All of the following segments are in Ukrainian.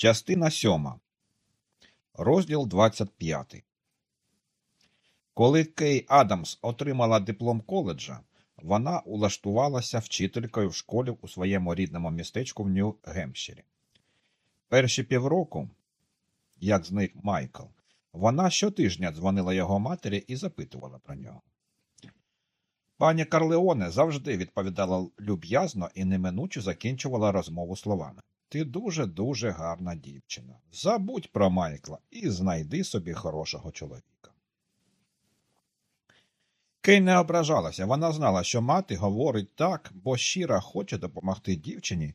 Частина сьома. Розділ 25. Коли Кей Адамс отримала диплом коледжа, вона улаштувалася вчителькою в школі у своєму рідному містечку в Нью-Гемпширі. Перші півроку, як зник Майкл, вона щотижня дзвонила його матері і запитувала про нього. Пані Карлеоне завжди відповідала люб'язно і неминуче закінчувала розмову словами. Ти дуже-дуже гарна дівчина. Забудь про Майкла і знайди собі хорошого чоловіка. Кей не ображалася. Вона знала, що мати говорить так, бо щира хоче допомогти дівчині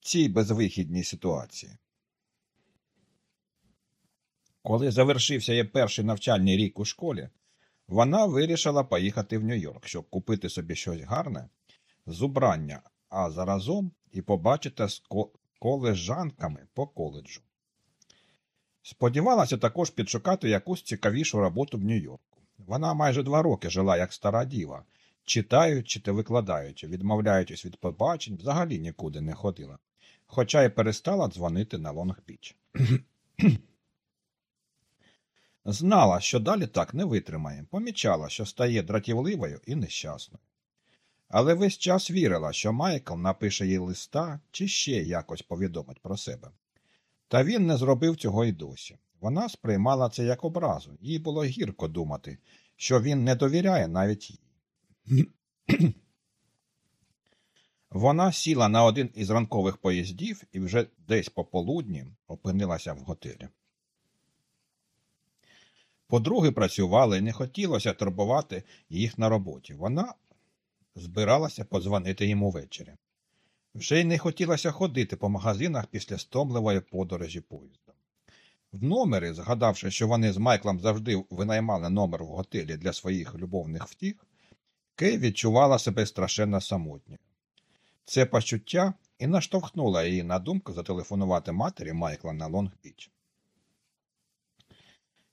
в цій безвихідній ситуації. Коли завершився її перший навчальний рік у школі, вона вирішила поїхати в Нью-Йорк, щоб купити собі щось гарне з убрання, а заразом і побачити з колежанками по коледжу. Сподівалася також підшукати якусь цікавішу роботу в Нью-Йорку. Вона майже два роки жила як стара діва, читаючи та викладаючи, відмовляючись від побачень, взагалі нікуди не ходила, хоча й перестала дзвонити на Лонгпіч. Знала, що далі так не витримає, помічала, що стає дратівливою і нещасною. Але весь час вірила, що Майкл напише їй листа чи ще якось повідомить про себе. Та він не зробив цього й досі. Вона сприймала це як образу, їй було гірко думати, що він не довіряє навіть їй. Вона сіла на один із ранкових поїздів і вже десь пополудні опинилася в готелі. Подруги працювали, не хотілося турбувати їх на роботі. Вона збиралася подзвонити йому ввечері. Вже й не хотілося ходити по магазинах після стомливої подорожі поїздом. В номері, згадавши, що вони з Майклом завжди винаймали номер в готелі для своїх любовних втіх, Кей відчувала себе страшенно самотньою. Це почуття і наштовхнуло її на думку зателефонувати матері Майкла на Лонг-Біч.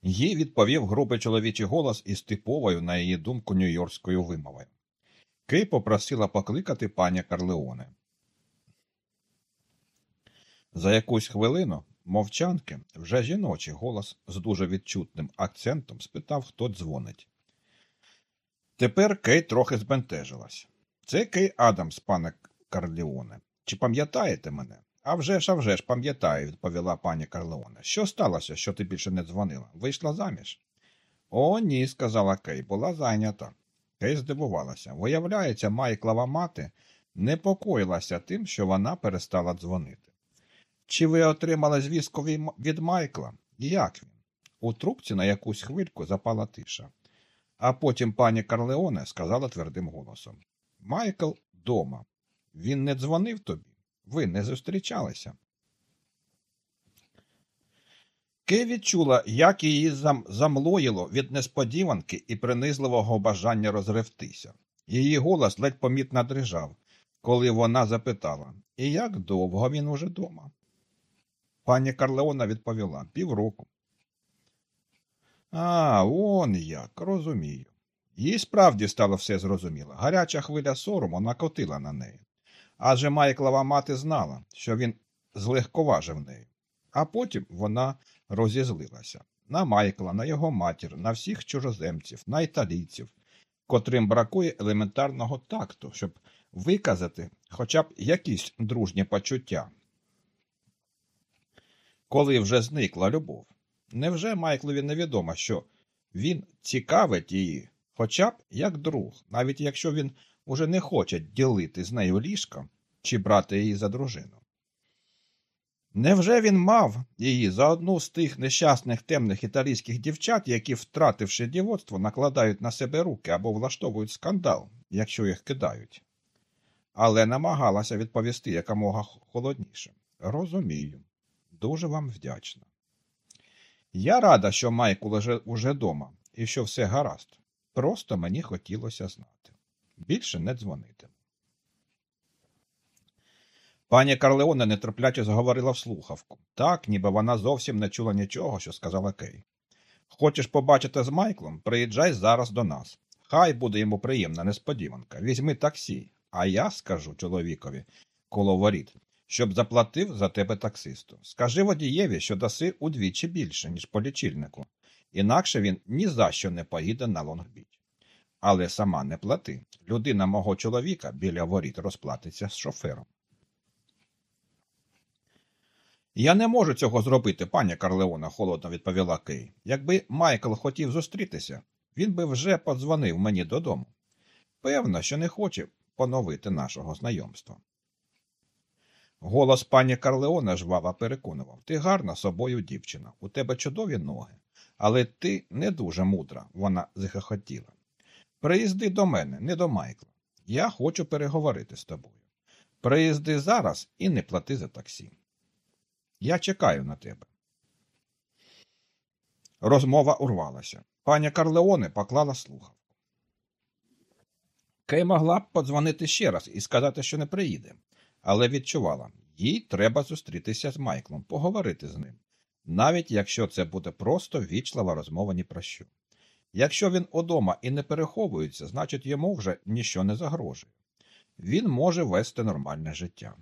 Їй відповів грубий чоловічий голос із типовою, на її думку, нью-йоркською вимовою. Кей попросила покликати пані Карлеоне. За якусь хвилину мовчанки вже жіночий голос з дуже відчутним акцентом спитав, хто дзвонить. Тепер Кей трохи збентежилась. Це Кей Адамс, пане Карлеоне. Чи пам'ятаєте мене? «А вже ж, а вже ж, пам'ятаю, відповіла пані Карлеоне. Що сталося, що ти більше не дзвонила? Вийшла заміж? О, ні, сказала Кей, була зайнята. Кей здивувалася. Виявляється, Майклова мати непокоїлася тим, що вона перестала дзвонити. Чи ви отримали звістку від Майкла? Як він? У трубці на якусь хвильку запала тиша. А потім пані Карлеоне сказала твердим голосом Майкл дома. Він не дзвонив тобі? Ви не зустрічалися. Кей відчула, як її зам... замлоїло від несподіванки і принизливого бажання розревтися. Її голос ледь помітно дрижав, коли вона запитала І як довго він уже дома? Пані Карлеона відповіла півроку. А, он як, розумію. Їй справді стало все зрозуміло. Гаряча хвиля сорому накотила на неї. Адже Майклова мати знала, що він злегковажив нею. А потім вона розізлилася на Майкла, на його матір, на всіх чужоземців, на італійців, котрим бракує елементарного такту, щоб виказати хоча б якісь дружні почуття. Коли вже зникла любов, невже Майклові невідомо, що він цікавить її, хоча б як друг, навіть якщо він уже не хоче ділити з нею ліжко чи брати її за дружину? Невже він мав її за одну з тих нещасних темних італійських дівчат, які, втративши дівоцтво, накладають на себе руки або влаштовують скандал, якщо їх кидають? Але намагалася відповісти якомога холодніше. Розумію, дуже вам вдячна. Я рада, що Майкл уже, уже дома і що все гаразд. Просто мені хотілося знати. Більше не дзвонити. Пані Карлеоне нетерпляче заговорила в слухавку, так, ніби вона зовсім не чула нічого, що сказала Кей. Хочеш побачити з Майклом? Приїжджай зараз до нас. Хай буде йому приємна несподіванка. Візьми таксі, а я скажу чоловікові коло воріт, щоб заплатив за тебе таксисту. Скажи водієві, що даси удвічі більше, ніж по лічильнику, інакше він ні за що не поїде на Лонгбіч. Але сама не плати. Людина мого чоловіка біля воріт розплатиться з шофером. Я не можу цього зробити, пані Карлеона, холодно відповіла Кей. Якби Майкл хотів зустрітися, він би вже подзвонив мені додому. Певно, що не хоче поновити нашого знайомства. Голос пані Карлеона жваво переконував ти гарна собою дівчина, у тебе чудові ноги, але ти не дуже мудра, вона захохотіла. Приїзди до мене, не до Майкла. Я хочу переговорити з тобою. Приїзди зараз і не плати за таксі. Я чекаю на тебе. Розмова урвалася. Пані Карлеоне поклала слухавку. Кей могла б подзвонити ще раз і сказати, що не приїде, але відчувала, їй треба зустрітися з Майклом, поговорити з ним, навіть якщо це буде просто вічлива розмова ні про що. Якщо він удома і не переховується, значить йому вже ніщо не загрожує. Він може вести нормальне життя.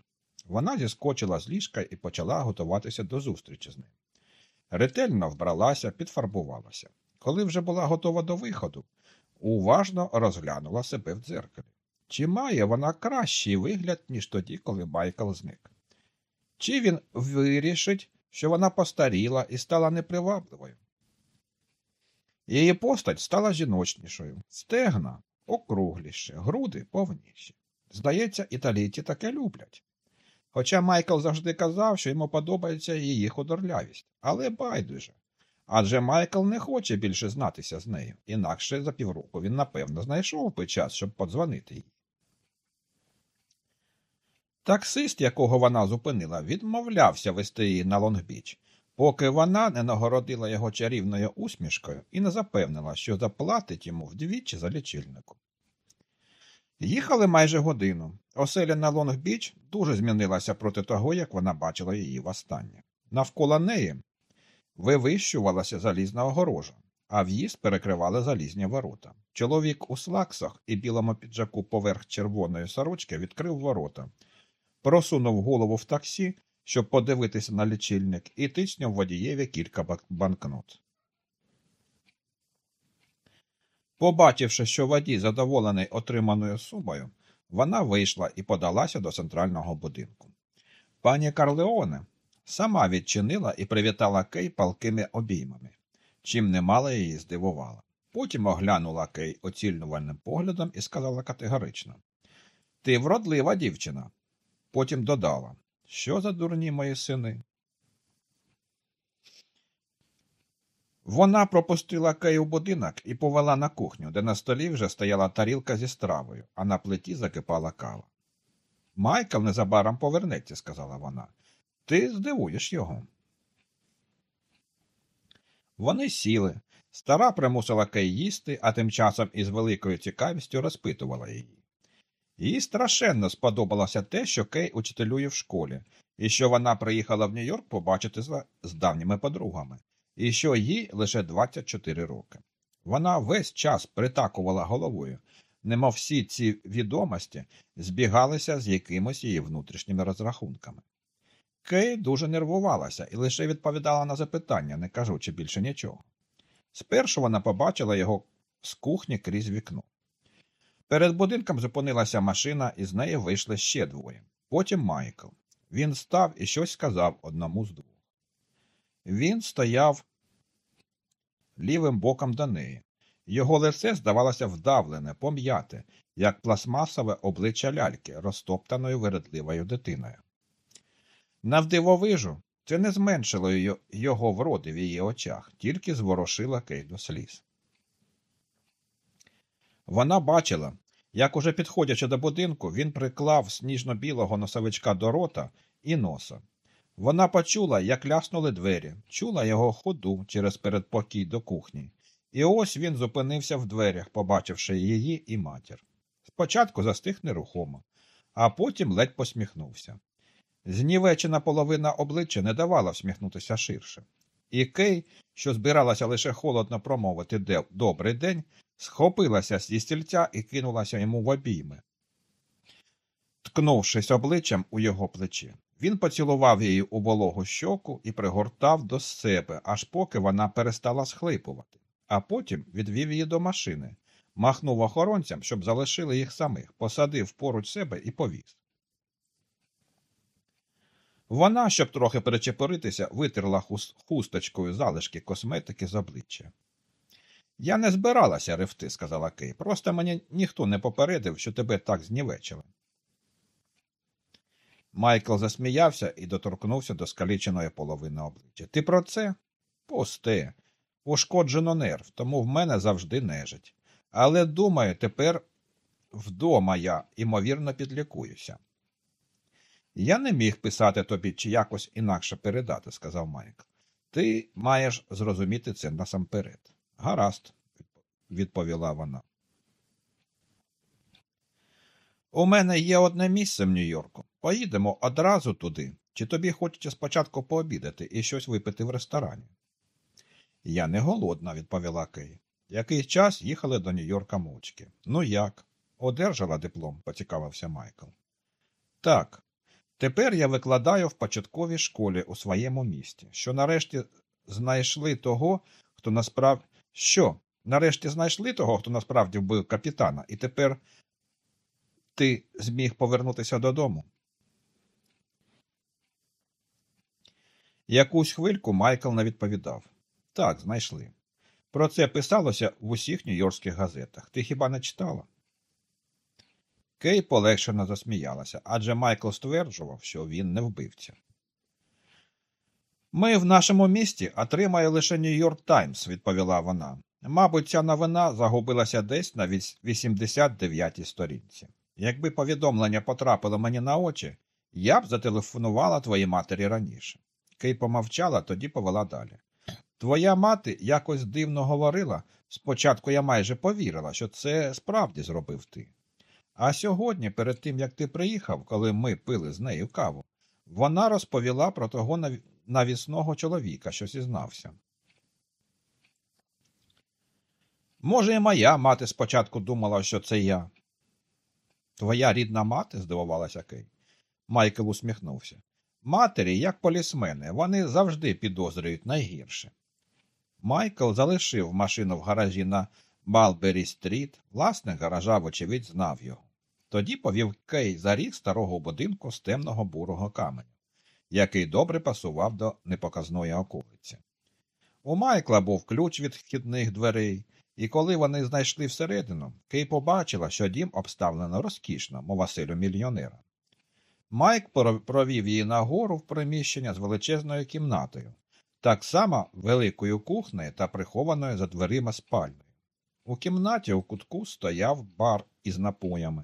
Вона зіскочила з ліжка і почала готуватися до зустрічі з ним. Ретельно вбралася, підфарбувалася. Коли вже була готова до виходу, уважно розглянула себе в дзеркалі. Чи має вона кращий вигляд, ніж тоді, коли Майкл зник? Чи він вирішить, що вона постаріла і стала непривабливою? Її постать стала жіночнішою, стегна округліше, груди повніші. Здається, італійці таке люблять. Хоча Майкл завжди казав, що йому подобається її худорлявість, але байдуже. Адже Майкл не хоче більше знатися з нею, інакше за півроку він, напевно, знайшов би час, щоб подзвонити їй. Таксист, якого вона зупинила, відмовлявся вести її на Лонгбіч, поки вона не нагородила його чарівною усмішкою і не запевнила, що заплатить йому вдвічі за лічильником. Їхали майже годину. Оселя на Лонгбіч дуже змінилася проти того, як вона бачила її востаннє. Навколо неї вивищувалася залізна огорожа, а в'їзд перекривали залізні ворота. Чоловік у слаксах і білому піджаку поверх червоної сорочки відкрив ворота, просунув голову в таксі, щоб подивитися на лічильник, і тиснув водієві кілька банкнот. Побачивши, що водій задоволений отриманою сумою, вона вийшла і подалася до центрального будинку. Пані Карлеоне сама відчинила і привітала Кей палкими обіймами, чим немало її здивувала. Потім оглянула Кей оцільнувальним поглядом і сказала категорично Ти вродлива дівчина. Потім додала Що за дурні мої сини? Вона пропустила Кей у будинок і повела на кухню, де на столі вже стояла тарілка зі стравою, а на плиті закипала кава. Майкл незабаром повернеться, сказала вона. Ти здивуєш його. Вони сіли. Стара примусила Кей їсти, а тим часом із великою цікавістю розпитувала її. Їй страшенно сподобалося те, що Кей учителює в школі, і що вона приїхала в Нью-Йорк побачити з давніми подругами і що їй лише 24 роки. Вона весь час притакувала головою, немов всі ці відомості збігалися з якимось її внутрішніми розрахунками. Кей дуже нервувалася і лише відповідала на запитання, не кажучи більше нічого. Спершу вона побачила його з кухні крізь вікно. Перед будинком зупинилася машина, і з неї вийшли ще двоє. Потім Майкл. Він став і щось сказав одному з двох. Він стояв лівим боком до неї. Його лице здавалося вдавлене, пом'яте, як пластмасове обличчя ляльки, розтоптаною вередливою дитиною. Навдивовижу, це не зменшило його вроди в її очах, тільки зворошила Кей до сліз. Вона бачила, як, уже підходячи до будинку, він приклав сніжно-білого носовичка до рота і носа. Вона почула, як ляснули двері, чула його ходу через передпокій до кухні, і ось він зупинився в дверях, побачивши її і матір. Спочатку застиг нерухомо, а потім ледь посміхнувся. Знівечена половина обличчя не давала всміхнутися ширше. І Кей, що збиралася лише холодно промовити добрий день, схопилася зі стільця і кинулася йому в обійми, ткнувшись обличчям у його плечі. Він поцілував її у вологу щоку і пригортав до себе, аж поки вона перестала схлипувати, а потім відвів її до машини, махнув охоронцям, щоб залишили їх самих, посадив поруч себе і повіз. Вона, щоб трохи перечепоритися, витерла хусточкою залишки косметики з обличчя. Я не збиралася ревти, сказала Кей. Просто мені ніхто не попередив, що тебе так знівечили. Майкл засміявся і доторкнувся до скаліченої половини обличчя. Ти про це? Пусте. Ушкоджено нерв, тому в мене завжди нежить. Але думаю, тепер вдома я, імовірно, підлікуюся. Я не міг писати тобі чи якось інакше передати, сказав Майкл. Ти маєш зрозуміти це насамперед. Гаразд, відповіла вона. У мене є одне місце в Нью-Йорку. Поїдемо одразу туди. Чи тобі хочеться спочатку пообідати і щось випити в ресторані? Я не голодна, відповіла Кей. Який час їхали до Нью-Йорка мовчки. Ну як? Одержала диплом, поцікавився Майкл. Так. Тепер я викладаю в початковій школі у своєму місті, що нарешті знайшли того, хто насправді. Що? Нарешті знайшли того, хто насправді вбив капітана, і тепер ти зміг повернутися додому. Якусь хвильку Майкл не відповідав. Так, знайшли. Про це писалося в усіх нью-йоркських газетах. Ти хіба не читала? Кей полегшено засміялася, адже Майкл стверджував, що він не вбивця. Ми в нашому місті отримає лише Нью-Йорк Таймс, відповіла вона. Мабуть, ця новина загубилася десь на 89-й сторінці. Якби повідомлення потрапило мені на очі, я б зателефонувала твоїй матері раніше. Кей помовчала, тоді повела далі. Твоя мати якось дивно говорила. Спочатку я майже повірила, що це справді зробив ти. А сьогодні, перед тим як ти приїхав, коли ми пили з нею каву, вона розповіла про того нав- навісного чоловіка, що зізнався. Може, і моя мати спочатку думала, що це я. Твоя рідна мати? здивувалася Кей. Майкл усміхнувся. Матері, як полісмени, вони завжди підозрюють найгірше. Майкл залишив машину в гаражі на Малбері Стріт, власник гаража, вочевидь, знав його. Тоді повів Кей за ріг старого будинку з темного бурого каменю, який добре пасував до непоказної околиці. У Майкла був ключ від вхідних дверей, і коли вони зайшли всередину, Кей побачила, що дім обставлено розкішно, мов оселю мільйонера. Майк провів її нагору в приміщення з величезною кімнатою, так само великою кухнею та прихованою за дверима спальнею. У кімнаті у кутку стояв бар із напоями.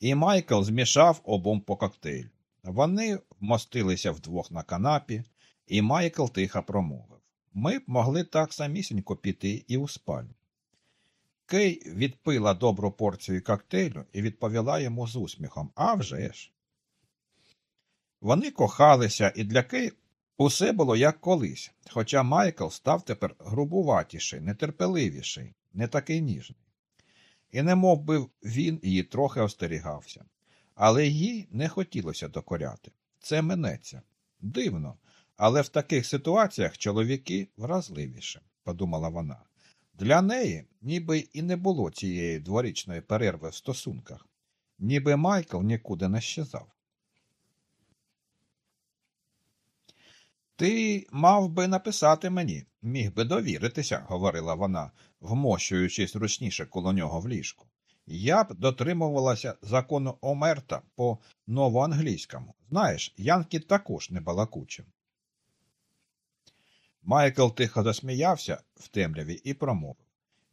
І Майкл змішав обом по коктейлю. Вони вмостилися вдвох на канапі, і Майкл тихо промовив. Ми б могли так самісінько піти і у спальню. Кей відпила добру порцію коктейлю і відповіла йому з усміхом «А вже ж». Вони кохалися, і для Кей усе було як колись, хоча Майкл став тепер грубуватіший, нетерпеливіший, не такий ніжний. І не мов би він її трохи остерігався. Але їй не хотілося докоряти. Це минеться. Дивно, але в таких ситуаціях чоловіки вразливіше, подумала вона. Для неї ніби і не було цієї дворічної перерви в стосунках, ніби Майкл нікуди не щезав. Ти мав би написати мені, міг би довіритися, говорила вона, вмощуючись ручніше коло нього в ліжку. Я б дотримувалася закону Омерта по новоанглійському. Знаєш, Янки також не балакучі. Майкл тихо засміявся в темряві і промовив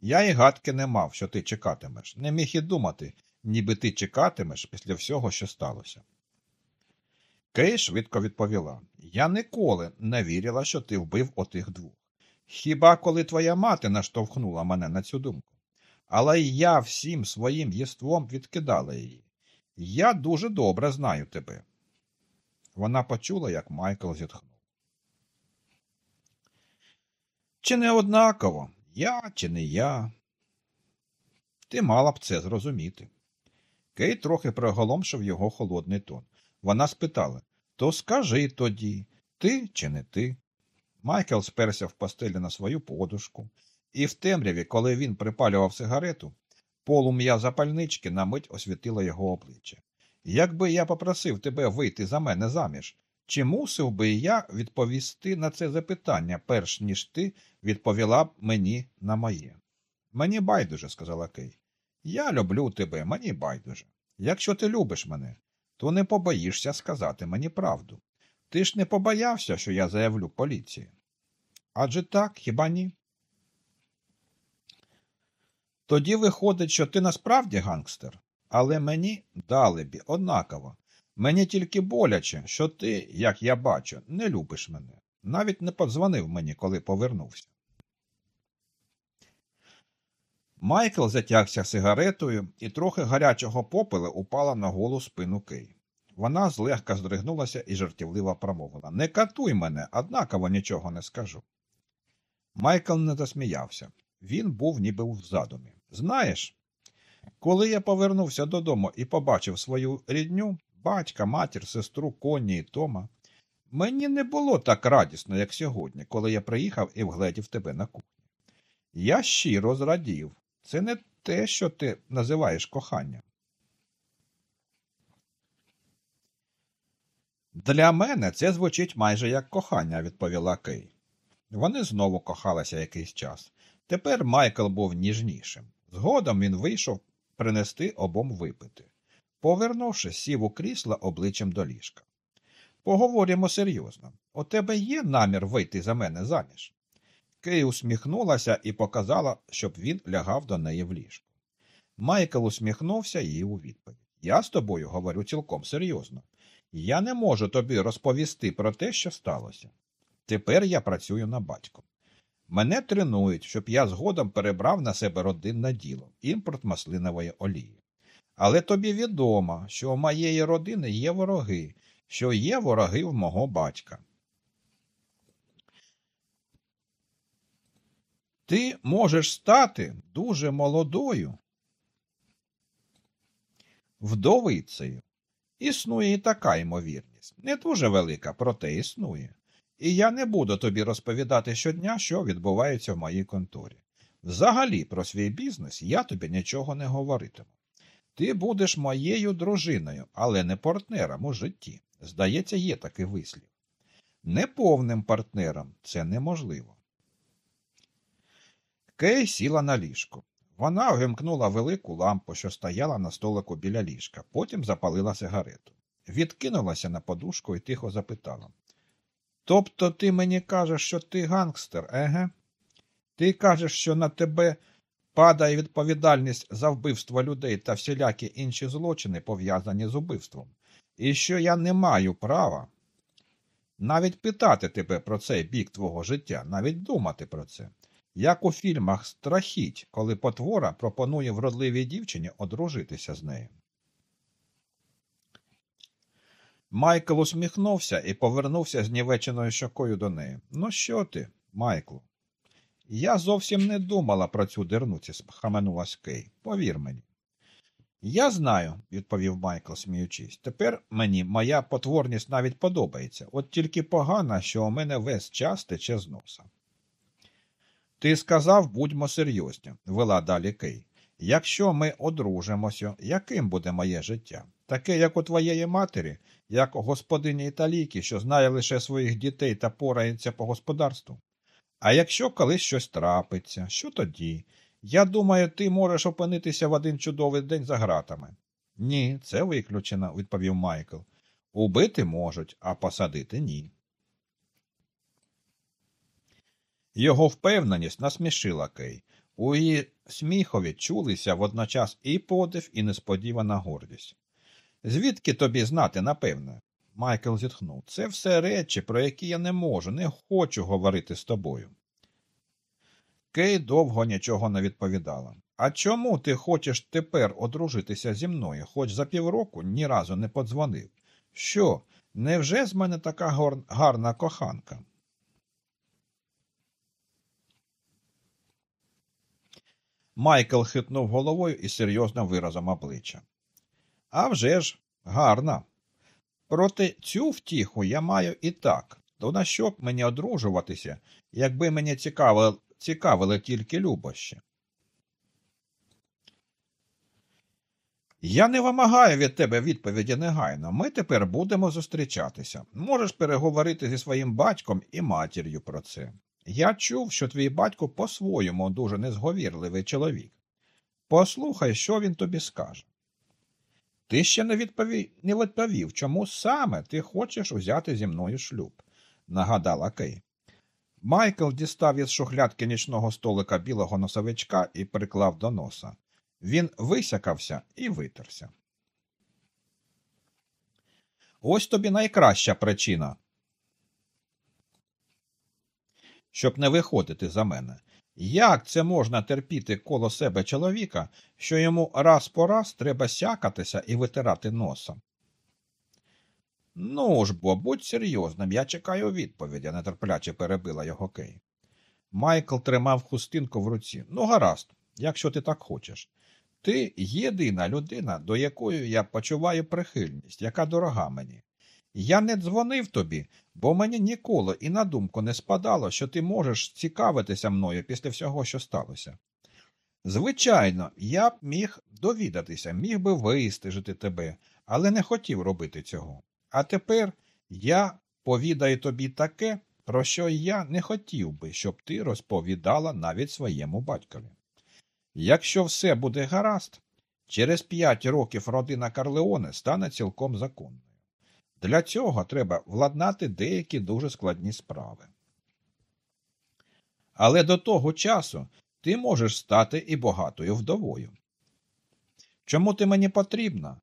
Я і гадки не мав, що ти чекатимеш. Не міг і думати, ніби ти чекатимеш після всього, що сталося. Кей швидко відповіла Я ніколи не вірила, що ти вбив отих двох. Хіба коли твоя мати наштовхнула мене на цю думку? Але й я всім своїм єством відкидала її. Я дуже добре знаю тебе. Вона почула, як Майкл зітхнув. Чи не однаково, я чи не я? Ти мала б це зрозуміти. Кей трохи приголомшив його холодний тон. Вона спитала То скажи тоді, ти чи не ти? Майкл сперся в постелі на свою подушку, і в темряві, коли він припалював сигарету, полум'я запальнички на мить освітило його обличчя. Якби я попросив тебе вийти за мене заміж, чи мусив би я відповісти на це запитання, перш ніж ти відповіла б мені на моє? Мені байдуже, сказала Кей. Я люблю тебе, мені байдуже. Якщо ти любиш мене, то не побоїшся сказати мені правду. Ти ж не побоявся, що я заявлю поліції. Адже так, хіба ні? Тоді виходить, що ти насправді гангстер, але мені далебі однаково. Мені тільки боляче, що ти, як я бачу, не любиш мене. Навіть не подзвонив мені, коли повернувся. Майкл затягся сигаретою, і трохи гарячого попелу упала на голу спину Кей. Вона злегка здригнулася і жартівливо промовила Не катуй мене, однаково нічого не скажу. Майкл не засміявся. Він був ніби в задумі. Знаєш, коли я повернувся додому і побачив свою рідню, батька, матір, сестру, коні і Тома, мені не було так радісно, як сьогодні, коли я приїхав і вгледів тебе на кухні. Я щиро зрадів. Це не те, що ти називаєш коханням. Для мене це звучить майже як кохання, відповіла Кей. Вони знову кохалися якийсь час. Тепер Майкл був ніжнішим. Згодом він вийшов принести обом випити. Повернувшись, сів у крісло обличчям до ліжка. Поговоримо серйозно. У тебе є намір вийти за мене заміж? Кей усміхнулася і показала, щоб він лягав до неї в ліжку. Майкл усміхнувся їй у відповідь. Я з тобою говорю цілком серйозно. Я не можу тобі розповісти про те, що сталося. Тепер я працюю на батьком. Мене тренують, щоб я згодом перебрав на себе родинне діло, імпорт маслинової олії. Але тобі відомо, що у моєї родини є вороги, що є вороги в мого батька. Ти можеш стати дуже молодою вдовицею. Існує і така ймовірність. Не дуже велика, проте існує. І я не буду тобі розповідати щодня, що відбувається в моїй конторі. Взагалі, про свій бізнес я тобі нічого не говоритиму. Ти будеш моєю дружиною, але не партнером у житті. Здається, є такий вислів. Неповним партнером це неможливо. Кей сіла на ліжко. Вона вимкнула велику лампу, що стояла на столику біля ліжка, потім запалила сигарету. Відкинулася на подушку і тихо запитала Тобто ти мені кажеш, що ти гангстер, еге? Ти кажеш, що на тебе падає відповідальність за вбивство людей та всілякі інші злочини, пов'язані з убивством, і що я не маю права навіть питати тебе про цей бік твого життя, навіть думати про це. Як у фільмах страхіть, коли потвора пропонує вродливій дівчині одружитися з нею. Майкл усміхнувся і повернувся з нівеченою щокою до неї. Ну, що ти, Майклу? Я зовсім не думала про цю дернуці, схаменулась Кей. Повір мені. Я знаю, відповів Майкл, сміючись. Тепер мені моя потворність навіть подобається, от тільки погано, що у мене весь час тече з носа. Ти сказав, будьмо серйозні, вела далі Кей. Якщо ми одружимося, яким буде моє життя? Таке, як у твоєї матері, як господині італійки, що знає лише своїх дітей та порається по господарству. А якщо колись щось трапиться, що тоді? Я думаю, ти можеш опинитися в один чудовий день за гратами. Ні, це виключено, відповів Майкл. Убити можуть, а посадити ні. Його впевненість насмішила Кей. У її сміхові чулися водночас і подив, і несподівана гордість. Звідки тобі знати, напевне? Майкл зітхнув. Це все речі, про які я не можу, не хочу говорити з тобою. Кей довго нічого не відповідала. А чому ти хочеш тепер одружитися зі мною, хоч за півроку ні разу не подзвонив? Що, невже з мене така гарна коханка? Майкл хитнув головою і серйозним виразом обличчя. А вже ж, гарна. Проте цю втіху я маю і так. То на що б мені одружуватися, якби мені цікавили, цікавили тільки любощі? Я не вимагаю від тебе відповіді негайно. Ми тепер будемо зустрічатися. Можеш переговорити зі своїм батьком і матір'ю про це. Я чув, що твій батько по-своєму дуже незговірливий чоловік. Послухай, що він тобі скаже. Ти ще не відповів, не відповів, чому саме ти хочеш узяти зі мною шлюб, нагадала Кей. Майкл дістав із шухлядки нічного столика білого носовичка і приклав до носа. Він висякався і витерся. Ось тобі найкраща причина. Щоб не виходити за мене. Як це можна терпіти коло себе чоловіка, що йому раз по раз треба сякатися і витирати носом? Ну ж бо, будь серйозним, я чекаю відповіді, нетерпляче перебила його Кей. Майкл тримав хустинку в руці. Ну, гаразд, якщо ти так хочеш. Ти єдина людина, до якої я почуваю прихильність, яка дорога мені. Я не дзвонив тобі, бо мені ніколи і на думку не спадало, що ти можеш цікавитися мною після всього, що сталося. Звичайно, я б міг довідатися, міг би вистежити тебе, але не хотів робити цього. А тепер я повідаю тобі таке, про що я не хотів би, щоб ти розповідала навіть своєму батькові. Якщо все буде гаразд, через п'ять років родина Карлеоне стане цілком законною. Для цього треба владнати деякі дуже складні справи. Але до того часу ти можеш стати і багатою вдовою. Чому ти мені потрібна?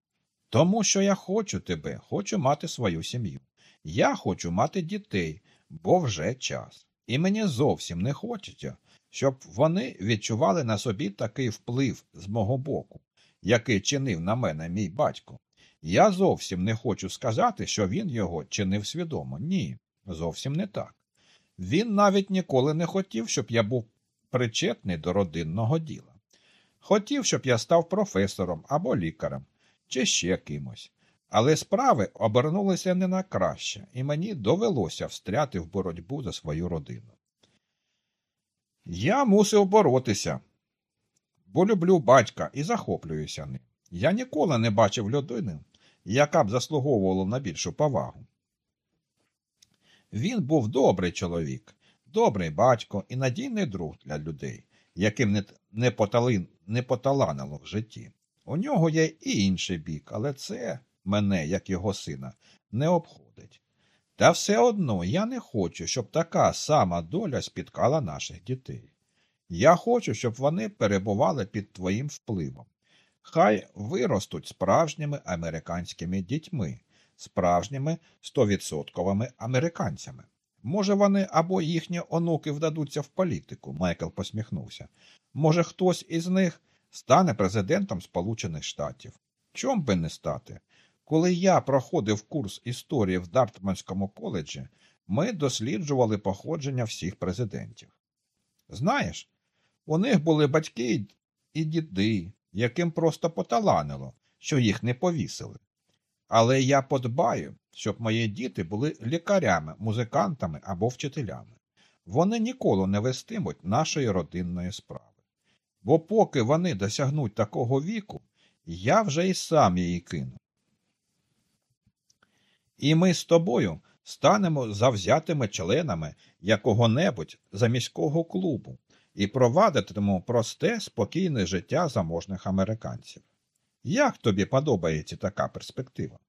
Тому що я хочу тебе, хочу мати свою сім'ю. Я хочу мати дітей, бо вже час. І мені зовсім не хочеться, щоб вони відчували на собі такий вплив з мого боку, який чинив на мене мій батько. Я зовсім не хочу сказати, що він його чинив свідомо. Ні, зовсім не так. Він навіть ніколи не хотів, щоб я був причетний до родинного діла. Хотів, щоб я став професором або лікарем, чи ще кимось. Але справи обернулися не на краще, і мені довелося встряти в боротьбу за свою родину. Я мусив боротися, бо люблю батька і захоплююся ним. Я ніколи не бачив людини, яка б заслуговувала на більшу повагу. Він був добрий чоловік, добрий батько і надійний друг для людей, яким не, не, не поталанило в житті. У нього є і інший бік, але це мене, як його сина, не обходить. Та все одно я не хочу, щоб така сама доля спіткала наших дітей. Я хочу, щоб вони перебували під твоїм впливом. Хай виростуть справжніми американськими дітьми, справжніми стовідсотковими американцями. Може, вони або їхні онуки вдадуться в політику, Майкл посміхнувся. Може, хтось із них стане президентом Сполучених Штатів. Чом би не стати? Коли я проходив курс історії в Дартманському коледжі, ми досліджували походження всіх президентів. Знаєш, у них були батьки і діди, яким просто поталанило, що їх не повісили. Але я подбаю, щоб мої діти були лікарями, музикантами або вчителями. Вони ніколи не вестимуть нашої родинної справи. Бо поки вони досягнуть такого віку, я вже і сам її кину. І ми з тобою станемо завзятими членами якого-небудь заміського клубу і провадитимемо просте, спокійне життя заможних американців. Як тобі подобається така перспектива?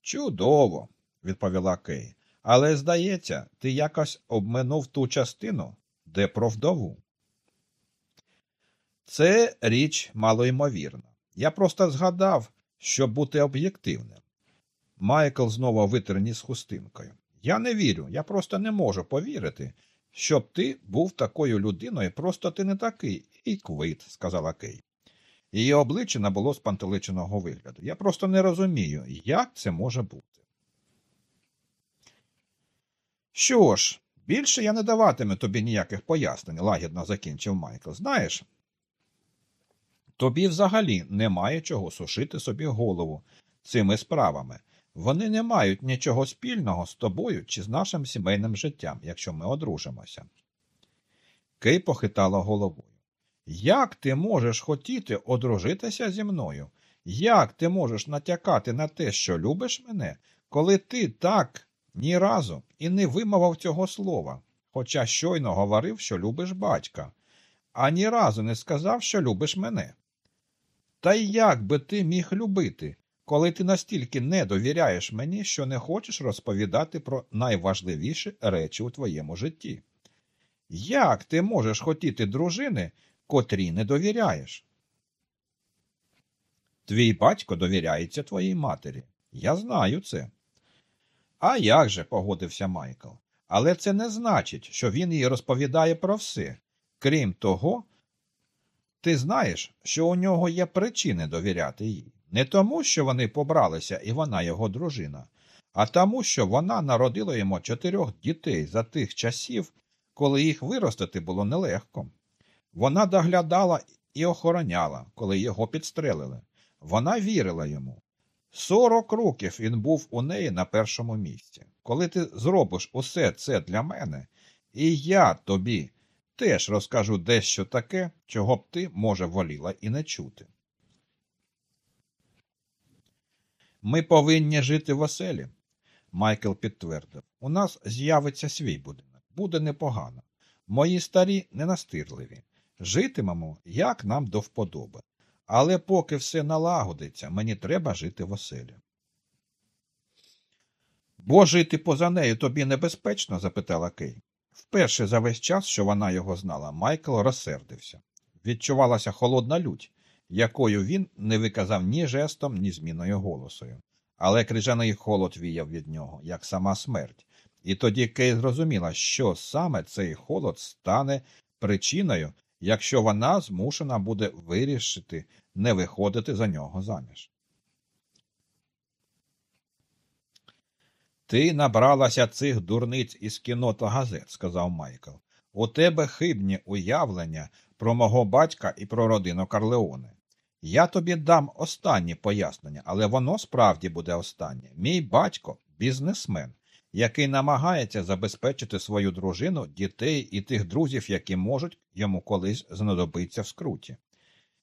Чудово, відповіла Кей. Але, здається, ти якось обминув ту частину, де про вдову. Це річ малоймовірна. Я просто згадав, щоб бути об'єктивним. Майкл знову витер ніс хустинкою. Я не вірю, я просто не можу повірити, щоб ти був такою людиною, просто ти не такий, і квит, сказала Кей. Її обличчя набуло спантеличеного вигляду. Я просто не розумію, як це може бути. Що ж, більше я не даватиму тобі ніяких пояснень, лагідно закінчив Майкл. Знаєш, Тобі взагалі немає чого сушити собі голову цими справами. Вони не мають нічого спільного з тобою чи з нашим сімейним життям, якщо ми одружимося. Кей похитала головою. Як ти можеш хотіти одружитися зі мною? Як ти можеш натякати на те, що любиш мене, коли ти так ні разу і не вимовив цього слова, хоча щойно говорив, що любиш батька, а ні разу не сказав, що любиш мене? Та й як би ти міг любити, коли ти настільки не довіряєш мені, що не хочеш розповідати про найважливіші речі у твоєму житті? Як ти можеш хотіти дружини, котрій не довіряєш? Твій батько довіряється твоїй матері. Я знаю це. А як же, погодився Майкл. Але це не значить, що він їй розповідає про все. Крім того, ти знаєш, що у нього є причини довіряти їй. Не тому, що вони побралися і вона його дружина, а тому, що вона народила йому чотирьох дітей за тих часів, коли їх виростити було нелегко. Вона доглядала і охороняла, коли його підстрелили. Вона вірила йому. Сорок років він був у неї на першому місці. Коли ти зробиш усе це для мене, і я тобі теж розкажу дещо таке, чого б ти, може, воліла і не чути. Ми повинні жити в оселі, Майкл підтвердив. У нас з'явиться свій будинок. Буде непогано. Мої старі ненастирливі. Житимемо, як нам до вподоби. Але поки все налагодиться, мені треба жити в оселі. Бо жити поза нею тобі небезпечно? запитала Кей. Вперше за весь час, що вона його знала, Майкл розсердився. Відчувалася холодна лють, якою він не виказав ні жестом, ні зміною голосою. Але крижаний холод віяв від нього, як сама смерть. І тоді Кей зрозуміла, що саме цей холод стане причиною, якщо вона змушена буде вирішити не виходити за нього заміж. Ти набралася цих дурниць із кіно та газет, сказав Майкл. У тебе хибні уявлення про мого батька і про родину Карлеоне. Я тобі дам останнє пояснення, але воно справді буде останнє. Мій батько бізнесмен, який намагається забезпечити свою дружину, дітей і тих друзів, які можуть йому колись знадобитися в скруті.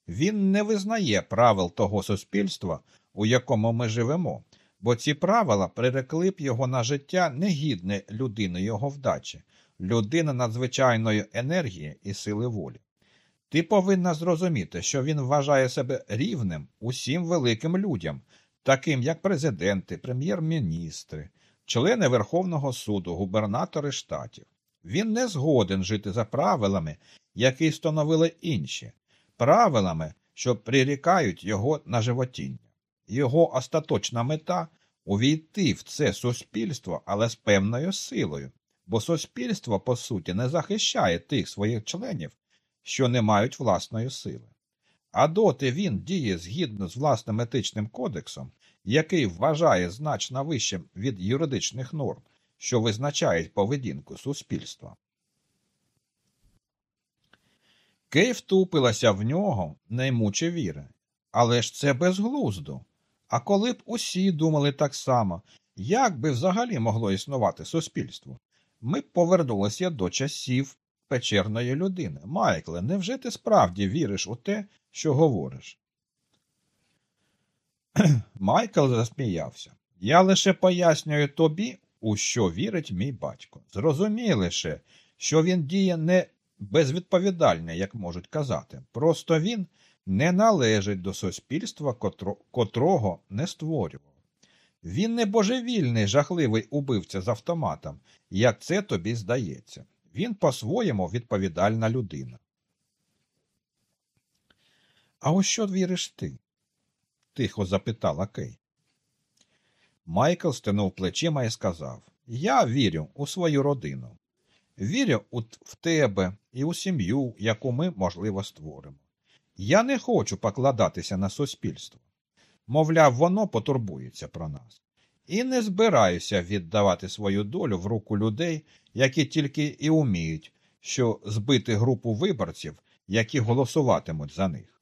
Він не визнає правил того суспільства, у якому ми живемо, бо ці правила прирекли б його на життя негідне людини його вдачі, людина надзвичайної енергії і сили волі. Ти повинна зрозуміти, що він вважає себе рівним усім великим людям, таким як президенти, прем'єр-міністри, члени Верховного суду, губернатори штатів. Він не згоден жити за правилами, які встановили інші, правилами, що прирікають його на животіння. Його остаточна мета увійти в це суспільство, але з певною силою, бо суспільство, по суті, не захищає тих своїх членів, що не мають власної сили. А доти він діє згідно з власним етичним кодексом, який вважає значно вищим від юридичних норм, що визначають поведінку суспільства. Кей втупилася в нього, не ймучи віри. Але ж це безглуздо. А коли б усі думали так само, як би взагалі могло існувати суспільство? Ми б повернулися до часів печерної людини. Майкле, невже ти справді віриш у те, що говориш? Майкл засміявся. Я лише пояснюю тобі, у що вірить мій батько. Зрозумій лише, що він діє не безвідповідально, як можуть казати. Просто він не належить до суспільства, котро... котрого не створював. Він не божевільний, жахливий убивця з автоматом, як це тобі здається. Він по-своєму відповідальна людина. А у що віриш ти? тихо запитала Кей. Майкл стинув плечима і сказав Я вірю у свою родину. Вірю в тебе і у сім'ю, яку ми, можливо, створимо. Я не хочу покладатися на суспільство. Мовляв, воно потурбується про нас. І не збираюся віддавати свою долю в руку людей, які тільки і уміють, що збити групу виборців, які голосуватимуть за них.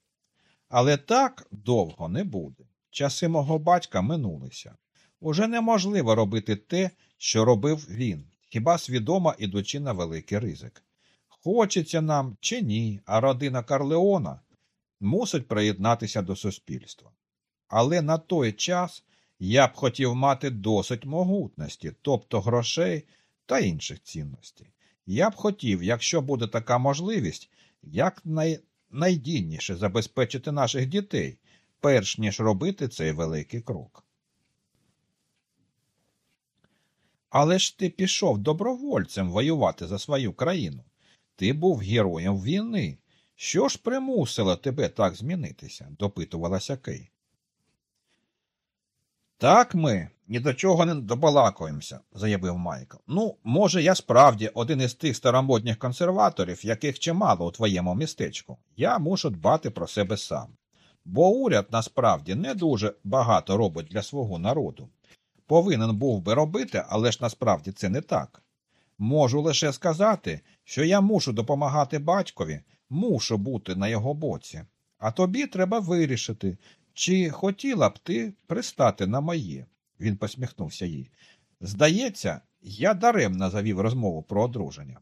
Але так довго не буде. Часи мого батька минулися. Уже неможливо робити те, що робив він, хіба свідомо ідучи на великий ризик. Хочеться нам чи ні, а родина Карлеона мусить приєднатися до суспільства. Але на той час я б хотів мати досить могутності, тобто грошей та інших цінностей. Я б хотів, якщо буде така можливість, якнайдінніше забезпечити наших дітей, перш ніж робити цей великий крок. Але ж ти пішов добровольцем воювати за свою країну. Ти був героєм війни. Що ж примусило тебе так змінитися? допитувалася Кей. Так ми ні до чого не добалакуємося, заявив Майкл. Ну, може, я справді один із тих старомодніх консерваторів, яких чимало у твоєму містечку. Я мушу дбати про себе сам. Бо уряд насправді не дуже багато робить для свого народу. Повинен був би робити, але ж насправді це не так. Можу лише сказати, що я мушу допомагати батькові, мушу бути на його боці. А тобі треба вирішити, чи хотіла б ти пристати на моє. Він посміхнувся їй. Здається, я даремно завів розмову про одруження.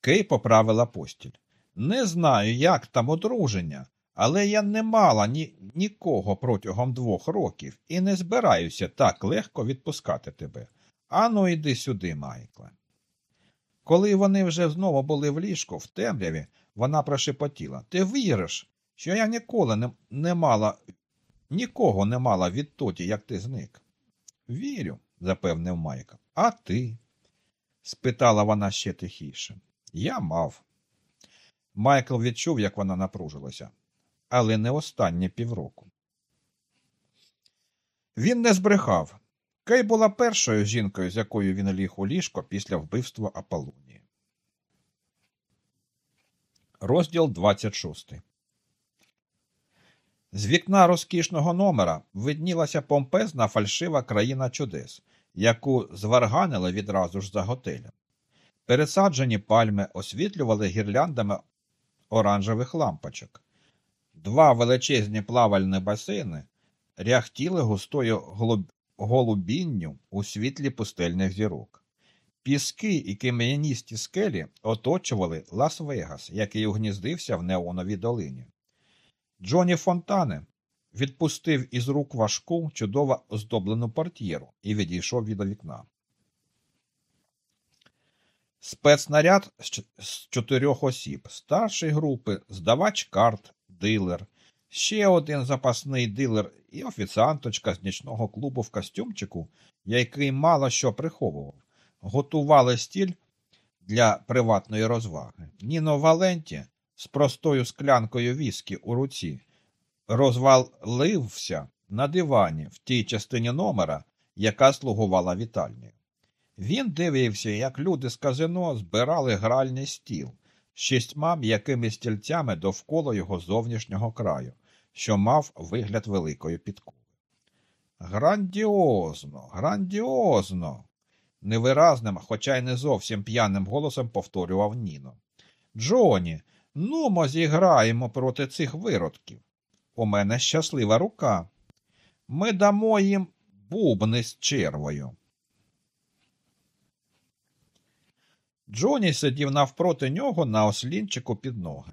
Кей поправила постіль. Не знаю, як там одруження, але я не мала ні, нікого протягом двох років і не збираюся так легко відпускати тебе. Ану, йди сюди, Майкле. Коли вони вже знову були в ліжку, в темряві, вона прошепотіла Ти віриш, що я ніколи не, не мала, нікого не мала відтоді, як ти зник? Вірю, запевнив Майкл. А ти? спитала вона ще тихіше. Я мав. Майкл відчув, як вона напружилася, але не останні півроку. Він не збрехав. Кей була першою жінкою, з якою він ліг у ліжко після вбивства Аполлонії. Розділ 26 З вікна розкішного номера виднілася помпезна фальшива країна чудес, яку зварганили відразу ж за готелем. Пересаджені пальми освітлювали гірляндами оранжевих лампочок. Два величезні плавальні басейни ряхтіли густою голуб... голубінню у світлі пустельних зірок. Піски і кам'яністі скелі оточували Лас-Вегас, який угніздився в неоновій долині. Джоні Фонтане відпустив із рук важку, чудово оздоблену портьєру і відійшов від вікна. Спецнаряд з чотирьох осіб, старшої групи, здавач карт, дилер, ще один запасний дилер і офіціанточка з нічного клубу в костюмчику, який мало що приховував, готували стіль для приватної розваги. Ніно Валенті з простою склянкою віскі у руці розвалився на дивані в тій частині номера, яка слугувала вітальнею. Він дивився, як люди з казино збирали гральний стіл з шістьма м'якими стільцями довкола його зовнішнього краю, що мав вигляд великої підкови. Грандіозно, грандіозно. невиразним, хоча й не зовсім п'яним голосом повторював Ніно. Джоні, ну мо зіграємо проти цих виродків. У мене щаслива рука. Ми дамо їм бубни з червою. Джоні сидів навпроти нього на ослінчику під ноги.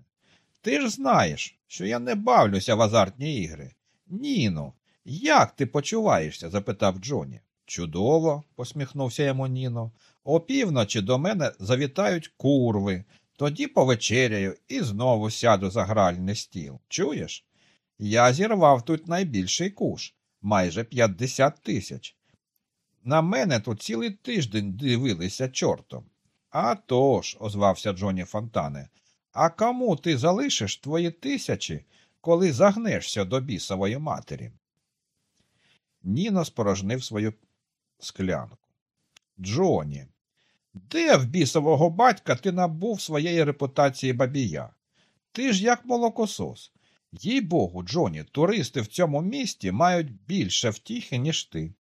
Ти ж знаєш, що я не бавлюся в азартні ігри. Ніно, як ти почуваєшся? запитав Джоні. Чудово, посміхнувся йому Ніно. Опівночі до мене завітають курви, тоді повечеряю і знову сяду за гральний стіл. Чуєш? Я зірвав тут найбільший куш майже 50 тисяч. На мене тут цілий тиждень дивилися чортом. «А тож», – озвався Джоні Фонтане, а кому ти залишиш твої тисячі, коли загнешся до бісової матері? Ніно спорожнив свою склянку. Джоні, де в бісового батька ти набув своєї репутації бабія? Ти ж як молокосос. Їй богу, Джоні, туристи в цьому місті мають більше втіхи, ніж ти.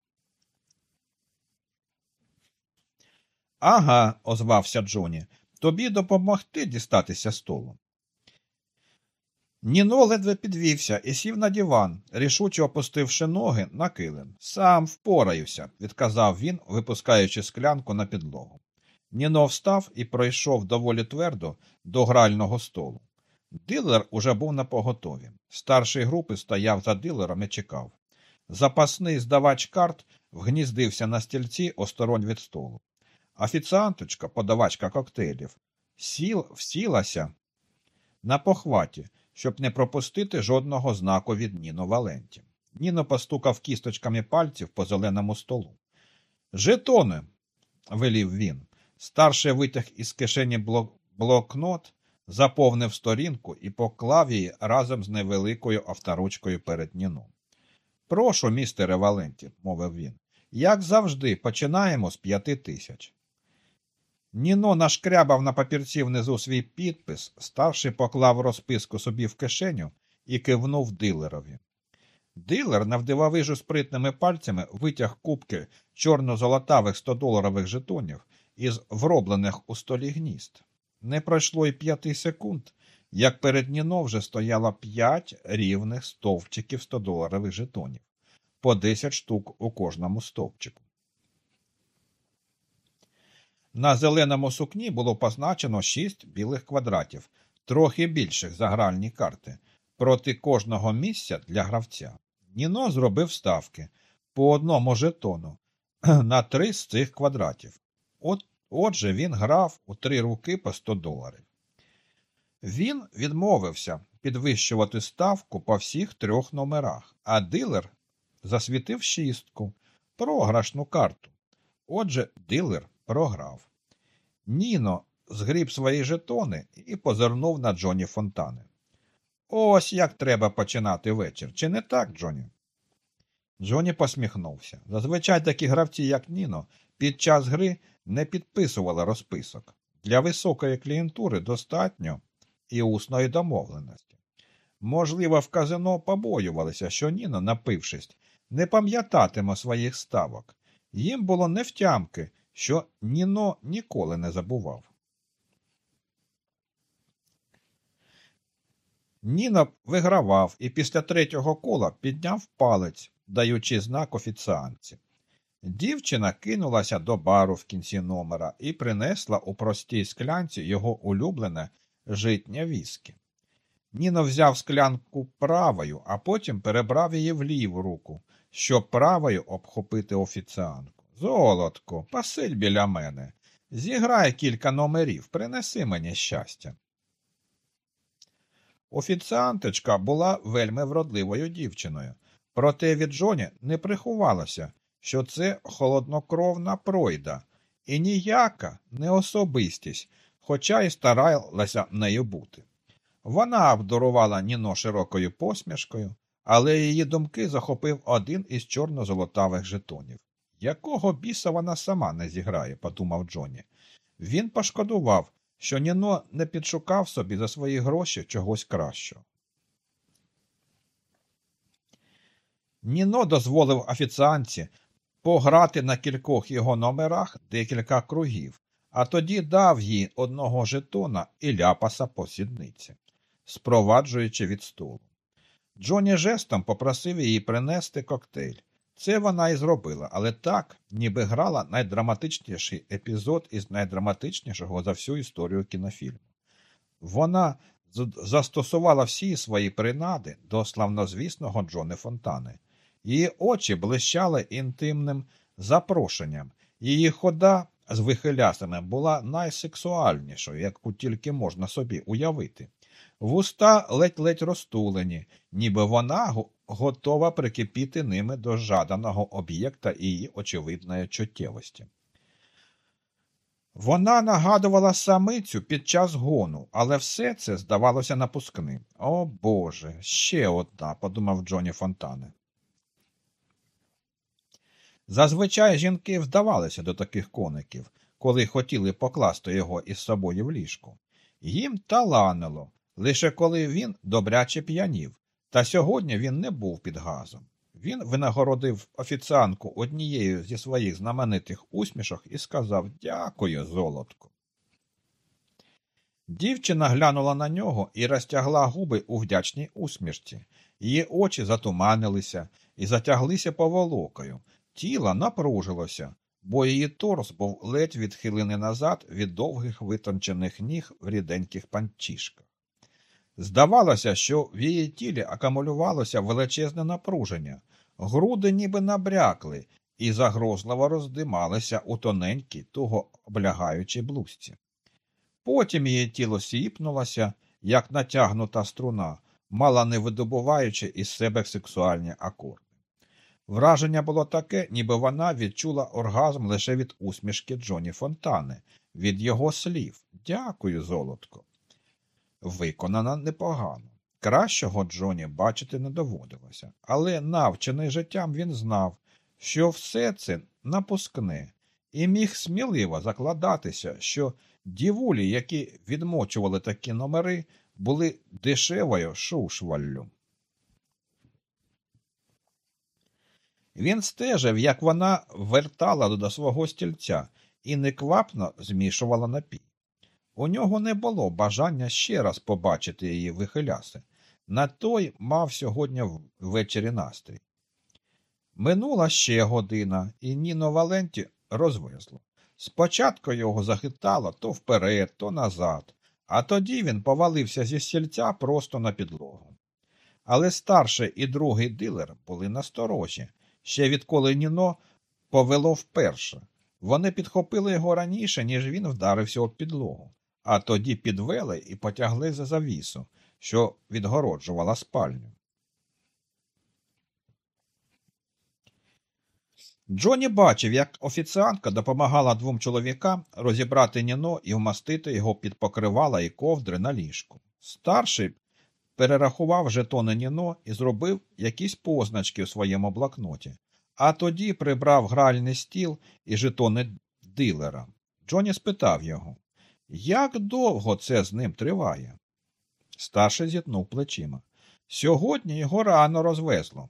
Ага, озвався Джоні. Тобі допомогти дістатися столу. Ніно ледве підвівся і сів на диван, рішуче опустивши ноги на килим. Сам впораюся, відказав він, випускаючи склянку на підлогу. Ніно встав і пройшов доволі твердо до грального столу. Дилер уже був на поготові. Старший групи стояв за дилером і чекав. Запасний здавач карт вгніздився на стільці осторонь від столу. Офіціанточка, подавачка коктейлів, сіл, всілася на похваті, щоб не пропустити жодного знаку від Ніно Валенті. Ніно постукав кісточками пальців по зеленому столу. Жетони, велів він. Старший витяг із кишені блок... блокнот, заповнив сторінку і поклав її разом з невеликою авторучкою перед Ніно. Прошу, містере Валенті, мовив він. Як завжди, починаємо з п'яти тисяч. Ніно нашкрябав на папірці внизу свій підпис, старший поклав розписку собі в кишеню і кивнув дилерові. Дилер, навдивовижу спритними пальцями, витяг кубки чорно-золотавих 100-доларових жетонів із вроблених у столі гнізд. Не пройшло й п'яти секунд, як перед Ніно вже стояло п'ять рівних стовпчиків 100-доларових жетонів, по 10 штук у кожному стовпчику. На зеленому сукні було позначено шість білих квадратів, трохи більших за гральні карти, проти кожного місця для гравця. Ніно зробив ставки по одному жетону на три з цих квадратів. От, Отже, він грав у три руки по 100 доларів. Він відмовився підвищувати ставку по всіх трьох номерах, а дилер засвітив шістку, програшну карту. Отже, дилер програв. Ніно згріб свої жетони і позирнув на Джоні Фонтани. Ось як треба починати вечір. Чи не так, Джоні? Джоні посміхнувся. Зазвичай такі гравці, як Ніно, під час гри не підписували розписок. Для високої клієнтури достатньо і усної домовленості. Можливо, в казино побоювалися, що Ніно, напившись, не пам'ятатиме своїх ставок. Їм було невтямки, що Ніно ніколи не забував. Ніно вигравав і після третього кола підняв палець, даючи знак офіціанці. Дівчина кинулася до бару в кінці номера і принесла у простій склянці його улюблене житнє віскі. Ніно взяв склянку правою, а потім перебрав її в ліву руку, щоб правою обхопити офіціанку. Золотко, пасиль біля мене. Зіграй кілька номерів, принеси мені щастя. Офіціанточка була вельми вродливою дівчиною, проте від Джоні не приховалося, що це холоднокровна пройда і ніяка не особистість, хоча й старалася нею бути. Вона обдарувала Ніно широкою посмішкою, але її думки захопив один із чорно-золотавих жетонів. Якого біса вона сама не зіграє, подумав Джоні. Він пошкодував, що Ніно не підшукав собі за свої гроші чогось кращого. Ніно дозволив офіціанці пограти на кількох його номерах декілька кругів, а тоді дав їй одного жетона і ляпаса по сідниці, спроваджуючи від столу. Джоні жестом попросив її принести коктейль. Це вона і зробила, але так, ніби грала найдраматичніший епізод із найдраматичнішого за всю історію кінофільму. Вона застосувала всі свої принади до славнозвісного Джони Фонтани. Її очі блищали інтимним запрошенням, її хода з вихилясами була найсексуальнішою, яку тільки можна собі уявити. Вуста ледь-ледь розтулені, ніби вона готова прикипіти ними до жаданого об'єкта і її очевидної чуттєвості. Вона нагадувала самицю під час гону, але все це здавалося напускним. О Боже, ще одна, подумав Джоні Фонтане. Зазвичай жінки вдавалися до таких коників, коли хотіли покласти його із собою в ліжку. Їм таланило, лише коли він добряче п'янів, та сьогодні він не був під газом. Він винагородив офіціанку однією зі своїх знаменитих усмішок і сказав Дякую, золотко. Дівчина глянула на нього і розтягла губи у вдячній усмішці. Її очі затуманилися і затяглися поволокою. Тіло напружилося, бо її торс був ледь відхилений назад від довгих витончених ніг в ріденьких панчішках. Здавалося, що в її тілі акумулювалося величезне напруження, груди ніби набрякли і загрозливо роздималися у тоненькій, туго облягаючій блузці. Потім її тіло сіпнулося, як натягнута струна, мало не видобуваючи із себе сексуальні акорди. Враження було таке, ніби вона відчула оргазм лише від усмішки Джоні Фонтани, від його слів Дякую, золотко. Виконана непогано. Кращого Джоні бачити не доводилося, але, навчений життям, він знав, що все це напускне, і міг сміливо закладатися, що дівулі, які відмочували такі номери, були дешевою шушваллю. Він стежив, як вона вертала до свого стільця і неквапно змішувала напій. У нього не було бажання ще раз побачити її вихиляси. На той мав сьогодні ввечері настрій. Минула ще година, і Ніно Валенті розвезло. Спочатку його захитало то вперед, то назад, а тоді він повалився зі стільця просто на підлогу. Але старший і другий дилер були насторожі, ще відколи Ніно повело вперше. Вони підхопили його раніше, ніж він вдарився об підлогу, а тоді підвели і потягли за завісу, що відгороджувала спальню. Джоні бачив, як офіціантка допомагала двом чоловікам розібрати Ніно і вмастити його під покривала і ковдри на ліжку. Старший перерахував жетони Ніно і зробив якісь позначки у своєму блокноті, а тоді прибрав гральний стіл і жетони дилера. Джоні спитав його, як довго це з ним триває? Старший зітнув плечима. Сьогодні його рано розвезло.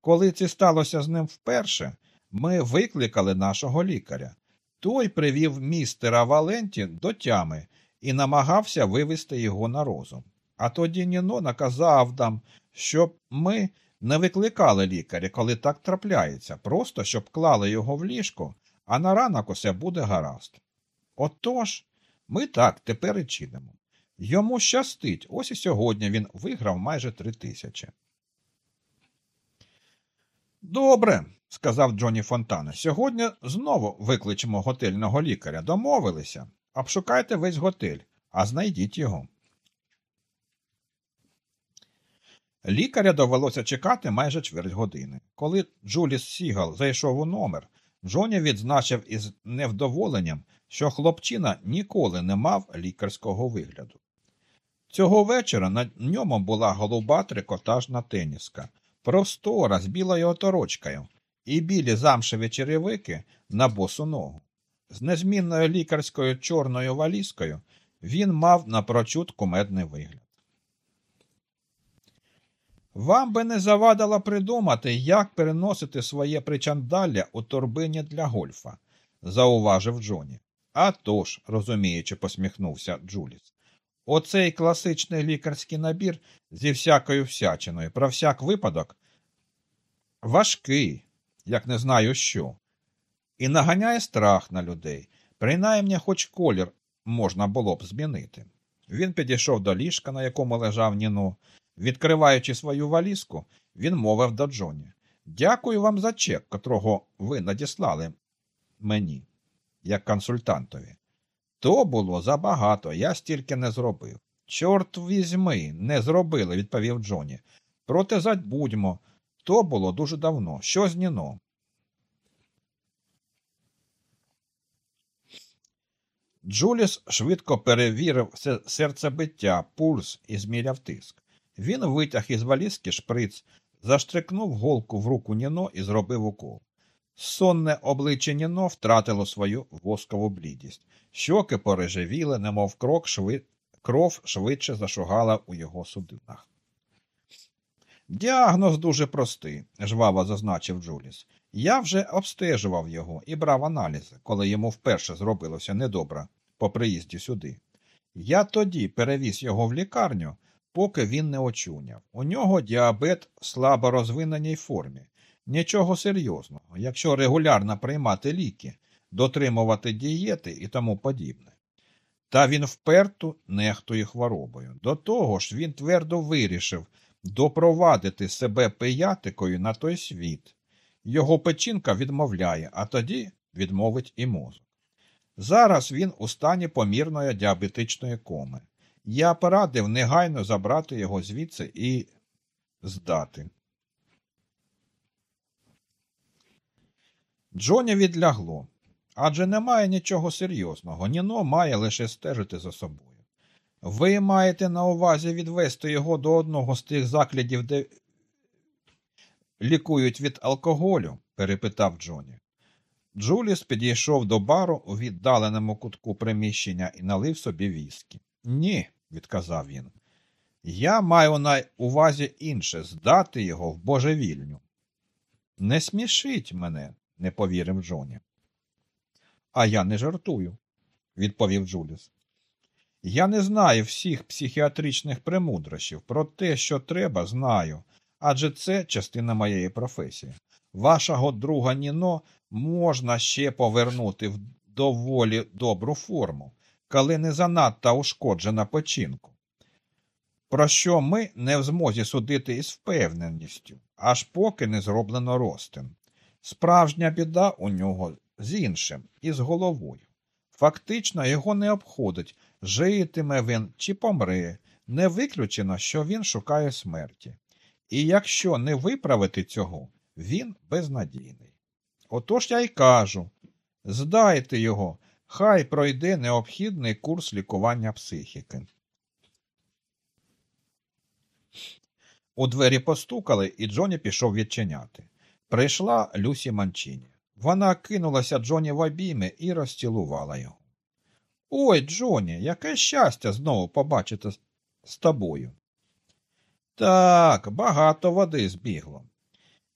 Коли це сталося з ним вперше, ми викликали нашого лікаря. Той привів містера Валенті до тями і намагався вивести його на розум. А тоді Ніно наказав нам, щоб ми не викликали лікаря, коли так трапляється, просто щоб клали його в ліжко, а на ранок усе буде гаразд. Отож, ми так тепер і чинимо. Йому щастить, ось і сьогодні він виграв майже три тисячі. Добре, сказав Джоні Фонтане. Сьогодні знову викличемо готельного лікаря. Домовилися. Обшукайте весь готель, а знайдіть його. Лікаря довелося чекати майже чверть години. Коли Джуліс Сігал зайшов у номер, Джоні відзначив із невдоволенням, що хлопчина ніколи не мав лікарського вигляду. Цього вечора на ньому була голуба трикотажна теніска, простора з білою оторочкою і білі замшеві черевики на босу ногу. З незмінною лікарською чорною валізкою він мав напрочуд кумедний вигляд. Вам би не завадило придумати, як переносити своє причандалля у торбині для гольфа, зауважив Джоні. «А тож», – розуміючи, посміхнувся Джуліс. Оцей класичний лікарський набір зі всякою всячиною, про всяк випадок, важкий, як не знаю що, і наганяє страх на людей, принаймні хоч колір можна було б змінити. Він підійшов до ліжка, на якому лежав Ніно. Відкриваючи свою валізку, він мовив до Джоні Дякую вам за чек, котрого ви надіслали мені, як консультантові. То було забагато, я стільки не зробив. Чорт візьми, не зробили, відповів Джоні. Проте забудьмо, то було дуже давно. Що з Ніно? Джуліс швидко перевірив серцебиття, пульс і зміряв тиск. Він витяг із валізки шприц, заштрикнув голку в руку Ніно і зробив укол. Сонне обличчя Ніно втратило свою воскову блідість. Щоки порежевіли, немов крок швид... кров швидше зашугала у його судинах. Діагноз дуже простий, жваво зазначив Джуліс. Я вже обстежував його і брав аналізи, коли йому вперше зробилося недобре по приїзді сюди. Я тоді перевіз його в лікарню, поки він не очуняв. У нього діабет в слабо розвиненій формі. Нічого серйозного, якщо регулярно приймати ліки, дотримувати дієти і тому подібне. Та він вперто нехтує хворобою. До того ж, він твердо вирішив допровадити себе пиятикою на той світ. Його печінка відмовляє, а тоді відмовить і мозок. Зараз він у стані помірної діабетичної коми. Я порадив негайно забрати його звідси і здати. Джоні відлягло. Адже немає нічого серйозного, Ніно має лише стежити за собою. Ви маєте на увазі відвести його до одного з тих закладів, де лікують від алкоголю? перепитав Джоні. Джуліс підійшов до бару у віддаленому кутку приміщення і налив собі віскі. Ні, відказав він. Я маю на увазі інше здати його в божевільню. Не смішіть мене, не повірив Джоні. А я не жартую, відповів Джуліс. Я не знаю всіх психіатричних премудрощів, про те, що треба, знаю, адже це частина моєї професії. Вашого друга Ніно можна ще повернути в доволі добру форму, коли не занадто ушкоджена печінку. Про що ми не в змозі судити із впевненістю, аж поки не зроблено ростин. Справжня біда у нього з іншим і з головою. Фактично його не обходить, житиме він чи помре, не виключено, що він шукає смерті. І якщо не виправити цього, він безнадійний. Отож я й кажу здайте його, хай пройде необхідний курс лікування психіки. У двері постукали, і Джоні пішов відчиняти. Прийшла Люсі Манчині. Вона кинулася Джоні в обійми і розцілувала його. Ой, Джоні, яке щастя знову побачити з тобою. Так, багато води збігло.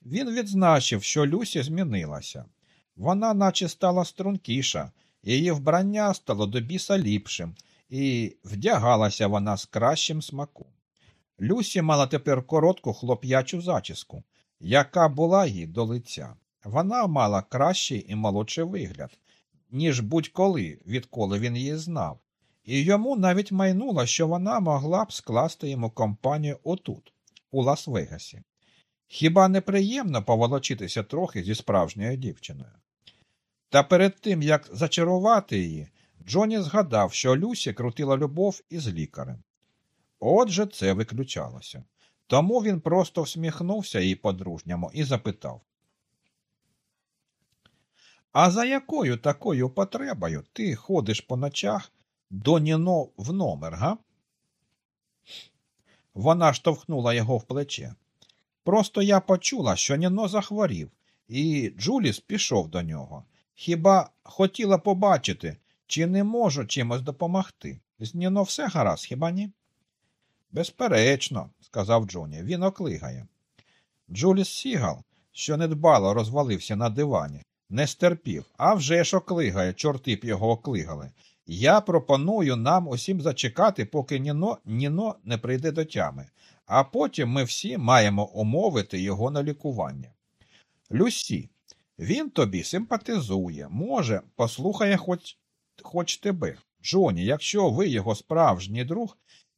Він відзначив, що Люсі змінилася. Вона наче стала стрункіша, її вбрання стало до біса ліпшим, і вдягалася вона з кращим смаком. Люсі мала тепер коротку хлоп'ячу зачіску, яка була їй до лиця. Вона мала кращий і молодший вигляд, ніж будь-коли, відколи він її знав, і йому навіть майнуло, що вона могла б скласти йому компанію отут, у Лас-Вегасі. Хіба не приємно поволочитися трохи зі справжньою дівчиною? Та перед тим, як зачарувати її, Джоні згадав, що Люсі крутила любов із лікарем. Отже, це виключалося. Тому він просто всміхнувся їй по-дружньому і запитав а за якою такою потребою ти ходиш по ночах до Ніно в номер, га? Вона штовхнула його в плече. Просто я почула, що Ніно захворів, і Джуліс пішов до нього. Хіба хотіла побачити, чи не можу чимось допомогти? З Ніно все гаразд, хіба ні? Безперечно, сказав Джоні, він оклигає. Джуліс Сігал, що недбало розвалився на дивані, не стерпів, а вже ж оклигає, чорти б його оклигали. Я пропоную нам усім зачекати, поки Ніно Ніно не прийде до тями, а потім ми всі маємо умовити його на лікування. Люсі, він тобі симпатизує, може, послухає хоч, хоч тебе. Джоні, якщо ви його справжній друг,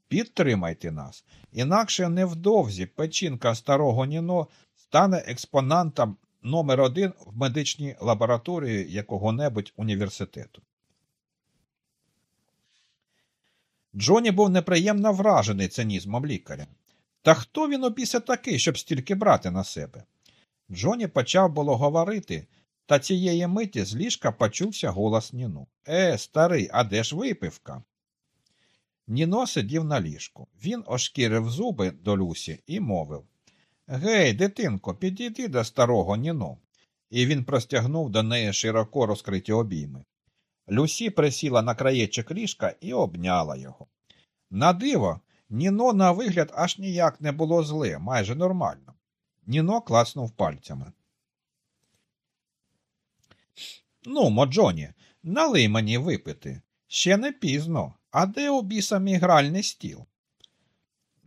підтримайте нас, інакше невдовзі печінка старого Ніно стане експонантом номер один в медичній лабораторії якого-небудь університету. Джоні був неприємно вражений цинізмом лікаря. Та хто він опісля такий, щоб стільки брати на себе? Джоні почав було говорити, та цієї миті з ліжка почувся голос Ніну. Е, старий, а де ж випивка? Ніно сидів на ліжку. Він ошкірив зуби до Люсі і мовив Гей, дитинко, підійди до старого Ніно. І він простягнув до неї широко розкриті обійми. Люсі присіла на краєчок ліжка і обняла його. На диво, Ніно на вигляд аж ніяк не було зле, майже нормально. Ніно клацнув пальцями. Ну, Моджоні, налий мені випити. Ще не пізно, А де у біса мій гральний стіл?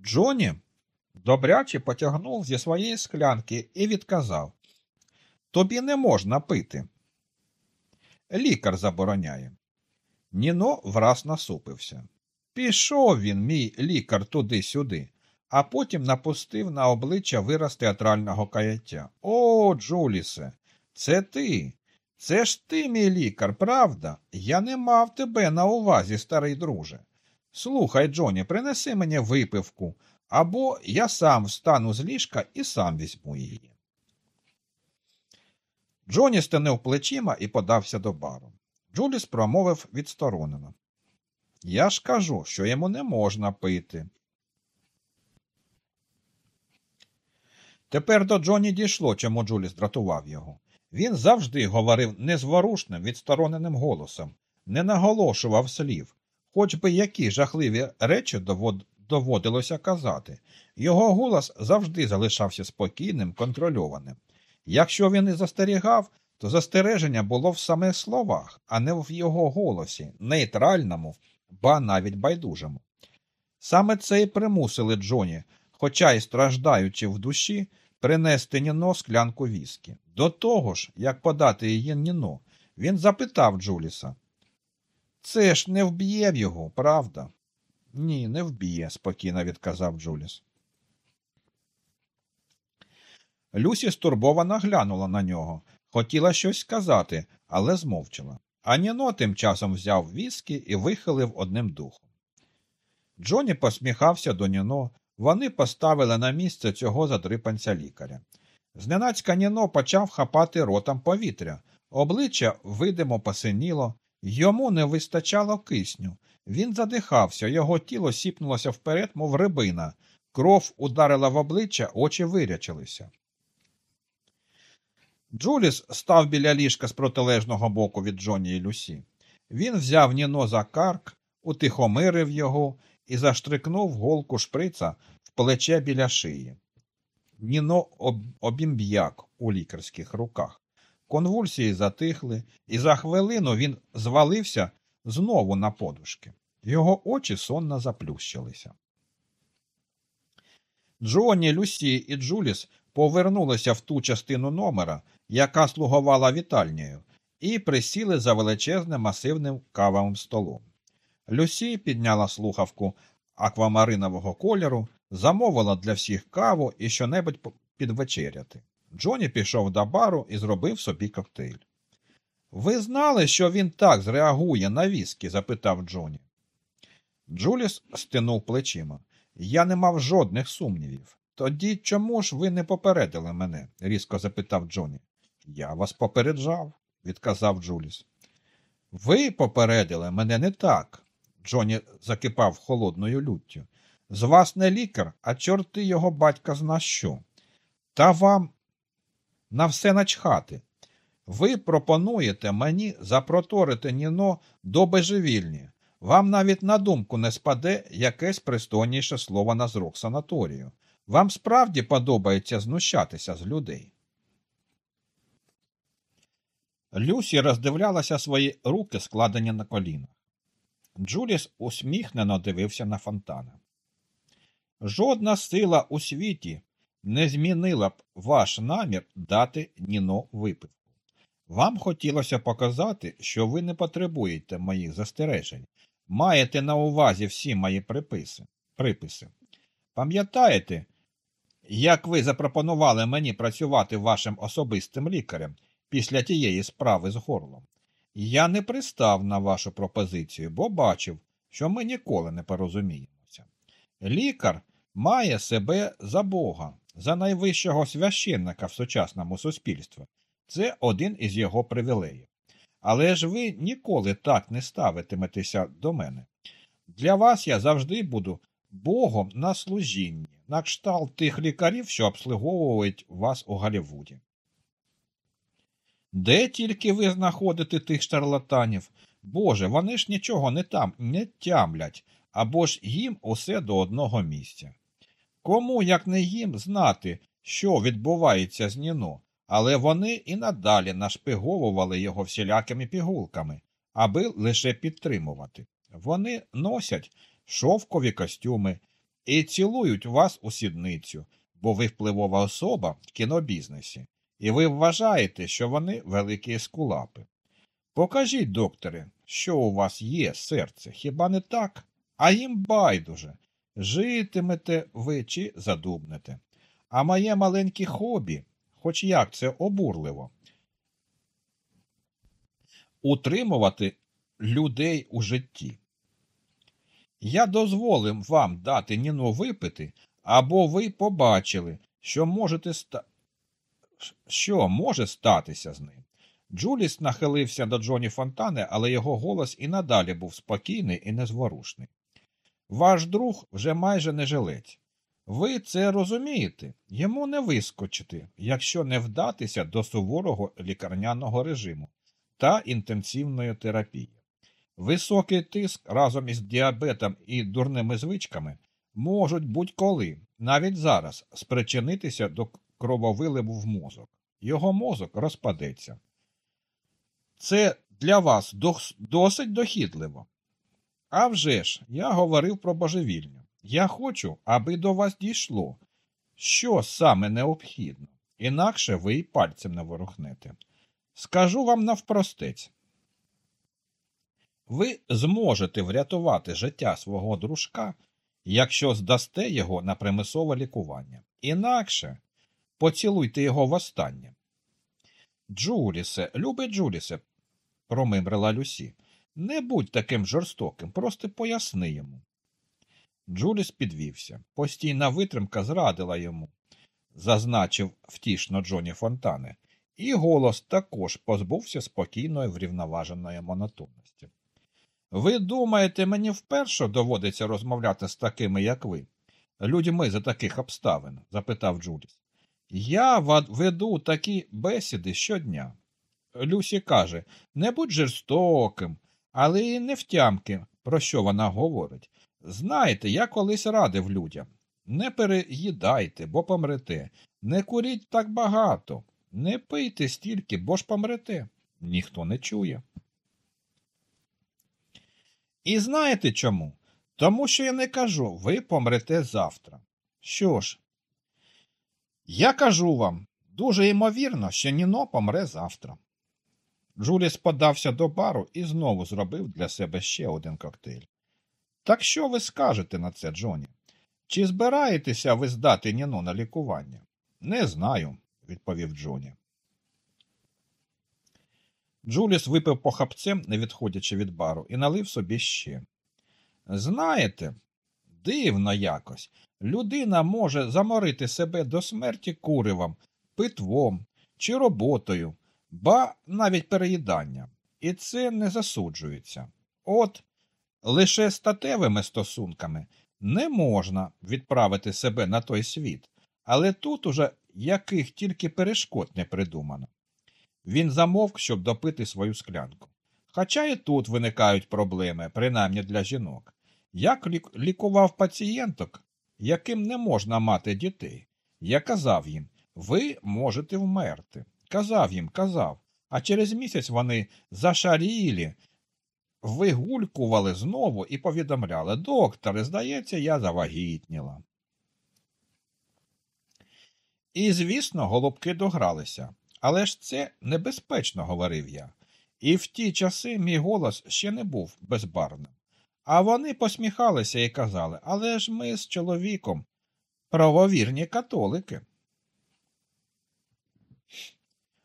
Джоні добряче потягнув зі своєї склянки і відказав Тобі не можна пити. Лікар забороняє. Ніно враз насупився. Пішов він, мій лікар, туди-сюди, а потім напустив на обличчя вираз театрального каяття. О, Джулісе, це ти. Це ж ти, мій лікар, правда? Я не мав тебе на увазі, старий друже. Слухай, Джоні, принеси мені випивку, або я сам встану з ліжка і сам візьму її. Джоні стенив плечима і подався до бару. Джуліс промовив відсторонено. Я ж кажу, що йому не можна пити. Тепер до Джоні дійшло, чому Джуліс дратував його. Він завжди говорив незворушним, відстороненим голосом, не наголошував слів, хоч би які жахливі речі довод... доводилося казати. Його голос завжди залишався спокійним, контрольованим. Якщо він і застерігав, то застереження було в самих словах, а не в його голосі, нейтральному, ба навіть байдужому. Саме це й примусили Джоні, хоча й страждаючи в душі, принести Ніно склянку віскі. До того ж, як подати її Ніно, він запитав Джуліса. Це ж не вб'є його, правда? Ні, не вб'є, спокійно відказав Джуліс. Люсі стурбовано глянула на нього, хотіла щось сказати, але змовчала. А Ніно тим часом взяв віскі і вихилив одним духом. Джоні посміхався до Ніно, вони поставили на місце цього задрипанця лікаря. Зненацька Ніно почав хапати ротом повітря, обличчя видимо посиніло, йому не вистачало кисню. Він задихався, його тіло сіпнулося вперед, мов рибина, кров ударила в обличчя, очі вирячилися. Джуліс став біля ліжка з протилежного боку від Джоні і Люсі. Він взяв Ніно за карк, утихомирив його і заштрикнув голку шприца в плече біля шиї. Ніно об... обім'як у лікарських руках. Конвульсії затихли, і за хвилину він звалився знову на подушки. Його очі сонно заплющилися. Джоні, Люсі і Джуліс повернулися в ту частину номера, яка слугувала вітальнею, і присіли за величезним масивним кавовим столом. Люсі підняла слухавку аквамаринового кольору, замовила для всіх каву і щонебудь підвечеряти. Джоні пішов до бару і зробив собі коктейль. Ви знали, що він так зреагує на віскі? запитав Джоні. Джуліс стинув плечима. Я не мав жодних сумнівів. Тоді чому ж ви не попередили мене? різко запитав Джоні. Я вас попереджав, відказав Джуліс. Ви попередили мене не так. Джоні закипав холодною люттю. З вас не лікар, а чорти його батька зна що. Та вам на все начхати. Ви пропонуєте мені запроторити Ніно до божевільні. Вам навіть на думку не спаде якесь пристойніше слово на зрок санаторію. Вам справді подобається знущатися з людей. Люсі роздивлялася свої руки, складені на колінах. Джуліс усміхнено дивився на фонтана. Жодна сила у світі не змінила б ваш намір дати Ніно випивку. Вам хотілося показати, що ви не потребуєте моїх застережень, маєте на увазі всі мої приписи. приписи. Пам'ятаєте, як ви запропонували мені працювати вашим особистим лікарем після тієї справи з горлом? Я не пристав на вашу пропозицію, бо бачив, що ми ніколи не порозуміємося. Лікар має себе за Бога, за найвищого священника в сучасному суспільстві. Це один із його привілеїв. Але ж ви ніколи так не ставитиметеся до мене. Для вас я завжди буду Богом на служінні, на кшталт тих лікарів, що обслуговують вас у Голлівуді. Де тільки ви знаходите тих шарлатанів? Боже, вони ж нічого не там не тямлять, або ж їм усе до одного місця. Кому, як не їм, знати, що відбувається з Ніно, але вони і надалі нашпиговували його всілякими пігулками, аби лише підтримувати. Вони носять шовкові костюми і цілують вас у сідницю, бо ви впливова особа в кінобізнесі, і ви вважаєте, що вони великі ескулапи. Покажіть, докторе, що у вас є серце, хіба не так? А їм байдуже. Житимете ви чи задубнете. А моє маленьке хобі, хоч як це обурливо, утримувати людей у житті. Я дозволив вам дати Ніно випити, або ви побачили, що можете ста... що може статися з ним. Джуліс нахилився до Джоні Фонтане, але його голос і надалі був спокійний і незворушний. Ваш друг вже майже не жилець. Ви це розумієте, йому не вискочити, якщо не вдатися до суворого лікарняного режиму та інтенсивної терапії. Високий тиск разом із діабетом і дурними звичками можуть будь-коли, навіть зараз, спричинитися до крововиливу в мозок. Його мозок розпадеться. Це для вас досить дохідливо. А вже ж, я говорив про божевільню. Я хочу, аби до вас дійшло, що саме необхідно, інакше ви й пальцем не ворухнете. Скажу вам навпростець. Ви зможете врятувати життя свого дружка, якщо здасте його на примусове лікування. Інакше поцілуйте його востаннє. Джулісе, любий Джулісе, промимрила Люсі, не будь таким жорстоким, просто поясни йому. Джуліс підвівся. Постійна витримка зрадила йому, зазначив втішно Джоні Фонтане, і голос також позбувся спокійної врівноваженої монотонності. Ви думаєте, мені вперше доводиться розмовляти з такими, як ви, людьми за таких обставин? запитав Джуліс. Я веду такі бесіди щодня. Люсі каже не будь жорстоким, але і не втямки, про що вона говорить. Знаєте, я колись радив людям не переїдайте, бо помрете, не куріть так багато, не пийте стільки, бо ж помрете. Ніхто не чує. І знаєте чому? Тому що я не кажу, ви помрете завтра. Що ж, я кажу вам, дуже ймовірно, що Ніно помре завтра. Джуліс подався до бару і знову зробив для себе ще один коктейль. Так що ви скажете на це, Джоні? Чи збираєтеся ви здати Ніно на лікування? Не знаю, відповів Джоні. Джуліс випив похапцем, не відходячи від бару, і налив собі ще. Знаєте, дивно якось. Людина може заморити себе до смерті куривом, питвом чи роботою, ба навіть переїданням. І це не засуджується. От лише статевими стосунками не можна відправити себе на той світ, але тут уже яких тільки перешкод не придумано. Він замовк, щоб допити свою склянку. Хоча і тут виникають проблеми, принаймні для жінок. Як лікував пацієнток, яким не можна мати дітей. Я казав їм, ви можете вмерти. Казав їм, казав, а через місяць вони зашарілі, вигулькували знову і повідомляли докторе, здається, я завагітніла. І, звісно, голубки догралися. Але ж це небезпечно, говорив я. І в ті часи мій голос ще не був безбарвним. А вони посміхалися і казали, але ж ми з чоловіком правовірні католики.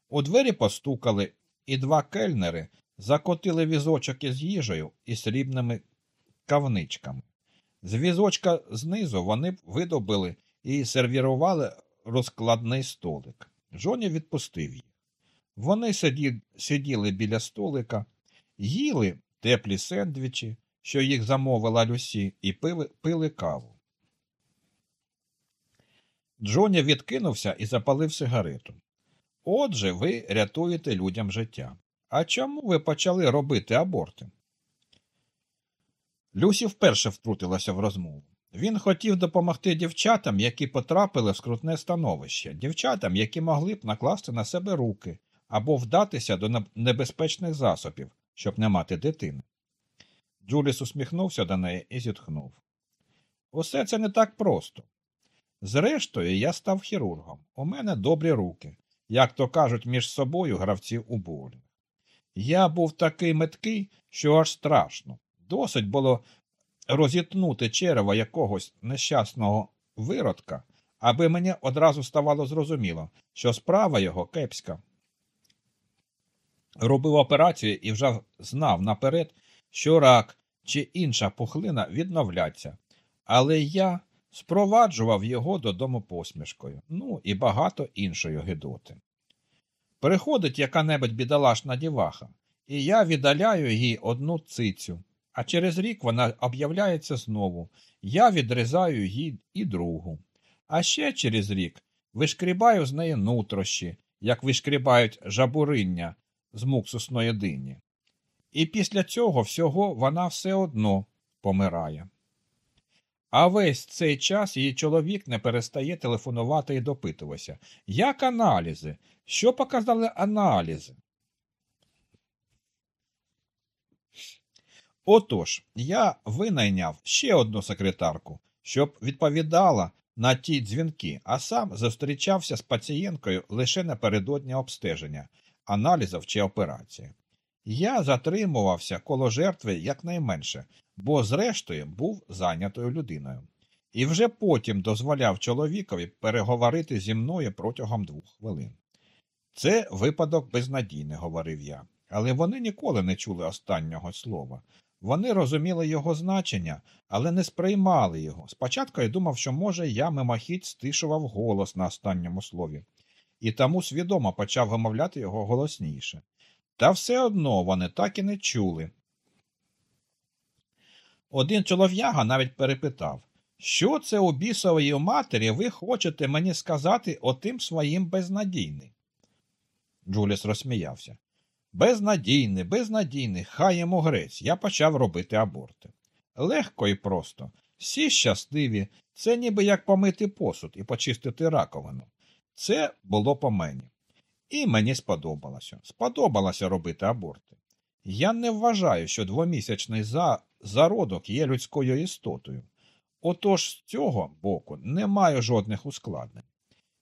У двері постукали, і два кельнери закотили візочок із їжею і срібними кавничками. З візочка знизу вони видобили і сервірували розкладний столик. Джоні відпустив їх. Вони сиділи біля столика, їли теплі сендвічі, що їх замовила Люсі, і пили, пили каву. Джоні відкинувся і запалив сигарету. Отже, ви рятуєте людям життя. А чому ви почали робити аборти? Люсі вперше втрутилася в розмову. Він хотів допомогти дівчатам, які потрапили в скрутне становище, дівчатам, які могли б накласти на себе руки або вдатися до небезпечних засобів, щоб не мати дитини. Джуліс усміхнувся до неї і зітхнув. Усе це не так просто. Зрештою, я став хірургом. У мене добрі руки, як то кажуть між собою гравців у боулінг. Я був такий меткий, що аж страшно. Досить було розітнути черево якогось нещасного виродка, аби мені одразу ставало зрозуміло, що справа його кепська. Робив операцію і вже знав наперед, що рак чи інша пухлина відновляться, але я спроваджував його додому посмішкою, ну і багато іншої гидоти. Приходить яка-небудь бідолашна діваха, і я віддаляю їй одну цицю, а через рік вона об'являється знову. Я відрізаю їй і другу. А ще через рік вишкрібаю з неї нутрощі, як вишкрібають жабуриння з муксусної дині. І після цього всього вона все одно помирає. А весь цей час її чоловік не перестає телефонувати і допитуватися. Як аналізи? Що показали аналізи? Отож, я винайняв ще одну секретарку, щоб відповідала на ті дзвінки, а сам зустрічався з пацієнткою лише напередодні обстеження, аналізів чи операції. Я затримувався коло жертви якнайменше, бо, зрештою, був зайнятою людиною. І вже потім дозволяв чоловікові переговорити зі мною протягом двох хвилин. Це випадок безнадійний, говорив я, але вони ніколи не чули останнього слова. Вони розуміли його значення, але не сприймали його. Спочатку я думав, що, може, я мимохідь стишував голос на останньому слові, і тому свідомо почав вимовляти його голосніше. Та все одно вони так і не чули. Один чолов'яга навіть перепитав, що це у бісової матері ви хочете мені сказати отим своїм безнадійним? Джуліс розсміявся. Безнадійний, безнадійний, хай йому грець, я почав робити аборти. Легко і просто. Всі щасливі, це ніби як помити посуд і почистити раковину. Це було по мені. І мені сподобалося. Сподобалося робити аборти. Я не вважаю, що двомісячний за... зародок є людською істотою. Отож з цього боку не маю жодних ускладнень.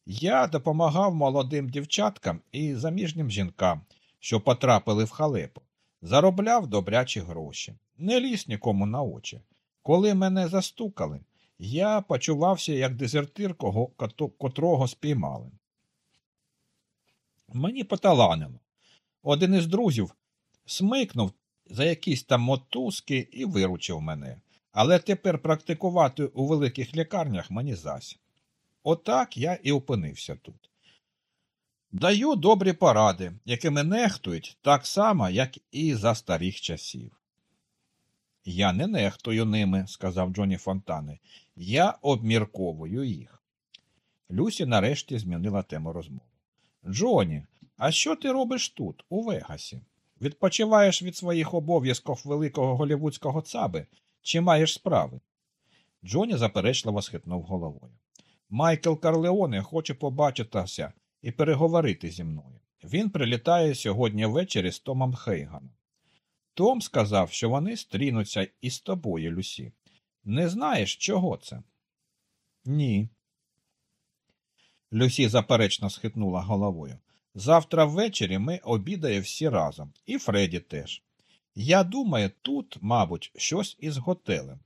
Я допомагав молодим дівчаткам і заміжнім жінкам, що потрапили в халепу, заробляв добрячі гроші, не ліз нікому на очі. Коли мене застукали, я почувався як дезертир, кого, котрого спіймали. Мені поталанило. Один із друзів смикнув за якісь там мотузки і виручив мене, але тепер практикувати у великих лікарнях мені зась. Отак я і опинився тут. Даю добрі поради, якими нехтують так само, як і за старих часів. Я не нехтую ними, сказав Джоні Фонтани. Я обмірковую їх. Люсі нарешті змінила тему розмови. Джоні, а що ти робиш тут, у Вегасі? Відпочиваєш від своїх обов'язків великого голівудського цаби чи маєш справи? Джоні заперечливо схитнув головою. Майкл Карлеоне хоче побачитися і переговорити зі мною. Він прилітає сьогодні ввечері з Томом Хейганом. Том сказав, що вони стрінуться із тобою, Люсі. Не знаєш, чого це? Ні. Люсі заперечно схитнула головою. Завтра ввечері ми обідаємо всі разом, і Фредді теж. Я думаю, тут, мабуть, щось із готелем.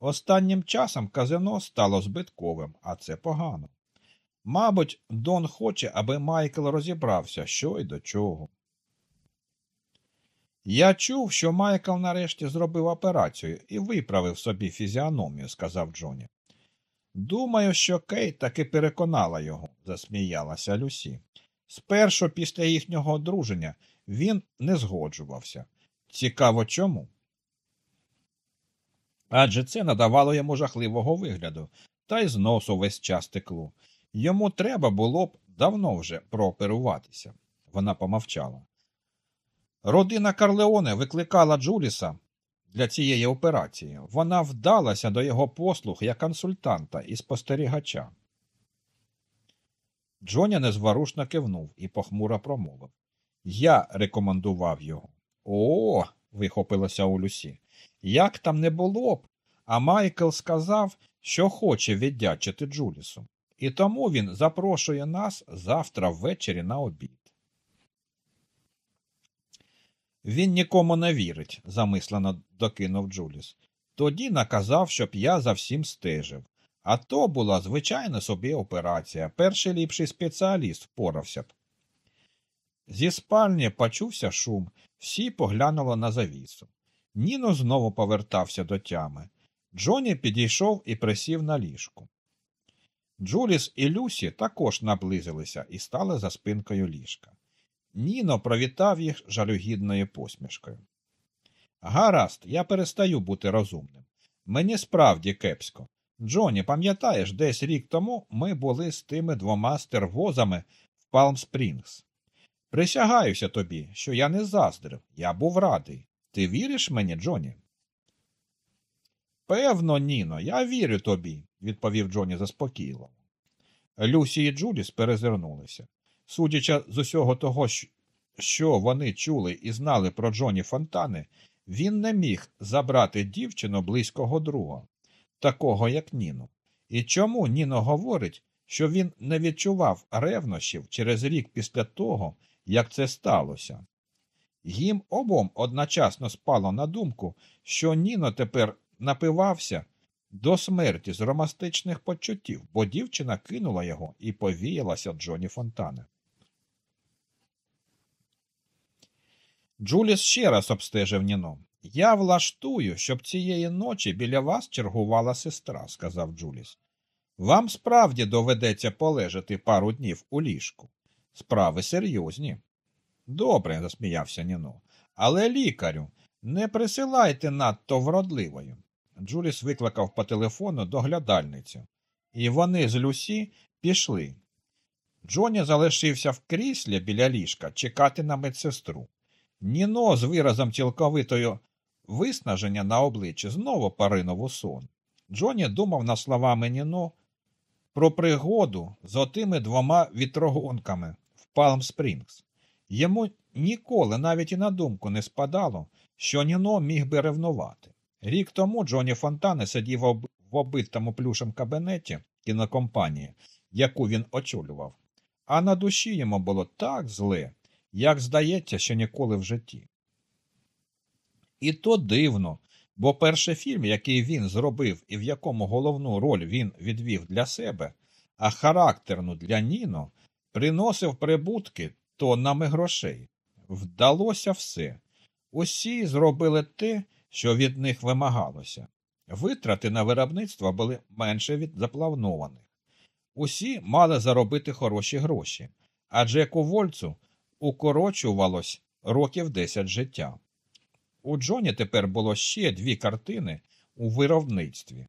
Останнім часом казино стало збитковим, а це погано. Мабуть, Дон хоче, аби Майкл розібрався, що й до чого. Я чув, що Майкл нарешті зробив операцію і виправив собі фізіономію, сказав Джоні. Думаю, що Кейт таки переконала його, засміялася Люсі. Спершу після їхнього одруження він не згоджувався. Цікаво чому? Адже це надавало йому жахливого вигляду, та й з носу весь час текло. Йому треба було б давно вже прооперуватися. Вона помовчала. Родина Карлеоне викликала Джуліса для цієї операції. Вона вдалася до його послуг як консультанта і спостерігача. Джоня незворушно кивнув і похмуро промовив. Я рекомендував його. О, вихопилося у Люсі. Як там не було б, а Майкл сказав, що хоче віддячити Джулісу, і тому він запрошує нас завтра ввечері на обід. Він нікому не вірить, замислено докинув Джуліс. Тоді наказав, щоб я за всім стежив. А то була звичайна собі операція. Перший ліпший спеціаліст впорався б. Зі спальні почувся шум, всі поглянули на завісу. Ніно знову повертався до тями. Джоні підійшов і присів на ліжку. Джуліс і Люсі також наблизилися і стали за спинкою ліжка. Ніно привітав їх жалюгідною посмішкою. Гаразд, я перестаю бути розумним. Мені справді кепсько. Джоні, пам'ятаєш, десь рік тому ми були з тими двома стервозами в Палм Спрінгс. Присягаюся тобі, що я не заздрив, я був радий. Ти віриш мені, Джоні? Певно, Ніно, я вірю тобі, відповів Джоні заспокійливо. Люсі і Джуліс перезирнулися. Судячи з усього того, що вони чули і знали про Джоні Фонтани, він не міг забрати дівчину близького друга, такого як Ніну. І чому Ніно говорить, що він не відчував ревнощів через рік після того, як це сталося? Їм обом одночасно спало на думку, що Ніно тепер напивався до смерті з романтичних почуттів, бо дівчина кинула його і повіялася Джоні Фонтане. Джуліс ще раз обстежив Ніно. Я влаштую, щоб цієї ночі біля вас чергувала сестра, сказав Джуліс. Вам справді доведеться полежати пару днів у ліжку. Справи серйозні. Добре, засміявся Ніно. Але лікарю, не присилайте надто вродливою. Джуліс викликав по телефону доглядальницю, і вони з Люсі пішли. Джоні залишився в кріслі біля ліжка чекати на медсестру. Ніно з виразом цілковитої виснаження на обличчі знову поринув у сон. Джоні думав на словами Ніно про пригоду з отими двома вітрогонками в Палм Спрінгс. Йому ніколи навіть і на думку не спадало, що Ніно міг би ревнувати. Рік тому Джоні Фонтане сидів в оббитому плюшем кабінеті кінокомпанії, яку він очолював, а на душі йому було так зле, як здається, що ніколи в житті. І то дивно, бо перший фільм, який він зробив і в якому головну роль він відвів для себе, а характерну для Ніно, приносив прибутки тоннами грошей. Вдалося все. Усі зробили те, що від них вимагалося. Витрати на виробництво були менше від запланованих. Усі мали заробити хороші гроші, а Джеку Вольцу укорочувалось років 10 життя. У Джоні тепер було ще дві картини у виробництві.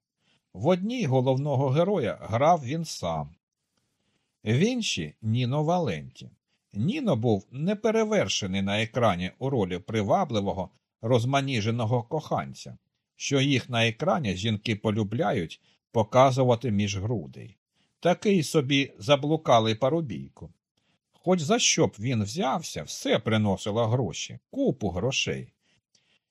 В одній головного героя грав він сам, в іншій Ніно Валенті. Ніно був неперевершений на екрані у ролі привабливого, розманіженого коханця, що їх на екрані жінки полюбляють показувати між грудей. Такий собі заблукалий парубійку. Хоч за що б він взявся, все приносило гроші, купу грошей.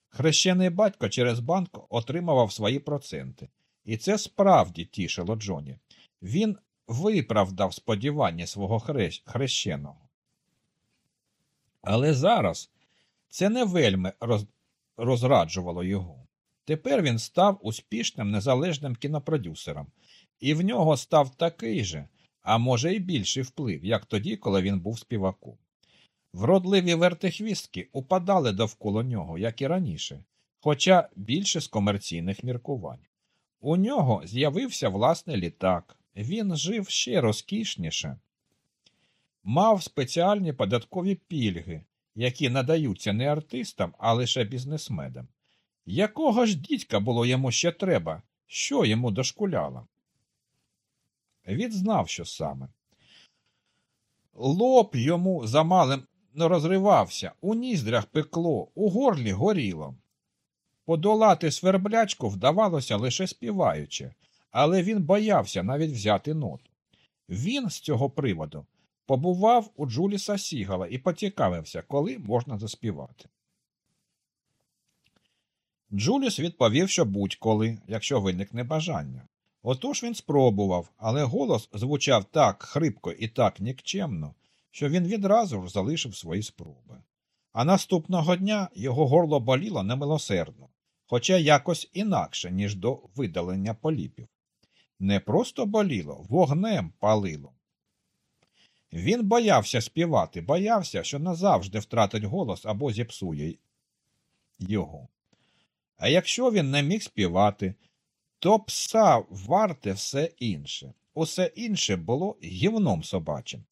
Хрещений батько через банк отримував свої проценти, і це справді тішило Джоні. Він виправдав сподівання свого хрещеного. Але зараз це не вельми роз... розраджувало його. Тепер він став успішним незалежним кінопродюсером, і в нього став такий же, а може й більший вплив, як тоді, коли він був співаком. Вродливі вертихвістки упадали довкола нього, як і раніше, хоча більше з комерційних міркувань. У нього з'явився власний літак, він жив ще розкішніше, мав спеціальні податкові пільги, які надаються не артистам, а лише бізнесменам. Якого ж дідька було йому ще треба, що йому дошкуляло? Він знав, що саме. Лоб йому замалим розривався, у ніздрях пекло, у горлі горіло. Подолати сверблячку вдавалося лише співаючи, але він боявся навіть взяти ноту. Він з цього приводу побував у Джуліса Сігала і поцікавився, коли можна заспівати. Джуліс відповів, що будь-коли, якщо виникне бажання. Отож він спробував, але голос звучав так хрипко і так нікчемно, що він відразу ж залишив свої спроби. А наступного дня його горло боліло немилосердно, хоча якось інакше, ніж до видалення поліпів. Не просто боліло, вогнем палило. Він боявся співати, боявся, що назавжди втратить голос або зіпсує його. А якщо він не міг співати, то пса варте все інше. Усе інше було гівном собачим.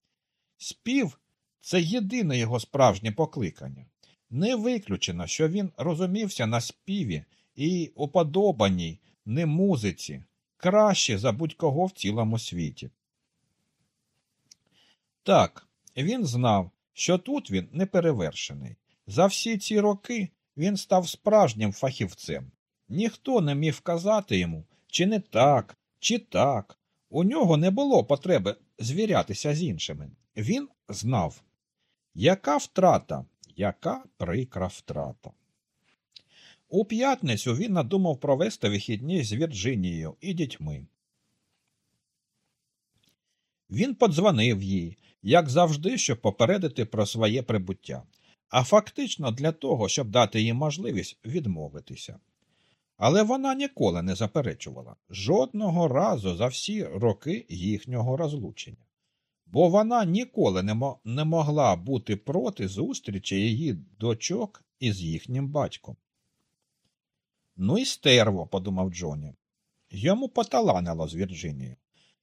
Спів це єдине його справжнє покликання. Не виключено, що він розумівся на співі і уподобаній не музиці, краще за будь-кого в цілому світі. Так, він знав, що тут він не перевершений. За всі ці роки він став справжнім фахівцем. Ніхто не міг вказати йому, чи не так, чи так. У нього не було потреби звірятися з іншими. Він знав, яка втрата, яка прикра втрата. У п'ятницю він надумав провести вихідні з Вірджинією і дітьми. Він подзвонив їй, як завжди, щоб попередити про своє прибуття, а фактично для того, щоб дати їй можливість відмовитися. Але вона ніколи не заперечувала жодного разу за всі роки їхнього розлучення, бо вона ніколи не, мо не могла бути проти зустрічі її дочок із їхнім батьком. Ну і стерво, подумав Джоні. Йому поталанило з Вірджинією.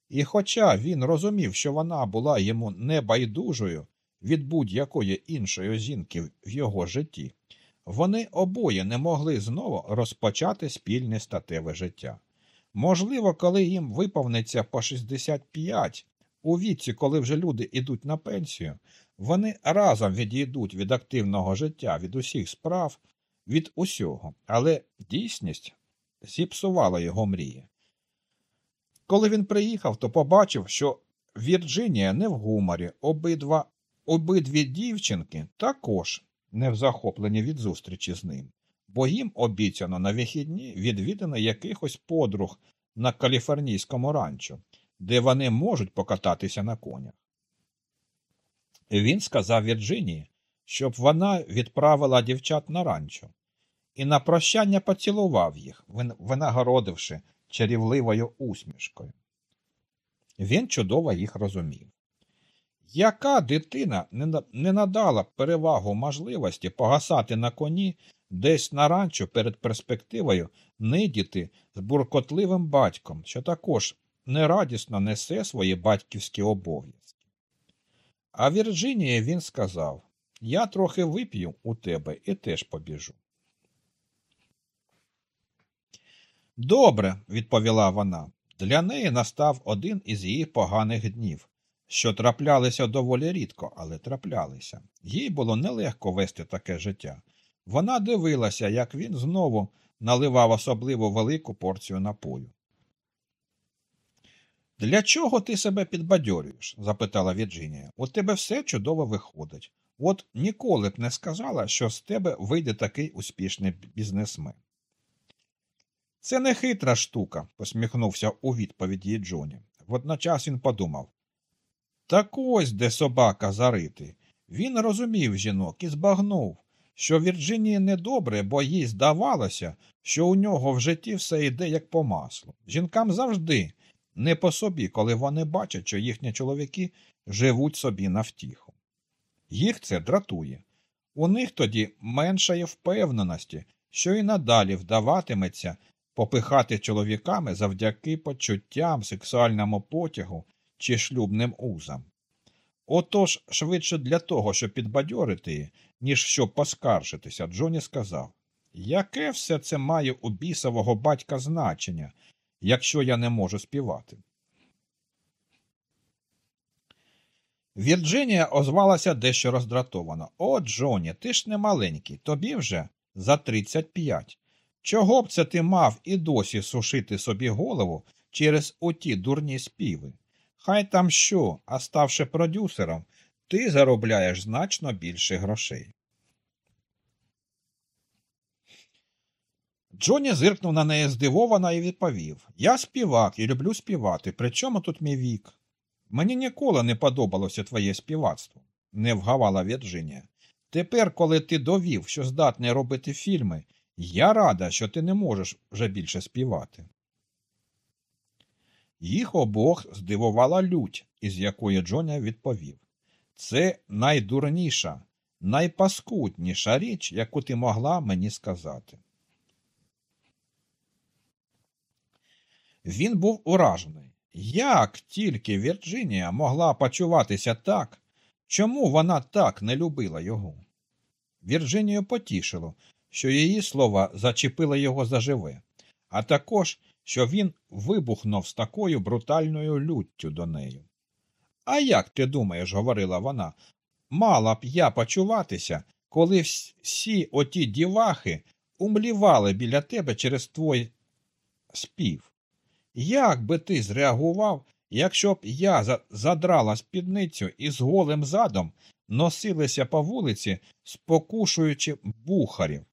І хоча він розумів, що вона була йому небайдужою від будь-якої іншої жінки в його житті, вони обоє не могли знову розпочати спільне статеве життя. Можливо, коли їм виповниться по 65, у віці, коли вже люди йдуть на пенсію, вони разом відійдуть від активного життя, від усіх справ, від усього, але дійсність зіпсувала його мрії. Коли він приїхав, то побачив, що Вірджинія не в гуморі, обидва, обидві дівчинки також не в захопленні від зустрічі з ним, бо їм обіцяно на вихідні відвідано якихось подруг на каліфорнійському ранчо, де вони можуть покататися на конях. Він сказав Вірджинії, щоб вона відправила дівчат на ранчо, і на прощання поцілував їх, винагородивши чарівливою усмішкою. Він чудово їх розумів. Яка дитина не надала перевагу можливості погасати на коні десь на ранчо перед перспективою нидіти з буркотливим батьком, що також нерадісно несе свої батьківські обов'язки? А Вірджинії він сказав Я трохи вип'ю у тебе і теж побіжу. Добре, відповіла вона. Для неї настав один із її поганих днів, що траплялися доволі рідко, але траплялися. Їй було нелегко вести таке життя. Вона дивилася, як він знову наливав особливо велику порцію напою. Для чого ти себе підбадьорюєш? запитала Вірджинія. У тебе все чудово виходить. От ніколи б не сказала, що з тебе вийде такий успішний бізнесмен. Це не хитра штука, посміхнувся у відповіді Джоні. Водночас він подумав. Так ось де собака зарити. Він розумів жінок і збагнув, що Вірджинії недобре, бо їй здавалося, що у нього в житті все йде як по маслу. Жінкам завжди не по собі, коли вони бачать, що їхні чоловіки живуть собі на втіху. Їх це дратує. У них тоді меншає впевненості, що і надалі вдаватиметься попихати чоловіками завдяки почуттям, сексуальному потягу чи шлюбним узам. Отож, швидше для того, щоб підбадьорити ніж щоб поскаржитися, Джоні сказав Яке все це має у бісового батька значення, якщо я не можу співати? Вірджинія озвалася дещо роздратовано. О, Джоні, ти ж не маленький, тобі вже за тридцять п'ять. Чого б це ти мав і досі сушити собі голову через оті дурні співи? Хай там що, а ставши продюсером, ти заробляєш значно більше грошей. Джоні зиркнув на неї здивовано і відповів Я співак і люблю співати. При чому тут мій вік? Мені ніколи не подобалося твоє співацтво, не вгавала Вірджинія. Тепер, коли ти довів, що здатний робити фільми, я рада, що ти не можеш вже більше співати. Їх обох здивувала лють, із якої Джоня відповів Це найдурніша, найпаскудніша річ, яку ти могла мені сказати. Він був уражений. Як тільки Вірджинія могла почуватися так, чому вона так не любила його? Вірджинію потішило, що її слова зачепили його заживе, а також, що він вибухнув з такою брутальною люттю до неї. А як ти думаєш, говорила вона, мала б я почуватися, коли всі оті дівахи умлівали біля тебе через твій спів? Як би ти зреагував, якщо б я задрала спідницю і з голим задом носилися по вулиці, спокушуючи бухарів?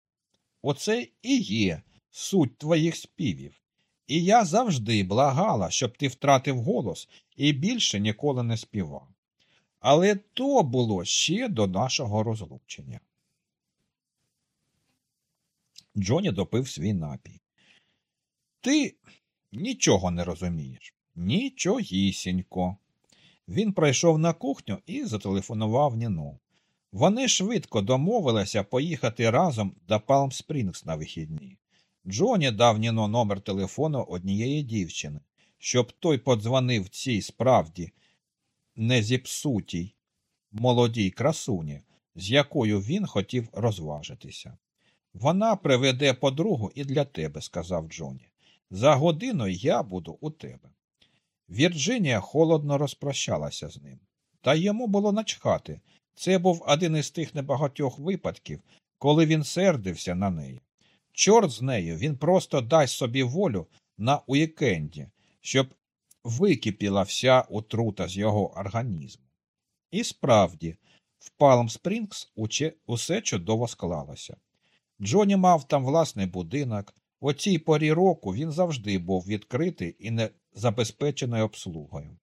Оце і є суть твоїх співів. І я завжди благала, щоб ти втратив голос і більше ніколи не співав. Але то було ще до нашого розлучення. Джоні допив свій напій. Ти нічого не розумієш. Нічогісінько. Він пройшов на кухню і зателефонував Ніну. Вони швидко домовилися поїхати разом до Палм Спрінгс на вихідні. Джоні дав Ніно номер телефону однієї дівчини, щоб той подзвонив цій справді незіпсутій молодій красуні, з якою він хотів розважитися. Вона приведе подругу і для тебе, сказав Джоні. За годину я буду у тебе. Вірджинія холодно розпрощалася з ним. Та йому було начхати. Це був один із тих небагатьох випадків, коли він сердився на неї. Чорт з нею, він просто дасть собі волю на уікенді, щоб википіла вся отрута з його організму. І справді, в Палм Спрінгс усе чудово склалося. Джоні мав там власний будинок. У цій порі року він завжди був відкритий і незабезпеченою обслугою.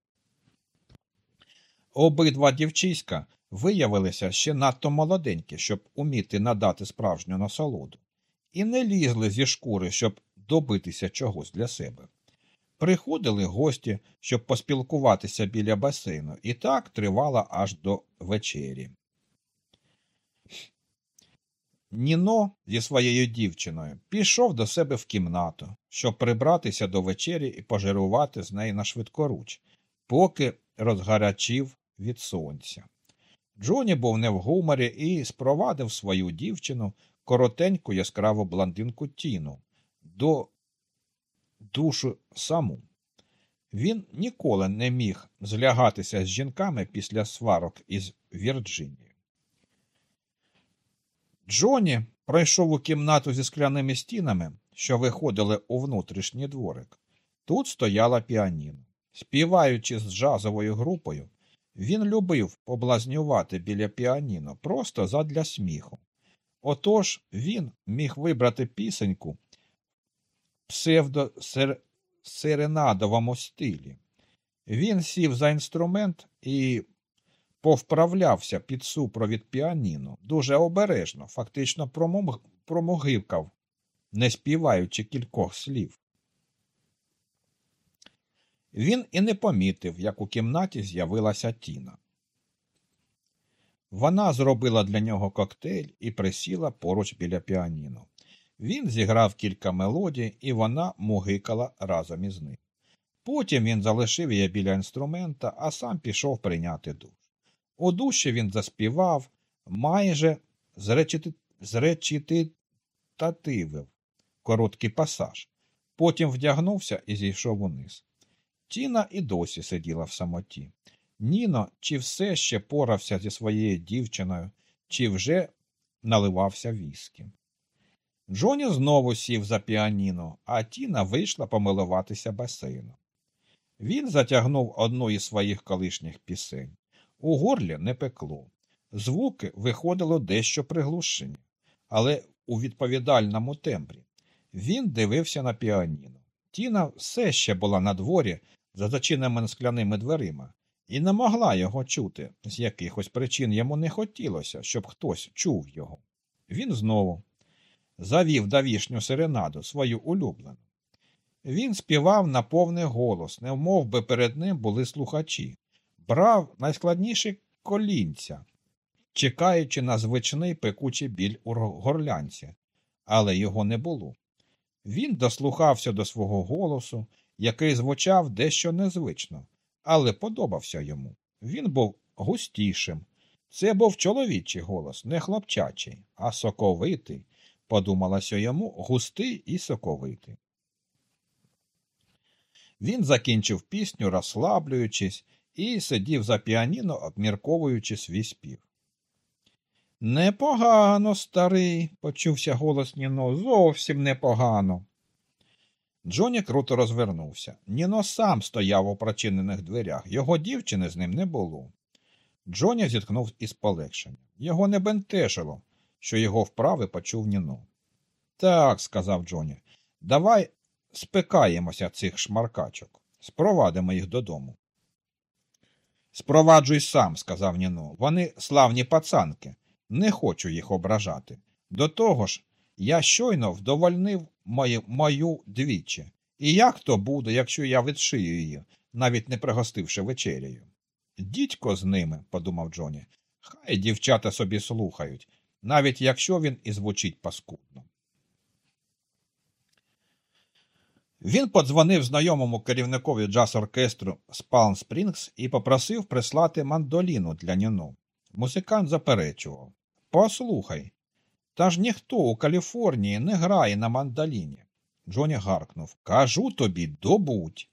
Обидва дівчиська виявилися ще надто молоденькі, щоб уміти надати справжню насолоду, і не лізли зі шкури, щоб добитися чогось для себе. Приходили гості, щоб поспілкуватися біля басейну, і так тривало аж до вечері. Ніно зі своєю дівчиною пішов до себе в кімнату, щоб прибратися до вечері і пожирувати з неї на швидкоруч, поки розгарячів від сонця. Джоні був не в гуморі і спровадив свою дівчину коротеньку яскраву блондинку Тіну до душу саму. Він ніколи не міг злягатися з жінками після сварок із Вірджинією. Джоні пройшов у кімнату зі скляними стінами, що виходили у внутрішній дворик. Тут стояла піаніно. Співаючи з джазовою групою, він любив поблазнювати біля піаніно просто задля сміху. Отож він міг вибрати пісеньку псевдосеренадовому стилі. Він сів за інструмент і повправлявся під супровід піаніно, дуже обережно, фактично промогивкав, не співаючи кількох слів. Він і не помітив, як у кімнаті з'явилася Тіна. Вона зробила для нього коктейль і присіла поруч біля піаніно. Він зіграв кілька мелодій, і вона мугикала разом із ним. Потім він залишив її біля інструмента, а сам пішов прийняти душ. У душі він заспівав майже зречитативив короткий пасаж. Потім вдягнувся і зійшов униз. Тіна і досі сиділа в самоті. Ніно чи все ще порався зі своєю дівчиною, чи вже наливався віскі. Джоні знову сів за піаніно, а Тіна вийшла помилуватися басейном. Він затягнув одну із своїх колишніх пісень. У горлі не пекло. Звуки виходили дещо приглушені, але у відповідальному тембрі. Він дивився на піаніно. Тіна все ще була на дворі за зачиненими скляними дверима і не могла його чути. З якихось причин йому не хотілося, щоб хтось чув його. Він знову завів давішню серенаду свою улюблену. Він співав на повний голос, не би перед ним були слухачі, брав найскладніші колінця, чекаючи на звичний пекучий біль у горлянці, але його не було. Він дослухався до свого голосу, який звучав дещо незвично, але подобався йому. Він був густішим. Це був чоловічий голос, не хлопчачий, а соковитий, подумалося йому, густий і соковитий. Він закінчив пісню, розслаблюючись, і сидів за піаніно, обмірковуючи свій спів. Непогано, старий, почувся голос Ніно, зовсім непогано. Джоні круто розвернувся. Ніно сам стояв у прочинених дверях, його дівчини з ним не було. Джоні зіткнув із полегшенням. Його не бентежило, що його вправи почув Ніно. Так, сказав Джоні, давай спекаємося цих шмаркачок, спровадимо їх додому. Спроваджуй сам, сказав Ніно. Вони славні пацанки. Не хочу їх ображати. До того ж, я щойно вдовольнив мою, мою двічі. І як то буде, якщо я відшию її, навіть не пригостивши вечерею? Дідько з ними, подумав Джоні. Хай дівчата собі слухають, навіть якщо він і звучить паскудно. Він подзвонив знайомому керівникові джаз-оркестру з Спрінгс і попросив прислати мандоліну для Ніно. Музикант заперечував Послухай, та ж ніхто у Каліфорнії не грає на мандоліні. Джоні гаркнув Кажу тобі, добудь.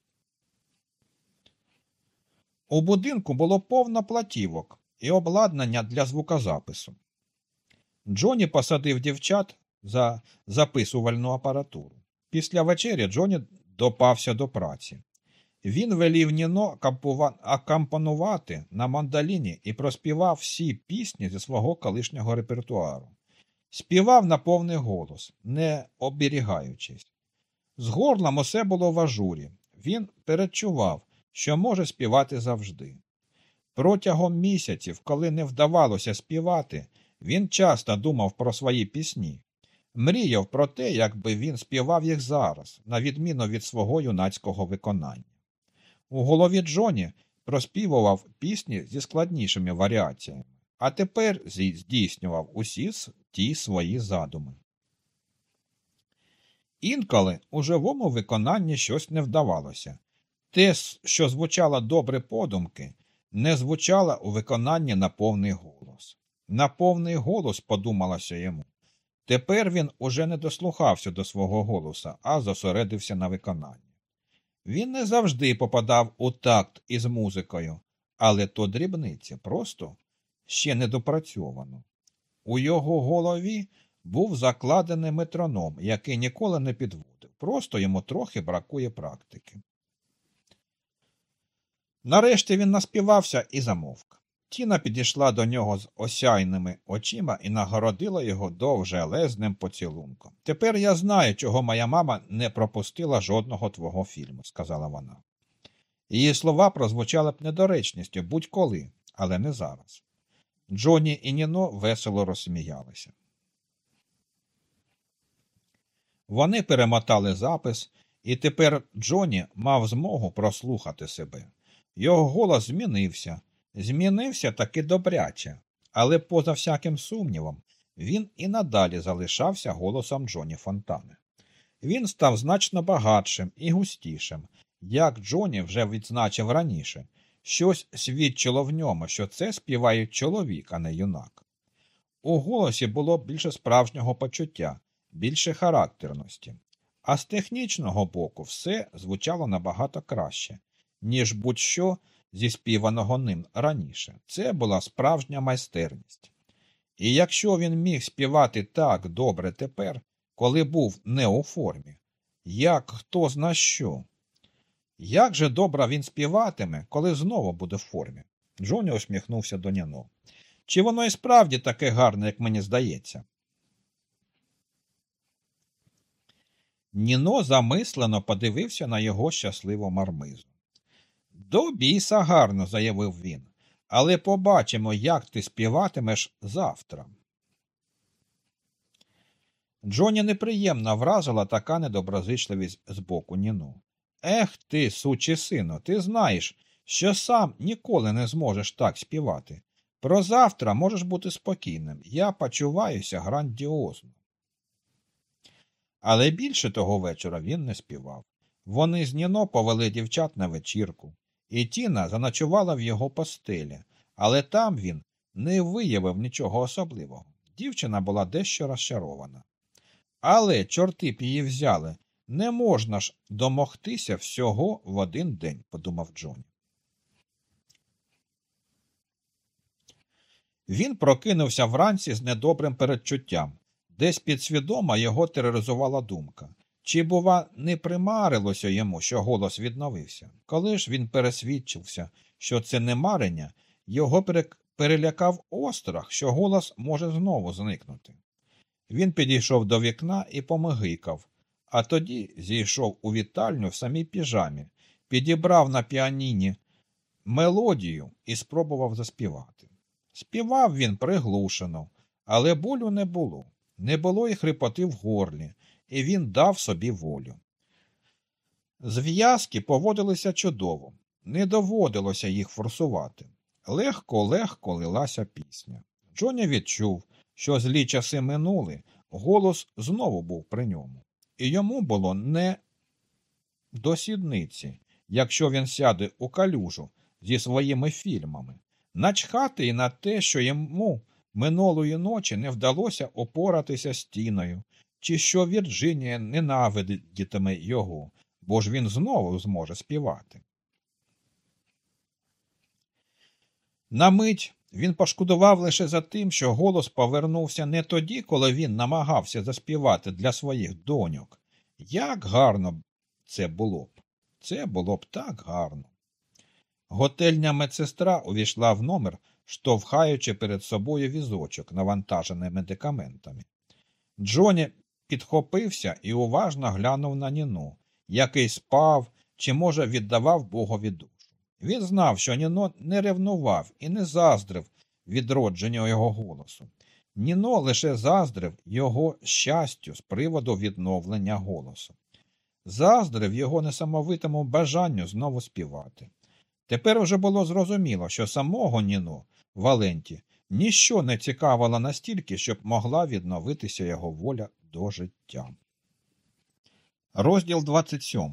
У будинку було повно платівок і обладнання для звукозапису. Джоні посадив дівчат за записувальну апаратуру. Після вечері Джоні допався до праці. Він велів Ніно акомпонувати на мандоліні і проспівав всі пісні зі свого колишнього репертуару. Співав на повний голос, не оберігаючись. З горлом усе було в ажурі. Він передчував, що може співати завжди. Протягом місяців, коли не вдавалося співати, він часто думав про свої пісні, мріяв про те, якби він співав їх зараз, на відміну від свого юнацького виконання. У голові Джоні проспівував пісні зі складнішими варіаціями, а тепер здійснював усі ті свої задуми. Інколи у живому виконанні щось не вдавалося. Те, що звучало добре подумки, не звучало у виконанні на повний голос. На повний голос подумалося йому. Тепер він уже не дослухався до свого голоса, а зосередився на виконанні. Він не завжди попадав у такт із музикою, але то дрібниці просто ще не допрацьовано. У його голові був закладений метроном, який ніколи не підводив, просто йому трохи бракує практики. Нарешті він наспівався і замовк. Тіна підійшла до нього з осяйними очима і нагородила його довжелезним поцілунком. Тепер я знаю, чого моя мама не пропустила жодного твого фільму, сказала вона. Її слова прозвучали б недоречністю будь-коли, але не зараз. Джоні і Ніно весело розсміялися. Вони перемотали запис, і тепер Джоні мав змогу прослухати себе. Його голос змінився. Змінився таки добряче, але, поза всяким сумнівом, він і надалі залишався голосом Джоні Фонтани. Він став значно багатшим і густішим, як Джоні вже відзначив раніше. Щось свідчило в ньому, що це співає чоловік, а не юнак. У голосі було більше справжнього почуття, більше характерності, а з технічного боку все звучало набагато краще, ніж будь-що зі співаного ним раніше. Це була справжня майстерність. І якщо він міг співати так добре тепер, коли був не у формі, як хто зна що, як же добре він співатиме, коли знову буде в формі? Джоні усміхнувся до Няно. Чи воно і справді таке гарне, як мені здається? Ніно замислено подивився на його щасливу мармизу. До біса гарно, заявив він, але побачимо, як ти співатимеш завтра. Джоні неприємно вразила така недоброзичливість з боку Ніно. Ех ти, сучий сину, ти знаєш, що сам ніколи не зможеш так співати. Про завтра можеш бути спокійним. Я почуваюся грандіозно. Але більше того вечора він не співав. Вони з Ніно повели дівчат на вечірку, і Тіна заночувала в його постелі, але там він не виявив нічого особливого. Дівчина була дещо розчарована. Але чорти б її взяли. Не можна ж домогтися всього в один день, подумав Джоні. Він прокинувся вранці з недобрим передчуттям. Десь підсвідомо його тероризувала думка. Чи, бува, не примарилося йому, що голос відновився? Коли ж він пересвідчився, що це не марення, його перелякав острах, що голос може знову зникнути. Він підійшов до вікна і помигикав, а тоді зійшов у вітальню в самій піжамі, підібрав на піаніні мелодію і спробував заспівати. Співав він приглушено, але болю не було. Не було й хрипоти в горлі, і він дав собі волю. Зв'язки поводилися чудово, не доводилося їх форсувати. Легко, легко лилася пісня. Джоні відчув, що злі часи минули, голос знову був при ньому, і йому було не до сідниці, якщо він сяде у калюжу зі своїми фільмами, начхати й на те, що йому минулої ночі не вдалося опоратися стіною, чи що Вірджинія ненавидітиме його, бо ж він знову зможе співати. На мить він пошкодував лише за тим, що голос повернувся не тоді, коли він намагався заспівати для своїх доньок. Як гарно це було б. Це було б так гарно. Готельня медсестра увійшла в номер, штовхаючи перед собою візочок, навантажений медикаментами. Джоні підхопився і уважно глянув на Ніну, який спав чи, може, віддавав Богові душу. Він знав, що Ніно не ревнував і не заздрив відродження його голосу. Ніно лише заздрив його щастю з приводу відновлення голосу. Заздрив його несамовитому бажанню знову співати. Тепер уже було зрозуміло, що самого Ніно Валенті ніщо не цікавило настільки, щоб могла відновитися його воля до життя. Розділ 27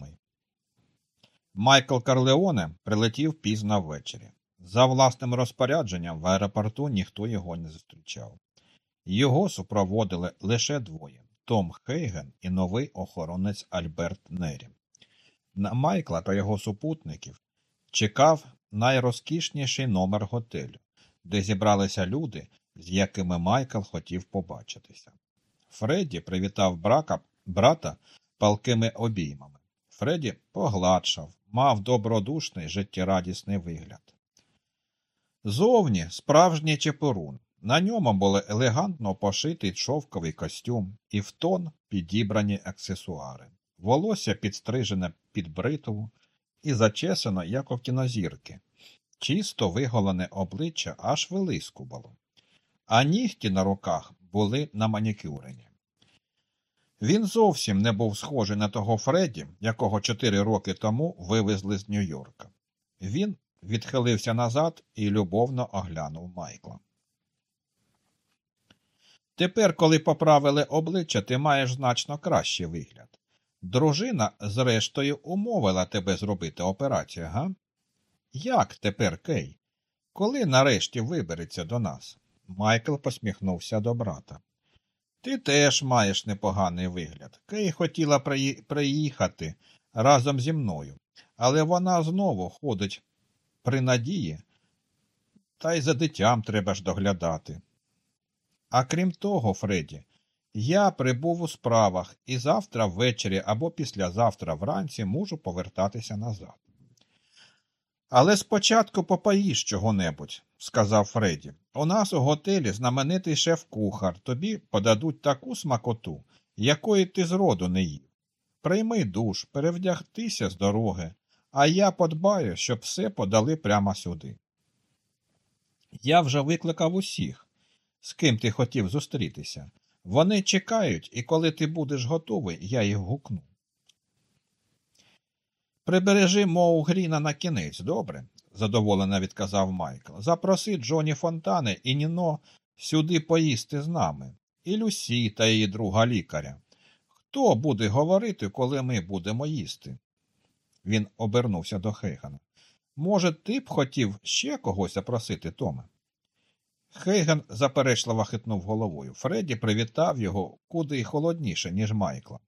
Майкл Карлеоне прилетів пізно ввечері. За власним розпорядженням в аеропорту ніхто його не зустрічав. Його супроводили лише двоє Том Хейген і новий охоронець Альберт Нері. На Майкла та його супутників чекав найрозкішніший номер готелю, де зібралися люди, з якими Майкл хотів побачитися. Фредді привітав брака, брата палкими обіймами. Фредді погладшав, мав добродушний життєрадісний вигляд. Зовні справжній чепурун. На ньому були елегантно пошитий шовковий костюм і в тон підібрані аксесуари. Волосся підстрижене під бритву і зачесано, як у кінозірки. Чисто виголене обличчя аж вилискувало, а нігті на руках були наманікюрені. Він зовсім не був схожий на того Фредді, якого чотири роки тому вивезли з Нью-Йорка. Він відхилився назад і любовно оглянув Майкла. Тепер, коли поправили обличчя, ти маєш значно кращий вигляд. Дружина, зрештою, умовила тебе зробити операцію, га? Як тепер, Кей? Коли нарешті вибереться до нас? Майкл посміхнувся до брата. Ти теж маєш непоганий вигляд. Кей хотіла приїхати разом зі мною, але вона знову ходить при надії, та й за дитям треба ж доглядати. А крім того, Фредді, я прибув у справах і завтра ввечері або післязавтра вранці можу повертатися назад. Але спочатку попоїш чого-небудь, сказав Фредді. У нас у готелі знаменитий шеф-кухар, тобі подадуть таку смакоту, якої ти зроду не їв. Прийми душ, перевдягтися з дороги, а я подбаю, щоб все подали прямо сюди. Я вже викликав усіх, з ким ти хотів зустрітися. Вони чекають, і коли ти будеш готовий, я їх гукну. Прибережи Моу Гріна на кінець, добре? задоволено відказав Майкл. Запроси Джоні Фонтане і Ніно сюди поїсти з нами, і Люсі та її друга лікаря. Хто буде говорити, коли ми будемо їсти? Він обернувся до Хейгана. Може, ти б хотів ще когось запросити, Томе? Хейган заперечливо хитнув головою. Фредді привітав його куди й холодніше, ніж Майкла.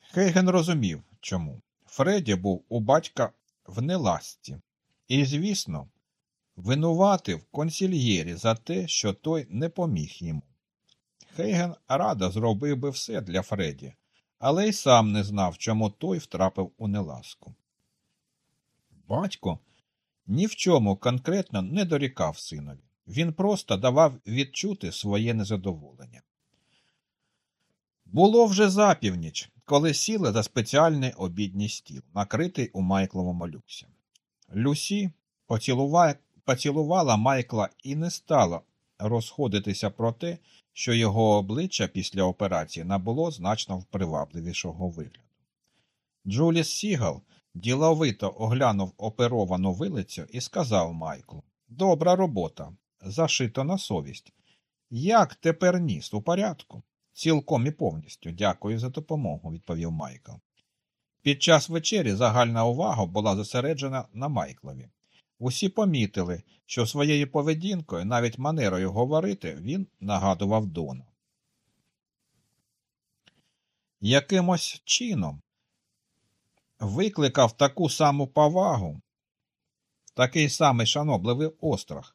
Хейген розумів, чому. Фредді був у батька в неласті і, звісно, винуватив консільєрі за те, що той не поміг йому. Хейген радо зробив би все для Фредді, але й сам не знав, чому той втрапив у неласку. Батько ні в чому конкретно не дорікав синові. Він просто давав відчути своє незадоволення. Було вже запівніч, коли сіли за спеціальний обідній стіл, накритий у Майкловому люксі. Люсі поцілувала, Майкла і не стала розходитися про те, що його обличчя після операції набуло значно привабливішого вигляду. Джуліс Сігал діловито оглянув оперовану вилицю і сказав Майклу Добра робота, зашито на совість. Як тепер ніс у порядку? Цілком і повністю дякую за допомогу, відповів Майкл. Під час вечері загальна увага була зосереджена на Майклові. Усі помітили, що своєю поведінкою, навіть манерою говорити, він нагадував Дона. Якимось чином викликав таку саму повагу, такий самий шанобливий острах,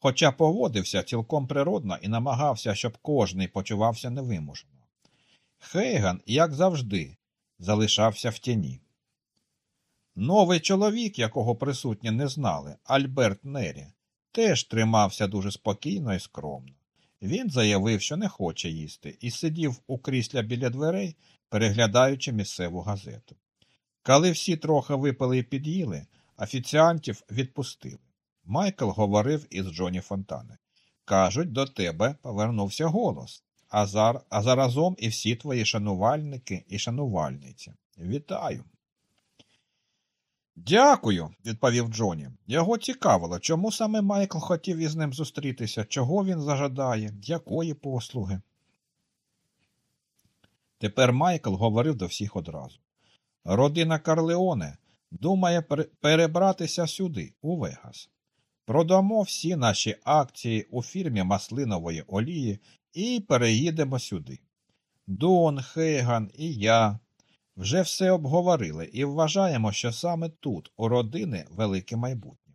хоча поводився цілком природно і намагався, щоб кожний почувався невимушено. Хейган, як завжди, залишався в тіні. Новий чоловік, якого присутні не знали, Альберт Нері, теж тримався дуже спокійно і скромно. Він заявив, що не хоче їсти, і сидів у крісля біля дверей, переглядаючи місцеву газету. Коли всі трохи випили і під'їли, офіціантів відпустили. Майкл говорив із Джоні Фонтане. Кажуть, до тебе повернувся голос, а, зар... а заразом і всі твої шанувальники і шанувальниці. Вітаю. Дякую, відповів Джоні. Його цікавило, чому саме Майкл хотів із ним зустрітися, чого він зажадає, якої послуги. Tепер Майкл говорив до всіх одразу. Родина Карлеоне думає перебратися сюди, у Вегас. Продамо всі наші акції у фірмі маслинової олії і переїдемо сюди. Дон, Хейган і я вже все обговорили і вважаємо, що саме тут, у родини, велике майбутнє.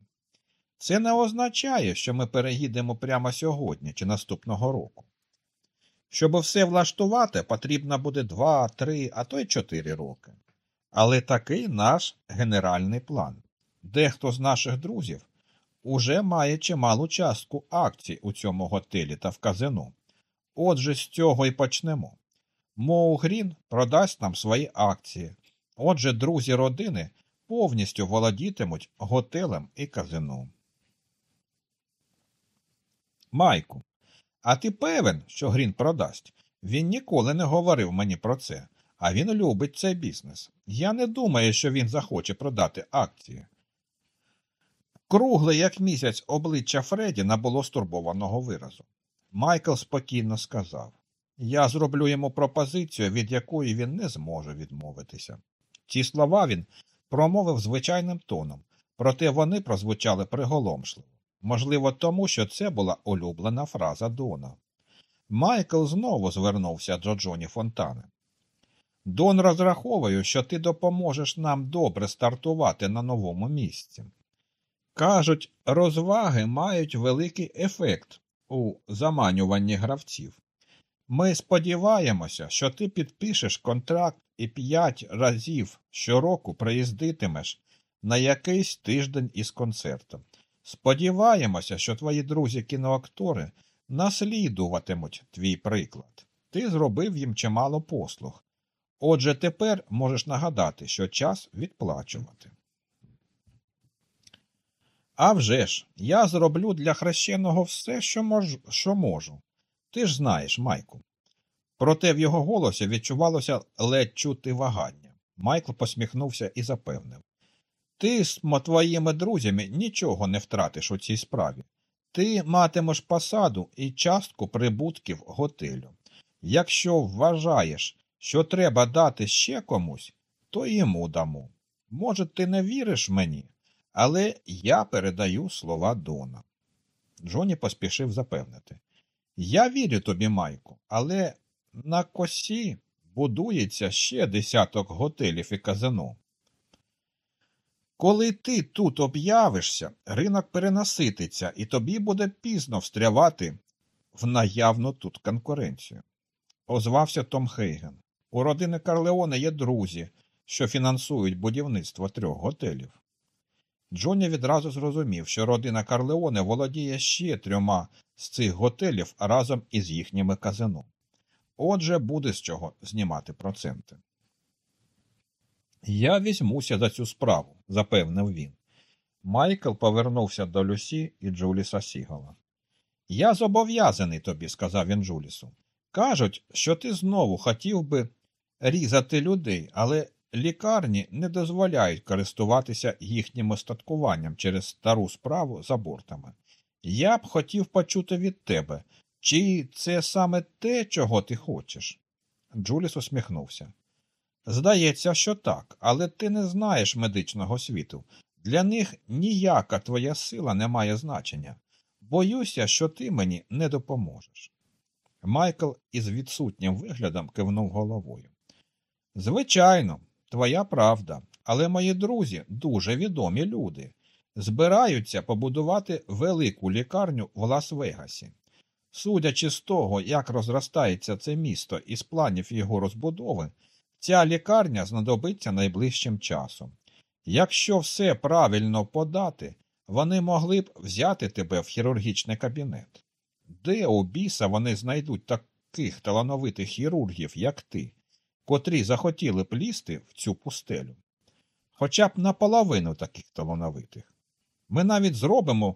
Це не означає, що ми переїдемо прямо сьогодні чи наступного року. Щоб все влаштувати, потрібно буде два, три, а то й чотири роки. Але такий наш генеральний план. Дехто з наших друзів уже має чималу частку акцій у цьому готелі та в казино. Отже, з цього і почнемо. Моу Грін продасть нам свої акції. Отже, друзі родини повністю володітимуть готелем і казино. Майку, а ти певен, що Грін продасть? Він ніколи не говорив мені про це, а він любить цей бізнес. Я не думаю, що він захоче продати акції. Кругле, як місяць, обличчя Фредді набуло стурбованого виразу. Майкл спокійно сказав Я зроблю йому пропозицію, від якої він не зможе відмовитися. Ці слова він промовив звичайним тоном, проте вони прозвучали приголомшливо. Можливо, тому, що це була улюблена фраза Дона. Майкл знову звернувся до Джоні Фонтани. Дон розраховую, що ти допоможеш нам добре стартувати на новому місці. Кажуть, розваги мають великий ефект у заманюванні гравців. Ми сподіваємося, що ти підпишеш контракт і п'ять разів щороку приїздитимеш на якийсь тиждень із концертом. Сподіваємося, що твої друзі кіноактори наслідуватимуть твій приклад. Ти зробив їм чимало послуг. Отже, тепер можеш нагадати, що час відплачувати. А вже ж, я зроблю для хрещеного все, що, мож... що можу. Ти ж знаєш, Майку. Проте в його голосі відчувалося ледь чути вагання. Майкл посміхнувся і запевнив Ти з твоїми друзями нічого не втратиш у цій справі. Ти матимеш посаду і частку прибутків готелю. Якщо вважаєш, що треба дати ще комусь, то йому дамо. Може, ти не віриш мені, але я передаю слова Дона. Джоні поспішив запевнити. Я вірю тобі, Майку, але на косі будується ще десяток готелів і казино. Коли ти тут об'явишся, ринок перенасититься, і тобі буде пізно встрявати в наявну тут конкуренцію. Озвався Том Хейген. У родини Карлеоне є друзі, що фінансують будівництво трьох готелів. Джонні відразу зрозумів, що родина Карлеоне володіє ще трьома з цих готелів разом із їхніми казино. Отже, буде з чого знімати проценти. Я візьмуся за цю справу, запевнив він. Майкл повернувся до Люсі і Джуліса Сігала. Я зобов'язаний тобі, сказав він Джулісу. Кажуть, що ти знову хотів би різати людей, але лікарні не дозволяють користуватися їхнім остаткуванням через стару справу з абортами. Я б хотів почути від тебе, чи це саме те, чого ти хочеш? Джуліс усміхнувся. Здається, що так, але ти не знаєш медичного світу. Для них ніяка твоя сила не має значення. Боюся, що ти мені не допоможеш. Майкл із відсутнім виглядом кивнув головою. Звичайно, твоя правда, але мої друзі дуже відомі люди. Збираються побудувати велику лікарню в Лас-Вегасі. Судячи з того, як розростається це місто і з планів його розбудови, ця лікарня знадобиться найближчим часом. Якщо все правильно подати, вони могли б взяти тебе в хірургічний кабінет. Де у біса вони знайдуть таких талановитих хірургів, як ти, котрі захотіли б лізти в цю пустелю? Хоча б наполовину таких талановитих. Ми навіть зробимо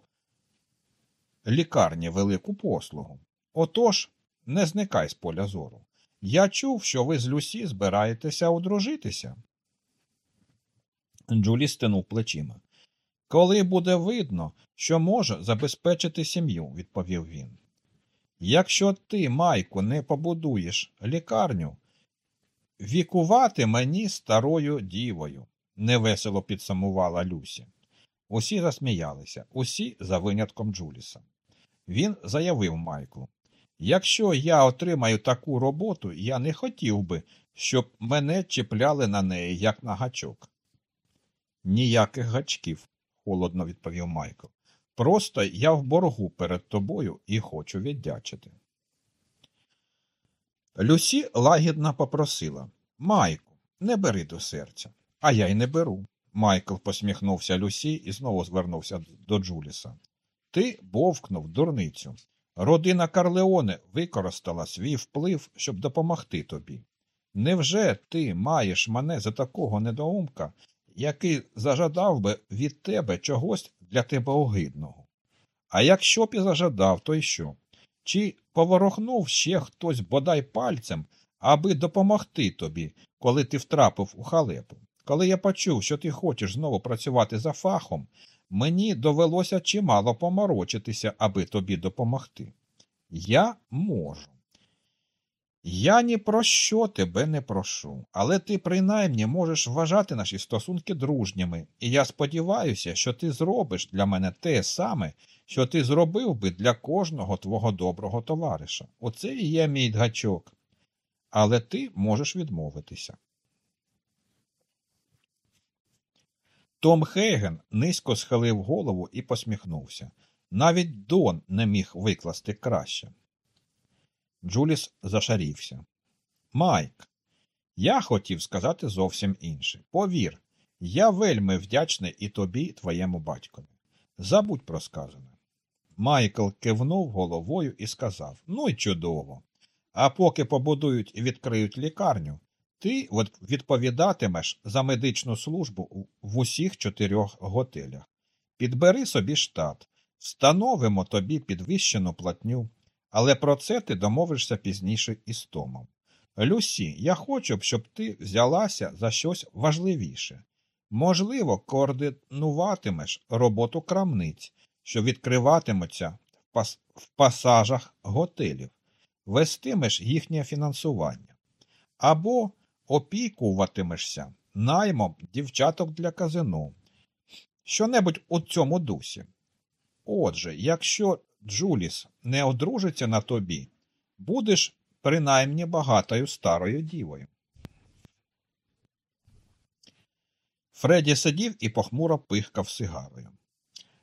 лікарні велику послугу. Отож, не зникай з поля зору. Я чув, що ви з Люсі збираєтеся одружитися. Джулі стинув плечима. Коли буде видно, що може забезпечити сім'ю, відповів він. Якщо ти, Майку, не побудуєш лікарню, вікувати мені старою дівою, невесело підсумувала Люсі. Усі засміялися, усі за винятком Джуліса. Він заявив Майклу Якщо я отримаю таку роботу, я не хотів би, щоб мене чіпляли на неї, як на гачок. Ніяких гачків, холодно відповів Майкл. Просто я в боргу перед тобою і хочу віддячити. Люсі лагідно попросила Майку, не бери до серця. А я й не беру. Майкл посміхнувся Люсі і знову звернувся до Джуліса. Ти бовкнув дурницю. Родина Карлеоне використала свій вплив, щоб допомогти тобі. Невже ти маєш мене за такого недоумка, який зажадав би від тебе чогось для тебе огидного? А якщо б і зажадав, то й що? Чи поворохнув ще хтось бодай пальцем, аби допомогти тобі, коли ти втрапив у халепу? Коли я почув, що ти хочеш знову працювати за фахом, мені довелося чимало поморочитися, аби тобі допомогти. Я можу. Я ні про що тебе не прошу, але ти принаймні можеш вважати наші стосунки дружніми, і я сподіваюся, що ти зробиш для мене те саме, що ти зробив би для кожного твого доброго товариша. Оце і є мій гачок. Але ти можеш відмовитися. Том Хейген низько схилив голову і посміхнувся. Навіть Дон не міг викласти краще. Джуліс зашарівся. Майк, я хотів сказати зовсім інше. Повір, я вельми вдячний і тобі, і твоєму батькові. Забудь про сказане. Майкл кивнув головою і сказав Ну й чудово. А поки побудують і відкриють лікарню, Ти відповідатимеш за медичну службу в усіх чотирьох готелях. Підбери собі штат, встановимо тобі підвищену платню, але про це ти домовишся пізніше із Томом. Люсі, я хочу, щоб ти взялася за щось важливіше. Можливо, координуватимеш роботу крамниць, що відкриватимуться в, пас в пасажах готелів, вестимеш їхнє фінансування, або опікуватимешся наймом дівчаток для казино. Що-небудь у цьому дусі. Отже, якщо Джуліс не одружиться на тобі, будеш принаймні багатою старою дівою. Фредді сидів і похмуро пихкав сигарою.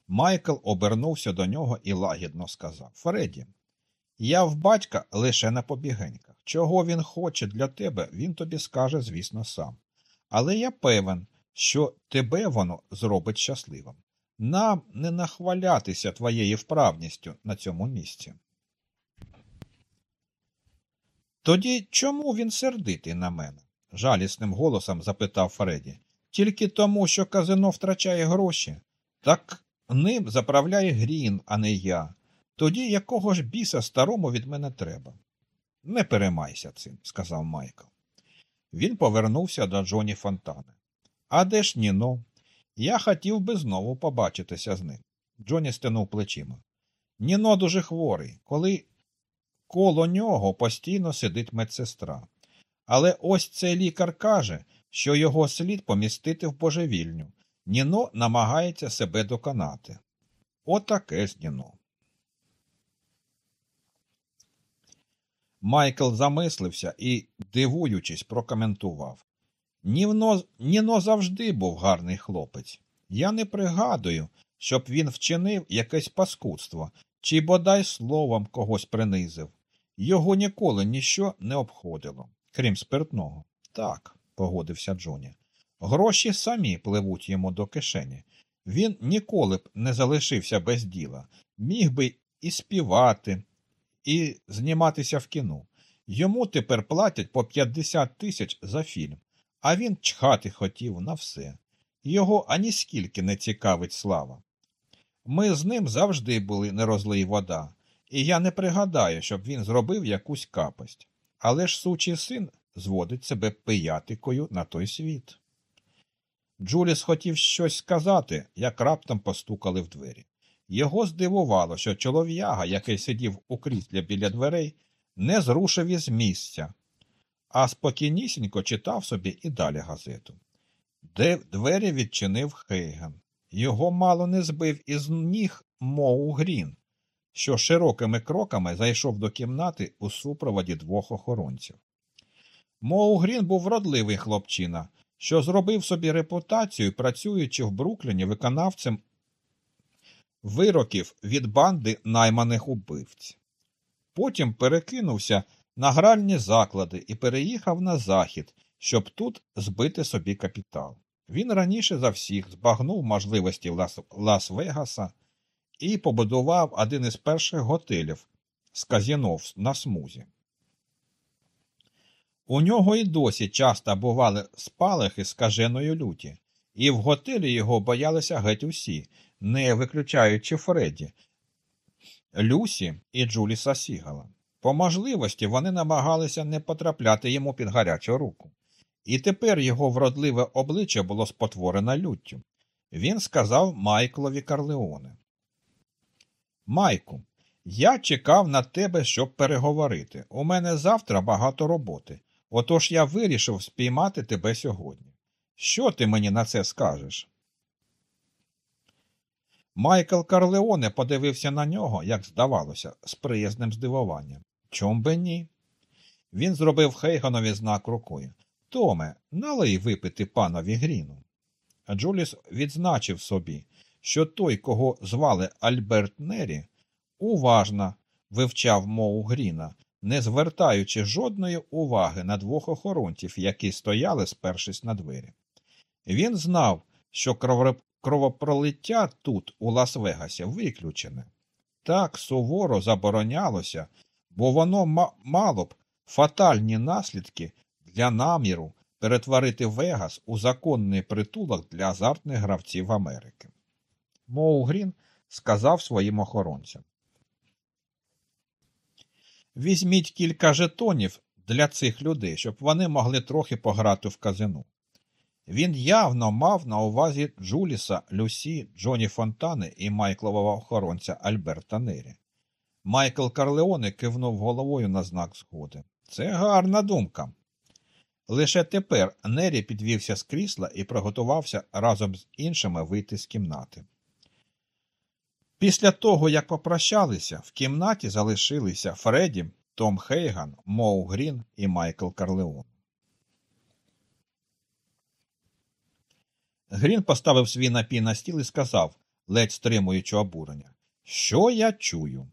Майкл обернувся до нього і лагідно сказав Фредді, я в батька лише на побігеньках. Чого він хоче для тебе, він тобі скаже, звісно, сам. Але я певен, що тебе воно зробить щасливим. Нам не нахвалятися твоєю вправністю на цьому місці. Тоді чому він сердитий на мене? жалісним голосом запитав Фредді. Тільки тому, що казино втрачає гроші. Так ним заправляє Грін, а не я. Тоді якого ж біса старому від мене треба? Не переймайся цим, сказав Майкл. Він повернувся до Джоні Фонтани. А де ж Ніно? Я хотів би знову побачитися з ним. Джоні стенув плечима. Ніно дуже хворий, коли коло нього постійно сидить медсестра. Але ось цей лікар каже, що його слід помістити в божевільню. Ніно намагається себе доконати. Отаке з Ніно. Майкл замислився і, дивуючись, прокоментував. Ніно, Ніно завжди був гарний хлопець. Я не пригадую, щоб він вчинив якесь паскудство чи бодай словом когось принизив. Його ніколи ніщо не обходило, крім спиртного. Так, погодився Джоні. Гроші самі пливуть йому до кишені. Він ніколи б не залишився без діла, міг би і співати, і зніматися в кіно. Йому тепер платять по 50 тисяч за фільм, а він чхати хотів на все. Його аніскільки не цікавить слава. Ми з ним завжди були не розлий вода, і я не пригадаю, щоб він зробив якусь капость. Але ж сучий син зводить себе пиятикою на той світ. Джуліс хотів щось сказати, як раптом постукали в двері. Його здивувало, що чолов'яга, який сидів у кріслі біля дверей, не зрушив із місця, а спокійнісінько читав собі і далі газету. Де двері відчинив Хейген. Його мало не збив із ніг Моу Грін, що широкими кроками зайшов до кімнати у супроводі двох охоронців. Моу Грін був вродливий хлопчина, що зробив собі репутацію, працюючи в Брукліні виконавцем вироків від банди найманих убивць. Потім перекинувся на гральні заклади і переїхав на захід, щоб тут збити собі капітал. Він раніше за всіх збагнув можливості Лас-Вегаса і побудував один із перших готелів з казінов на смузі. У нього і досі часто бували спалахи скаженої люті, і в готелі його боялися геть усі, не виключаючи Фредді, Люсі і Джуліса Сігала. По можливості вони намагалися не потрапляти йому під гарячу руку. І тепер його вродливе обличчя було спотворене люттю. Він сказав Майклові Карлеоне. Майку, я чекав на тебе, щоб переговорити. У мене завтра багато роботи. Отож я вирішив спіймати тебе сьогодні. Що ти мені на це скажеш? Майкл Карлеоне подивився на нього, як здавалося, з приязним здивуванням. Чом би ні? Він зробив Хейганові знак рукою. Томе, налий випити панові Гріну. Джуліс відзначив собі, що той, кого звали Альберт Нері, уважно вивчав мову Гріна, не звертаючи жодної уваги на двох охоронців, які стояли, спершись на двері. Він знав, що кровопролиття тут, у Лас-Вегасі, виключене. Так суворо заборонялося, бо воно мало б фатальні наслідки для наміру перетворити Вегас у законний притулок для азартних гравців Америки. Моу Грін сказав своїм охоронцям. Візьміть кілька жетонів для цих людей, щоб вони могли трохи пограти в казино. Він явно мав на увазі Джуліса, Люсі, Джоні Фонтани і Майклового охоронця Альберта Нері. Майкл Карлеоне кивнув головою на знак згоди. Це гарна думка. Лише тепер Нері підвівся з крісла і приготувався разом з іншими вийти з кімнати. Після того, як попрощалися, в кімнаті залишилися Фредді, Том Хейган, Моу Грін і Майкл Карлеон. Грін поставив свій напій на стіл і сказав, ледь стримуючи обурення, що я чую?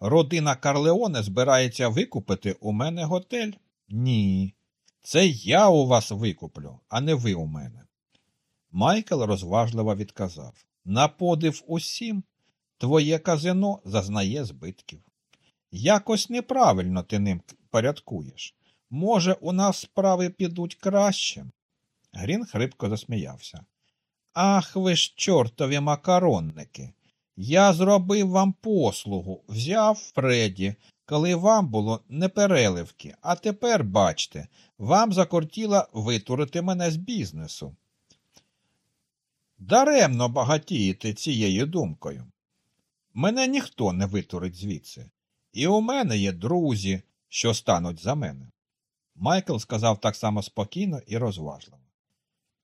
Родина Карлеоне збирається викупити у мене готель? Ні. Це я у вас викуплю, а не ви у мене. Майкл розважливо відказав На подив усім, твоє казино зазнає збитків. Якось неправильно ти ним порядкуєш. Може, у нас справи підуть краще. Грін хрипко засміявся. Ах ви ж, чортові макаронники. Я зробив вам послугу, взяв Фредді, коли вам було непереливки, а тепер, бачте, вам закортіло витурити мене з бізнесу. Даремно багатієте цією думкою. Мене ніхто не витурить звідси, і у мене є друзі, що стануть за мене. Майкл сказав так само спокійно і розважливо.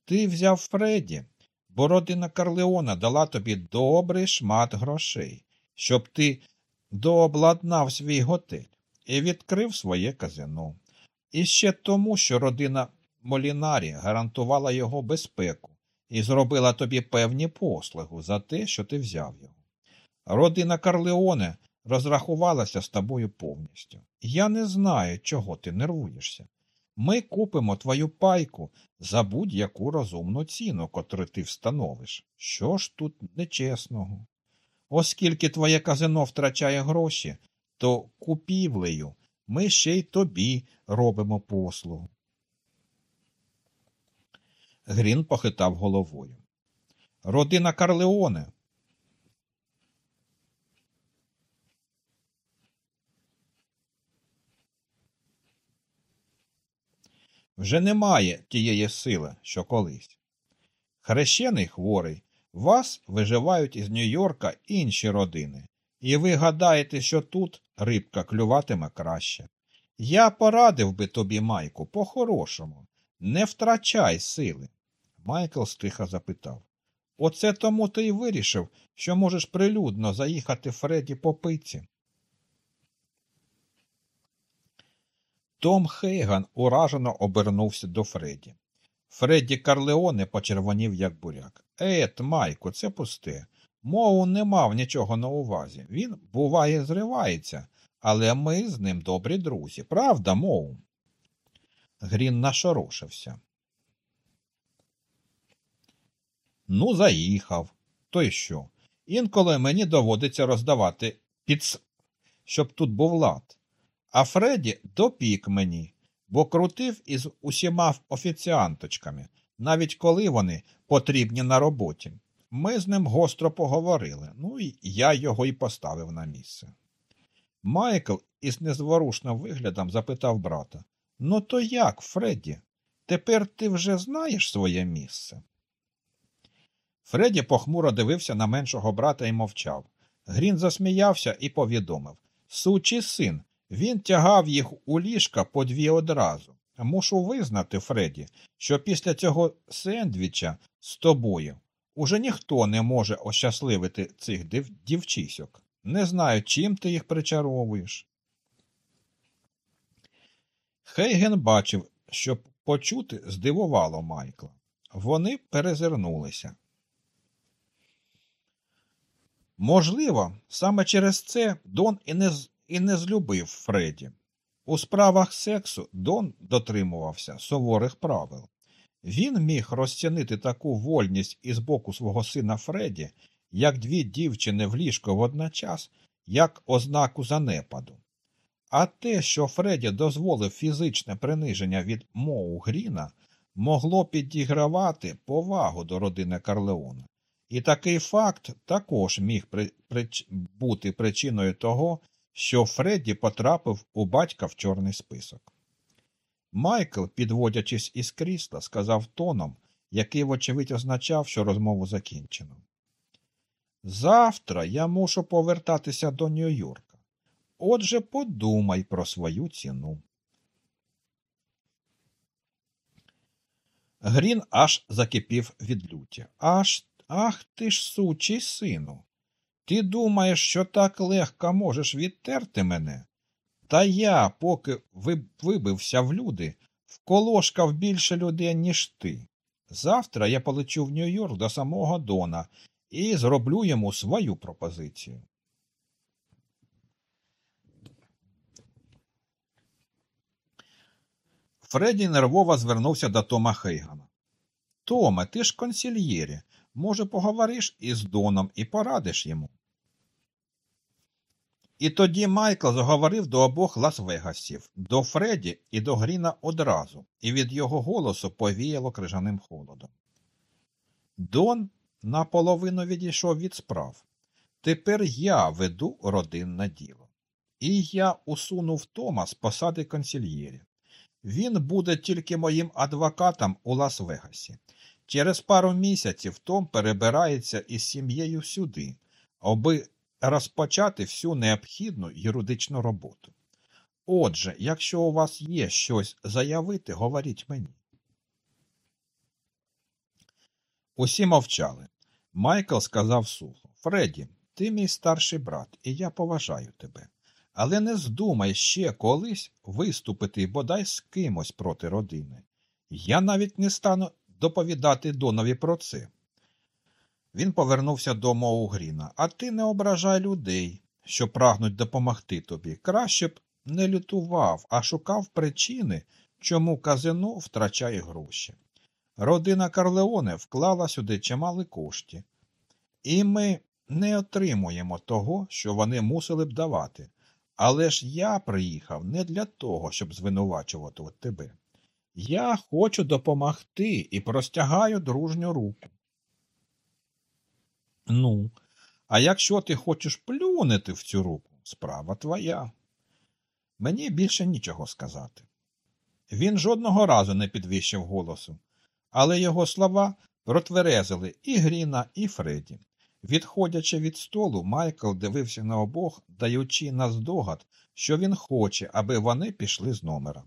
Ти взяв Фредді, бо родина Карлеона дала тобі добрий шмат грошей, щоб ти дообладнав свій готель і відкрив своє казино. І ще тому, що родина Молінарі гарантувала його безпеку і зробила тобі певні послугу за те, що ти взяв його. Родина Карлеоне розрахувалася з тобою повністю. Я не знаю, чого ти нервуєшся. Ми купимо твою пайку за будь-яку розумну ціну, котру ти встановиш. Що ж тут нечесного? Оскільки твоє казино втрачає гроші, то купівлею ми ще й тобі робимо послугу. Грін похитав головою. Родина Карлеоне. Вже немає тієї сили, що колись. Хрещений хворий, вас виживають із Нью-Йорка інші родини, і ви гадаєте, що тут рибка клюватиме краще. Я порадив би тобі, Майку, по-хорошому, не втрачай сили. Майкл стиха запитав. Оце тому ти й вирішив, що можеш прилюдно заїхати Фредді по пиці. Том Хейган уражено обернувся до Фредді. Фредді Карлеоне почервонів, як буряк. Ет, Майку, це пусте. Моу не мав нічого на увазі. Він, буває, зривається, але ми з ним добрі друзі. Правда, Моу? Грін нашорошився. Ну, заїхав. То й що? Інколи мені доводиться роздавати під... щоб тут був лад. А Фредді допік мені, бо крутив із усіма офіціанточками, навіть коли вони потрібні на роботі. Ми з ним гостро поговорили, ну і я його і поставив на місце. Майкл із незворушним виглядом запитав брата Ну, то як, Фредді? Тепер ти вже знаєш своє місце? Фредді похмуро дивився на меншого брата і мовчав. Грін засміявся і повідомив Сучий син, він тягав їх у ліжка по дві одразу. Мушу визнати, Фредді, що після цього сендвіча з тобою уже ніхто не може ощасливити цих дів... дівчисьок. Не знаю, чим ти їх причаровуєш. Хейген бачив, що почути здивувало Майкла. Вони перезирнулися. Можливо, саме через це Дон і не і не злюбив Фредді. У справах сексу Дон дотримувався суворих правил. Він міг розцінити таку вольність із боку свого сина Фредді, як дві дівчини в ліжко водночас, як ознаку занепаду. А те, що Фредді дозволив фізичне приниження від Моу Гріна, могло підігравати повагу до родини Карлеона. І такий факт також міг при, прич, бути причиною того, що Фредді потрапив у батька в чорний список. Майкл, підводячись із крісла, сказав тоном, який, вочевидь, означав, що розмову закінчено. Завтра я мушу повертатися до Нью-Йорка. Отже, подумай про свою ціну. Грін аж закипів від люті. Аж ах ти ж сучий сину. Ти думаєш, що так легко можеш відтерти мене? Та я, поки вибився в люди, вколошкав більше людей, ніж ти. Завтра я полечу в Нью-Йорк до самого Дона і зроблю йому свою пропозицію. Фредді нервово звернувся до Тома Хейгана. Томе, ти ж консільєрі. Може, поговориш із Доном і порадиш йому. І тоді Майкл заговорив до обох Лас-Вегасів, до Фредді і до Гріна одразу, і від його голосу повіяло крижаним холодом. Дон наполовину відійшов від справ. Тепер я веду родинне діло. І я усунув Тома з посади консільєрів. Він буде тільки моїм адвокатом у Лас-Вегасі. Через пару місяців Том перебирається із сім'єю сюди, аби розпочати всю необхідну юридичну роботу. Отже, якщо у вас є щось заявити, говоріть мені. Усі мовчали. Майкл сказав сухо Фредді, ти мій старший брат, і я поважаю тебе. Але не здумай ще колись виступити бодай з кимось проти родини. Я навіть не стану доповідати Донові про це. Він повернувся до Моугріна. А ти не ображай людей, що прагнуть допомогти тобі. Краще б не лютував, а шукав причини, чому казино втрачає гроші. Родина Карлеоне вклала сюди чимали кошти, і ми не отримуємо того, що вони мусили б давати. Але ж я приїхав не для того, щоб звинувачувати тебе. Я хочу допомогти і простягаю дружню руку. Ну, а якщо ти хочеш плюнути в цю руку, справа твоя. Мені більше нічого сказати. Він жодного разу не підвищив голосу, але його слова протверезили і Гріна, і Фредді. Відходячи від столу, Майкл дивився на обох, даючи наздогад, що він хоче, аби вони пішли з номера.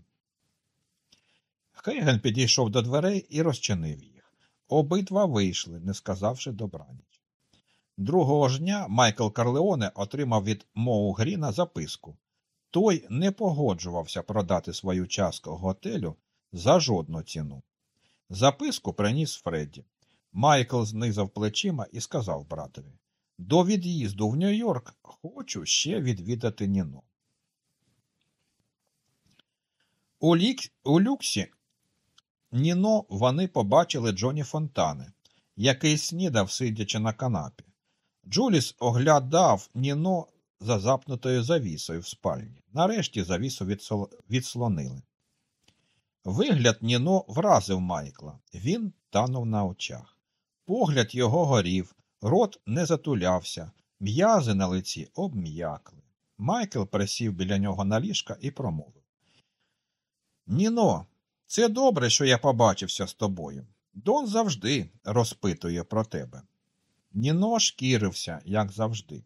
Хейген підійшов до дверей і розчинив їх. Обидва вийшли, не сказавши добраніч. Другого ж дня Майкл Карлеоне отримав від Моу Гріна записку. Той не погоджувався продати свою частку готелю за жодну ціну. Записку приніс Фредді. Майкл знизав плечима і сказав братові До від'їзду в Нью-Йорк хочу ще відвідати Ніно. У, лік... у люксі Ніно вони побачили Джоні Фонтане, який снідав, сидячи на канапі. Джуліс оглядав Ніно за запнутою завісою в спальні. Нарешті завісу відслонили. Вигляд Ніно вразив Майкла. Він танув на очах. Погляд його горів, рот не затулявся, м'язи на лиці обм'якли. Майкл присів біля нього на ліжка і промовив. Ніно, це добре, що я побачився з тобою. Дон завжди розпитує про тебе. Ніно шкірився, як завжди.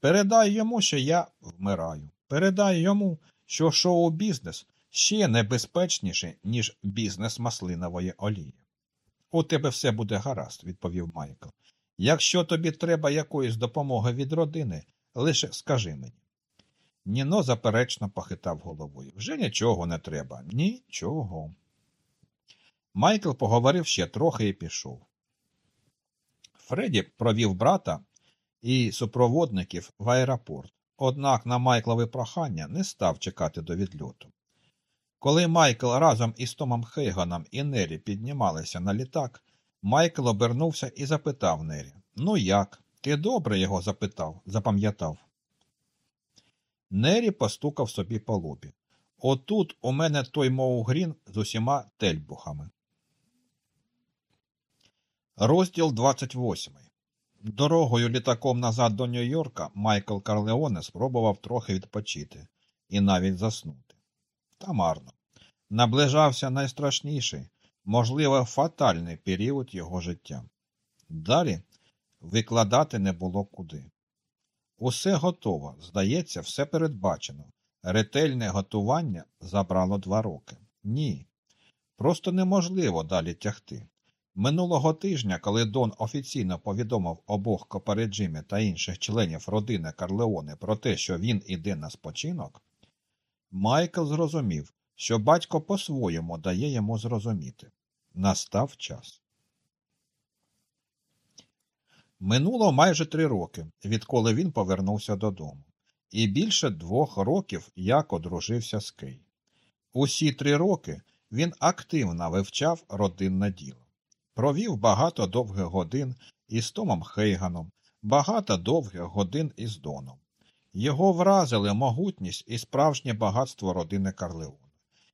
Передай йому, що я вмираю. Передай йому, що шоу-бізнес ще небезпечніше, ніж бізнес маслинової олії. У тебе все буде гаразд, відповів Майкл. Якщо тобі треба якоїсь допомоги від родини, лише скажи мені. Ніно заперечно похитав головою. Вже нічого не треба. Нічого. Майкл поговорив ще трохи і пішов. Фредді провів брата і супроводників в аеропорт, однак на Майклове прохання не став чекати до відльоту. Коли Майкл разом із Томом Хейганом і Нері піднімалися на літак, Майкл обернувся і запитав Нері Ну як? Ти добре його запитав, запам'ятав? Нері постукав собі по лобі. Отут у мене той Моугрін з усіма тельбухами. Розділ 28. Дорогою літаком назад до Нью-Йорка Майкл Карлеоне спробував трохи відпочити і навіть заснути. Та марно. Наближався найстрашніший, можливо, фатальний період його життя. Далі викладати не було куди. Усе готово, здається, все передбачено. Ретельне готування забрало два роки. Ні. Просто неможливо далі тягти. Минулого тижня, коли Дон офіційно повідомив обох Копереджимі та інших членів родини Карлеоне про те, що він іде на спочинок, Майкл зрозумів, що батько по-своєму дає йому зрозуміти. Настав час. Минуло майже три роки, відколи він повернувся додому, і більше двох років як одружився з Кей. Усі три роки він активно вивчав родинне діло. Провів багато довгих годин із Томом Хейганом, багато довгих годин із Доном. Його вразили могутність і справжнє багатство родини Карлеона.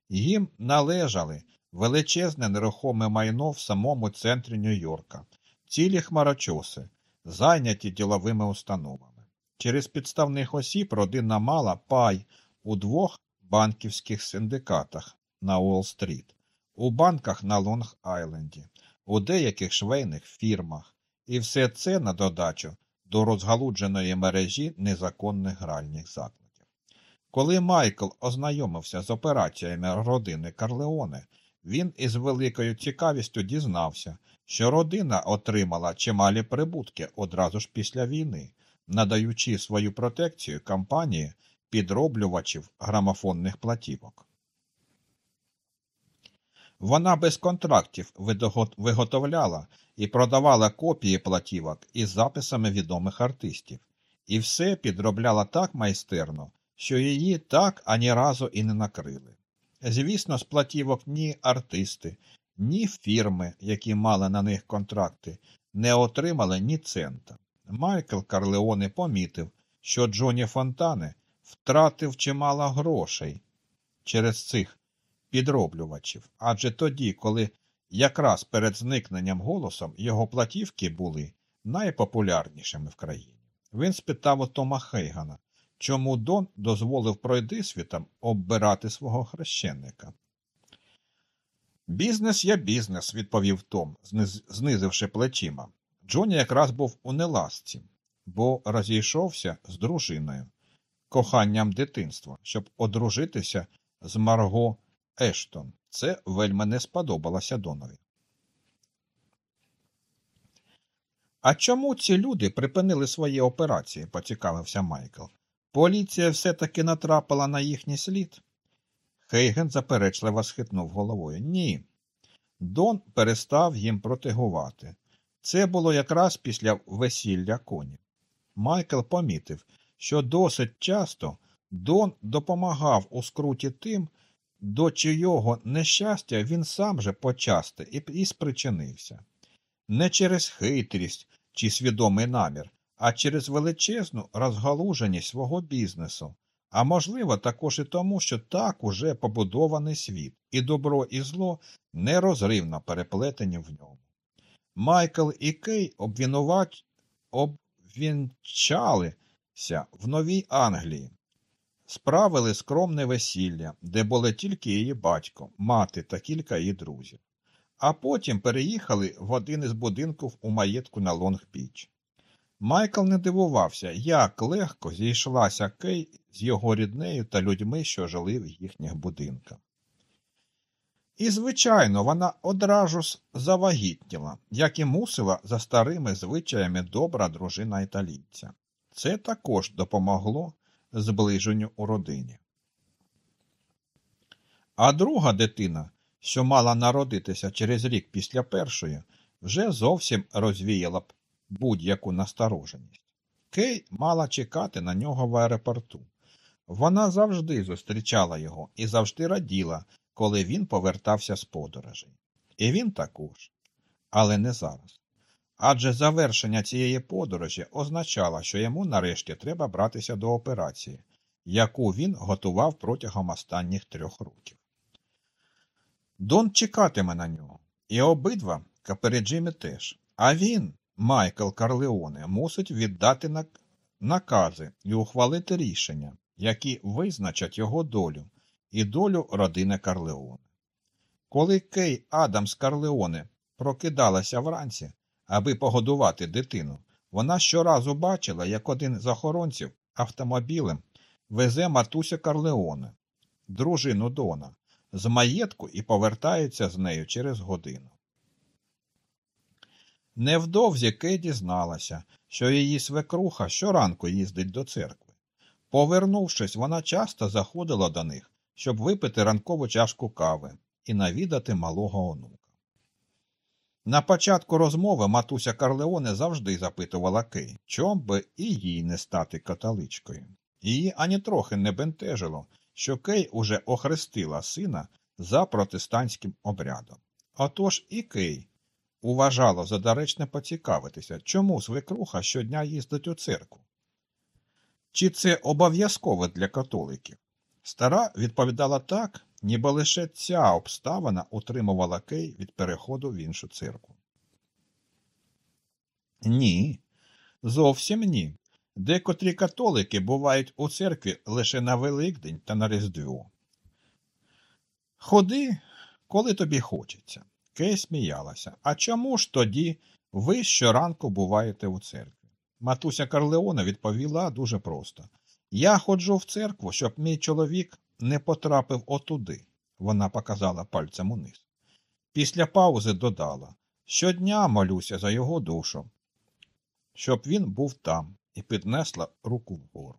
Їм належали величезне нерухоме майно в самому центрі Нью-Йорка, цілі хмарочоси, зайняті діловими установами. Через підставних осіб родина мала пай у двох банківських синдикатах на Уолл-стріт, у банках на Лонг-Айленді, у деяких швейних фірмах, і все це на додачу до розгалудженої мережі незаконних гральних закладів. Коли Майкл ознайомився з операціями родини Карлеоне, він із великою цікавістю дізнався, що родина отримала чималі прибутки одразу ж після війни, надаючи свою протекцію компанії підроблювачів грамофонних платівок. Вона без контрактів виготовляла і продавала копії платівок із записами відомих артистів, і все підробляла так майстерно, що її так ані разу і не накрили. Звісно, з платівок ні артисти, ні фірми, які мали на них контракти, не отримали ні цента. Майкл Карлеоне помітив, що Джоні Фонтане втратив чимало грошей через цих підроблювачів, адже тоді, коли якраз перед зникненням голосом його платівки були найпопулярнішими в країні. Він спитав у Тома Хейгана, чому Дон дозволив пройди світам оббирати свого хрещенника. Бізнес є бізнес, відповів Том, знизивши плечима. Джоні якраз був у неласці, бо розійшовся з дружиною, коханням дитинства, щоб одружитися з Марго Ештон. Це вельми не сподобалося Донові. А чому ці люди припинили свої операції? поцікавився Майкл. Поліція все-таки натрапила на їхній слід. Хейген заперечливо схитнув головою. Ні. Дон перестав їм протигувати. Це було якраз після весілля коні. Майкл помітив, що досить часто Дон допомагав у скруті тим, до чийого нещастя він сам же почасти і, і спричинився. Не через хитрість чи свідомий намір, а через величезну розгалуженість свого бізнесу, а можливо, також і тому, що так уже побудований світ, і добро і зло нерозривно переплетені в ньому. Майкл і Кей обвинувач... обвінчалися в Новій Англії, справили скромне весілля, де були тільки її батько, мати та кілька її друзів, а потім переїхали в один із будинків у маєтку на Лонг-Піч. Майкл не дивувався, як легко зійшлася Кей з його ріднею та людьми, що жили в їхніх будинках. І, звичайно, вона одразу завагітніла, як і мусила за старими звичаями добра дружина італійця. Це також допомогло зближенню у родині. А друга дитина, що мала народитися через рік після першої, вже зовсім розвіяла б будь-яку настороженість. Кей мала чекати на нього в аеропорту. Вона завжди зустрічала його і завжди раділа, коли він повертався з подорожей. І він також, але не зараз. Адже завершення цієї подорожі означало, що йому нарешті треба братися до операції, яку він готував протягом останніх трьох років. Дон чекатиме на нього, і обидва капереджимі теж. А він, Майкл Карлеоне, мусить віддати накази і ухвалити рішення, які визначать його долю і долю родини Карлеоне. Коли Кей Адамс Карлеоне прокидалася вранці, аби погодувати дитину, вона щоразу бачила, як один з охоронців автомобілем везе матуся Карлеоне, дружину Дона, з маєтку і повертається з нею через годину. Невдовзі Кей дізналася, що її свекруха щоранку їздить до церкви. Повернувшись, вона часто заходила до них, щоб випити ранкову чашку кави і навідати малого онука. На початку розмови матуся Карлеоне завжди запитувала Кей, чом би і їй не стати католичкою. Її ані трохи не бентежило, що Кей уже охрестила сина за протестантським обрядом. Отож і Кей уважало за доречне поцікавитися, чому свекруха щодня їздить у церкву. Чи це обов'язково для католиків? Стара відповідала так, ніби лише ця обставина утримувала Кей від переходу в іншу церкву. Ні, зовсім ні. Декотрі католики бувають у церкві лише на Великдень та на Різдво. Ходи, коли тобі хочеться. Кей сміялася. А чому ж тоді ви щоранку буваєте у церкві? Матуся Карлеона відповіла дуже просто. Я ходжу в церкву, щоб мій чоловік не потрапив отуди, вона показала пальцем униз. Після паузи додала щодня молюся за його душу, щоб він був там, і піднесла руку вгору.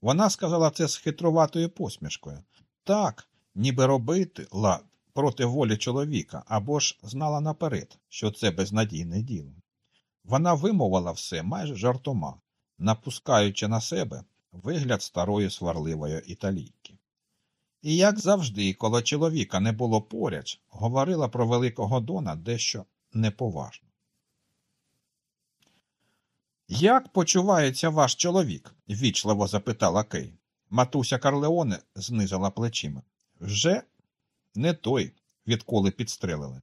Вона сказала це з хитруватою посмішкою. Так, ніби робити лад проти волі чоловіка або ж знала наперед, що це безнадійне діло. Вона вимовила все майже жартома, напускаючи на себе вигляд старої сварливої італійки. І, як завжди, коли чоловіка не було поряд, говорила про Великого Дона дещо неповажно. Як почувається ваш чоловік? ввічливо запитала Кей. Матуся Карлеоне знизила плечима. Вже не той, відколи підстрелили.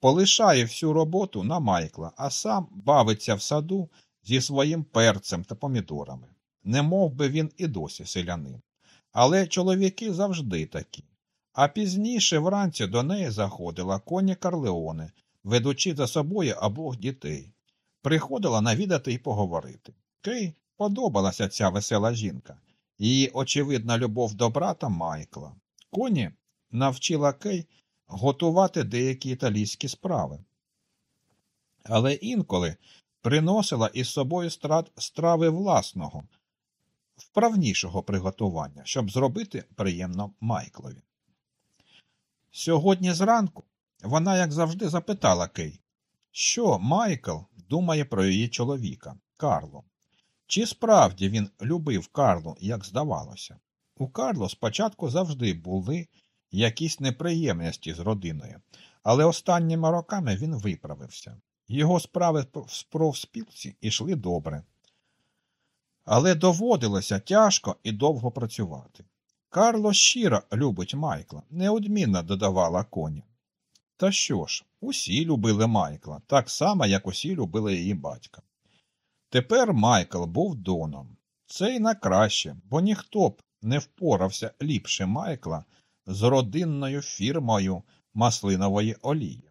Полишає всю роботу на Майкла, а сам бавиться в саду зі своїм перцем та помідорами. Не мов би він і досі селянин. Але чоловіки завжди такі. А пізніше вранці до неї заходила коні Карлеоне, ведучи за собою обох дітей. Приходила навідати і поговорити. Кей подобалася ця весела жінка, її очевидна любов до брата Майкла. Коні навчила Кей готувати деякі італійські справи. Але інколи приносила із собою страт страви власного, вправнішого приготування, щоб зробити приємно Майклові. Сьогодні зранку вона, як завжди, запитала Кей, що Майкл думає про її чоловіка, Карло. Чи справді він любив Карло, як здавалося? У Карло спочатку завжди були якісь неприємності з родиною, але останніми роками він виправився. Його справи в профспілці йшли добре. Але доводилося тяжко і довго працювати. Карло щиро любить Майкла, неодмінно додавала коні. Та що ж, усі любили Майкла, так само, як усі любили її батька. Тепер Майкл був доном. Це й на краще, бо ніхто б не впорався ліпше Майкла з родинною фірмою маслинової олії.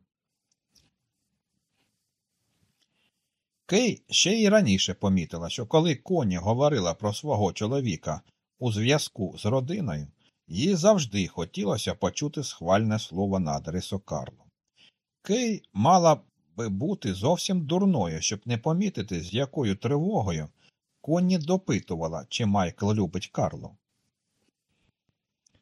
Кей ще й раніше помітила, що коли коні говорила про свого чоловіка у зв'язку з родиною, їй завжди хотілося почути схвальне слово на адресу Карло. Кей мала би бути зовсім дурною, щоб не помітити, з якою тривогою Конні допитувала, чи Майкл любить Карло.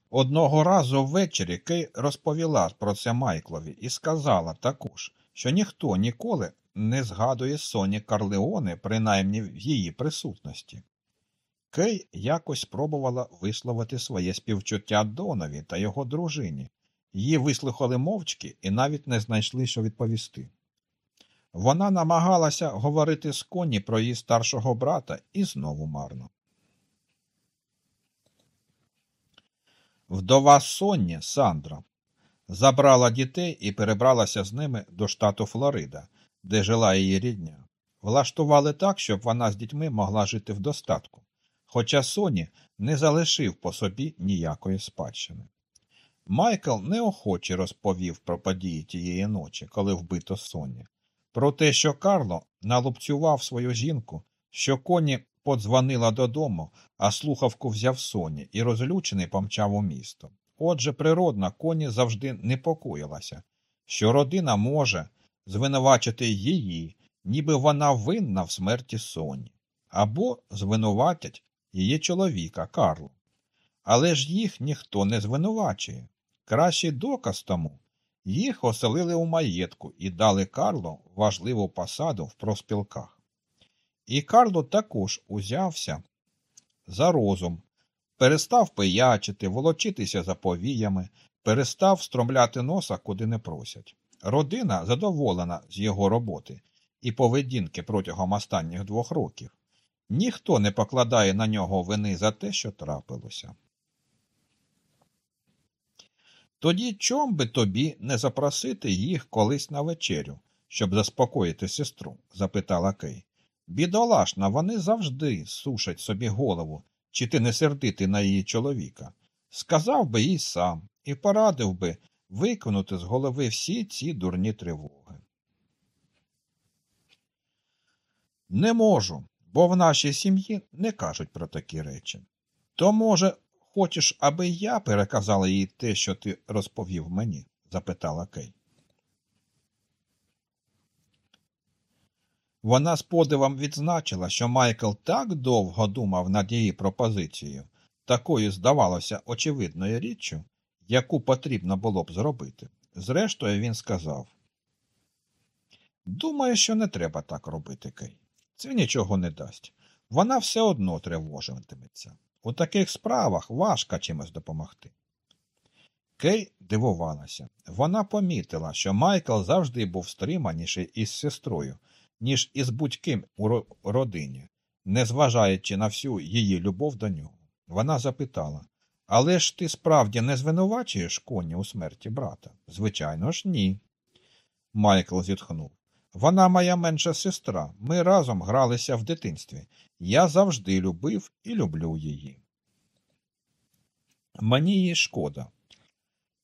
Одного разу ввечері Кей розповіла про це Майклові і сказала також, що ніхто ніколи не згадує Соні Карлеоне, принаймні в її присутності. Кей якось спробувала висловити своє співчуття Донові та його дружині. Її вислухали мовчки і навіть не знайшли, що відповісти. Вона намагалася говорити з коні про її старшого брата і знову марно. Вдова Сонні Сандра забрала дітей і перебралася з ними до штату Флорида, де жила її рідня. Влаштували так, щоб вона з дітьми могла жити в достатку, хоча Соні не залишив по собі ніякої спадщини. Майкл неохоче розповів про події тієї ночі, коли вбито Соні, про те, що Карло налупцював свою жінку, що коні подзвонила додому, а слухавку взяв Соні і розлючений помчав у місто. Отже, природна коні завжди непокоїлася, що родина може звинувачити її, ніби вона винна в смерті Соні, або звинуватять її чоловіка Карло. Але ж їх ніхто не звинувачує. Кращий доказ тому їх оселили у маєтку і дали Карло важливу посаду в проспілках. І Карло також узявся за розум, перестав пиячити, волочитися за повіями, перестав стромляти носа, куди не просять. Родина задоволена з його роботи і поведінки протягом останніх двох років. Ніхто не покладає на нього вини за те, що трапилося. Тоді чом би тобі не запросити їх колись на вечерю, щоб заспокоїти сестру? запитала Кей. Бідолашна, вони завжди сушать собі голову, чи ти не сердити на її чоловіка. Сказав би їй сам і порадив би виконати з голови всі ці дурні тривоги. Не можу, бо в нашій сім'ї не кажуть про такі речі. То, може, хочеш, аби я переказала їй те, що ти розповів мені? запитала Кей. Вона з подивом відзначила, що Майкл так довго думав над її пропозицією, такою, здавалося, очевидною річчю, яку потрібно було б зробити. Зрештою, він сказав Думаю, що не треба так робити, Кей. Це нічого не дасть. Вона все одно тривожитиметься. У таких справах важко чимось допомогти. Кей дивувалася. Вона помітила, що Майкл завжди був стриманіший із сестрою, ніж із будь-ким у родині, незважаючи на всю її любов до нього. Вона запитала Але ж ти справді не звинувачуєш коні у смерті брата? Звичайно ж, ні. Майкл зітхнув. Вона моя менша сестра. Ми разом гралися в дитинстві. Я завжди любив і люблю її. Мені її шкода.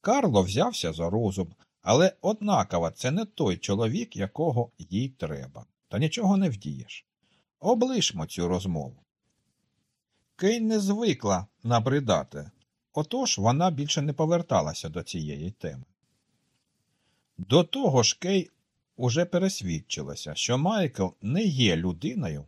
Карло взявся за розум, але однаково це не той чоловік, якого їй треба, та нічого не вдієш. Облишмо цю розмову. Кейн не звикла набридати, отож вона більше не поверталася до цієї теми. До того ж, Кей уже пересвідчилася, що Майкл не є людиною,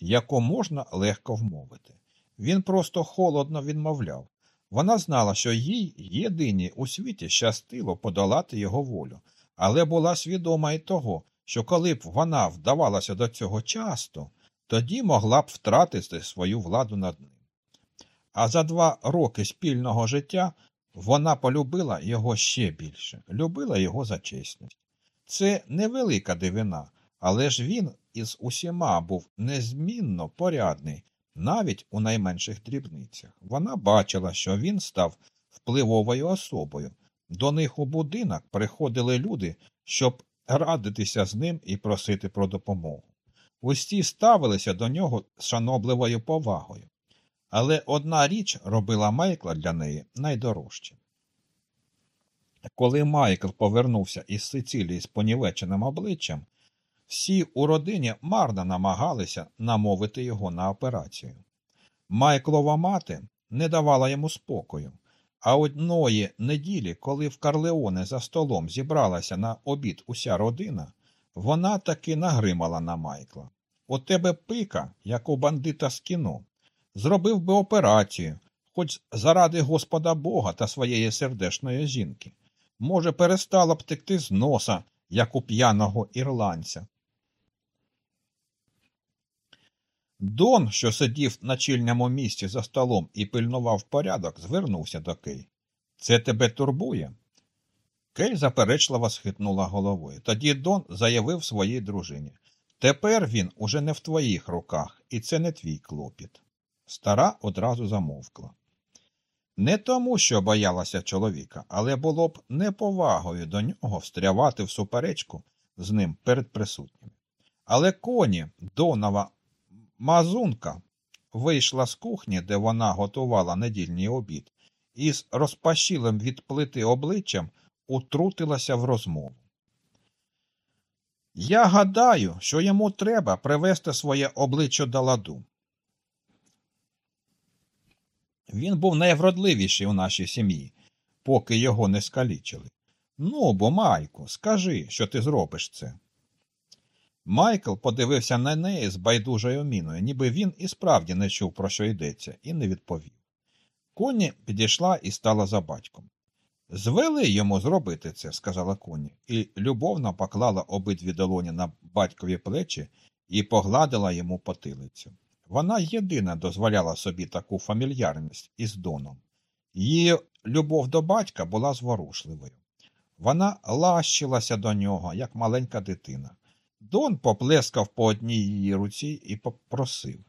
яку можна легко вмовити. Він просто холодно відмовляв. Вона знала, що їй єдині у світі щастило подолати його волю, але була свідома й того, що коли б вона вдавалася до цього часто, тоді могла б втратити свою владу над ним. А за два роки спільного життя вона полюбила його ще більше, любила його за чесність. Це невелика дивина, але ж він із усіма був незмінно порядний, навіть у найменших дрібницях. Вона бачила, що він став впливовою особою. До них у будинок приходили люди, щоб радитися з ним і просити про допомогу. Усі ставилися до нього з шанобливою повагою. Але одна річ робила Майкла для неї найдорожче. Коли Майкл повернувся із Сицилії з понівеченим обличчям, всі у родині марно намагалися намовити його на операцію. Майклова мати не давала йому спокою, а одної неділі, коли в Карлеоне за столом зібралася на обід уся родина, вона таки нагримала на Майкла. У тебе пика, як у бандита з кіно. Зробив би операцію, хоч заради Господа Бога та своєї сердешної жінки. Може, перестала б текти з носа, як у п'яного ірландця. Дон, що сидів на чільному місці за столом і пильнував порядок, звернувся до Кей. Це тебе турбує? Кей заперечливо схитнула головою. Тоді Дон заявив своїй дружині Тепер він уже не в твоїх руках, і це не твій клопіт. Стара одразу замовкла. Не тому, що боялася чоловіка, але було б неповагою до нього встрявати в суперечку з ним перед присутніми. Але коні Донова Мазунка вийшла з кухні, де вона готувала недільний обід, і з розпашілим від плити обличчям утрутилася в розмову. Я гадаю, що йому треба привести своє обличчя до ладу. Він був найвродливіший у нашій сім'ї, поки його не скалічили. Ну, бо, Майку, скажи, що ти зробиш це. Майкл подивився на неї з байдужою міною, ніби він і справді не чув, про що йдеться, і не відповів. Коні підійшла і стала за батьком. Звели йому зробити це, сказала коні, і любовно поклала обидві долоні на батькові плечі і погладила йому потилицю. Вона єдина дозволяла собі таку фамільярність із Доном. Її любов до батька була зворушливою. Вона лащилася до нього, як маленька дитина. Дон поплескав по одній її руці і попросив.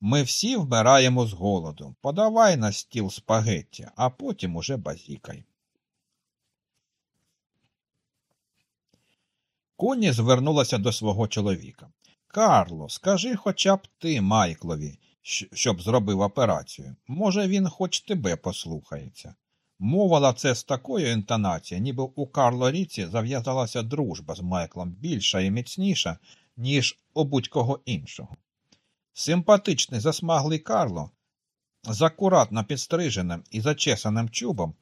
Ми всі вмираємо з голоду. Подавай на стіл спагетті, а потім уже базікай. Коні звернулася до свого чоловіка. Карло, скажи хоча б ти Майклові, щоб зробив операцію. Може, він хоч тебе послухається. Мовила це з такою інтонацією, ніби у Карло Ріці зав'язалася дружба з Майклом більша і міцніша, ніж у будь-кого іншого. Симпатичний засмаглий Карло, з акуратно підстриженим і зачесаним чубом,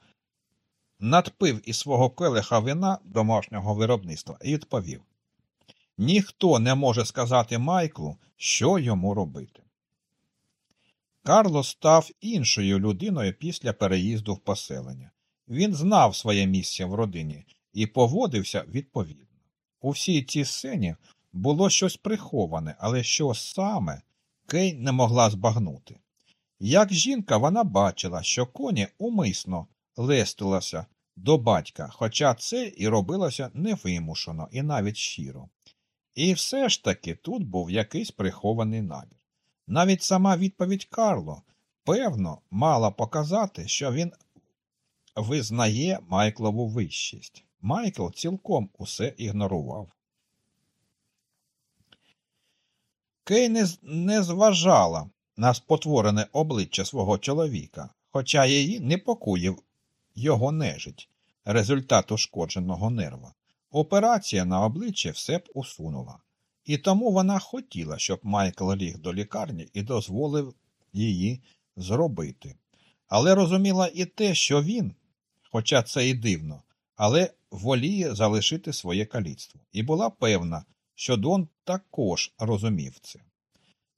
надпив із свого келиха вина домашнього виробництва і відповів Ніхто не може сказати Майклу, що йому робити. Карло став іншою людиною після переїзду в поселення. Він знав своє місце в родині і поводився відповідно. У всій цій сцені було щось приховане, але що саме Кей не могла збагнути. Як жінка, вона бачила, що коні умисно лестилася до батька, хоча це і робилося невимушено і навіть щиро. І все ж таки тут був якийсь прихований набір. Навіть сама відповідь Карло, певно, мала показати, що він визнає Майклову вищість. Майкл цілком усе ігнорував. Кей не, не зважала на спотворене обличчя свого чоловіка, хоча її непокоїв його нежить, результат ушкодженого нерва. Операція на обличчі все б усунула, і тому вона хотіла, щоб Майкл ліг до лікарні і дозволив її зробити. Але розуміла і те, що він, хоча це і дивно, але воліє залишити своє каліцтво, і була певна, що Дон також розумів це.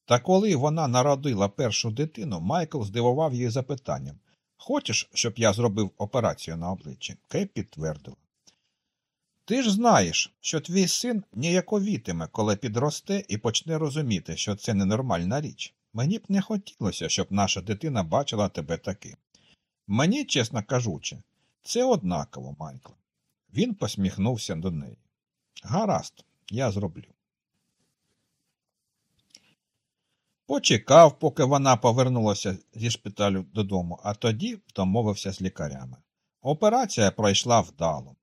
Та коли вона народила першу дитину, Майкл здивував її запитанням Хочеш, щоб я зробив операцію на обличчі? Кей підтвердила. Ти ж знаєш, що твій син ніяковітиме, коли підросте і почне розуміти, що це ненормальна річ. Мені б не хотілося, щоб наша дитина бачила тебе таким. Мені, чесно кажучи, це однаково, Майкл. Він посміхнувся до неї. Гаразд, я зроблю. Почекав, поки вона повернулася зі шпиталю додому, а тоді домовився з лікарями. Операція пройшла вдало.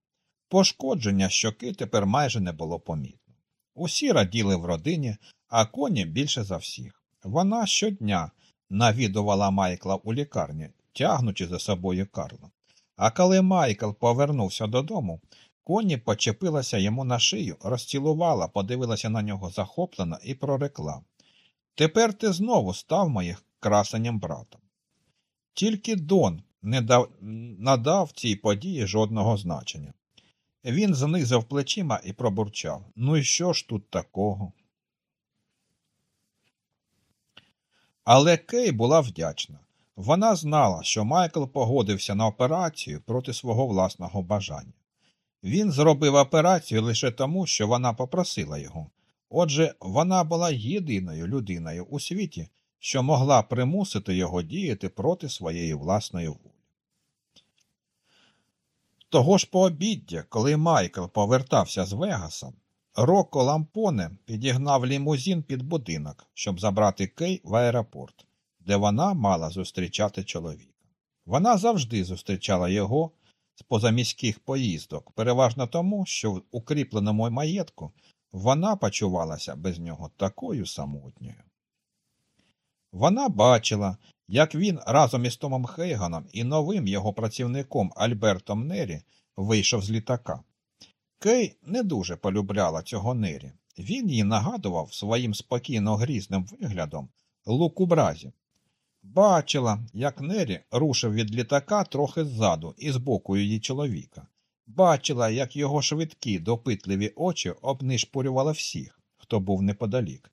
Пошкодження щоки тепер майже не було помітно. Усі раділи в родині, а коні більше за всіх. Вона щодня навідувала Майкла у лікарні, тягнучи за собою Карла. А коли Майкл повернувся додому, коні почепилася йому на шию, розцілувала, подивилася на нього захоплено і прорекла. Тепер ти знову став моїх красенням братом. Тільки Дон не дав, надав цій події жодного значення. Він знизив плечима і пробурчав Ну і що ж тут такого? Але Кей була вдячна. Вона знала, що Майкл погодився на операцію проти свого власного бажання. Він зробив операцію лише тому, що вона попросила його. Отже, вона була єдиною людиною у світі, що могла примусити його діяти проти своєї власної волі. Того ж пообіддя, коли Майкл повертався з Вегаса, Роко Лампоне підігнав лімузин під будинок, щоб забрати Кей в аеропорт. де вона мала зустрічати чоловіка. Вона завжди зустрічала його з позаміських поїздок, переважно тому, що в укріпленому маєтку вона почувалася без нього такою самотньою. Вона бачила, як він разом із Томом Хейганом і новим його працівником Альбертом Нері вийшов з літака. Кей не дуже полюбляла цього Нері. Він їй нагадував своїм спокійно грізним виглядом лук бразі. Бачила, як Нері рушив від літака трохи ззаду і з боку її чоловіка. Бачила, як його швидкі, допитливі очі обнишпорювали всіх, хто був неподалік.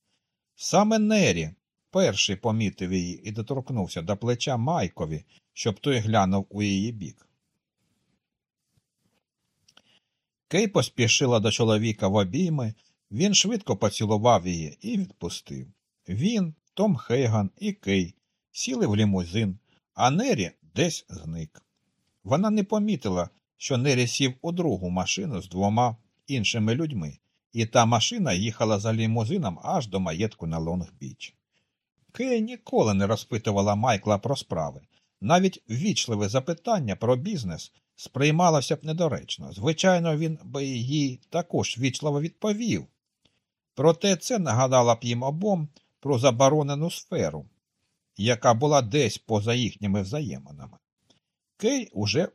Саме Нері перший помітив її і доторкнувся до плеча Майкові, щоб той глянув у її бік. Кей поспішила до чоловіка в обійми, він швидко поцілував її і відпустив. Він, Том Хейган і Кей сіли в лімузин, а Нері десь зник. Вона не помітила, що Нері сів у другу машину з двома іншими людьми, і та машина їхала за лімузином аж до маєтку на Лонг-Біч. Кей ніколи не розпитувала Майкла про справи. Навіть ввічливе запитання про бізнес сприймалося б недоречно. Звичайно, він би їй також ввічливо відповів. Проте це нагадало б їм обом про заборонену сферу, яка була десь поза їхніми взаєминами. Кей уже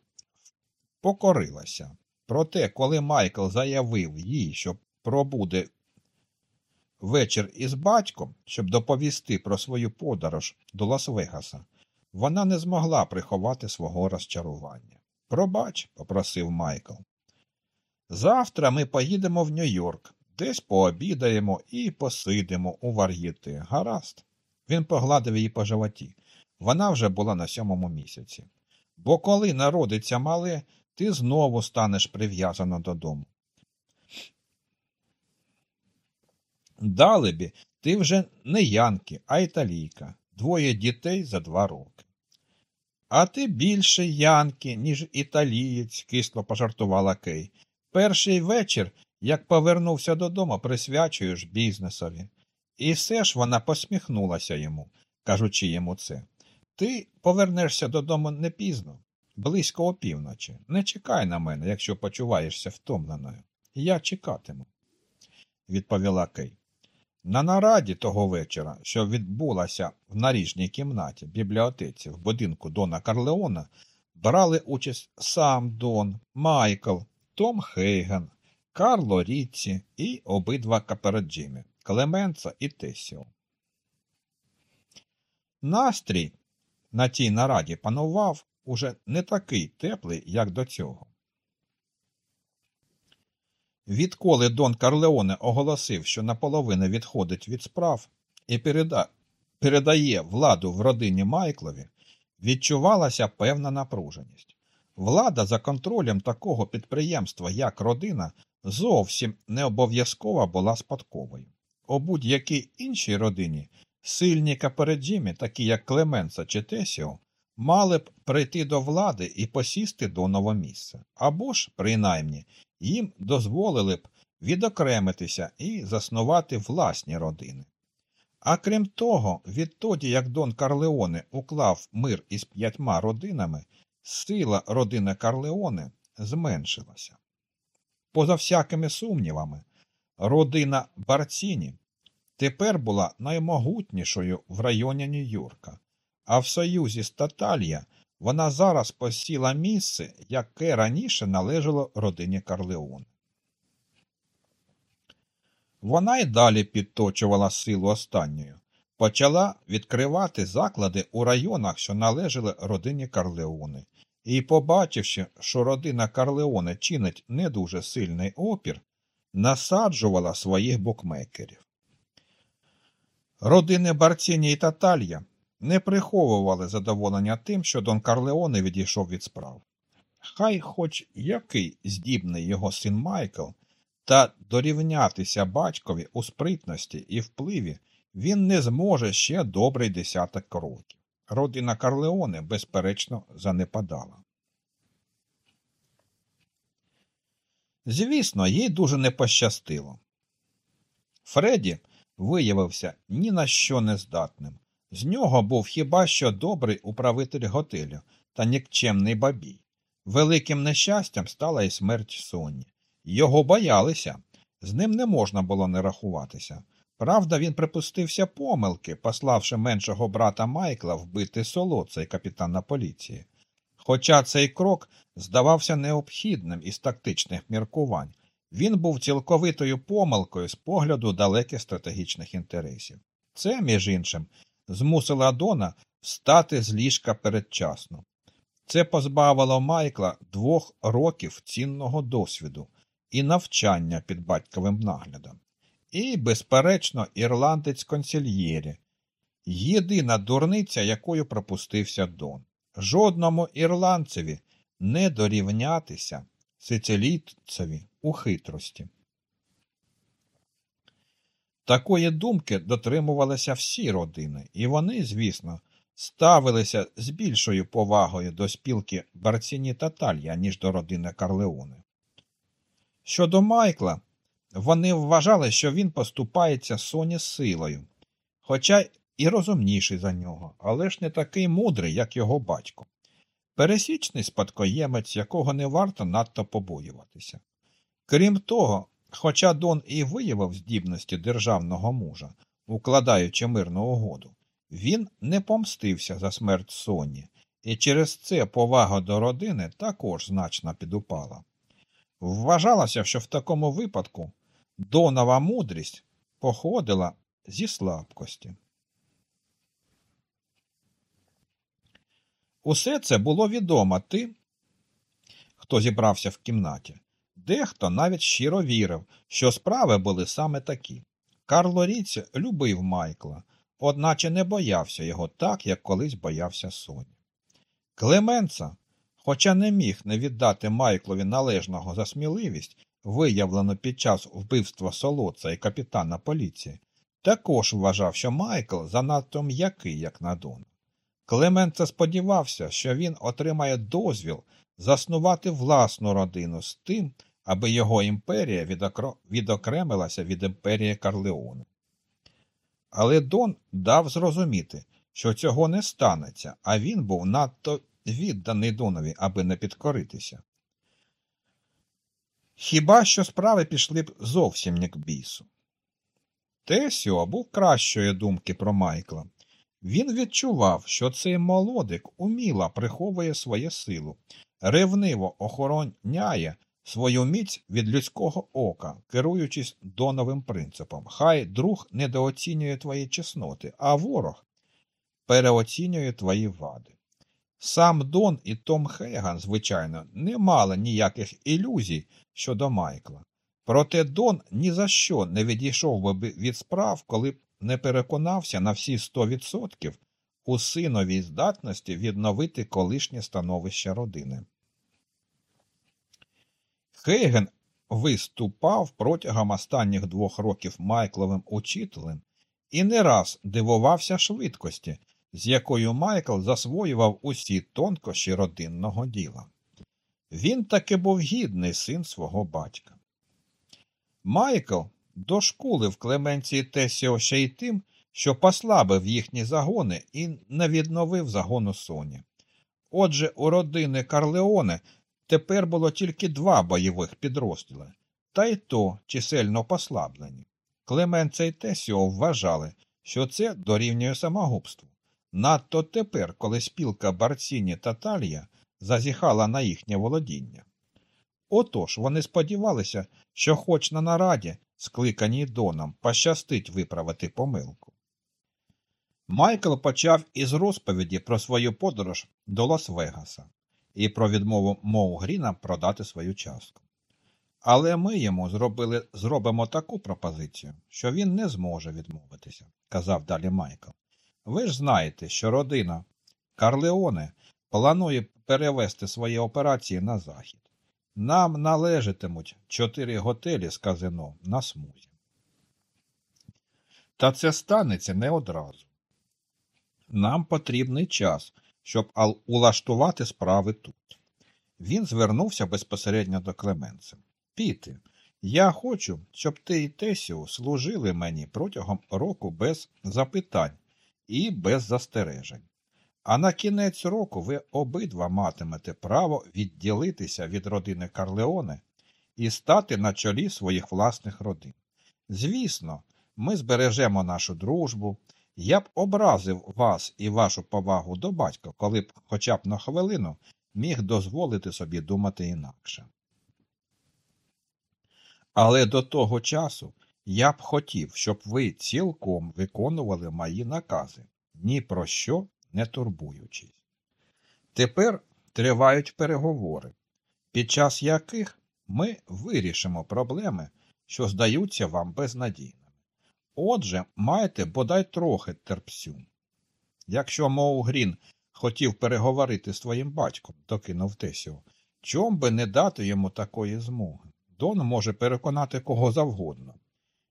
покорилася. Проте, коли Майкл заявив їй, що пробуде вечір із батьком, щоб доповісти про свою подорож до Лас-Вегаса, вона не змогла приховати свого розчарування. Пробач, попросив Майкл. Завтра ми поїдемо в Нью-Йорк, десь пообідаємо і посидимо у вар'єти. Гаразд. Він погладив її по животі. Вона вже була на сьомому місяці. Бо коли народиться мале, ти знову станеш прив'язана додому. Далебі, ти вже не янки, а італійка, двоє дітей за два роки. А ти більше янки, ніж італієць, кисло пожартувала Кей. Перший вечір, як повернувся додому, присвячуєш бізнесові. І все ж вона посміхнулася йому, кажучи йому це. Ти повернешся додому не пізно, близько опівночі. Не чекай на мене, якщо почуваєшся втомленою. Я чекатиму, відповіла Кей. На нараді того вечора, що відбулася в наріжній кімнаті бібліотеці в будинку Дона Карлеона, брали участь сам Дон, Майкл, Том Хейген, Карло Ріцці і обидва капереджими Клеменца і Тесіо. Настрій на тій нараді панував уже не такий теплий, як до цього. Відколи Дон Карлеоне оголосив, що наполовину відходить від справ і переда... передає владу в родині Майклові, відчувалася певна напруженість. Влада за контролем такого підприємства, як родина, зовсім не обов'язково була спадковою. У будь-якій іншій родині сильні капереджімі, такі як Клеменса чи Тесіо, мали б прийти до влади і посісти до новомісця, або ж, принаймні, їм дозволили б відокремитися і заснувати власні родини. А крім того, відтоді, як Дон Карлеоне уклав мир із п'ятьма родинами, сила родини Карлеоне зменшилася. Поза всякими сумнівами, родина Барціні тепер була наймогутнішою в районі Нью-Йорка, а в союзі з Таталія вона зараз посіла місце, яке раніше належало родині Карлеоне. Вона й далі підточувала силу останньої, почала відкривати заклади у районах, що належали родині Карлеоне, і, побачивши, що родина Карлеоне чинить не дуже сильний опір, насаджувала своїх букмекерів. Родини Барціні і Таталья не приховували задоволення тим, що Дон Карлеоне відійшов від справ. Хай хоч який здібний його син Майкл, та дорівнятися батькові у спритності і впливі він не зможе ще добрий десяток років. Родина Карлеоне, безперечно, занепадала. Звісно, їй дуже не пощастило. Фредді виявився ні на що не здатним. З нього був хіба що добрий управитель готелю та нікчемний бабій. Великим нещастям стала і смерть Соні. Його боялися, з ним не можна було не рахуватися. Правда, він припустився помилки, пославши меншого брата Майкла вбити солоца капітана поліції. Хоча цей крок здавався необхідним із тактичних міркувань, він був цілковитою помилкою з погляду далеких стратегічних інтересів. Це, між іншим, змусило Адона встати з ліжка передчасно. Це позбавило Майкла двох років цінного досвіду і навчання під батьковим наглядом. І, безперечно, ірландець консільєрі, єдина дурниця, якою пропустився Дон. Жодному ірландцеві не дорівнятися сицилійцеві у хитрості. Такої думки дотримувалися всі родини, і вони, звісно, ставилися з більшою повагою до спілки Барціні та Талья, ніж до родини Карлеоне. Щодо Майкла, вони вважали, що він поступається Соні силою, хоча і розумніший за нього, але ж не такий мудрий, як його батько. Пересічний спадкоємець, якого не варто надто побоюватися. Крім того, хоча Дон і виявив здібності державного мужа, укладаючи мирну угоду, він не помстився за смерть Соні, і через це повага до родини також значно підупала. Вважалося, що в такому випадку Донова мудрість походила зі слабкості. Усе це було відомо тим, хто зібрався в кімнаті. Дехто навіть щиро вірив, що справи були саме такі. Карло Ріць любив Майкла, одначе не боявся його так, як колись боявся Соні. Клеменца, хоча не міг не віддати Майклові належного за сміливість, виявлену під час вбивства солодца і капітана поліції, також вважав, що Майкл занадто м'який, як на Дон. Клеменце сподівався, що він отримає дозвіл заснувати власну родину з тим, аби його імперія відокремилася від імперії Карлеоне. Але Дон дав зрозуміти, що цього не станеться, а він був надто відданий Донові, аби не підкоритися. Хіба що справи пішли б зовсім не к бісу. Тесіо був кращої думки про Майкла. Він відчував, що цей молодик уміло приховує свою силу, ревниво охороняє свою міць від людського ока, керуючись доновим принципом. Хай друг недооцінює твої чесноти, а ворог переоцінює твої вади. Сам Дон і Том Хейган, звичайно, не мали ніяких ілюзій щодо Майкла. Проте Дон ні за що не відійшов би від справ, коли б не переконався на всі сто відсотків у синовій здатності відновити колишнє становище родини. Хейген виступав протягом останніх двох років Майкловим учителем і не раз дивувався швидкості, з якою Майкл засвоював усі тонкощі родинного діла. Він таки був гідний син свого батька. Майкл дошкулив Клеменції Тесіо ще й тим, що послабив їхні загони і не відновив загону Соні. Отже, у родини Карлеоне тепер було тільки два бойових підрозділи, та й то чисельно послаблені. Клеменце і Тесіо вважали, що це дорівнює самогубству. Надто тепер, коли спілка Барціні та Талія зазіхала на їхнє володіння. Отож вони сподівалися, що хоч на нараді, скликаній доном, пощастить виправити помилку. Майкл почав із розповіді про свою подорож до Лас-Вегаса і про відмову Моу Гріна продати свою частку. Але ми йому зробили, зробимо таку пропозицію, що він не зможе відмовитися, казав далі Майкл. Ви ж знаєте, що родина Карлеоне планує перевести свої операції на захід. Нам належатимуть чотири готелі з казино на смузі. Та це станеться не одразу. Нам потрібний час, щоб улаштувати справи тут. Він звернувся безпосередньо до Клеменця. Піти, я хочу, щоб ти і Тесіо служили мені протягом року без запитань і без застережень. А на кінець року ви обидва матимете право відділитися від родини Карлеоне і стати на чолі своїх власних родин. Звісно, ми збережемо нашу дружбу. Я б образив вас і вашу повагу до батька, коли б хоча б на хвилину міг дозволити собі думати інакше. Але до того часу я б хотів, щоб ви цілком виконували мої накази, ні про що не турбуючись. Тепер тривають переговори, під час яких ми вирішимо проблеми, що здаються вам безнадійними. Отже, майте бодай трохи терпсю. Якщо Моу Грін хотів переговорити з твоїм батьком, докинув Тесіо, чом би не дати йому такої змоги? Дон може переконати кого завгодно.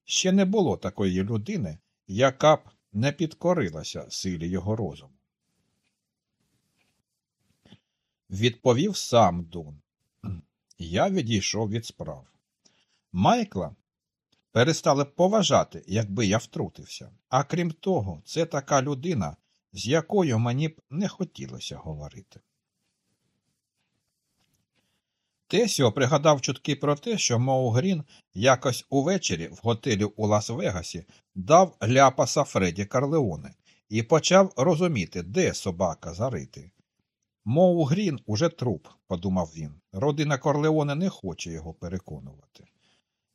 Ще не було такої людини, яка б не підкорилася силі його розуму. Відповів сам Дон. Я відійшов від справ. Майкла перестали б поважати, якби я втрутився. А крім того, це така людина, з якою мені б не хотілося говорити. Тесіо пригадав чутки про те, що Моу Грін якось увечері в готелі у Лас-Вегасі дав ляпаса Фреді Корлеоне і почав розуміти, де собака зарито. Моу Грін уже труп, подумав він. Родина Корлеоне не хоче його переконувати.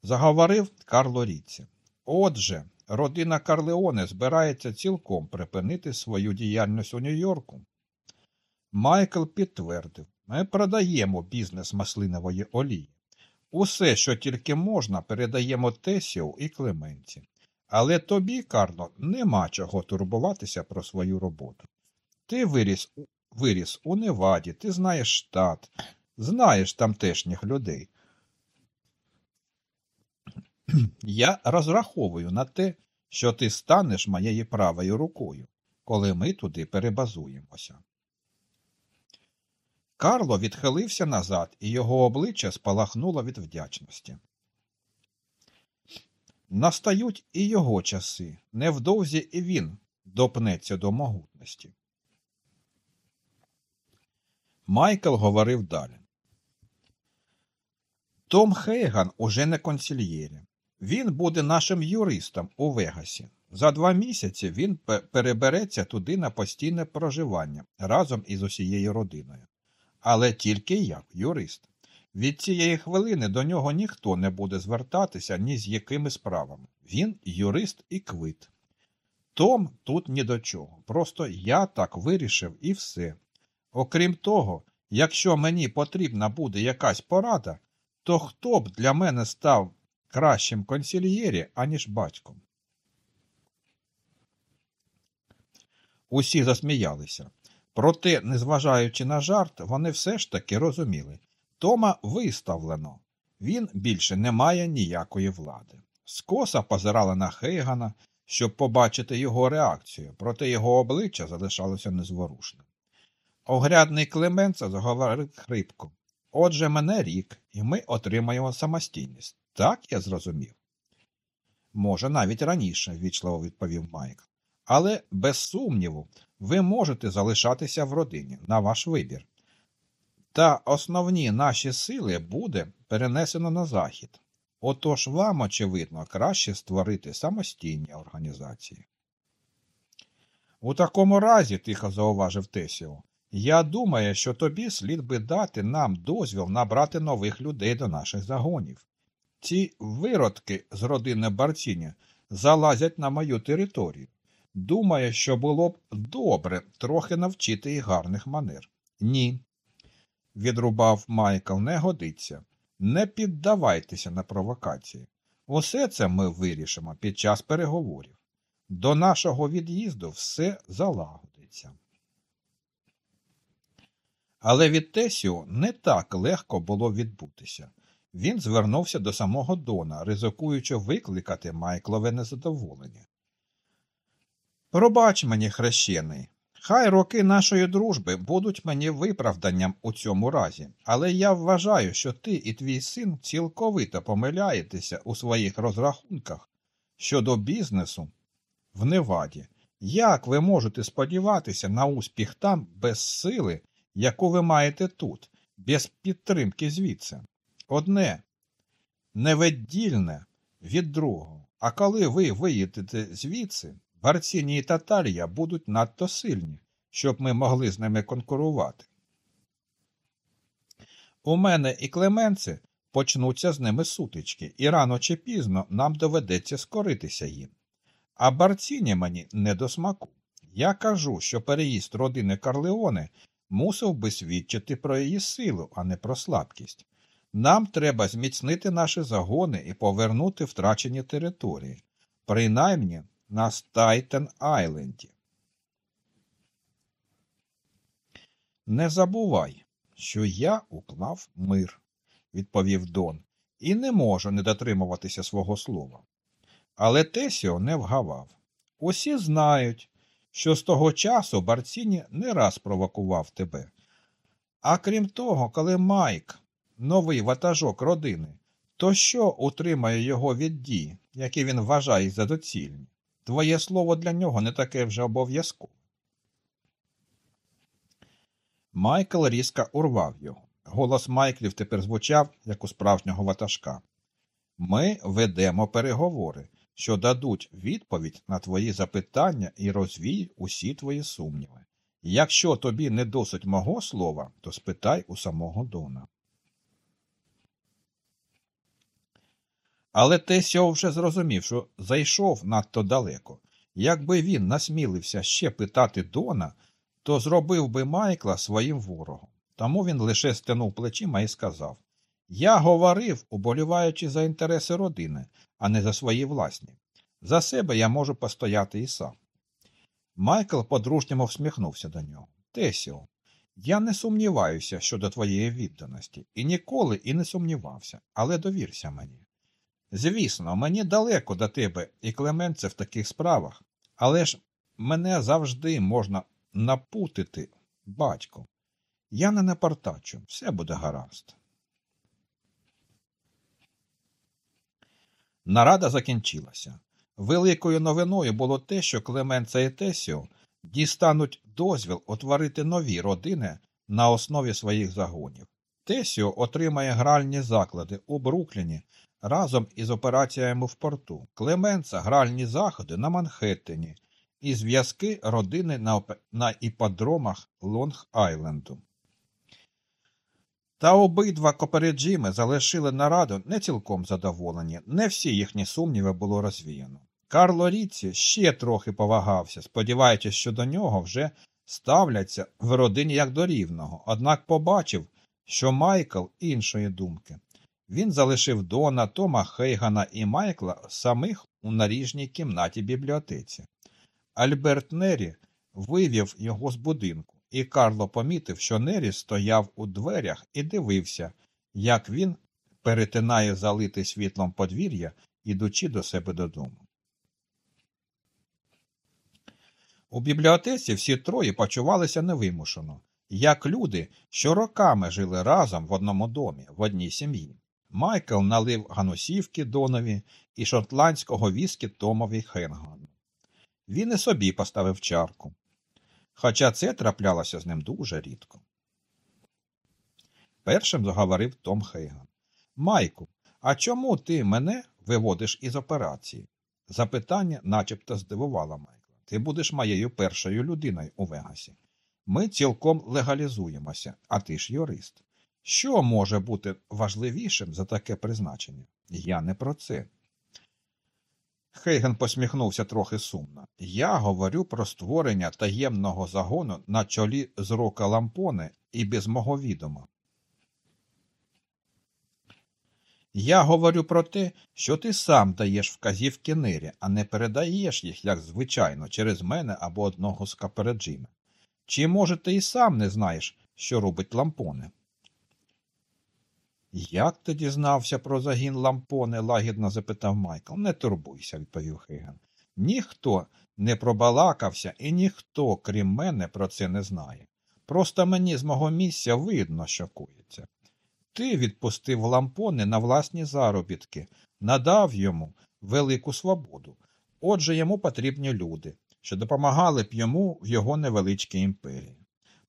Заговорив Карло Ріці. Отже, родина Корлеоне збирається цілком припинити свою діяльність у Нью-Йорку. Майкл підтвердив, ми продаємо бізнес маслинової олії. Усе, що тільки можна, передаємо Тесіу і Клеменці. Але тобі, Карло, нема чого турбуватися про свою роботу. Ти виріс, виріс у Неваді, ти знаєш штат, знаєш тамтешніх людей. Я розраховую на те, що ти станеш моєю правою рукою, коли ми туди перебазуємося. Карло відхилився назад, і його обличчя спалахнуло від вдячності. Настають і його часи, невдовзі і він допнеться до могутності. Майкл говорив далі. Том Хейган уже не консільєрі. Він буде нашим юристом у Вегасі. За два місяці він перебереться туди на постійне проживання разом із усією родиною. Але тільки як юрист. Від цієї хвилини до нього ніхто не буде звертатися ні з якими справами. Він юрист і квит. Том тут ні до чого. Просто я так вирішив і все. Окрім того, якщо мені потрібна буде якась порада, то хто б для мене став кращим консільєрі, аніж батьком? Усі засміялися. Проте, незважаючи на жарт, вони все ж таки розуміли Тома виставлено, він більше не має ніякої влади. Скоса позирала на Хейгана, щоб побачити його реакцію, проте його обличчя залишалося незворушним. Огрядний Клеменце заговорив хрипко. Отже, мене рік, і ми отримаємо самостійність. Так я зрозумів. Може, навіть раніше, ввічливо відповів Майк. Але, без сумніву, ви можете залишатися в родині на ваш вибір. Та основні наші сили буде перенесено на захід. Отож вам, очевидно, краще створити самостійні організації. У такому разі, тихо зауважив Тесіо, я думаю, що тобі слід би дати нам дозвіл набрати нових людей до наших загонів. Ці виродки з родини Барціні залазять на мою територію. Думає, що було б добре трохи навчити їх гарних манер. Ні, відрубав Майкл, не годиться. Не піддавайтеся на провокації. Усе це ми вирішимо під час переговорів. До нашого від'їзду все залагодиться. Але від Тесіо не так легко було відбутися. Він звернувся до самого Дона, ризикуючи викликати Майклове незадоволення. Пробач мені, хрещений, хай роки нашої дружби будуть мені виправданням у цьому разі, але я вважаю, що ти і твій син цілковито помиляєтеся у своїх розрахунках щодо бізнесу в Неваді. Як ви можете сподіватися на успіх там без сили, яку ви маєте тут, без підтримки звідси? Одне невидільне від другого. А коли ви виїдете звідси, Барціні і Татарія будуть надто сильні, щоб ми могли з ними конкурувати. У мене і Клеменце почнуться з ними сутички, і рано чи пізно нам доведеться скоритися їм. А Барціні мені не до смаку. Я кажу, що переїзд родини Корлеоне мусив би свідчити про її силу, а не про слабкість. Нам треба зміцнити наші загони і повернути втрачені території, принаймні на Стейтен Айленді. Не забувай, що я уклав мир, відповів Дон, і не можу не дотримуватися свого слова. Але Тесіо не вгавав. Усі знають, що з того часу Барціні не раз провокував тебе. А крім того, коли Майк, новий ватажок родини, то що утримає його від дій, які він вважає за доцільні? Твоє слово для нього не таке вже обов'язкове. Майкл різко урвав його. Голос Майклів тепер звучав, як у справжнього ватажка. Ми ведемо переговори, що дадуть відповідь на твої запитання і розвіють усі твої сумніви. Якщо тобі не досить мого слова, то спитай у самого Дона. Але Тесіо вже зрозумів, що зайшов надто далеко. Якби він насмілився ще питати Дона, то зробив би Майкла своїм ворогом. Тому він лише стенув плечима і сказав Я говорив, уболіваючи за інтереси родини, а не за свої власні. За себе я можу постояти і сам. Майкл подружньо всміхнувся до нього. Тесіо, я не сумніваюся щодо твоєї відданості, і ніколи і не сумнівався, але довірся мені. Звісно, мені далеко до тебе і Клеменце в таких справах, але ж мене завжди можна напутити, батько. Я не напортачу, все буде гаразд. Нарада закінчилася. Великою новиною було те, що Клеменца і Тесіо дістануть дозвіл утворити нові родини на основі своїх загонів. Тесіо отримає гральні заклади у Брукліні разом із операціями в порту, Клеменца гральні заходи на Манхеттені і зв'язки родини на, на іподромах Лонг-Айленду. Та обидва копереджіми залишили нараду не цілком задоволені, не всі їхні сумніви було розвіяно. Карло Ріці ще трохи повагався, сподіваючись, що до нього вже ставляться в родині як до рівного, однак побачив, що Майкл іншої думки. Він залишив Дона, Тома Хейгана і Майкла самих у наріжній кімнаті бібліотеці. Альберт Нері вивів його з будинку, і Карло помітив, що Нері стояв у дверях і дивився, як він перетинає залите світлом подвір'я, ідучи до себе додому. У бібліотеці всі троє почувалися невимушено, як люди, що роками жили разом в одному домі, в одній сім'ї. Майкл налив ганусівки Донові і шотландського віскі Томові Хенгану. Він і собі поставив чарку. Хоча це траплялося з ним дуже рідко. Першим заговорив Том Хейган. Майку, а чому ти мене виводиш із операції? Запитання начебто здивувало Майкла. Ти будеш моєю першою людиною у Вегасі. Ми цілком легалізуємося, а ти ж юрист. Що може бути важливішим за таке призначення? Я не про це. Хейген посміхнувся трохи сумно. Я говорю про створення таємного загону на чолі з рока лампони і без мого відома. Я говорю про те, що ти сам даєш вказівки нирі, а не передаєш їх, як звичайно, через мене або одного з капереджими. Чи, може, ти і сам не знаєш, що робить лампони? Як ти дізнався про загін лампони? лагідно запитав Майкл. Не турбуйся, відповів Хейген. Ніхто не пробалакався і ніхто, крім мене, про це не знає. Просто мені з мого місця видно, що коїться. Ти відпустив лампони на власні заробітки, надав йому велику свободу. Отже, йому потрібні люди. що допомагали б йому в його невеличкій імперії.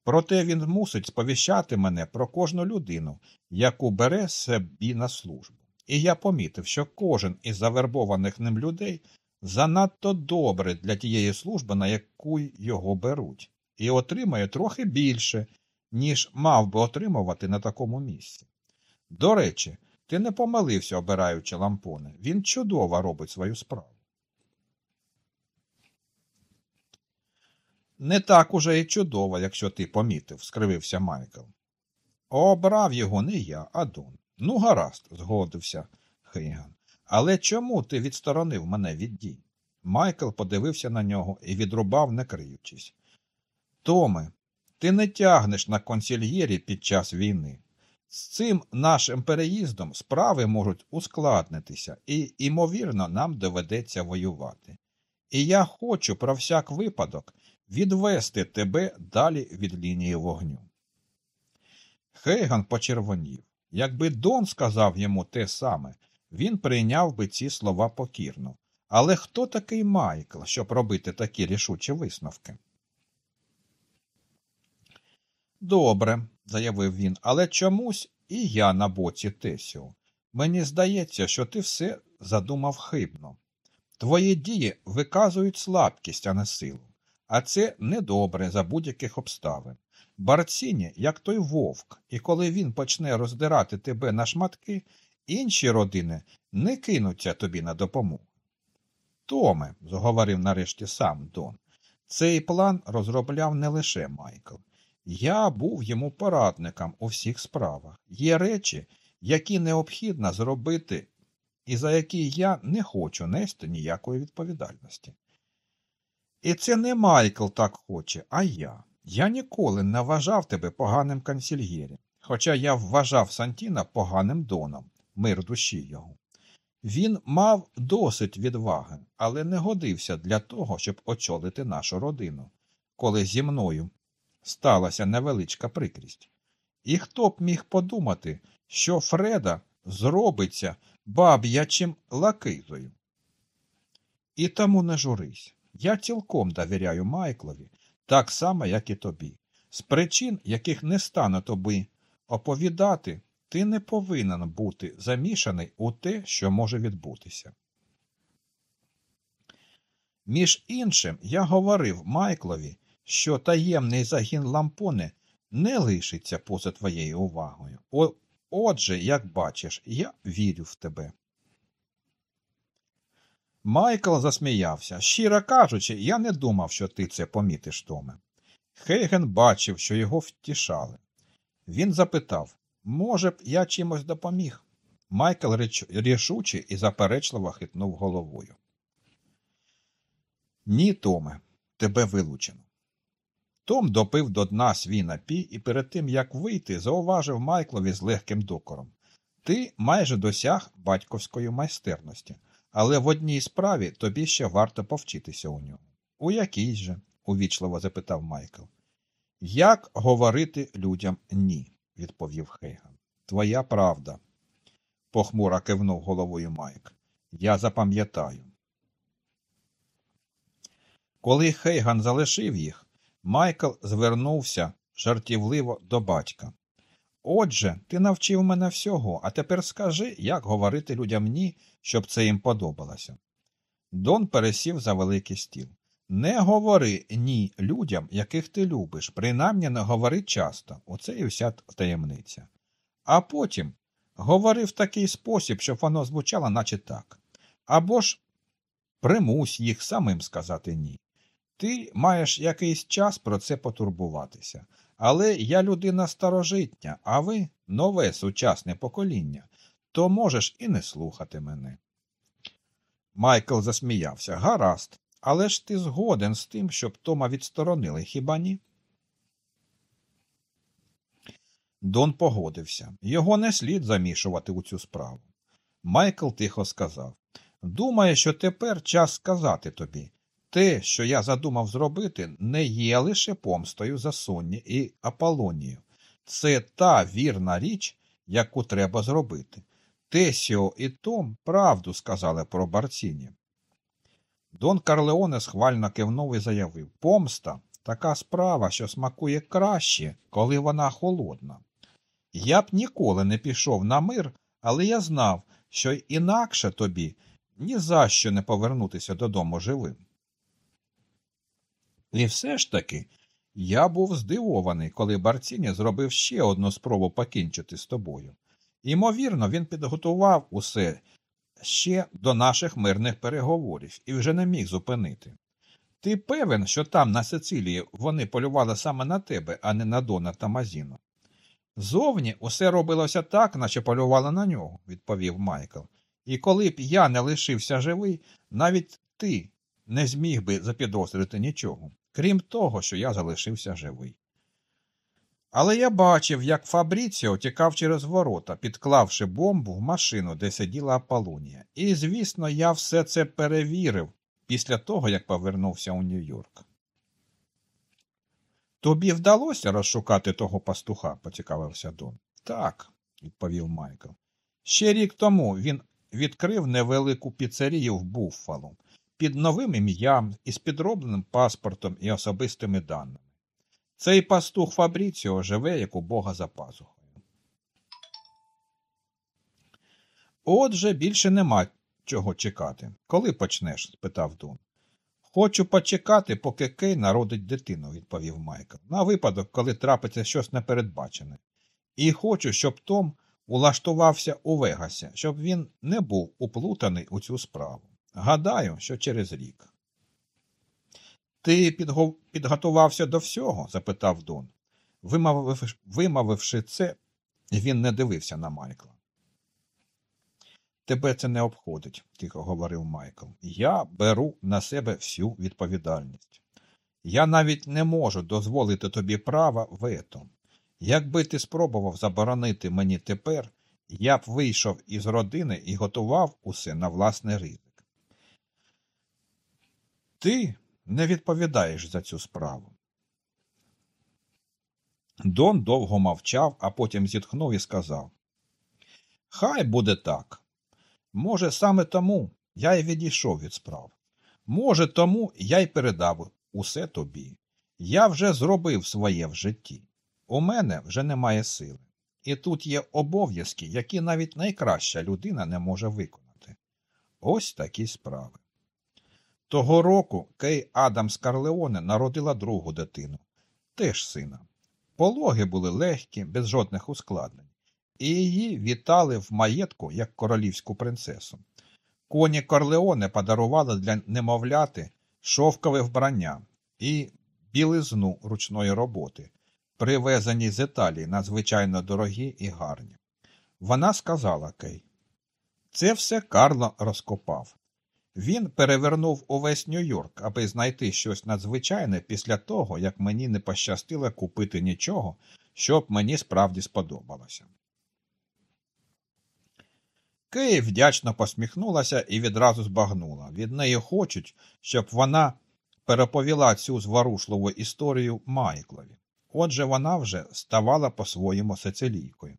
Проте він мусить сповіщати мене про кожну людину, яку бере собі на службу. І я помітив, що кожен із завербованих ним людей занадто добре для тієї служби, на яку його беруть, і отримає трохи більше, ніж мав би отримувати на такому місці. До речі, ти не помилився, обираючи лампони. Він чудово робить свою справу. Не так уже і чудово, якщо ти помітив, скривився Майкл. Обрав його не я, а Дон. Ну, гаразд, згодився Хейган. Але чому ти відсторонив мене від дій? Майкл подивився на нього і відрубав, не криючись. Томе, ти не тягнеш на консільєрі під час війни. З цим нашим переїздом справи можуть ускладнитися, і, ймовірно, нам доведеться воювати. І я хочу про всяк випадок відвести тебе далі від лінії вогню. Хейган почервонів. Якби Дон сказав йому те саме, він прийняв би ці слова покірно. Але хто такий Майкл, щоб робити такі рішучі висновки? Добре, заявив він, але чомусь і я на боці Тесіо. Мені здається, що ти все задумав хибно. Твої дії виказують слабкість, а не силу. А це недобре за будь-яких обставин. Барціні, як той вовк, і коли він почне роздирати тебе на шматки, інші родини не кинуться тобі на допомогу. Томе, заговорив нарешті сам Дон, цей план розробляв не лише Майкл. Я був йому порадником у всіх справах. Є речі, які необхідно зробити, і за які я не хочу нести ніякої відповідальності. І це не Майкл так хоче, а я. Я ніколи не вважав тебе поганим консільєрі, хоча я вважав Сантіна поганим доном, мир душі його. Він мав досить відваги, але не годився для того, щоб очолити нашу родину, коли зі мною сталася невеличка прикрість. І хто б міг подумати, що Фреда зробиться баб'ячим лакизою? І тому не журись. Я цілком довіряю Майклові, так само, як і тобі. З причин, яких не стану тобі оповідати, ти не повинен бути замішаний у те, що може відбутися. Між іншим, я говорив Майклові, що таємний загін лампони не лишиться поза твоєю увагою. Отже, як бачиш, я вірю в тебе. Майкл засміявся. Щиро кажучи, я не думав, що ти це помітиш, Томе. Хейген бачив, що його втішали. Він запитав може б, я чимось допоміг? Майкл рішуче і заперечливо хитнув головою. Ні, Томе, тебе вилучено. Том допив до дна свій напій і перед тим, як вийти, зауважив Майклові з легким докором. Ти майже досяг батьковської майстерності, але в одній справі тобі ще варто повчитися у нього. У якій же? увічливо запитав Майкл. Як говорити людям ні? відповів Хейган. Твоя правда, похмуро кивнув головою Майк. Я запам'ятаю. Коли Хейган залишив їх, Майкл звернувся жартівливо до батька. Отже, ти навчив мене всього, а тепер скажи, як говорити людям ні, щоб це їм подобалося. Дон пересів за великий стіл. Не говори ні людям, яких ти любиш, принаймні не говори часто, оце і вся таємниця. А потім говори в такий спосіб, щоб воно звучало, наче так. Або ж примусь їх самим сказати ні. Ти маєш якийсь час про це потурбуватися. Але я людина старожитня, а ви нове сучасне покоління, то можеш і не слухати мене. Майкл засміявся. Гаразд, але ж ти згоден з тим, щоб Тома відсторонили, хіба ні? Дон погодився. Його не слід замішувати у цю справу. Майкл тихо сказав Думаю, що тепер час сказати тобі, те, що я задумав зробити, не є лише помстою за Сонні і Аполонію. Це та вірна річ, яку треба зробити. Тесіо і Том правду сказали про Барціні. Дон Карлеоне схвально кивнув і заявив Помста така справа, що смакує краще, коли вона холодна. Я б ніколи не пішов на мир, але я знав, що інакше тобі ні за що не повернутися додому живим. І все ж таки, я був здивований, коли Барціні зробив ще одну спробу покінчити з тобою. Імовірно, він підготував усе ще до наших мирних переговорів і вже не міг зупинити. Ти певен, що там, на Сицилії, вони полювали саме на тебе, а не на Дона та Мазіно? Зовні усе робилося так, наче полювали на нього, відповів Майкл. І коли б я не лишився живий, навіть ти не зміг би запідозрити нічого, крім того, що я залишився живий. Але я бачив, як Фабріціо тікав через ворота, підклавши бомбу в машину, де сиділа Аполлонія. І, звісно, я все це перевірив після того, як повернувся у Нью-Йорк. Тобі вдалося розшукати того пастуха, поцікавився Дон. Так, відповів Майкл. Ще рік тому він відкрив невелику піцерію в Буффало під новим ім'ям із підробленим паспортом і особистими даними. Цей пастух Фабріціо живе, як у Бога за пазухою. Отже, більше нема чого чекати. Коли почнеш? спитав Дон. Хочу почекати, поки Кей народить дитину, відповів Майкл, на випадок, коли трапиться щось непередбачене. І хочу, щоб Том улаштувався у Вегасі, щоб він не був уплутаний у цю справу. Гадаю, що через рік. Ти підго... підготувався до всього? запитав Дон. Вимовивши, вимовивши це, він не дивився на Майкла. Тебе це не обходить, тихо говорив Майкл. Я беру на себе всю відповідальність. Я навіть не можу дозволити тобі права вето. Якби ти спробував заборонити мені тепер, я б вийшов із родини і готував усе на власний ризик. Ти не відповідаєш за цю справу. Дон довго мовчав, а потім зітхнув і сказав Хай буде так. Може, саме тому я й відійшов від справ. Може, тому я й передав усе тобі. Я вже зробив своє в житті. У мене вже немає сили. І тут є обов'язки, які навіть найкраща людина не може виконати. Ось такі справи. Того року Кей Адамс Карлеоне народила другу дитину, теж сина. Пологи були легкі, без жодних ускладнень і її вітали в маєтку як королівську принцесу. Коні Корлеоне подарували для немовляти шовкове вбрання і білизну ручної роботи, привезені з Італії надзвичайно дорогі і гарні. Вона сказала Кей, це все Карло розкопав. Він перевернув увесь Нью-Йорк, аби знайти щось надзвичайне після того, як мені не пощастило купити нічого, щоб мені справді сподобалося. Київ вдячно посміхнулася і відразу збагнула. Від неї хочуть, щоб вона переповіла цю зворушливу історію Майклові. Отже, вона вже ставала по-своєму сицилійкою.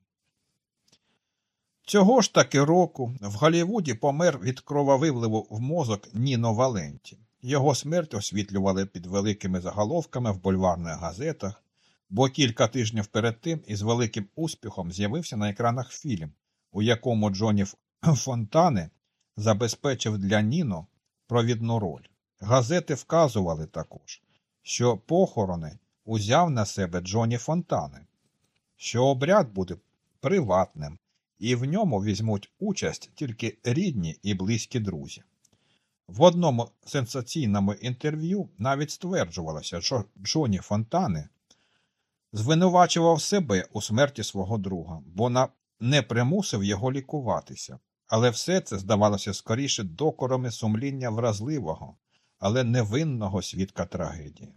Цього ж таки року в Голлівуді помер від крововивливу в мозок Ніно Валенті. Його смерть освітлювали під великими заголовками в бульварних газетах, бо кілька тижнів перед тим із великим успіхом з'явився на екранах фільм, у якому Джоні Фонтане забезпечив для Ніно провідну роль. Газети вказували також, що похорони узяв на себе Джоні Фонтане, що обряд буде приватним, і в ньому візьмуть участь тільки рідні і близькі друзі. В одному сенсаційному інтерв'ю навіть стверджувалося, що Джоні Фонтане звинувачував себе у смерті свого друга, бо не примусив його лікуватися. Але все це здавалося скоріше докорами сумління вразливого, але невинного свідка трагедії.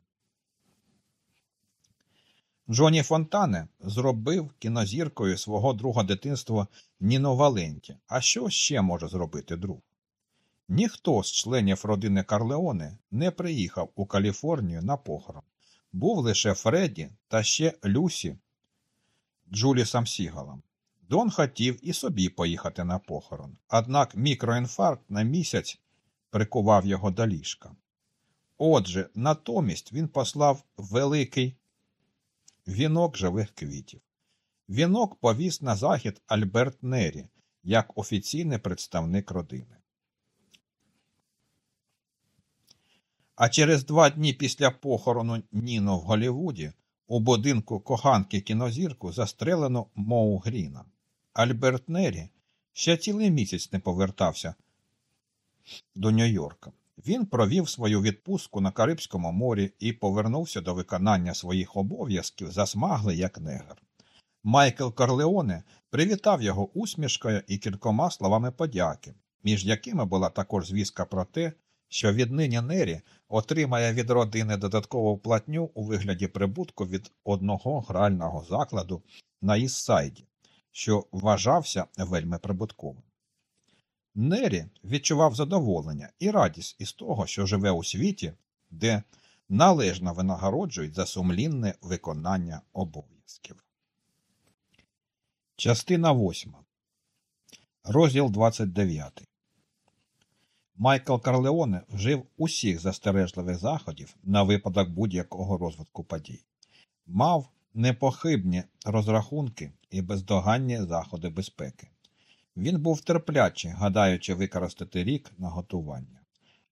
Джоні Фонтане зробив кінозіркою свого друга дитинства Ніно Валенті. А що ще може зробити друг? Ніхто з членів родини Карлеоне не приїхав у Каліфорнію на похорон. Був лише Фредді та ще Люсі Джулісом Сігалом. Дон хотів і собі поїхати на похорон. Однак мікроінфаркт на місяць прикував його до ліжка. Отже, натомість він послав великий вінок живих квітів. Вінок повіз на захід Альберт Нері як офіційний представник родини. А через два дні після похорону Ніно в Голлівуді у будинку коханки кінозірку застрелено Моу Гріна. Альберт Нері ще цілий місяць не повертався до Нью-Йорка. Він провів свою відпустку на Карибському морі і повернувся до виконання своїх обов'язків засмаглий як негр. Майкл Корлеоне привітав його усмішкою і кількома словами подяки, між якими була також звістка про те, що віднині Нері отримає від родини додаткову платню у вигляді прибутку від одного грального закладу на Іссайді, що вважався вельми прибутковим. Нері відчував задоволення і радість із того, що живе у світі, де належно винагороджують за сумлінне виконання обов'язків. Частина 8. Розділ 29. Майкл Карлеоне вжив усіх застережливих заходів на випадок будь-якого розвитку подій. Мав непохибні розрахунки і бездоганні заходи безпеки. Він був терплячий, гадаючи використати рік на готування,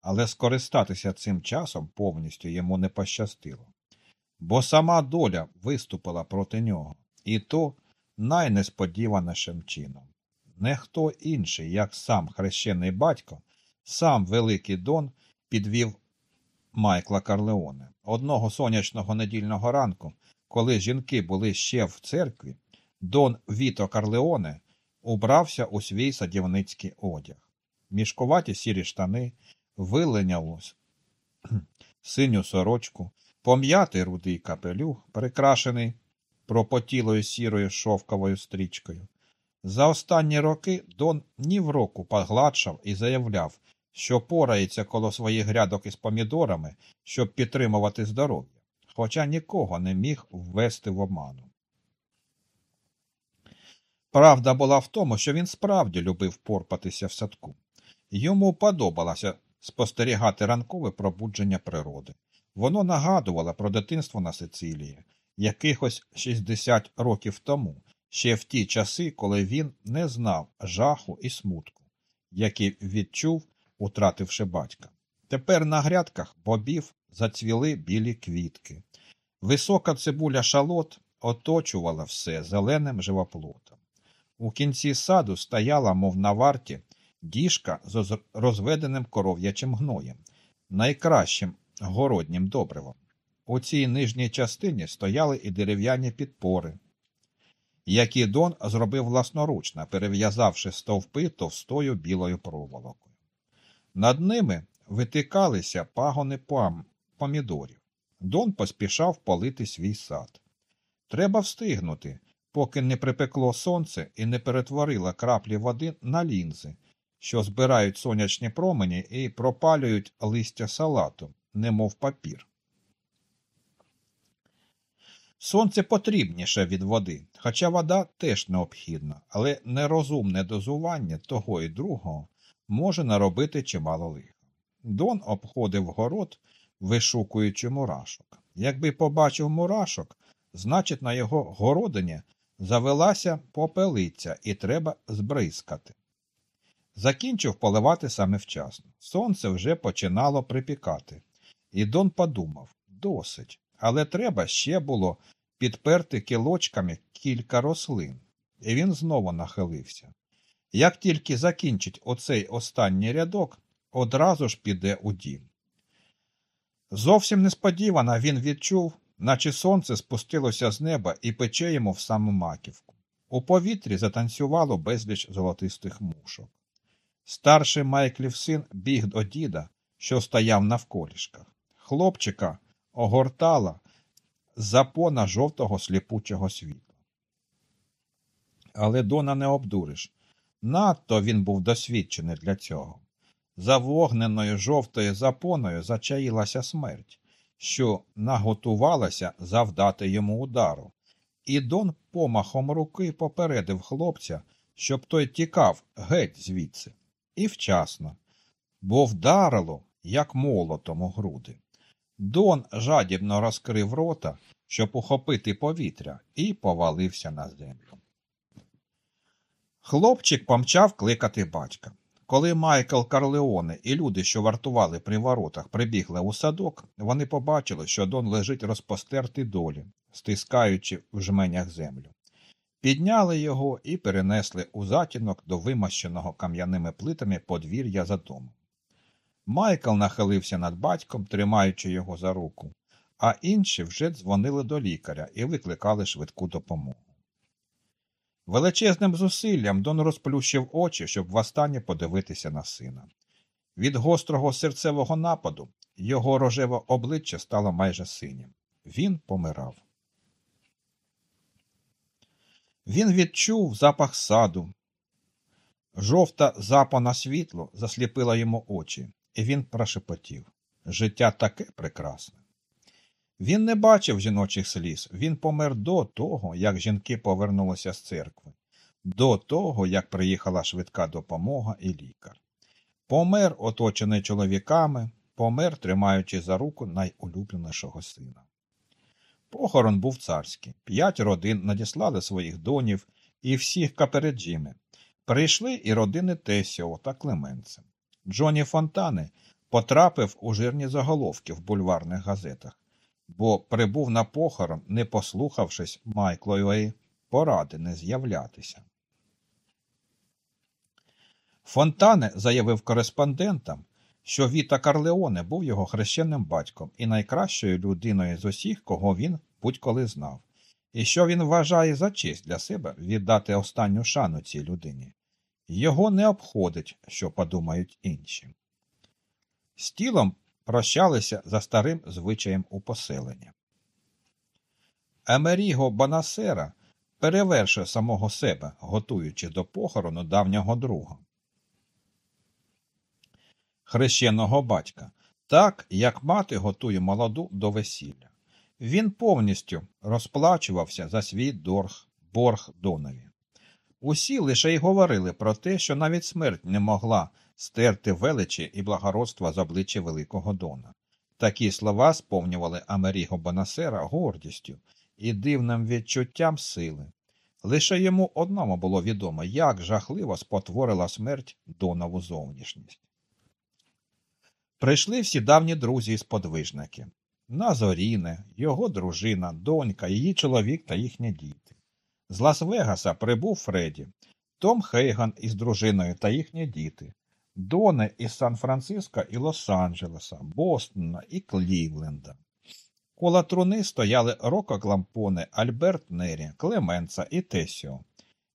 але скористатися цим часом повністю йому не пощастило, бо сама доля виступила проти нього, і то найнесподіванішим чином. Не хто інший, як сам хрещений батько, сам Великий Дон підвів Майкла Карлеоне. Одного сонячного недільного ранку, коли жінки були ще в церкві, Дон Віто Карлеоне убрався у свій садівницький одяг. Мішкуваті сірі штани, виленялось синю сорочку, пом'ятий рудий капелюх, прикрашений пропотілою сірою шовковою стрічкою. За останні роки Дон ні в року погладшав і заявляв, що порається коло своїх грядок із помідорами, щоб підтримувати здоров'я, хоча нікого не міг ввести в обману. Правда була в тому, що він справді любив порпатися в садку. Йому подобалося спостерігати ранкове пробудження природи. Воно нагадувало про дитинство на Сицилії, якихось 60 років тому, ще в ті часи, коли він не знав жаху і смутку, які відчув, утративши батька. Тепер на грядках бобів зацвіли білі квітки. Висока цибуля шалот оточувала все зеленим живоплотом. У кінці саду стояла, мов на варті, діжка з розведеним коров'ячим гноєм, найкращим городнім добривом. У цій нижній частині стояли і дерев'яні підпори, які Дон зробив власноручно, перев'язавши стовпи товстою білою проволокою. Над ними витикалися пагони пам, помідорів. Дон поспішав полити свій сад. Треба встигнути, поки не припекло сонце і не перетворило краплі води на лінзи, що збирають сонячні промені і пропалюють листя салату, немов папір. Сонце потрібніше від води, хоча вода теж необхідна, але нерозумне дозування того і другого може наробити чимало лиха. Дон обходив город, вишукуючи мурашок. Якби побачив мурашок, значить на його городині завелася попелиця і треба збризкати. Закінчив поливати саме вчасно. Сонце вже починало припікати, і Дон подумав досить, але треба ще було підперти кілочками кілька рослин, і він знову нахилився. Як тільки закінчить оцей останній рядок, одразу ж піде у дім. Зовсім несподівано він відчув, наче сонце спустилося з неба і пече йому в саму маківку. У повітрі затанцювало безліч золотистих мушок. Старший Майклів син біг до діда, що стояв навколішках. Хлопчика огортала запона жовтого сліпучого світла. Але Дона не обдуриш. Надто він був досвідчений для цього. За вогненою жовтою запоною зачаїлася смерть, що наготувалася завдати йому удару, і Дон помахом руки попередив хлопця, щоб той тікав геть звідси. І вчасно, бо вдарило, як молотом у груди. Дон жадібно розкрив рота, щоб ухопити повітря, і повалився на землю. Хлопчик помчав кликати батька. Коли Майкл Карлеоне і люди, що вартували при воротах, прибігли у садок, вони побачили, що Дон лежить розпостертий долі, стискаючи в жменях землю. Підняли його і перенесли у затінок до вимащеного кам'яними плитами подвір'я за домом. Майкл нахилився над батьком, тримаючи його за руку, а інші вже дзвонили до лікаря і викликали швидку допомогу. Величезним зусиллям Дон розплющив очі, щоб востаннє подивитися на сина. Від гострого серцевого нападу його рожеве обличчя стало майже синім. Він помирав. Він відчув запах саду. Жовта запана світло засліпила йому очі, і він прошепотів життя таке прекрасне. Він не бачив жіночих сліз, він помер до того, як жінки повернулися з церкви, до того, як приїхала швидка допомога і лікар. Помер, оточений чоловіками, помер, тримаючи за руку найулюбленішого сина. Похорон був царський. П'ять родин надіслали своїх донів і всіх капереджіми. Прийшли і родини Тесіо та Клеменце. Джоні Фонтани потрапив у жирні заголовки в бульварних газетах, бо прибув на похорон, не послухавшись Майклової поради не з'являтися. Фонтане заявив кореспондентам, що Віта Карлеоне був його хрещенним батьком і найкращою людиною з усіх, кого він будь-коли знав, і що він вважає за честь для себе віддати останню шану цій людині. Його не обходить, що подумають інші. З тілом прощалися за старим звичаєм у поселення. Емеріго Банасера перевершив самого себе, готуючи до похорону давнього друга хрещеного батька, так як мати готує молоду до весілля. Він повністю розплачувався за свій дорг, борг донові. Усі лише й говорили про те, що навіть смерть не могла стерти величі і благородства з обличчя Великого Дона. Такі слова сповнювали Амеріго Бонасера гордістю і дивним відчуттям сили. Лише йому одному було відомо, як жахливо спотворила смерть Донову зовнішність. Прийшли всі давні друзі і сподвижники. Назоріне, його дружина, донька, її чоловік та їхні діти. З Лас-Вегаса прибув Фредді, Том Хейган із дружиною та їхні діти, Доне із Сан-Франциско і Лос-Анджелеса, Бостона і Клівленда. Коло труни стояли Роко Глампоне, Альберт Нері, Клеменца і Тесіо.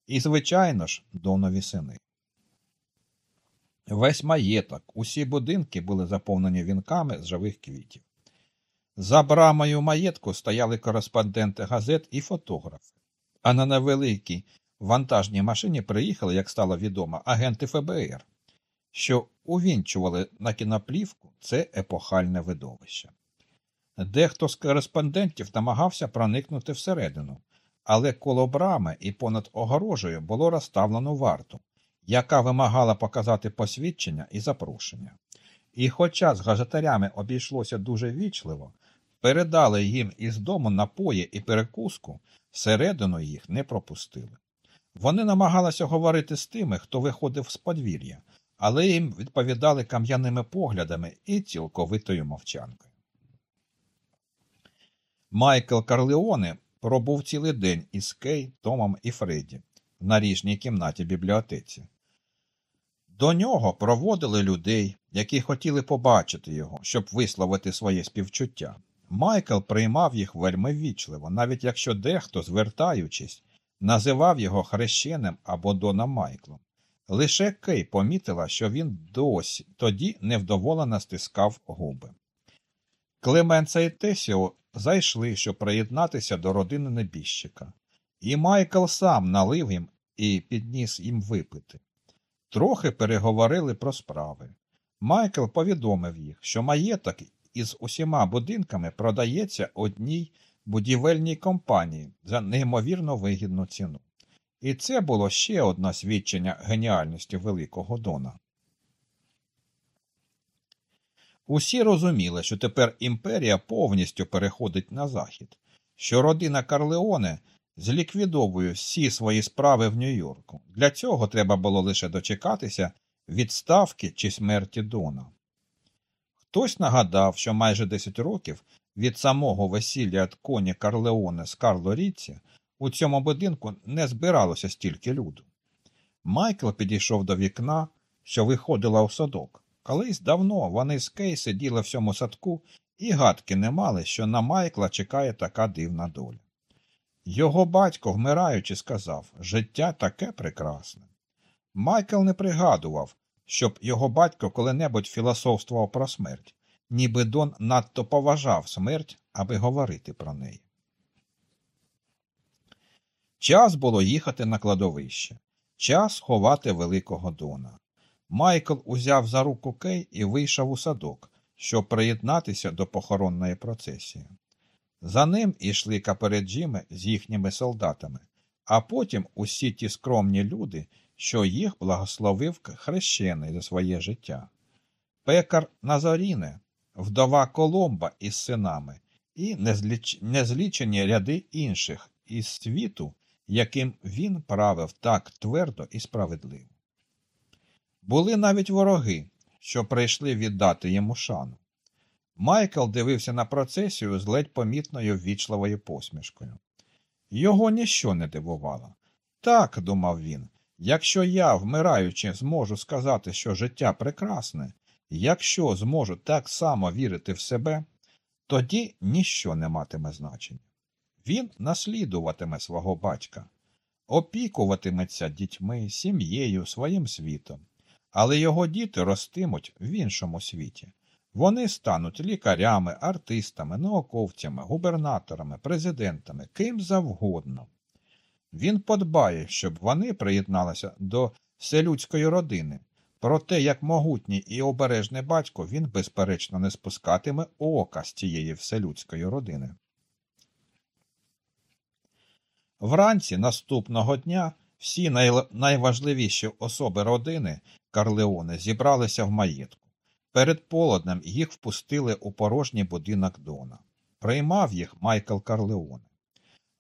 І, звичайно ж, донові сини. Весь маєток, усі будинки були заповнені вінками з живих квітів. За брамою маєтку стояли кореспонденти газет і фотографи, а на невеликій вантажній машині приїхали, як стало відомо, агенти ФБР, що увінчували на кіноплівку це епохальне видовище. Дехто з кореспондентів намагався проникнути всередину, але коло брами і понад огорожею було розставлено варту, яка вимагала показати посвідчення і запрошення. І, хоча з газетарями обійшлося дуже вічливо, передали їм із дому напої і перекуску, всередину їх не пропустили. Вони намагалися говорити з тими, хто виходив з подвір'я, але їм відповідали кам'яними поглядами і цілковитою мовчанкою. Майкл Карлеоне пробув цілий день із Кей, Томом і Фредді в наріжній кімнаті бібліотеці. До нього проводили людей, які хотіли побачити його, щоб висловити своє співчуття. Майкл приймав їх вельми ввічливо, навіть якщо дехто, звертаючись, називав його хрещеним або Доном Майклом. Лише Кей помітила, що він досі тоді невдоволено стискав губи. Клеменца і Тесіо зайшли, щоб приєднатися до родини небіжчика, і Майкл сам налив їм і підніс їм випити. Трохи переговорили про справи. Майкл повідомив їх, що маєток із усіма будинками продається одній будівельній компанії за неймовірно вигідну ціну. І це було ще одне свідчення геніальності Великого Дона. Усі розуміли, що тепер імперія повністю переходить на захід, що родина Карлеоне зліквідовує всі свої справи в Нью-Йорку. Для цього треба було лише дочекатися відставки чи смерті Дона. Хтось нагадав, що майже 10 років від самого весілля коні Карлеоне з Карло Ріці у цьому будинку не збиралося стільки люду. Майкл підійшов до вікна, що виходила у садок. Колись давно вони з Кей сиділи в цьому садку і гадки не мали, що на Майкла чекає така дивна доля. Його батько, вмираючи, сказав життя таке прекрасне. Майкл не пригадував, щоб його батько коли-небудь філософствував про смерть, ніби Дон надто поважав смерть, аби говорити про неї. Час було їхати на кладовище, час ховати великого Дона. Майкл узяв за руку Кей і вийшов у садок, щоб приєднатися до похоронної процесії. За ним ішли капереджіми з їхніми солдатами, а потім усі ті скромні люди, що їх благословив хрещений за своє життя. Пекар Назаріне, вдова Коломба із синами, і незліч... незлічені ряди інших із світу, яким він правив так твердо і справедливо. Були навіть вороги, що прийшли віддати йому шану. Майкл дивився на процесію з ледь помітною ввічливою посмішкою. Його ніщо не дивувало. Так, думав він, якщо я, вмираючи, зможу сказати, що життя прекрасне, якщо зможу так само вірити в себе, тоді ніщо не матиме значення. Він наслідуватиме свого батька, опікуватиметься дітьми, сім'єю, своїм світом, але його діти ростимуть в іншому світі. Вони стануть лікарями, артистами, науковцями, губернаторами, президентами, ким завгодно. Він подбає, щоб вони приєдналися до селюдської родини. Проте, як могутній і обережний батько, він, безперечно, не спускатиме ока з цієї вселюдської родини. Вранці наступного дня всі найважливіші особи родини Карлеоне зібралися в маєтку. Перед полуднем їх впустили у порожній будинок Дона. Приймав їх Майкл Карлеоне.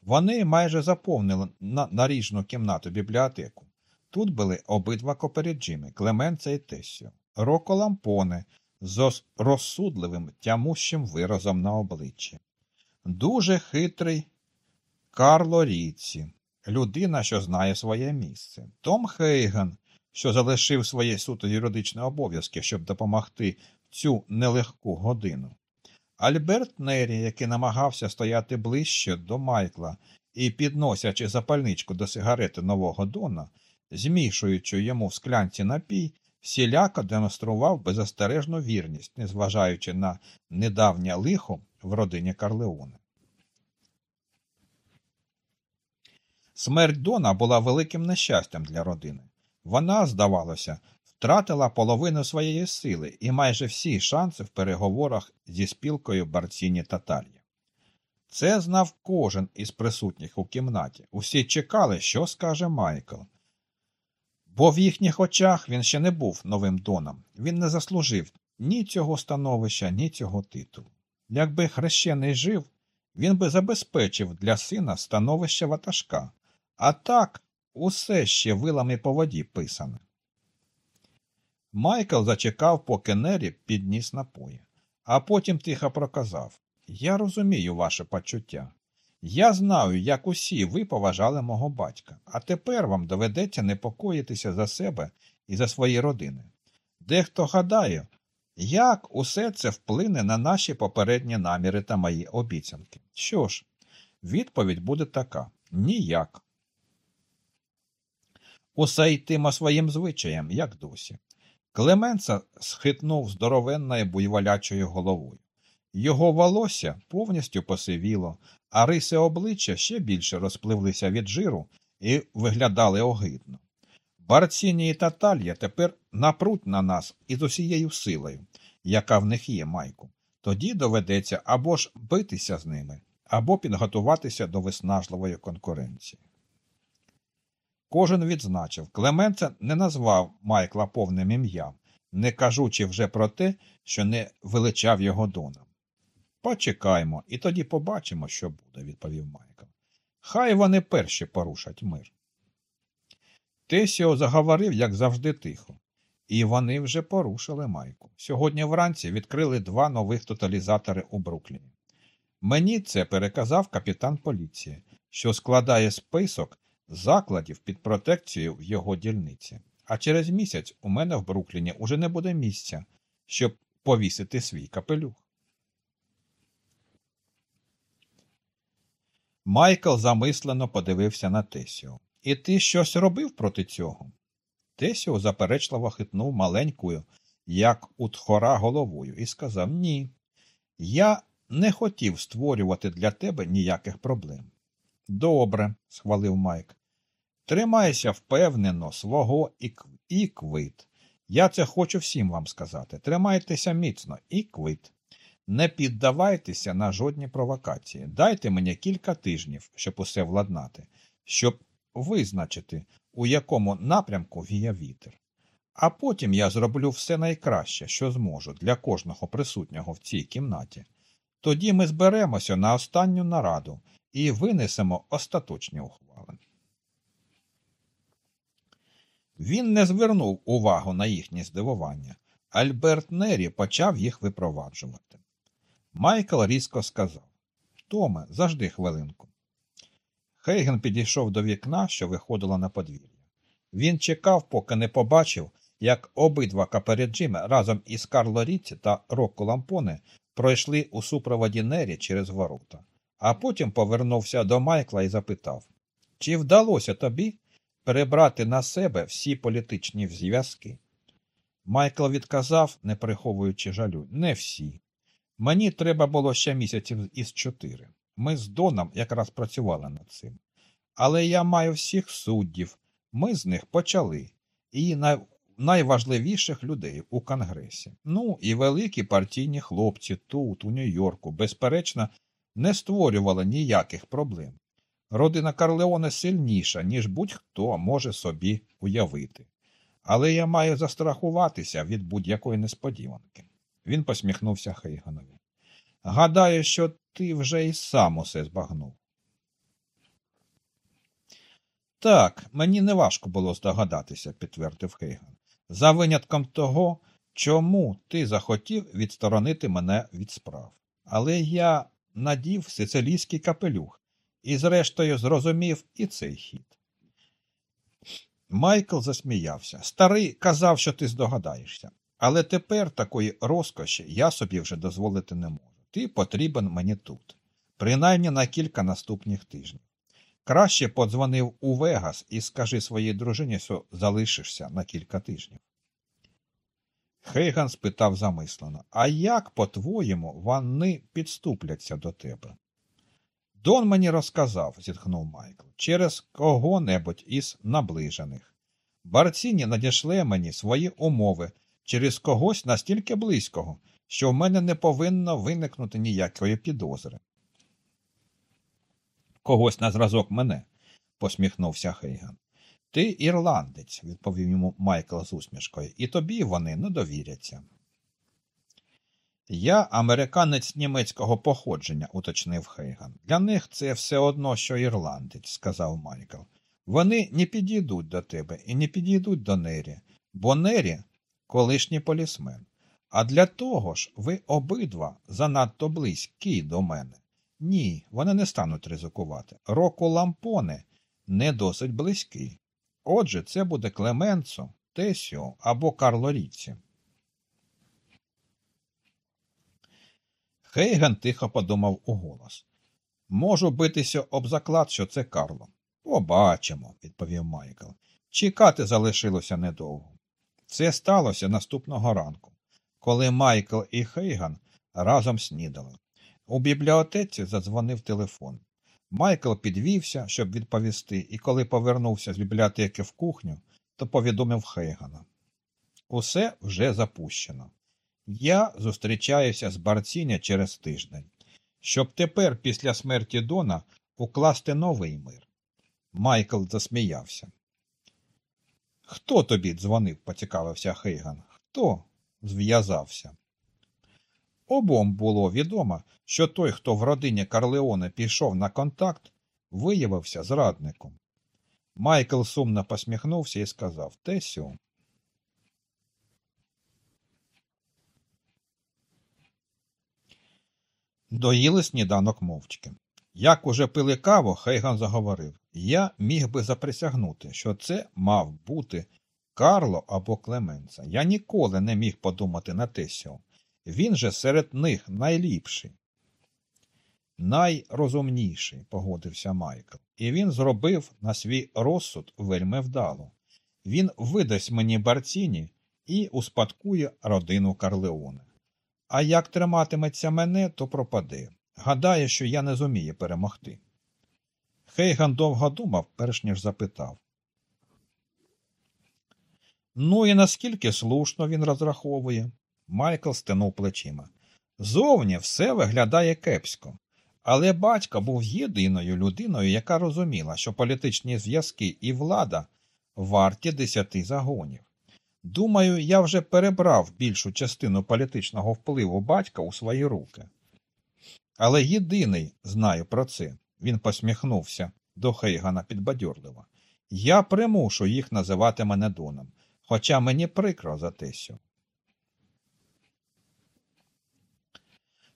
Вони майже заповнили на наріжну кімнату бібліотеку. Тут були обидва копереджими Клеменца і Тесіо, Роко Лампоне з розсудливим тямущим виразом на обличчі. Дуже хитрий Карло Ріці, людина, що знає своє місце, Том Хейган, що залишив свої суто юридичні обов'язки, щоб допомогти в цю нелегку годину. Альберт Нері, який намагався стояти ближче до Майкла і, підносячи запальничку до сигарети нового Дона, змішуючи йому в склянці напій, всіляко демонстрував беззастережну вірність, незважаючи на недавнє лихо в родині Карлеоне. Смерть Дона була великим нещастям для родини. Вона, здавалося, втратила половину своєї сили і майже всі шанси в переговорах зі спілкою Барціні Татар'я. Це знав кожен із присутніх у кімнаті. Усі чекали, що скаже Майкл. Бо в їхніх очах він ще не був новим доном. Він не заслужив ні цього становища, ні цього титулу. Якби хрещений жив, він би забезпечив для сина становище ватажка. А так усе ще вилами по воді писане. Майкл зачекав, поки Нері підніс напої, а потім тихо проказав Я розумію ваше почуття. Я знаю, як усі ви поважали мого батька, а тепер вам доведеться непокоїтися за себе і за свої родини. Дехто гадає, як усе це вплине на наші попередні наміри та мої обіцянки. Що ж, відповідь буде така ніяк. Усе йтиме своїм звичаєм, як досі. Клеменца схитнув здоровенною буйволячою головою. Його волосся повністю посивіло, а риси обличчя ще більше розпливлися від жиру і виглядали огидно. Барціні і Таталья тепер напруть на нас із усією силою, яка в них є, Майку. Тоді доведеться або ж битися з ними, або підготуватися до виснажливої конкуренції. Кожен відзначив, Клеменце не назвав Майкла повним ім'ям, не кажучи вже про те, що не величав його доном. Почекаймо, і тоді побачимо, що буде, відповів Майкл. Хай вони перші порушать мир. Тесіо заговорив, як завжди, тихо. І вони вже порушили майку. Сьогодні вранці відкрили два нових тоталізатори у Брукліні. Мені це переказав капітан поліції, що складає список закладів під протекцією в його дільниці. А через місяць у мене в Брукліні уже не буде місця, щоб повісити свій капелюх. Майкл замислено подивився на Тесіо. І ти щось робив проти цього? Тесіо заперечливо хитнув маленькою, як у тхора головою, і сказав Ні. Я не хотів створювати для тебе ніяких проблем. Добре, схвалив Майк. Тримайся впевнено свого і, квит. Я це хочу всім вам сказати. Тримайтеся міцно і квит. Не піддавайтеся на жодні провокації. Дайте мені кілька тижнів, щоб усе владнати, щоб визначити, у якому напрямку віє вітер. А потім я зроблю все найкраще, що зможу для кожного присутнього в цій кімнаті. Тоді ми зберемося на останню нараду і винесемо остаточні ухвали. Він не звернув увагу на їхнє здивування. Альберт Нері почав їх випроваджувати. Майкл різко сказав Томе, завжди хвилинку. Хейген підійшов до вікна, що виходило на подвір'я. Він чекав, поки не побачив, як обидва капереджими разом із Карло Ріці та Рокко Лампоне пройшли у супроводі Нері через ворота, а потім повернувся до Майкла і запитав Чи вдалося тобі перебрати на себе всі політичні зв'язки? Майкл відказав, не приховуючи жалю, не всі. Мені треба було ще місяців із чотири. Ми з Доном якраз працювали над цим. Але я маю всіх суддів, ми з них почали, і най... найважливіших людей у Конгресі. Ну і великі партійні хлопці тут, у Нью-Йорку, безперечно, не створювали ніяких проблем. Родина Карлеоне сильніша, ніж будь-хто може собі уявити. Але я маю застрахуватися від будь-якої несподіванки. Він посміхнувся Хейганові. Гадаю, що ти вже і сам усе збагнув. Так, мені не важко було здогадатися, підтвердив Хейган. За винятком того, чому ти захотів відсторонити мене від справ. Але я надів сицилійський капелюх і, зрештою, зрозумів і цей хід. Майкл засміявся. Старий казав, що ти здогадаєшся. Але тепер такої розкоші я собі вже дозволити не можу. Ти потрібен мені тут, принаймні на кілька наступних тижнів. Краще подзвонив у Вегас і скажи своїй дружині, що залишишся на кілька тижнів. Хейган спитав замислено, а як, по-твоєму, вони підступляться до тебе? Дон мені розказав, зітхнув Майкл, через кого-небудь із наближених. Барціні надішле мені свої умови через когось настільки близького, що в мене не повинно виникнути ніякої підозри. Когось на зразок мене, посміхнувся Хейган. Ти ірландець, відповів йому Майкл з усмішкою, і тобі вони не довіряться. Я американець німецького походження, уточнив Хейган. Для них це все одно, що ірландець, сказав Майкл. Вони не підійдуть до тебе і не підійдуть до Нері, бо Нері колишній полісмен. А для того ж ви обидва занадто близькі до мене. Ні, вони не стануть ризикувати. Року лампоне не досить близький. Отже, це буде Клеменцо, Тесіо або Карло Ріці. Хейген тихо подумав у голос. Можу битися об заклад, що це Карло. Побачимо, відповів Майкл. Чекати залишилося недовго. Це сталося наступного ранку, коли Майкл і Хейган разом снідали. У бібліотеці задзвонив телефон. Майкл підвівся, щоб відповісти, і коли повернувся з бібліотеки в кухню, то повідомив Хейгана. Усе вже запущено. Я зустрічаюся з Барціня через тиждень, щоб тепер, після смерті Дона, укласти новий мир. Майкл засміявся. Хто тобі дзвонив? поцікавився Хейган. хто зв'язався. Обом було відомо, що той, хто в родині Карлеоне пішов на контакт, виявився зрадником. Майкл сумно посміхнувся і сказав Тесю. Доїли сніданок мовчки. Як уже пили каву, Хейган заговорив Я міг би заприсягнути, що це мав бути Карло або Клеменца. Я ніколи не міг подумати на Тесіо. Він же серед них найліпший. Найрозумніший, погодився Майкл, і він зробив на свій розсуд вельми вдало. Він видасть мені Барціні і успадкує родину Карлеоне. А як триматиметься мене, то пропаде. Гадає, що я не зумію перемогти. Хейган довго думав, перш ніж запитав. Ну і наскільки слушно він розраховує? Майкл стенув плечима. Зовні все виглядає кепсько. Але батько був єдиною людиною, яка розуміла, що політичні зв'язки і влада варті десяти загонів. Думаю, я вже перебрав більшу частину політичного впливу батька у свої руки. Але єдиний знаю про це, він посміхнувся до Хейгана підбадьорливо. Я примушу їх називати мене Доном, хоча мені прикро за Тесю.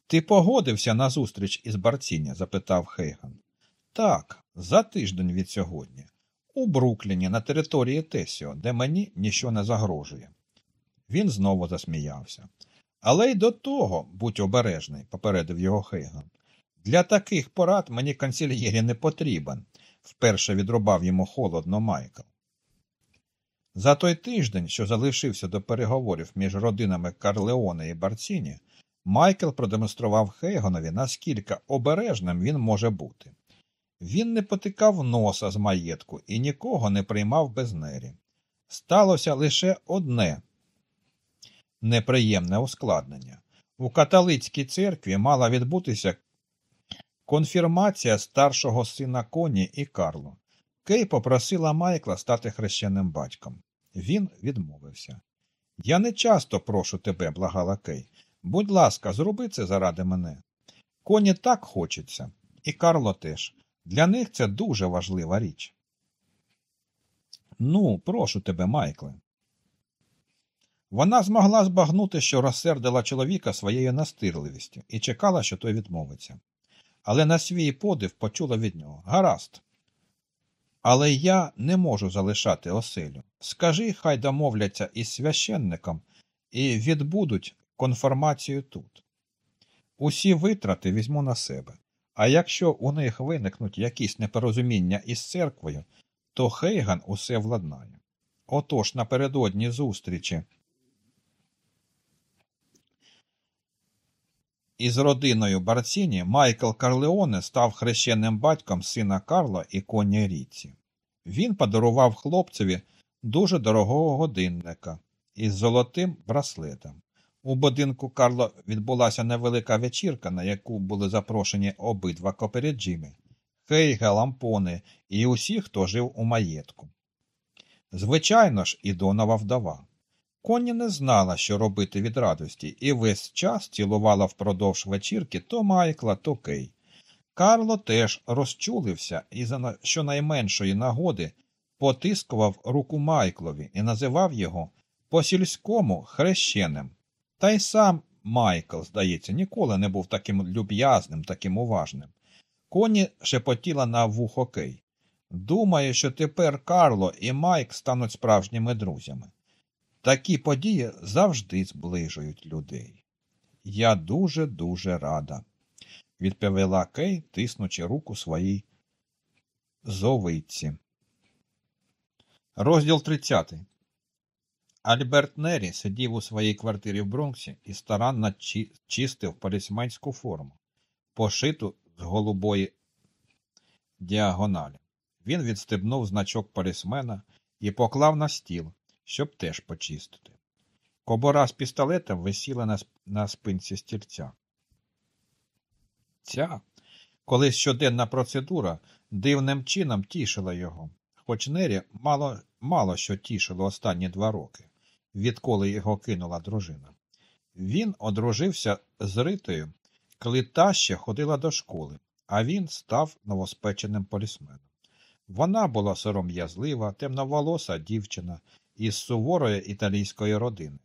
Ти погодився на зустріч із Барціні? запитав Хейган. Так, за тиждень від сьогодні. У Брукліні, на території Тесіо, де мені нічого не загрожує. Він знову засміявся. Але й до того, будь обережний, попередив його Хейган. Для таких порад мені консільєрі не потрібен, вперше відрубав йому холодно Майкл. За той тиждень, що залишився до переговорів між родинами Карлеоне і Барціні, Майкл продемонстрував Хейгонові, наскільки обережним він може бути. Він не потикав носа з маєтку і нікого не приймав без нері. Сталося лише одне неприємне ускладнення. У католицькій церкві мала відбутися конфірмація старшого сина Коні і Карло. Кей попросила Майкла стати хрещеним батьком. Він відмовився. Я не часто прошу тебе, благала Кей. Будь ласка, зроби це заради мене. Коні так хочеться, і Карло теж. Для них це дуже важлива річ. Ну, прошу тебе, Майкле. Вона змогла збагнути, що розсердила чоловіка своєю настирливістю і чекала, що той відмовиться. Але на свій подив почула від нього Гаразд. Але я не можу залишати оселю. Скажи, хай домовляться із священником і відбудуть конформацію тут. Усі витрати візьму на себе. А якщо у них виникнуть якісь непорозуміння із церквою, то Хейган усе владнає. Отож напередодні зустрічі із родиною Барціні Майкл Карлеоне став хрещеним батьком сина Карла і коні Ріці. Він подарував хлопцеві дуже дорогого годинника із золотим браслетом. У будинку Карло відбулася невелика вечірка, на яку були запрошені обидва копереджими Хейге, Лампони і усі, хто жив у маєтку. Звичайно ж, і Донова вдова. Коні не знала, що робити від радості, і весь час цілувала впродовж вечірки то Майкла, то Кей. Карло теж розчулився і за щонайменшої нагоди потискував руку Майклові і називав його по сільському хрещеним. Та й сам Майкл, здається, ніколи не був таким люб'язним, таким уважним. Коні шепотіла на вухо Кей. Думаю, що тепер Карло і Майк стануть справжніми друзями. Такі події завжди зближують людей. Я дуже дуже рада, відповіла Кей, тиснучи руку своїй зовиці. Розділ 30. Альберт Нері сидів у своїй квартирі в Бронксі і старанно чистив полісменську форму, пошиту з голубої діагоналі. Він відстебнув значок полісмена і поклав на стіл, щоб теж почистити. Кобора з пістолетом висіла на, на спинці стільця. Ця колись щоденна процедура дивним чином тішила його, хоч Нері мало, мало що тішило останні два роки. Відколи його кинула дружина. Він одружився з Ритою, коли та ще ходила до школи, а він став новоспеченим полісменом. Вона була сором'язлива, темноволоса дівчина із суворої італійської родини.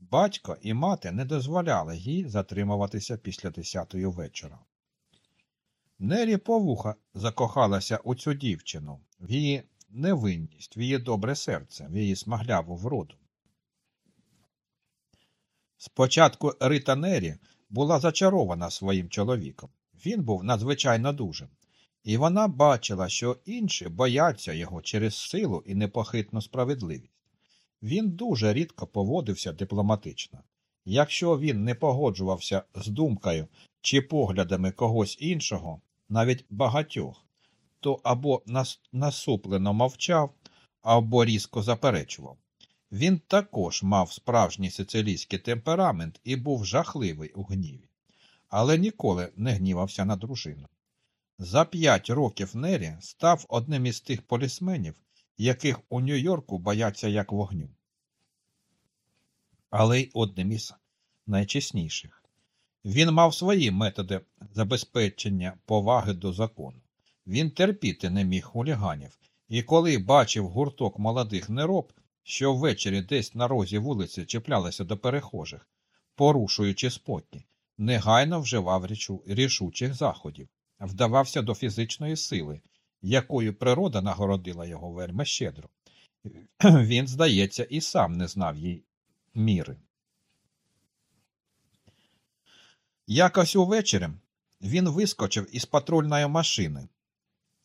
Батько і мати не дозволяли їй затримуватися після десятої вечора. Нері повуха закохалася у цю дівчину, в її невинність, в її добре серце, в її смагляву вроду. Спочатку Рита Нері була зачарована своїм чоловіком. Він був надзвичайно дужим, і вона бачила, що інші бояться його через силу і непохитну справедливість. Він дуже рідко поводився дипломатично. Якщо він не погоджувався з думкою чи поглядами когось іншого, навіть багатьох, то або насуплено мовчав, або різко заперечував. Він також мав справжній сицилійський темперамент і був жахливий у гніві, але ніколи не гнівався на дружину. За п'ять років Нері став одним із тих полісменів, яких у Нью-Йорку бояться як вогню. Але й одним із найчесніших. Він мав свої методи забезпечення поваги до закону. Він терпіти не міг хуліганів, і коли бачив гурток молодих нероб, що ввечері десь на розі вулиці чіплялися до перехожих, порушуючи спотні, негайно вживав рішучих заходів, вдавався до фізичної сили, якою природа нагородила його вельми щедро. Він, здається, і сам не знав їй міри. Якось увечері він вискочив із патрульної машини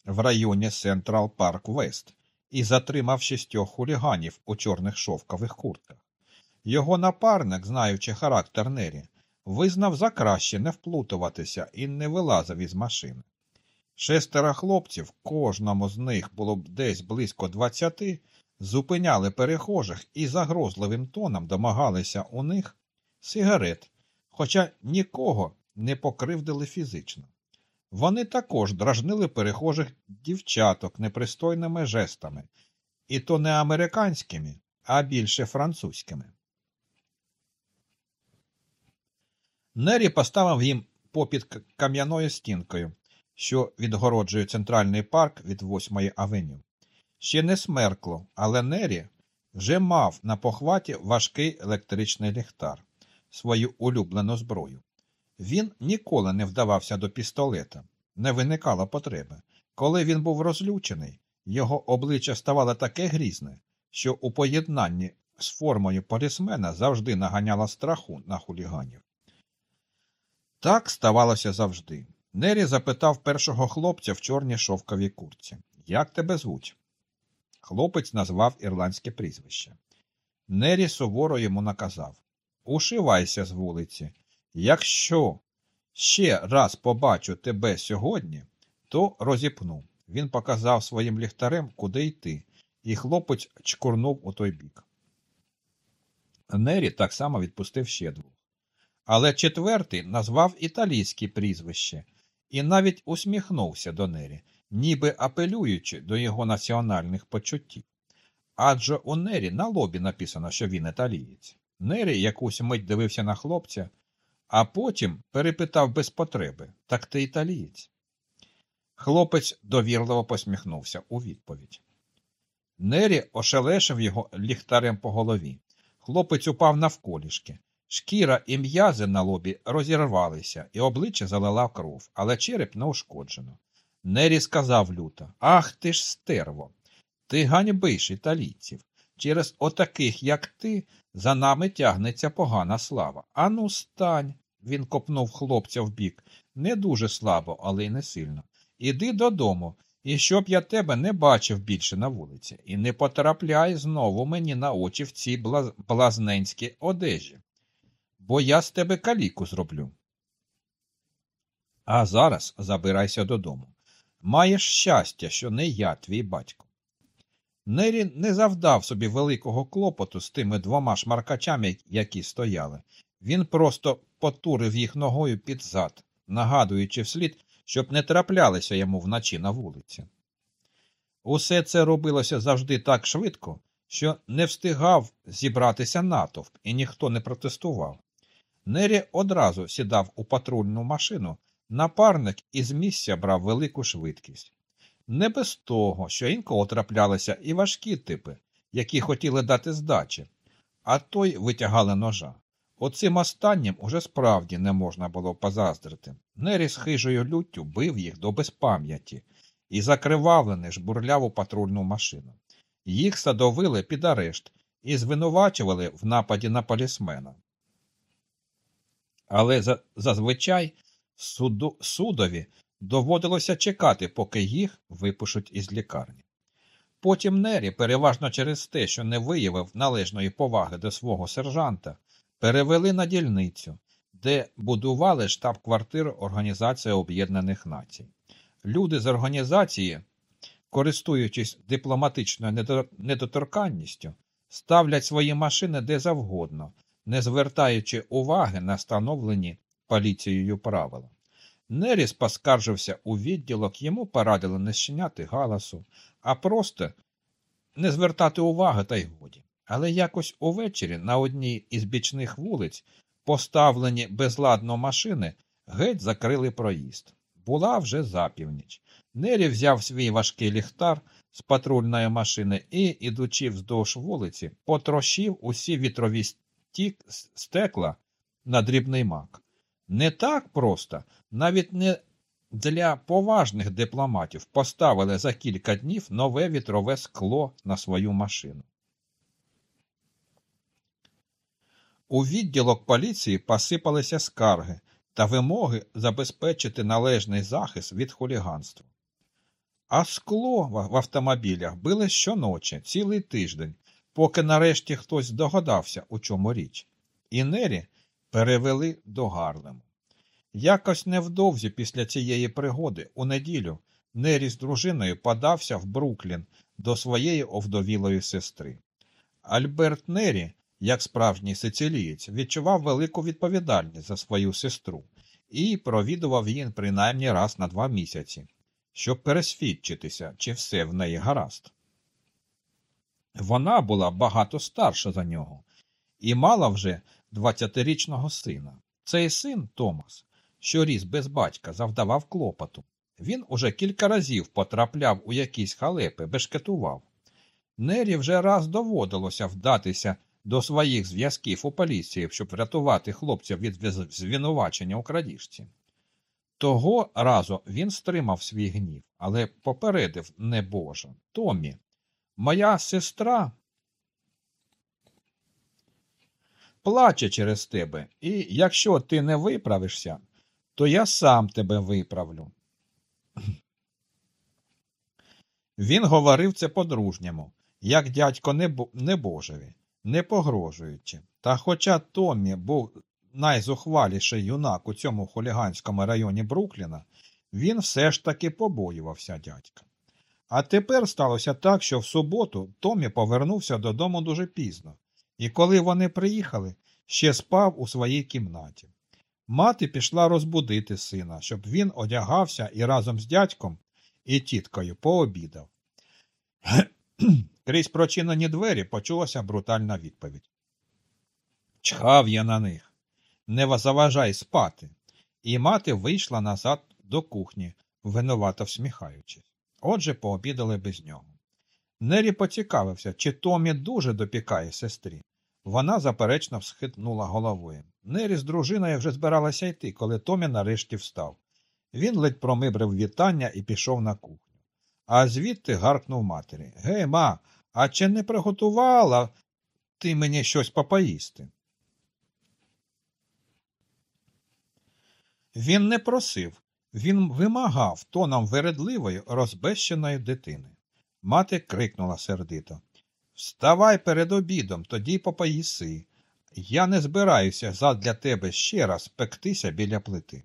в районі Централ Парк Вест і затримав шістьох хуліганів у чорних шовкових куртках. Його напарник, знаючи характер Нері, визнав за краще не вплутуватися і не вилазив із машини. Шестеро хлопців, кожному з них було б десь близько двадцяти, зупиняли перехожих і загрозливим тоном домагалися у них сигарет, хоча нікого не покривдили фізично. Вони також дражнили перехожих дівчаток непристойними жестами, і то не американськими, а більше французькими. Нері поставив їм попід кам'яною стінкою, що відгороджує центральний парк від 8-ї авеню. Ще не смеркло, але Нері вже мав на похваті важкий електричний ліхтар, свою улюблену зброю. Він ніколи не вдавався до пістолета, не виникало потреби. Коли він був розлючений, його обличчя ставало таке грізне, що у поєднанні з формою полісмена завжди наганяло страху на хуліганів. Так ставалося завжди. Нері запитав першого хлопця в чорній шовковій курці Як тебе звуть? Хлопець назвав ірландське прізвище. Нері суворо йому наказав Ушивайся з вулиці. Якщо ще раз побачу тебе сьогодні, то розіпну. Він показав своїм ліхтарем, куди йти, і хлопець чкурнув у той бік. Нері так само відпустив ще двох. Але четвертий назвав італійське прізвище і навіть усміхнувся до Нері, ніби апелюючи до його національних почуттів. Адже у Нері на лобі написано, що він італієць. Нері якусь мить дивився на хлопця, а потім перепитав без потреби так ти італієць. Хлопець довірливо посміхнувся у відповідь. Нері ошелешив його ліхтарем по голові. Хлопець упав навколішки. Шкіра і м'язи на лобі розірвалися, і обличчя залила кров, але череп не ушкоджено. Нері сказав люто Ах ти ж стерво! Ти ганьбиш італійців. Через отаких, як ти, за нами тягнеться погана слава. Ану, стань. Він копнув хлопця в бік. Не дуже слабо, але й не сильно. Іди додому, і щоб я тебе не бачив більше на вулиці, і не потрапляй знову мені на очі в цій блазненській одежі, бо я з тебе каліку зроблю. А зараз забирайся додому. Маєш щастя, що не я, твій батько. Нері не завдав собі великого клопоту з тими двома шмаркачами, які стояли. Він просто потурив їх ногою під зад, нагадуючи вслід, щоб не траплялися йому вночі на вулиці. Усе це робилося завжди так швидко, що не встигав зібратися натовп і ніхто не протестував. Нері одразу сідав у патрульну машину, напарник із місця брав велику швидкість. Не без того, що інколи траплялися і важкі типи, які хотіли дати здачі, а той витягали ножа. Оцим останнім уже справді не можна було позаздрити. Нері з хижою люттю бив їх до безпам'яті і закривавлений жбурляв у патрульну машину. Їх садовили під арешт і звинувачували в нападі на полісмена. Але за, зазвичай суду, судові доводилося чекати, поки їх випишуть із лікарні. Потім Нері, переважно через те, що не виявив належної поваги до свого сержанта, перевели на дільницю, де будували штаб-квартиру Організації Об'єднаних Націй. Люди з організації, користуючись дипломатичною недоторканністю, ставлять свої машини де завгодно, не звертаючи уваги на встановлені поліцією правила. Неріс поскаржився у відділок, йому порадили не щиняти галасу, а просто не звертати уваги та й годі. Але якось увечері на одній із бічних вулиць, поставлені безладно машини, геть закрили проїзд. Була вже запівніч. Нері взяв свій важкий ліхтар з патрульної машини і, ідучи вздовж вулиці, потрощив усі вітрові стік стекла на дрібний мак. Не так просто, навіть не для поважних дипломатів поставили за кілька днів нове вітрове скло на свою машину. У відділок поліції посипалися скарги та вимоги забезпечити належний захист від хуліганства. А скло в автомобілях били щоночі, цілий тиждень, поки нарешті хтось здогадався, у чому річ. І Нері перевели до Гарлему. Якось невдовзі після цієї пригоди, у неділю, Нері з дружиною подався в Бруклін до своєї овдовілої сестри. Альберт Нері, як справжній сицилієць, відчував велику відповідальність за свою сестру і провідував її принаймні раз на два місяці, щоб пересвідчитися, чи все в неї гаразд. Вона була багато старша за нього і мала вже 20-річного сина. Цей син Томас що ріс без батька, завдавав клопоту. Він уже кілька разів потрапляв у якісь халепи, бешкетував. Нері вже раз доводилося вдатися до своїх зв'язків у поліції, щоб врятувати хлопця від звинувачення у крадіжці. Того разу він стримав свій гнів, але попередив небоже. Томі, моя сестра плаче через тебе, і якщо ти не виправишся, то я сам тебе виправлю. Він говорив це по-дружньому, як дядько небожеві, не погрожуючи. Та хоча Томмі був найзухваліший юнак у цьому хуліганському районі Брукліна, він все ж таки побоювався дядька. А тепер сталося так, що в суботу Томі повернувся додому дуже пізно, і коли вони приїхали, ще спав у своїй кімнаті. Мати пішла розбудити сина, щоб він одягався і разом з дядьком і тіткою пообідав. Крізь прочинені двері почулася брутальна відповідь. Чхав я на них. Не заважай спати. І мати вийшла назад до кухні, винувато всміхаючись. Отже, пообідали без нього. Нері поцікавився, чи Томі дуже допікає сестрі. Вона заперечно всхитнула головою. Нері з дружиною вже збиралася йти, коли Томі нарешті встав. Він ледь промибрив вітання і пішов на кухню. А звідти гаркнув матері Гей, ма, а чи не приготувала ти мені щось попоїсти? Він не просив, він вимагав тоном вередливої, розбещеної дитини. Мати крикнула сердито Вставай перед обідом, тоді попоїси. Я не збираюся задля тебе ще раз пектися біля плити.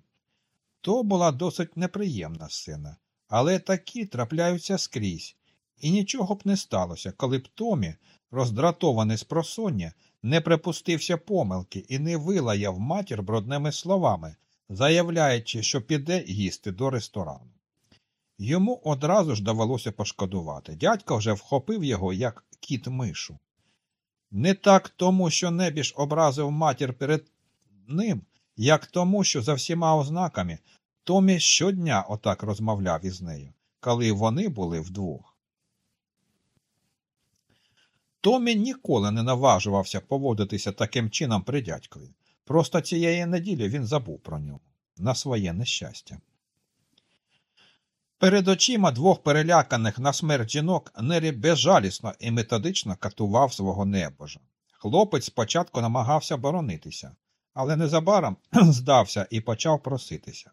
То була досить неприємна сцена, але такі трапляються скрізь, і нічого б не сталося, коли б Томі, роздратований з просоння, не припустився помилки і не вилаяв матір брудними словами, заявляючи, що піде їсти до ресторану. Йому одразу ж довелося пошкодувати. Дядько вже вхопив його, як кіт мишу. Не так тому, що небіж образив матір перед ним, як тому, що за всіма ознаками Томі щодня отак розмовляв із нею, коли вони були вдвох. Томі ніколи не наважувався поводитися таким чином при дядькові. Просто цієї неділі він забув про нього на своє нещастя. Перед очима двох переляканих на смерть жінок Нері безжалісно і методично катував свого небожа. Хлопець спочатку намагався боронитися, але незабаром здався і почав проситися.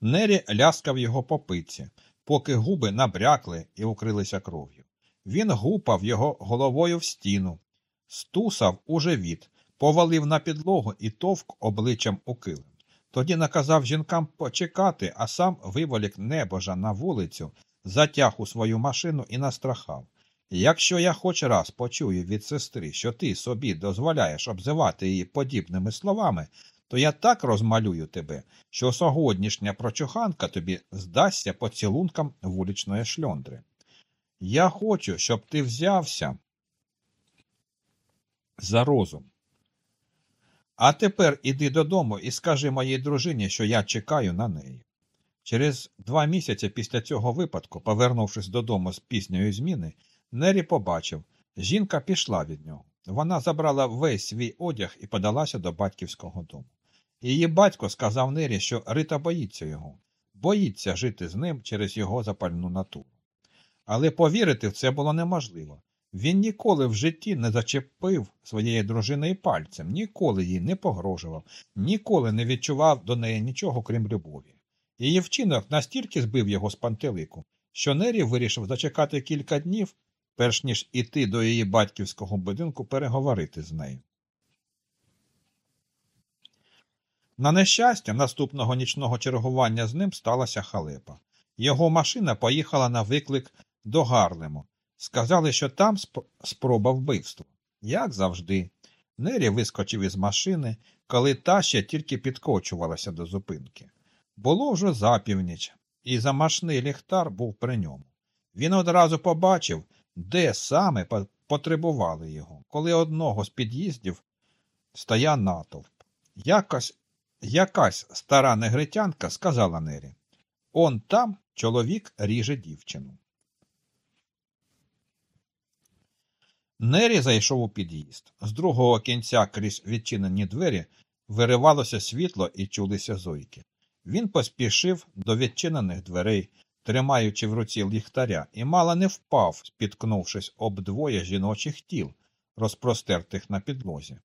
Нері ляскав його по пиці, поки губи набрякли і укрилися кров'ю. Він гупав його головою в стіну, стусав у живіт, повалив на підлогу і товк обличчям у килим. Тоді наказав жінкам почекати, а сам виволік небожа на вулицю, затяг у свою машину і настрахав. Якщо я хоч раз почую від сестри, що ти собі дозволяєш обзивати її подібними словами, то я так розмалюю тебе, що сьогоднішня прочуханка тобі здасться поцілункам вуличної шльондри. Я хочу, щоб ти взявся за розум. А тепер іди додому і скажи моїй дружині, що я чекаю на неї. Через два місяці після цього випадку, повернувшись додому з пізньої зміни, Нері побачив, жінка пішла від нього. Вона забрала весь свій одяг і подалася до батьківського дому. Її батько сказав Нері, що Рита боїться його, боїться жити з ним через його запальну натуру. Але повірити в це було неможливо. Він ніколи в житті не зачепив своєї дружини і пальцем, ніколи їй не погрожував, ніколи не відчував до неї нічого, крім любові. Її вчинок настільки збив його з пантелику, що Нері вирішив зачекати кілька днів, перш ніж іти до її батьківського будинку переговорити з нею. На нещастя, наступного нічного чергування з ним сталася халепа. Його машина поїхала на виклик до Гарлему. Сказали, що там спроба вбивства. Як завжди, Нері вискочив із машини, коли та ще тільки підкочувалася до зупинки. Було вже запівніч, і замашний ліхтар був при ньому. Він одразу побачив, де саме потребували його, коли одного з під'їздів стояв натовп. Якось, Якась стара негритянка сказала Нері Он там чоловік ріже дівчину. Нері зайшов у під'їзд. З другого кінця крізь відчинені двері виривалося світло і чулися зойки. Він поспішив до відчинених дверей, тримаючи в руці ліхтаря, і мало не впав, спіткнувшись об двоє жіночих тіл, розпростертих на підлозі.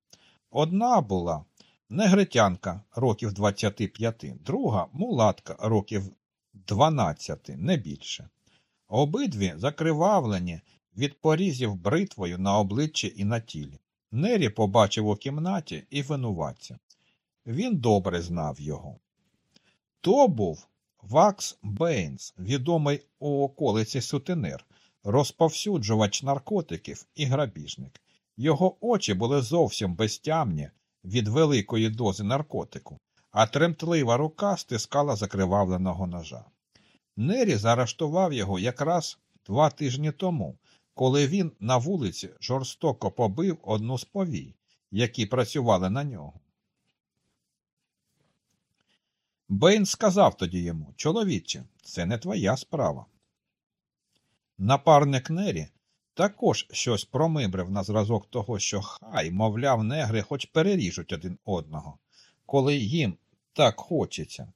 Одна була негритянка років 25, друга мулатка років 12, не більше. Обидві закривавлені від порізів бритвою на обличчі і на тілі. Нері побачив у кімнаті і винуватця. Він добре знав його. То був Вакс Бейнс, відомий у околиці сутенер, розповсюджувач наркотиків і грабіжник. Його очі були зовсім безтямні від великої дози наркотику, а тремтлива рука стискала закривавленого ножа. Нері заарештував його якраз два тижні тому, коли він на вулиці жорстоко побив одну з повій, які працювали на нього. Бейн сказав тоді йому чоловіче, це не твоя справа. Напарник Нері також щось промибрив на зразок того, що хай, мовляв, негри хоч переріжуть один одного, коли їм так хочеться.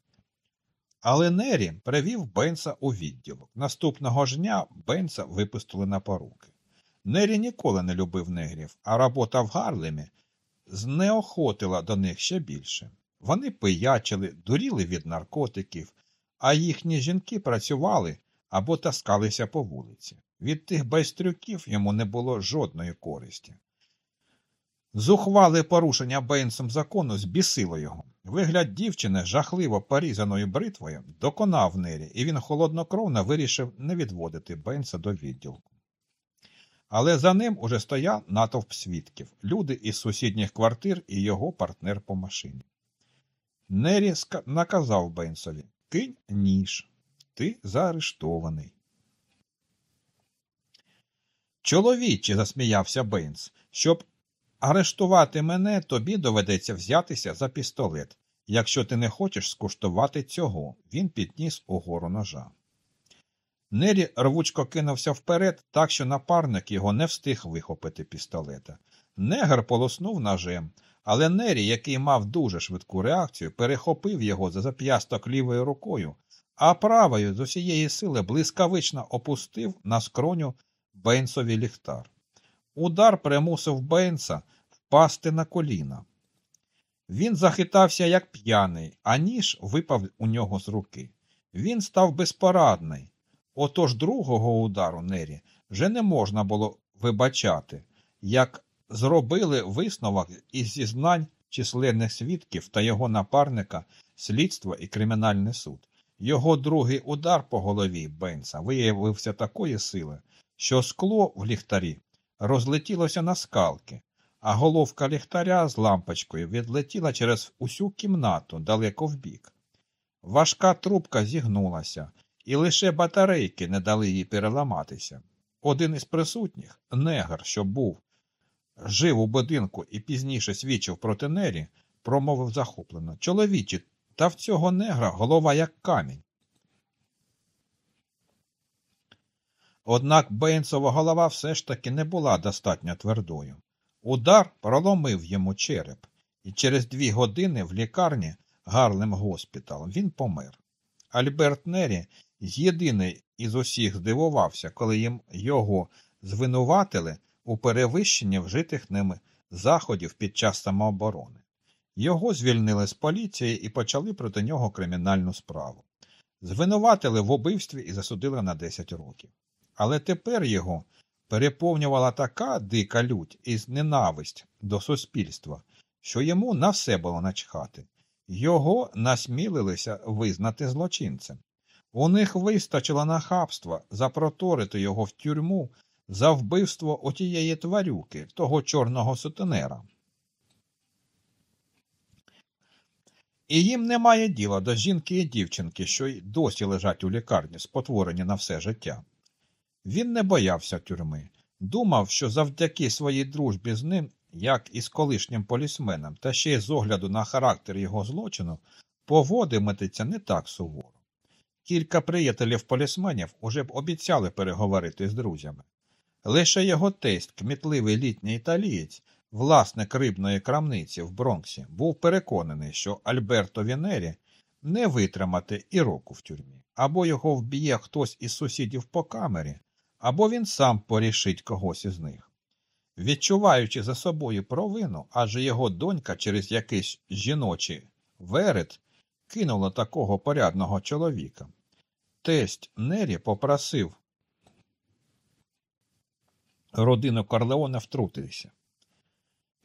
Але Нері привів Бенса у відділок. Наступного ж дня Бенса випустили на поруки. Нері ніколи не любив негрів, а робота в Гарлемі знеохотила до них ще більше. Вони пиячили, дуріли від наркотиків, а їхні жінки працювали або таскалися по вулиці. Від тих байстрюків йому не було жодної користі. Зухвале порушення Бейнсом закону збісило його. Вигляд дівчини, жахливо порізаною бритвою, доконав Нері, і він холоднокровно вирішив не відводити Бейнса до відділку. Але за ним уже стояв натовп свідків, люди із сусідніх квартир і його партнер по машині. Нері наказав Бейнсові кинь ніж. Ти заарештований. Чоловіче, засміявся Бейнс, щоб арештувати мене, тобі доведеться взятися за пістолет. Якщо ти не хочеш скуштувати цього, він підніс угору ножа. Нері рвучко кинувся вперед, так що напарник його не встиг вихопити пістолета. Негр полоснув ножем, але Нері, який мав дуже швидку реакцію, перехопив його за зап'ясток лівою рукою, а правою з усієї сили блискавично опустив на скроню Бейнсові ліхтар. Удар примусив Бейнса впасти на коліна. Він захитався, як п'яний, а ніж випав у нього з руки. Він став безпорадний. Отож другого удару Нері вже не можна було вибачати, як зробили висновок із зізнань численних свідків та його напарника слідство і кримінальний суд. Його другий удар по голові Бенса виявився такої сили, що скло в ліхтарі розлетілося на скалки, а головка ліхтаря з лампочкою відлетіла через усю кімнату далеко вбік. Важка трубка зігнулася, і лише батарейки не дали їй переламатися. Один із присутніх, негр, що був, жив у будинку і пізніше свідчив проти Нері, промовив захоплено Чоловіче, та в цього негра голова як камінь. Однак Бейнсова голова все ж таки не була достатньо твердою. Удар проломив йому череп, і через дві години в лікарні Гарлем Госпітал він помер. Альберт Нері єдиний із усіх здивувався, коли їм його звинуватили у перевищенні вжитих ними заходів під час самооборони. Його звільнили з поліції і почали проти нього кримінальну справу. Звинуватили в убивстві і засудили на 10 років. Але тепер його переповнювала така дика лють і ненависть до суспільства, що йому на все було начхати. Його насмілилися визнати злочинцем. У них вистачило нахабства запроторити його в тюрму за вбивство отієї тварюки, того чорного сутенера. І їм немає діла до жінки і дівчинки, що й досі лежать у лікарні, спотворені на все життя. Він не боявся тюрми, думав, що завдяки своїй дружбі з ним, як і з колишнім полісменом, та ще й з огляду на характер його злочину, поводиметься не так суворо. Кілька приятелів полісменів уже б обіцяли переговорити з друзями. Лише його тесть, кмітливий літній італієць, власник рибної крамниці в Бронксі, був переконаний, що Альберто Вінері не витримати і року в тюрмі, або його вб'є хтось із сусідів по камері, або він сам порішить когось із них. Відчуваючи за собою провину, адже його донька через якийсь жіночий верет кинула такого порядного чоловіка. Тесть Нері попросив родину Корлеона втрутитися.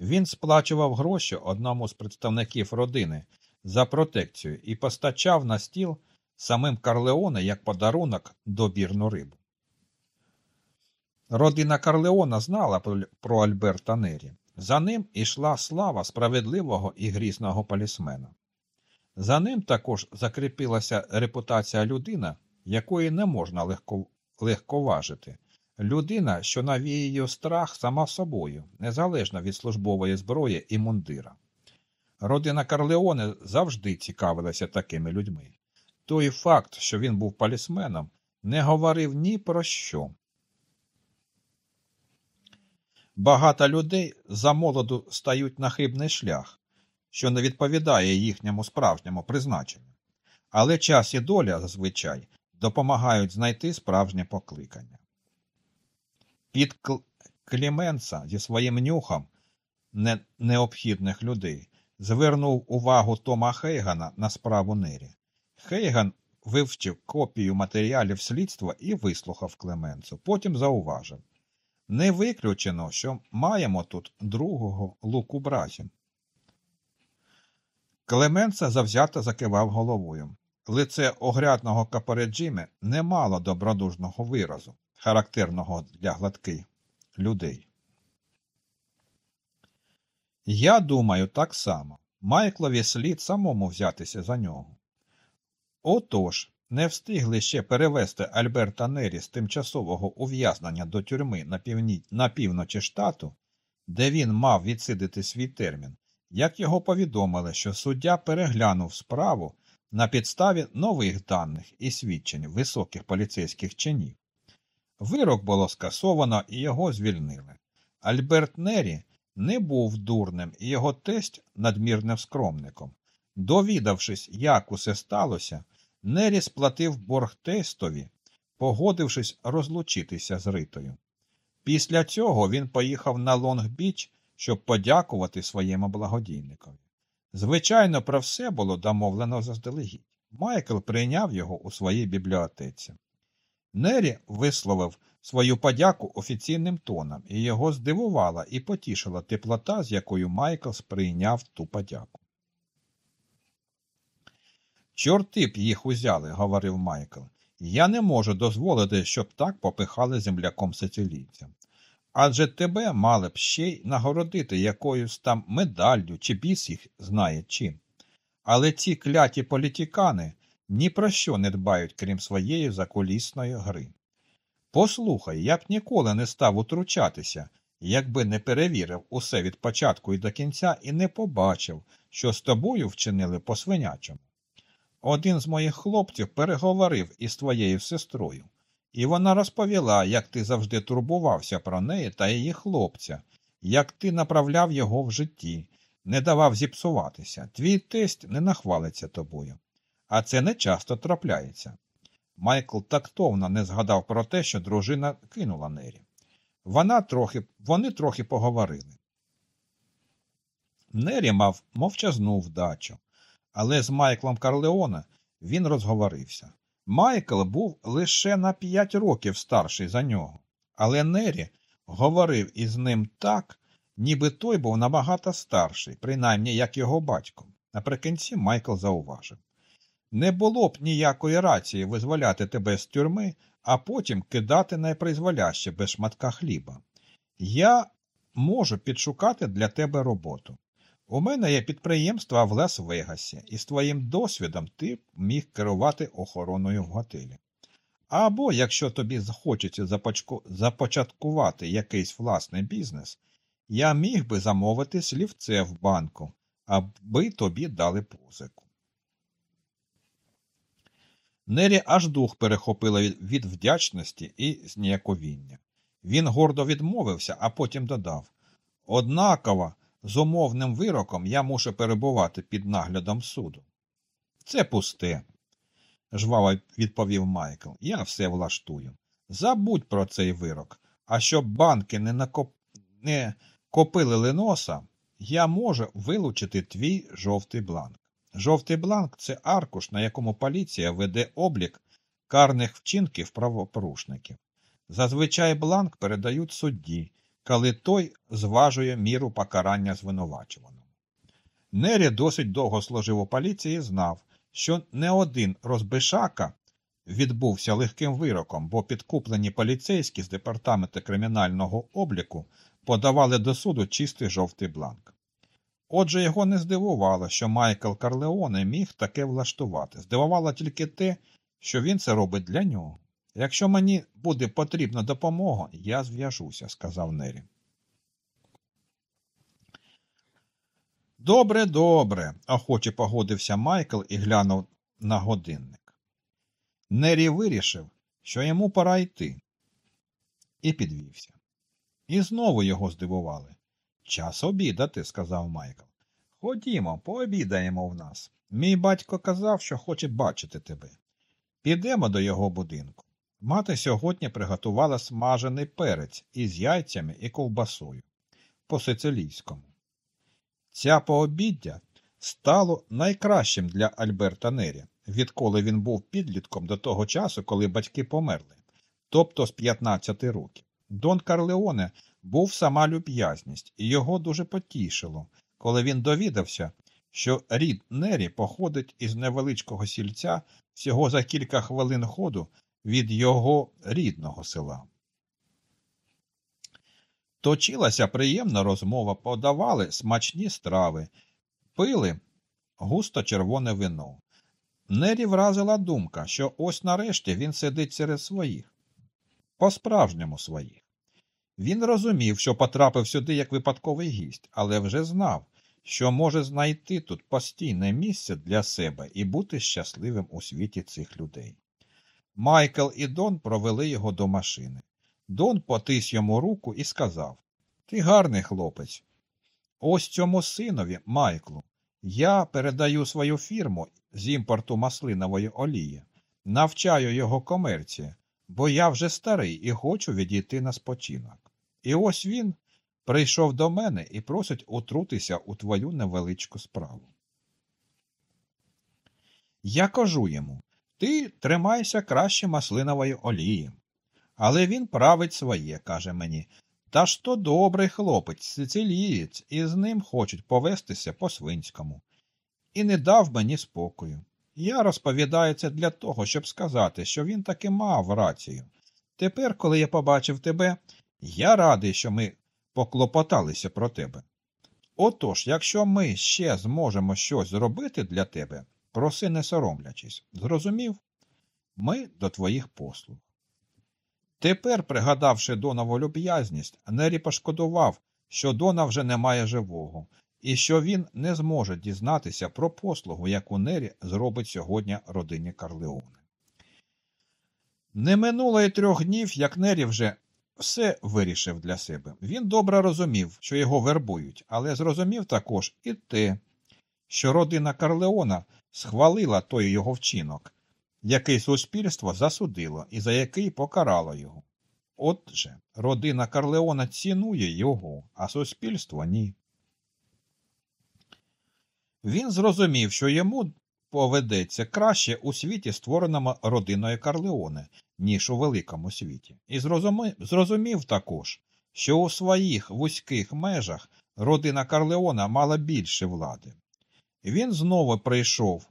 Він сплачував гроші одному з представників родини за протекцію і постачав на стіл самим Карлеоне як подарунок добірну рибу. Родина Карлеона знала про Альберта Нері. За ним ішла слава справедливого і грізного полісмена. За ним також закріпилася репутація людина, якої не можна легко, легковажити. Людина, що навіює страх сама собою, незалежно від службової зброї і мундира. Родина Карлеоне завжди цікавилася такими людьми. Той факт, що він був полісменом, не говорив ні про що. Багато людей за молоду стають на хибний шлях, що не відповідає їхньому справжньому призначенню. Але час і доля зазвичай допомагають знайти справжнє покликання. Під Кліменса зі своїм нюхом не необхідних людей звернув увагу Тома Хейгана на справу Нері. Хейган вивчив копію матеріалів слідства і вислухав Клеменцу. Потім зауважив не виключено, що маємо тут другого луку бразі. Клеменца завзято закивав головою. Лице огрядного капереджіми не мало добродужного виразу, характерного для гладких людей. Я думаю так само. Майклові слід самому взятися за нього. Отож, не встигли ще перевести Альберта Нері з тимчасового ув'язнення до тюрми на, півні... на півночі штату, де він мав відсидити свій термін, як його повідомили, що суддя переглянув справу на підставі нових даних і свідчень високих поліцейських чинів. Вирок було скасовано і його звільнили. Альберт Нері не був дурним і його тесть надмірним скромником. Довідавшись, як усе сталося, Нері сплатив борг тестові, погодившись розлучитися з Ритою. Після цього він поїхав на Лонг-Біч, щоб подякувати своєму благодійникові. Звичайно, про все було домовлено заздалегідь. Майкл прийняв його у своїй бібліотеці. Нері висловив свою подяку офіційним тоном, і його здивувала і потішила теплота, з якою Майкл сприйняв ту подяку. Чорти б їх узяли, говорив Майкл. Я не можу дозволити, щоб так попихали земляком сицилійцям. Адже тебе мали б ще й нагородити якоюсь там медаллю чи біс їх знає чим. Але ці кляті політикани ні про що не дбають, крім своєї закулісної гри. Послухай, я б ніколи не став утручатися, якби не перевірив усе від початку і до кінця і не побачив, що з тобою вчинили по свинячому. Один з моїх хлопців переговорив із твоєю сестрою, і вона розповіла, як ти завжди турбувався про неї та її хлопця, як ти направляв його в житті, не давав зіпсуватися. Твій тесть не нахвалиться тобою. А це не часто трапляється. Майкл тактовно не згадав про те, що дружина кинула Нері. Вона трохи, Вони трохи поговорили. Нері мав мовчазну вдачу, але з Майклом Карлеона він розговорився. Майкл був лише на п'ять років старший за нього, але Нері говорив із ним так, ніби той був набагато старший, принаймні як його батько. Наприкінці Майкл зауважив. Не було б ніякої рації визволяти тебе з тюрми, а потім кидати найпризволяще без шматка хліба. Я можу підшукати для тебе роботу. У мене є підприємство в Лас-Вегасі, і з твоїм досвідом ти міг керувати охороною в готелі. Або, якщо тобі захочеться започаткувати якийсь власний бізнес, я міг би замовити слівце в банку, аби тобі дали позику. Нері аж дух перехопила від вдячності і зніяковіння. Він гордо відмовився, а потім додав Однаково, з умовним вироком я мушу перебувати під наглядом суду. Це пусте, жваво відповів Майкл. Я все влаштую. Забудь про цей вирок, а щоб банки не, накоп... не копили носа, я можу вилучити твій жовтий бланк. Жовтий бланк це аркуш, на якому поліція веде облік карних вчинків правопорушників. Зазвичай бланк передають судді, коли той зважує міру покарання звинувачуваному. Нері досить довго служив у поліції і знав, що не один розбишака відбувся легким вироком, бо підкуплені поліцейські з департаменту кримінального обліку подавали до суду чистий жовтий бланк. Отже, його не здивувало, що Майкл Карлеоне міг таке влаштувати. Здивувало тільки те, що він це робить для нього. Якщо мені буде потрібна допомога, я зв'яжуся, сказав Нері. Добре, добре, охоче погодився Майкл і глянув на годинник. Нері вирішив, що йому пора йти, і підвівся. І знову його здивували. Час обідати, сказав Майкл. Ходімо, пообідаємо в нас. Мій батько казав, що хоче бачити тебе. Підемо до його будинку. Мати сьогодні приготувала смажений перець із яйцями і ковбасою по сицилійському. Ця пообіддя стало найкращим для Альберта Нері, відколи він був підлітком до того часу, коли батьки померли, тобто з 15 років. Дон Карлеоне був сама люб'язність, і його дуже потішило, коли він довідався, що рід Нері походить із невеличкого сільця всього за кілька хвилин ходу від його рідного села. Точилася приємна розмова, подавали смачні страви, пили густо червоне вино. Нері вразила думка, що ось нарешті він сидить серед своїх, по-справжньому своїх. Він розумів, що потрапив сюди як випадковий гість, але вже знав, що може знайти тут постійне місце для себе і бути щасливим у світі цих людей. Майкл і Дон провели його до машини. Дон потис йому руку і сказав Ти гарний хлопець. Ось цьому синові, Майклу, я передаю свою фірму з імпорту маслинової олії, навчаю його комерції, бо я вже старий і хочу відійти на спочинок. І ось він прийшов до мене і просить утрутися у твою невеличку справу. Я кажу йому ти тримайся краще маслинової олії. Але він править своє, каже мені. Та ж то добрий хлопець, сицилієць, і з ним хочуть повестися по свинському. І не дав мені спокою. Я розповідаю це для того, щоб сказати, що він таки мав рацію. Тепер, коли я побачив тебе, я радий, що ми поклопоталися про тебе. Отож, якщо ми ще зможемо щось зробити для тебе, проси не соромлячись. Зрозумів? Ми до твоїх послуг. Тепер, пригадавши Донову люб'язність, Нері пошкодував, що Дона вже немає живого, і що він не зможе дізнатися про послугу, яку Нері зробить сьогодні родині Карлеоне. Не минуло й трьох днів, як Нері вже все вирішив для себе. Він добре розумів, що його вербують, але зрозумів також і те, що родина Карлеона схвалила той його вчинок, який суспільство засудило і за який покарало його. Отже, родина Карлеона цінує його, а суспільство ні. Він зрозумів, що йому поведеться краще у світі, створеному родиною Карлеоне, ніж у великому світі, і зрозумів, також, що у своїх вузьких межах родина Карлеона мала більше влади. Він знову прийшов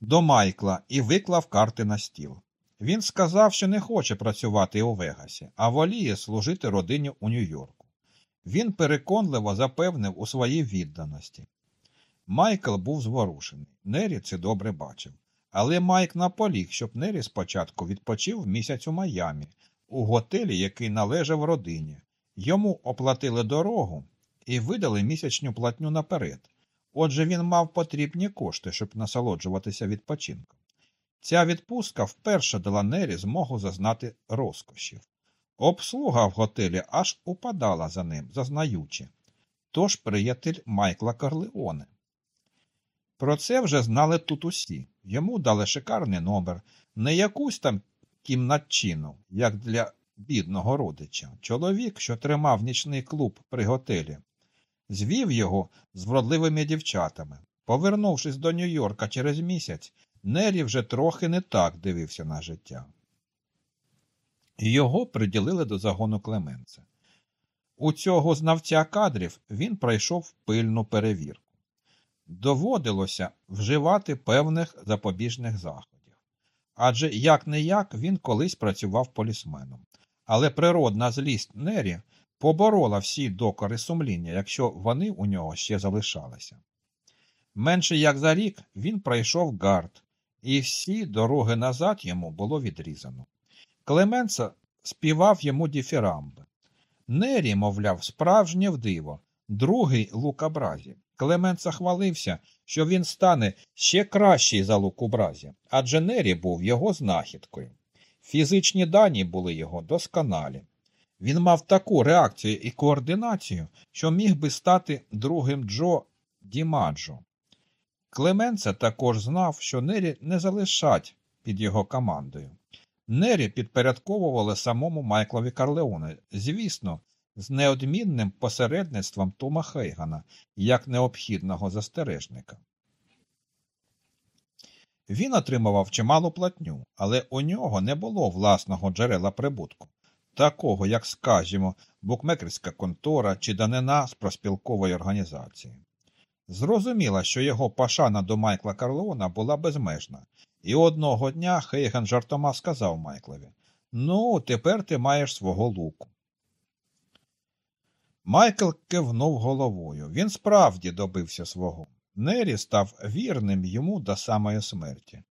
до Майкла і виклав карти на стіл. Він сказав, що не хоче працювати у Вегасі, а воліє служити родині у Нью-Йорку. Він переконливо запевнив у своїй відданості. Майкл був зворушений. Нері це добре бачив. Але Майк наполіг, щоб Нері спочатку відпочив місяць у Майамі, у готелі, який належав родині. Йому оплатили дорогу і видали місячну платню наперед. Отже, він мав потрібні кошти, щоб насолоджуватися відпочинком. Ця відпустка вперше дала Нері змогу зазнати розкошів. Обслуга в готелі аж упадала за ним, зазнаючи. Тож приятель Майкла Карлеоне. Про це вже знали тут усі. Йому дали шикарний номер, не якусь там кімнатчину, як для бідного родича. Чоловік, що тримав нічний клуб при готелі, звів його з вродливими дівчатами. Повернувшись до Нью-Йорка через місяць, Нері вже трохи не так дивився на життя. Його приділили до загону Клеменца. У цього знавця кадрів він пройшов пильну перевірку. Доводилося вживати певних запобіжних заходів. Адже як не як він колись працював полісменом. Але природна злість Нері поборола всі докори сумління, якщо вони у нього ще залишалися. Менше як за рік він пройшов гард, і всі дороги назад йому було відрізано. Клеменса співав йому діфірамби. Нері, мовляв, справжнє вдиво, другий лукабразі. Клеменса хвалився, що він стане ще кращий за лукубразі, адже Нері був його знахідкою. Фізичні дані були його досконалі. Він мав таку реакцію і координацію, що міг би стати другим Джо Дімаджо. Клеменце також знав, що Нері не залишать під його командою. Нері підпорядковували самому Майклові Карлеоне, звісно, з неодмінним посередництвом Тома Хейгана як необхідного застережника. Він отримував чималу платню, але у нього не було власного джерела прибутку, такого, як, скажімо, букмекерська контора чи данина з проспілкової організації. Зрозуміло, що його пашана до Майкла Карлеона була безмежна, і одного дня Хейган жартома сказав Майклові Ну, тепер ти маєш свого луку. Майкл кивнув головою. Він справді добився свого. Нері став вірним йому до самої смерті.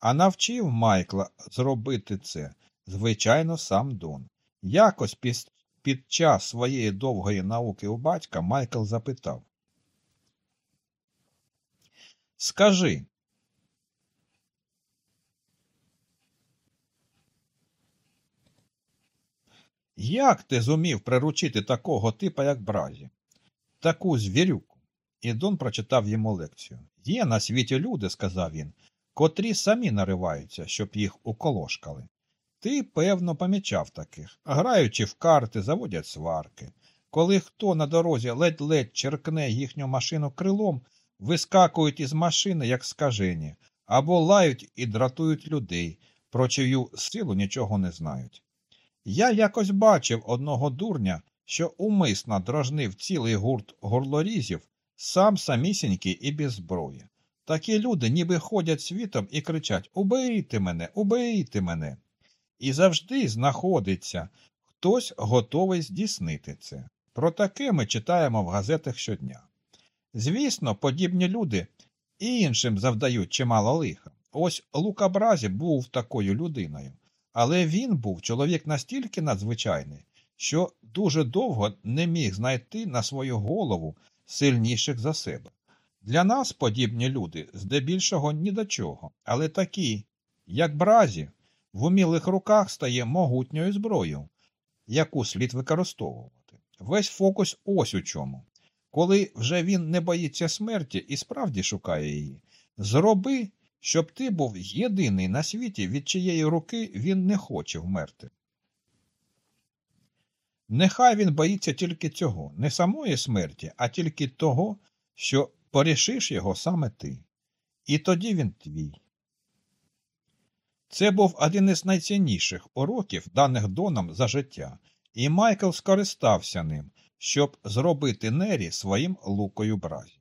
А навчив Майкла зробити це, звичайно, сам Дон. Якось під, під час своєї довгої науки у батька Майкл запитав. Скажи, як ти зумів приручити такого типа, як Бразі, таку звірюку? І Дон прочитав йому лекцію. Є на світі люди, сказав він, котрі самі нариваються, щоб їх уколошкали. Ти, певно, помічав таких. Граючи в карти, заводять сварки. Коли хто на дорозі ледь-ледь черкне їхню машину крилом, вискакують із машини, як скажені, або лають і дратують людей, про чию силу нічого не знають. Я якось бачив одного дурня, що умисно дрожнив цілий гурт горлорізів, сам самісінький і без зброї. Такі люди ніби ходять світом і кричать Убийте мене, убийте мене. І завжди знаходиться хтось готовий здійснити це. Про таке ми читаємо в газетах щодня. Звісно, подібні люди і іншим завдають чимало лиха. Ось Лука Бразі був такою людиною, але він був чоловік настільки надзвичайний, що дуже довго не міг знайти на свою голову сильніших за себе. Для нас подібні люди здебільшого ні до чого, але такі, як Бразі, в умілих руках стає могутньою зброєю, яку слід використовувати. Весь фокус ось у чому. Коли вже він не боїться смерті і справді шукає її, зроби, щоб ти був єдиний на світі, від чиєї руки він не хоче вмерти. Нехай він боїться тільки цього, не самої смерті, а тільки того, що порішиш його саме ти. І тоді він твій. Це був один із найцінніших уроків, даних Доном за життя, і Майкл скористався ним, щоб зробити Нері своїм лукою бразі.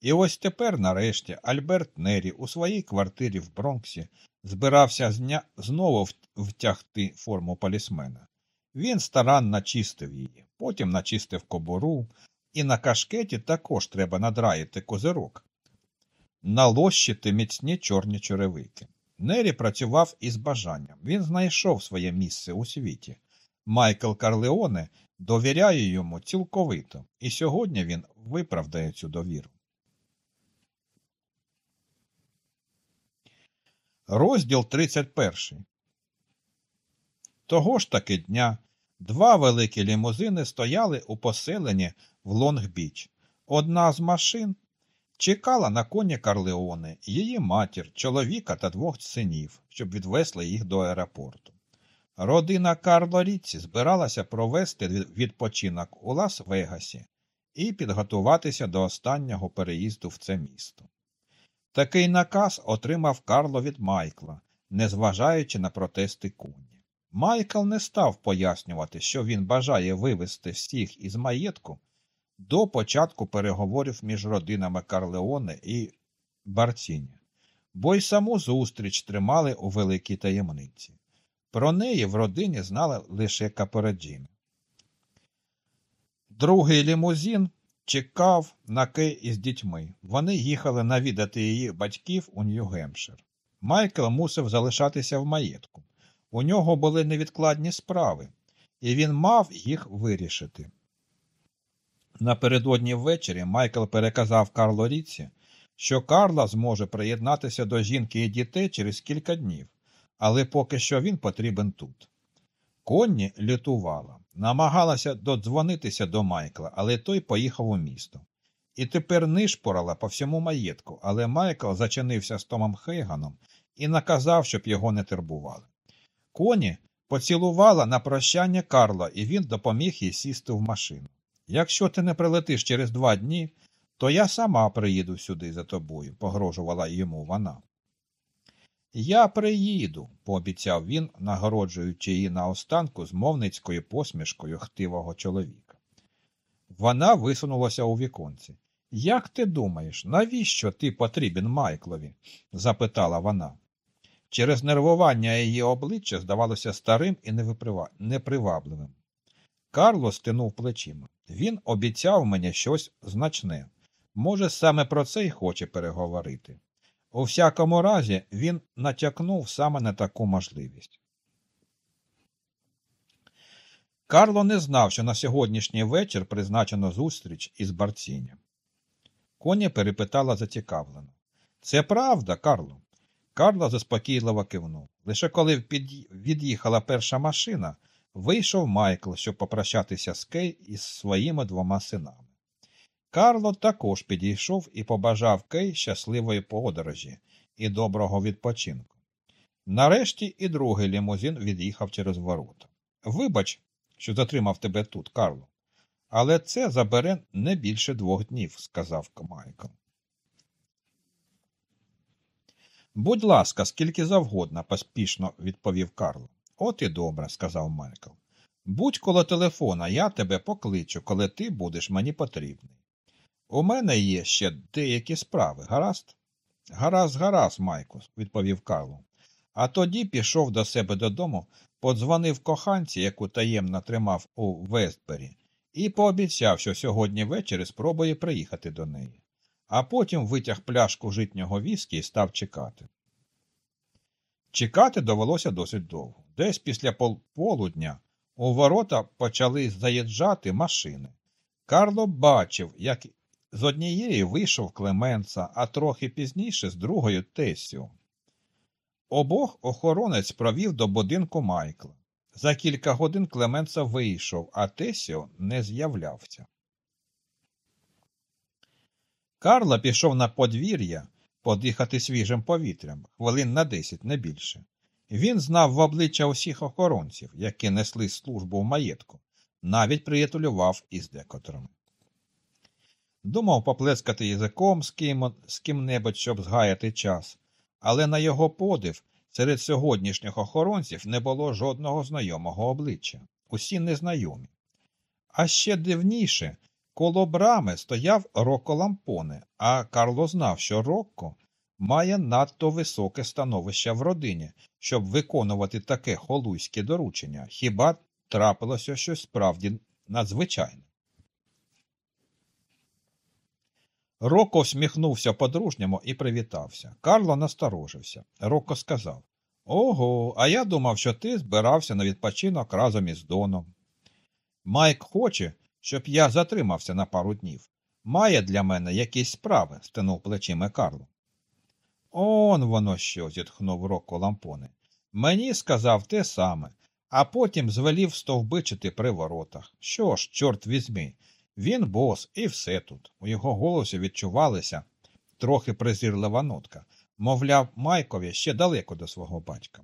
І ось тепер, нарешті, Альберт Нері у своїй квартирі в Бронксі збирався знову втягти форму полісмена. Він старанно чистив її, потім начистив кобуру, і на кашкеті також треба надраїти козирок, налощити міцні чорні черевики. Нері працював із бажанням. Він знайшов своє місце у світі. Майкл Карлеоне довіряє йому цілковито, і сьогодні він виправдає цю довіру. Розділ 31. Того ж таки дня два великі лімузини стояли у поселенні в Лонг-Біч. Одна з машин чекала на коні Карлеоне, її матір, чоловіка та двох синів, щоб відвезли їх до аеропорту. Родина Карло Ріцці збиралася провести відпочинок у Лас-Вегасі і підготуватися до останнього переїзду в це місто. Такий наказ отримав Карло від Майкла, незважаючи на протести куні. Майкл не став пояснювати, що він бажає вивезти всіх із маєтку до початку переговорів між родинами Карлеоне і Барціні, бо й саму зустріч тримали у великій таємниці. Про неї в родині знала лише Капереджіна. Другий лімузин чекав на Кей із дітьми. Вони їхали навідати її батьків у Нью-Гемпшир. Майкл мусив залишатися в маєтку. У нього були невідкладні справи, і він мав їх вирішити. Напередодні ввечері Майкл переказав Карло Ріці, що Карла зможе приєднатися до жінки і дітей через кілька днів, але поки що він потрібен тут. Конні лютувала, намагалася додзвонитися до Майкла, але той поїхав у місто. І тепер нишпорала по всьому маєтку, але Майкл зачинився з Томом Хейганом і наказав, щоб його не турбували. Коні поцілувала на прощання Карла, і він допоміг їй сісти в машину. Якщо ти не прилетиш через два дні, то я сама приїду сюди за тобою, погрожувала йому вона. Я приїду, пообіцяв він, нагороджуючи її наостанку з мовницькою посмішкою хтивого чоловіка. Вона висунулася у віконці. Як ти думаєш, навіщо ти потрібен Майклові? запитала вона. Через нервування її обличчя здавалося старим і непривабливим. Карло стинув плечима. Він обіцяв мені щось значне. Може, саме про це й хоче переговорити. У всякому разі, він натякнув саме на таку можливість. Карло не знав, що на сьогоднішній вечір призначено зустріч із Барціні. Коня перепитала зацікавлено. Це правда, Карло. Карло заспокійливо кивнув. Лише коли від'їхала перша машина, вийшов Майкл, щоб попрощатися з Кей із своїми двома синами. Карло також підійшов і побажав Кей щасливої подорожі і доброго відпочинку. Нарешті і другий лімузин від'їхав через ворота. Вибач, що затримав тебе тут, Карло, але це забере не більше двох днів, сказав Майкл. Будь ласка, скільки завгодно, поспішно відповів Карло. От і добре, сказав Майкл. Будь коло телефона, я тебе покличу, коли ти будеш мені потрібний. У мене є ще деякі справи, гаразд? Гаразд, гаразд, Майкл, відповів Карло. А тоді пішов до себе додому, подзвонив коханці, яку таємно тримав у Вестбері, і пообіцяв, що сьогодні ввечері спробує приїхати до неї, а потім витяг пляшку житнього віскі і став чекати. Чекати довелося досить довго. Десь після полудня у ворота почали заїжджати машини. Карло бачив, як з однієї вийшов Клеменца, а трохи пізніше з другою Тесю. Обох охоронець провів до будинку Майкла. За кілька годин Клеменца вийшов, а Тесіо не з'являвся. Карла пішов на подвір'я подихати свіжим повітрям, хвилин на десять, не більше. Він знав в обличчя усіх охоронців, які несли службу в маєтку, навіть приятелював із декотрими. Думав поплескати язиком з ким з ким-небудь, щоб згаяти час, але на його подив серед сьогоднішніх охоронців не було жодного знайомого обличчя, усі незнайомі. А ще дивніше, коло брами стояв Рокко Лампоне, а Карло знав, що Рокко має надто високе становище в родині, щоб виконувати таке холуйське доручення, хіба трапилося щось справді надзвичайне. Роко всміхнувся по-дружньому і привітався. Карло насторожився. Роко сказав Ого, а я думав, що ти збирався на відпочинок разом із Доном. Майк хоче, щоб я затримався на пару днів. Має для мене якісь справи, стенув плечима Карло. Он воно що, зітхнув Роко Лампоне. Мені сказав те саме, а потім звелів стовбичити при воротах. Що ж, чорт візьми, він бос, і все тут. У його голосі відчувалася трохи презірлива нотка. Мовляв, Майкові ще далеко до свого батька.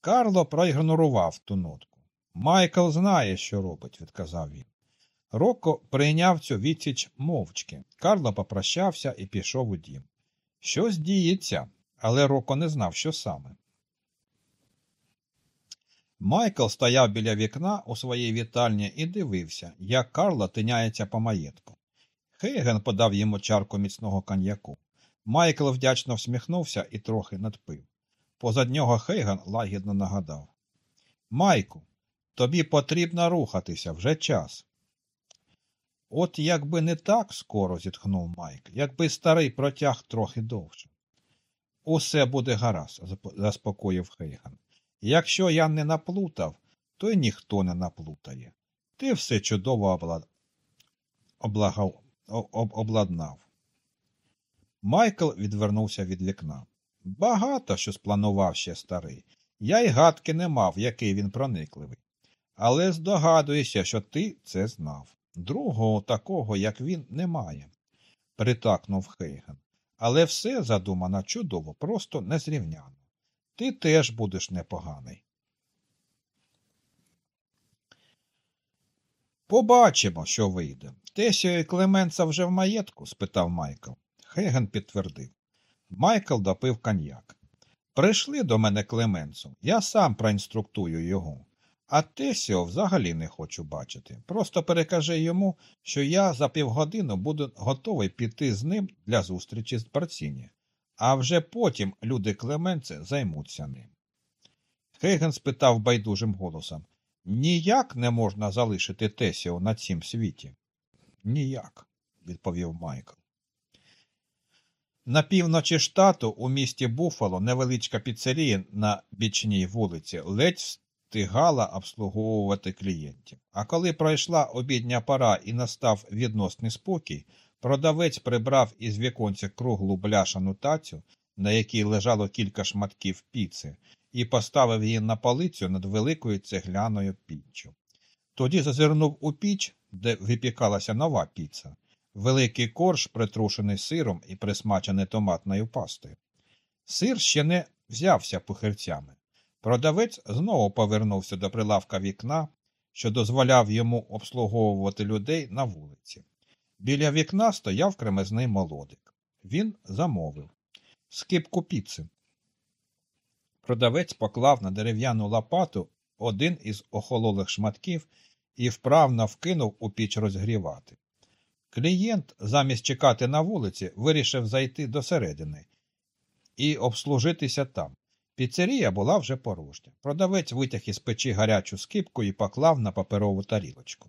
Карло проігнорував ту нотку. Майкл знає, що робить, відказав він. Рокко прийняв цю відсіч мовчки. Карло попрощався і пішов у дім. Щось діється, але Роко не знав, що саме. Майкл стояв біля вікна у своїй вітальні і дивився, як Карло тиняється по маєтку. Хейген подав йому чарку міцного коньяку. Майкл вдячно всміхнувся і трохи надпив. Позад нього Хейген лагідно нагадав Майку, тобі потрібно рухатися вже час. От якби не так скоро, зітхнув Майк, якби старий протяг трохи довше. Усе буде гаразд, заспокоїв Хейган. Якщо я не наплутав, то й ніхто не наплутає. Ти все чудово облад... облагав... об... обладнав. Майкл відвернувся від вікна. Багато що спланував ще старий. Я й гадки не мав, який він проникливий. Але здогадуюся, що ти це знав. Другого такого, як він, немає, притакнув Хейген. Але все задумано чудово, просто незрівняно. Ти теж будеш непоганий. Побачимо, що вийде. Тесіо і Клеменца вже в маєтку? спитав Майкл. Хейген підтвердив. Майкл допив коньяк. Прийшли до мене Клеменцу, я сам проінструктую його. А Тесіо взагалі не хочу бачити. Просто перекажи йому, що я за півгодини буду готовий піти з ним для зустрічі з Барціні, а вже потім люди Клеменце займуться ним. Хейген спитав байдужим голосом Ніяк не можна залишити Тесіо на цім світі? Ніяк, відповів Майкл. На півночі штату у місті Буффало невеличка піцерія на бічній вулиці ледь встигала обслуговувати клієнтів. А коли пройшла обідня пора і настав відносний спокій, продавець прибрав із віконця круглу бляшану тацю, на якій лежало кілька шматків піци, і поставив її на полицю над великою цегляною піччю. Тоді зазирнув у піч, де випікалася нова піца, великий корж, притрушений сиром і присмачений томатною пастою. Сир ще не взявся пухирцями. Продавець знову повернувся до прилавка вікна, що дозволяв йому обслуговувати людей на вулиці. Біля вікна стояв кремезний молодик. Він замовив скипку піци. Продавець поклав на дерев'яну лопату один із охололих шматків і вправно вкинув у піч розгрівати. Клієнт, замість чекати на вулиці, вирішив зайти до середини і обслужитися там. Піцерія була вже порожня. Продавець витяг із печі гарячу скипку і поклав на паперову тарілочку.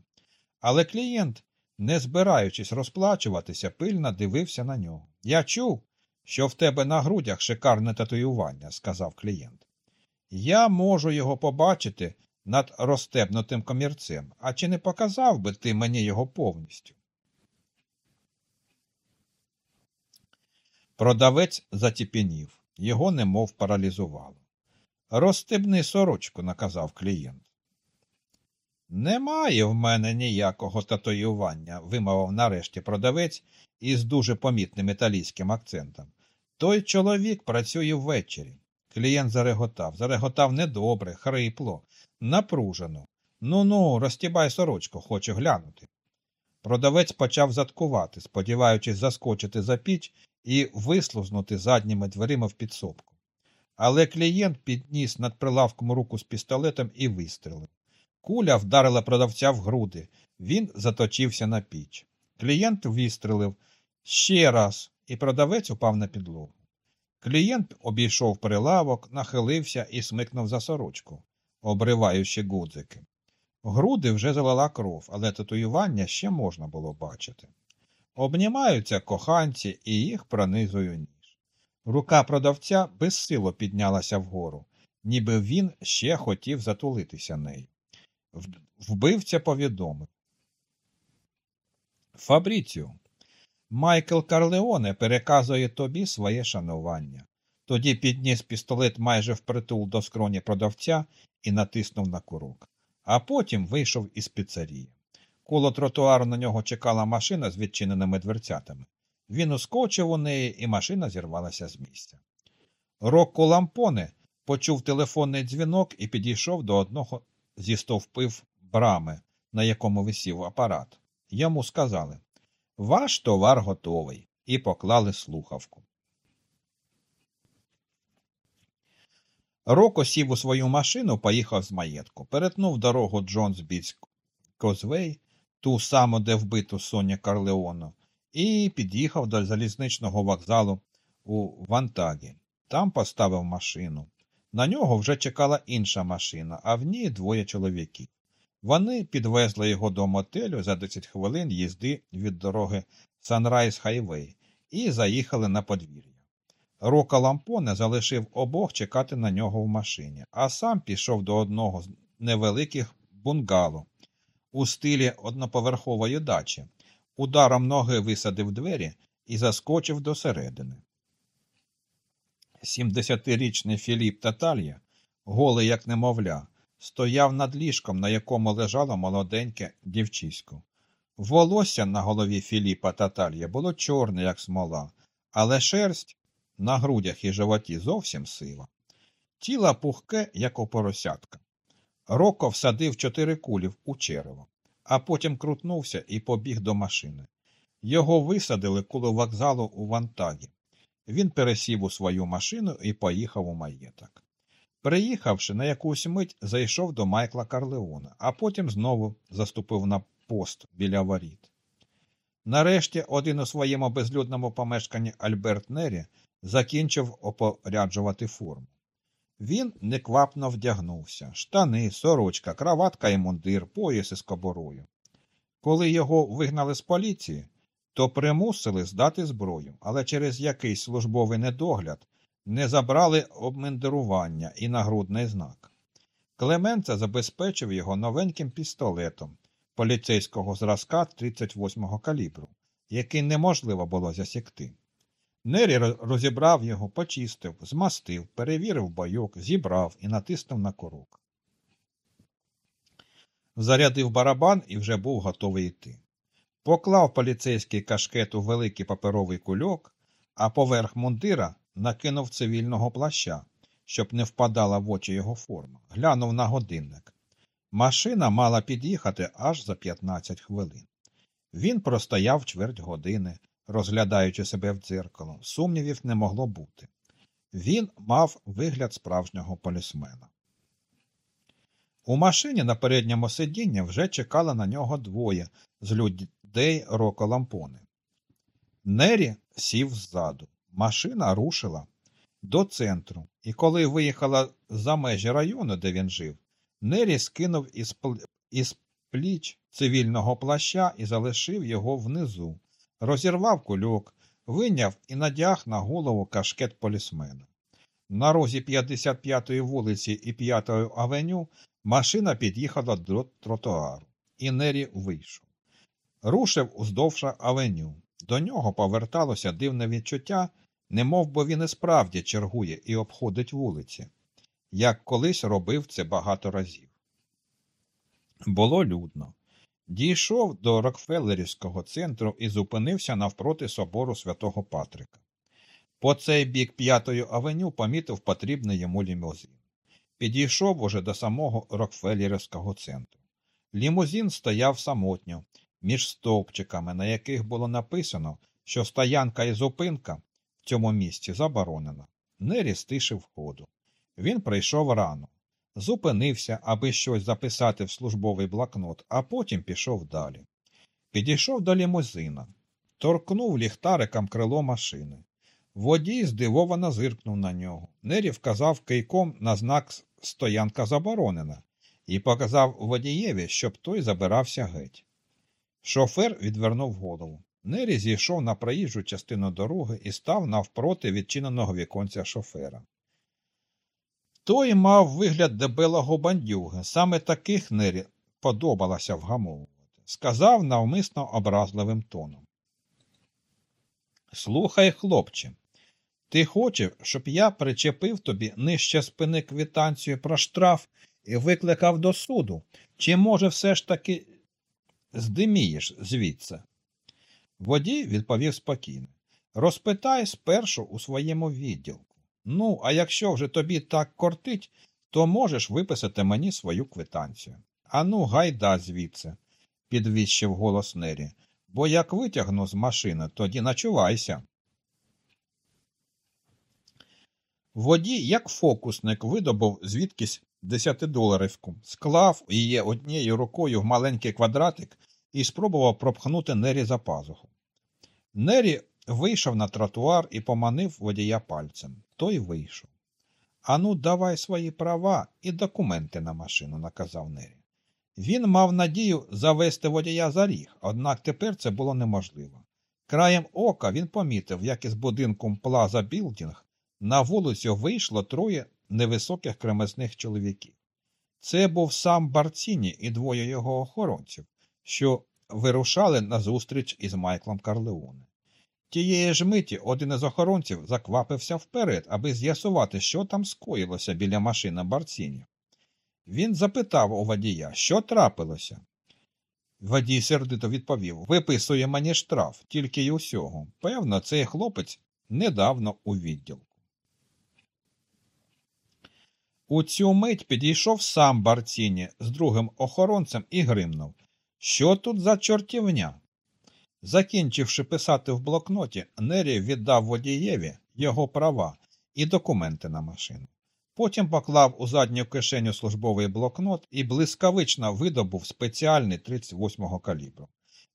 Але клієнт, не збираючись розплачуватися, пильно дивився на нього. Я чув, що в тебе на грудях шикарне татуювання, сказав клієнт. Я можу його побачити над розстебнутим комірцем, а чи не показав би ти мені його повністю? Продавець затіпенів, його немов паралізувало. Розстебни сорочку, наказав клієнт. Немає в мене ніякого татуювання, вимовив нарешті продавець із дуже помітним італійським акцентом. Той чоловік працює ввечері. Клієнт зареготав, зареготав недобре, хрипло, напружено. Ну ну, розтібай сорочку, хочу глянути. Продавець почав заткувати, сподіваючись заскочити за піч і вислузнути задніми дверима в підсобку. Але клієнт підніс над прилавком руку з пістолетом і вистрелив. Куля вдарила продавця в груди. Він заточився на піч. Клієнт вистрелив ще раз, і продавець упав на підлогу. Клієнт обійшов прилавок, нахилився і смикнув за сорочку, обриваючи гудзики. Груди вже залила кров, але татуювання ще можна було бачити. Обнімаються коханці і їх пронизує ніж. Рука продавця безсило піднялася вгору, ніби він ще хотів затулитися нею. Вбивця повідомив. Фабріцію, Майкл Карлеоне переказує тобі своє шанування. Тоді підніс пістолет майже впритул до скроні продавця і натиснув на курок, а потім вийшов із піцерії. Коло тротуару на нього чекала машина з відчиненими дверцятами. Він ускочив у неї, і машина зірвалася з місця. Рокко Лампоне почув телефонний дзвінок і підійшов до одного зі стовпив брами, на якому висів апарат. Йому сказали Ваш товар готовий, і поклали слухавку. Роко сів у свою машину, поїхав з маєтку, перетнув дорогу Джонсбіць Козвей, ту саму, де вбиту Соня Карлеону, і під'їхав до залізничного вокзалу у Вантагі. Там поставив машину. На нього вже чекала інша машина, а в ній двоє чоловіків. Вони підвезли його до мотелю за 10 хвилин їзди від дороги Санрайз Хайвей і заїхали на подвір'я. Рока Лампоне залишив обох чекати на нього в машині, а сам пішов до одного з невеликих бунгало у стилі одноповерхової дачі, ударом ноги висадив двері і заскочив до середини. 70-річний Філіп Таталья, голий як немовля, стояв над ліжком, на якому лежало молоденьке дівчисько. Волосся на голові Філіпа Таталья було чорне, як смола, але шерсть на грудях і животі зовсім сива. Тіло пухке, як у поросятка. Роко всадив чотири кулі у черево, а потім крутнувся і побіг до машини. Його висадили коло вокзалу у Вантагі. Він пересів у свою машину і поїхав у маєток. Приїхавши на якусь мить, зайшов до Майкла Карлеона, а потім знову заступив на пост біля воріт. Нарешті один у своєму безлюдному помешканні Альберт Нері закінчив опоряджувати форму. Він неквапно вдягнувся штани, сорочка, краватка і мундир, пояс із коборою. Коли його вигнали з поліції, то примусили здати зброю, але через якийсь службовий недогляд не забрали обмундирування і нагрудний знак. Клеменце забезпечив його новеньким пістолетом поліцейського зразка 38-го калібру, який неможливо було засікти. Нері розібрав його, почистив, змастив, перевірив бойок, зібрав і натиснув на курок. Зарядив барабан і вже був готовий йти. Поклав поліцейський кашкет у великий паперовий кульок, а поверх мундира накинув цивільного плаща, щоб не впадала в очі його форма. Глянув на годинник. Машина мала під'їхати аж за 15 хвилин. Він простояв чверть години, розглядаючи себе в дзеркало. Сумнівів не могло бути. Він мав вигляд справжнього полісмена. У машині на передньому сидінні вже чекали на нього двоє з людей Роко Лампони. Нері сів ззаду. Машина рушила до центру, і коли виїхала за межі району, де він жив, Нері скинув із, пл... із пліч цивільного плаща і залишив його внизу, розірвав кульок, виняв і надяг на голову кашкет полісмена. На розі 55-ї вулиці і 5-ї авеню машина під'їхала до тротуару, і Нері вийшов. Рушив уздовж авеню. До нього поверталося дивне відчуття, немов би він і справді чергує і обходить вулиці, як колись робив це багато разів. Було людно. Дійшов до Рокфеллерівського центру і зупинився навпроти собору святого Патрика. По цей бік П'ятої авеню помітив потрібний йому лімузин. Підійшов уже до самого Рокфеллерівського центру. Лімузин стояв самотньо, між стовпчиками, на яких було написано, що стоянка і зупинка в цьому місці заборонена. Нері стишив ходу. Він прийшов рано, зупинився, аби щось записати в службовий блокнот, а потім пішов далі. Підійшов до лімузина, торкнув ліхтариком крило машини. Водій здивовано зиркнув на нього. Нері вказав кийком на знак стоянка заборонена і показав водієві, щоб той забирався геть. Шофер відвернув голову. Нері зійшов на проїжджу частину дороги і став навпроти відчиненого віконця шофера. Той мав вигляд дебелого бандюги, саме таких Нері подобалося вгамовувати. Сказав навмисно образливим тоном. Слухай, хлопче, ти хочеш, щоб я причепив тобі нижче спини квитанцію про штраф і викликав до суду? Чи, може, все ж таки здимієш звідси? Водій відповів спокійно. Розпитай спершу у своєму відділку. Ну, а якщо вже тобі так кортить, то можеш виписати мені свою квитанцію. Ану, гайда звідси, підвищив голос Нері, бо як витягну з машини, тоді начувайся. Водій, як фокусник, видобув звідкись десятидоларивку, склав її однією рукою в маленький квадратик і спробував пропхнути Нері за пазуху. Нері вийшов на тротуар і поманив водія пальцем. Той вийшов. Ану, давай свої права і документи на машину, наказав Нері. Він мав надію завести водія за ріг, однак тепер це було неможливо. Краєм ока він помітив, як із будинком Плаза Білдінг на вулицю вийшло троє невисоких кремезних чоловіків. Це був сам Барціні і двоє його охоронців, що вирушали на зустріч із Майклом Карлеоне. Тієї ж миті один із охоронців заквапився вперед, аби з'ясувати, що там скоїлося біля машини Барціні. Він запитав у водія, що трапилося. Водій сердито відповів Виписує мені штраф, тільки й усього. Певно, цей хлопець недавно у відділку. У цю мить підійшов сам Барціні з другим охоронцем і гримнув. Що тут за чортівня? Закінчивши писати в блокноті, Нері віддав водієві його права і документи на машину. Потім поклав у задню кишеню службовий блокнот і блискавично видобув спеціальний 38-го калібру.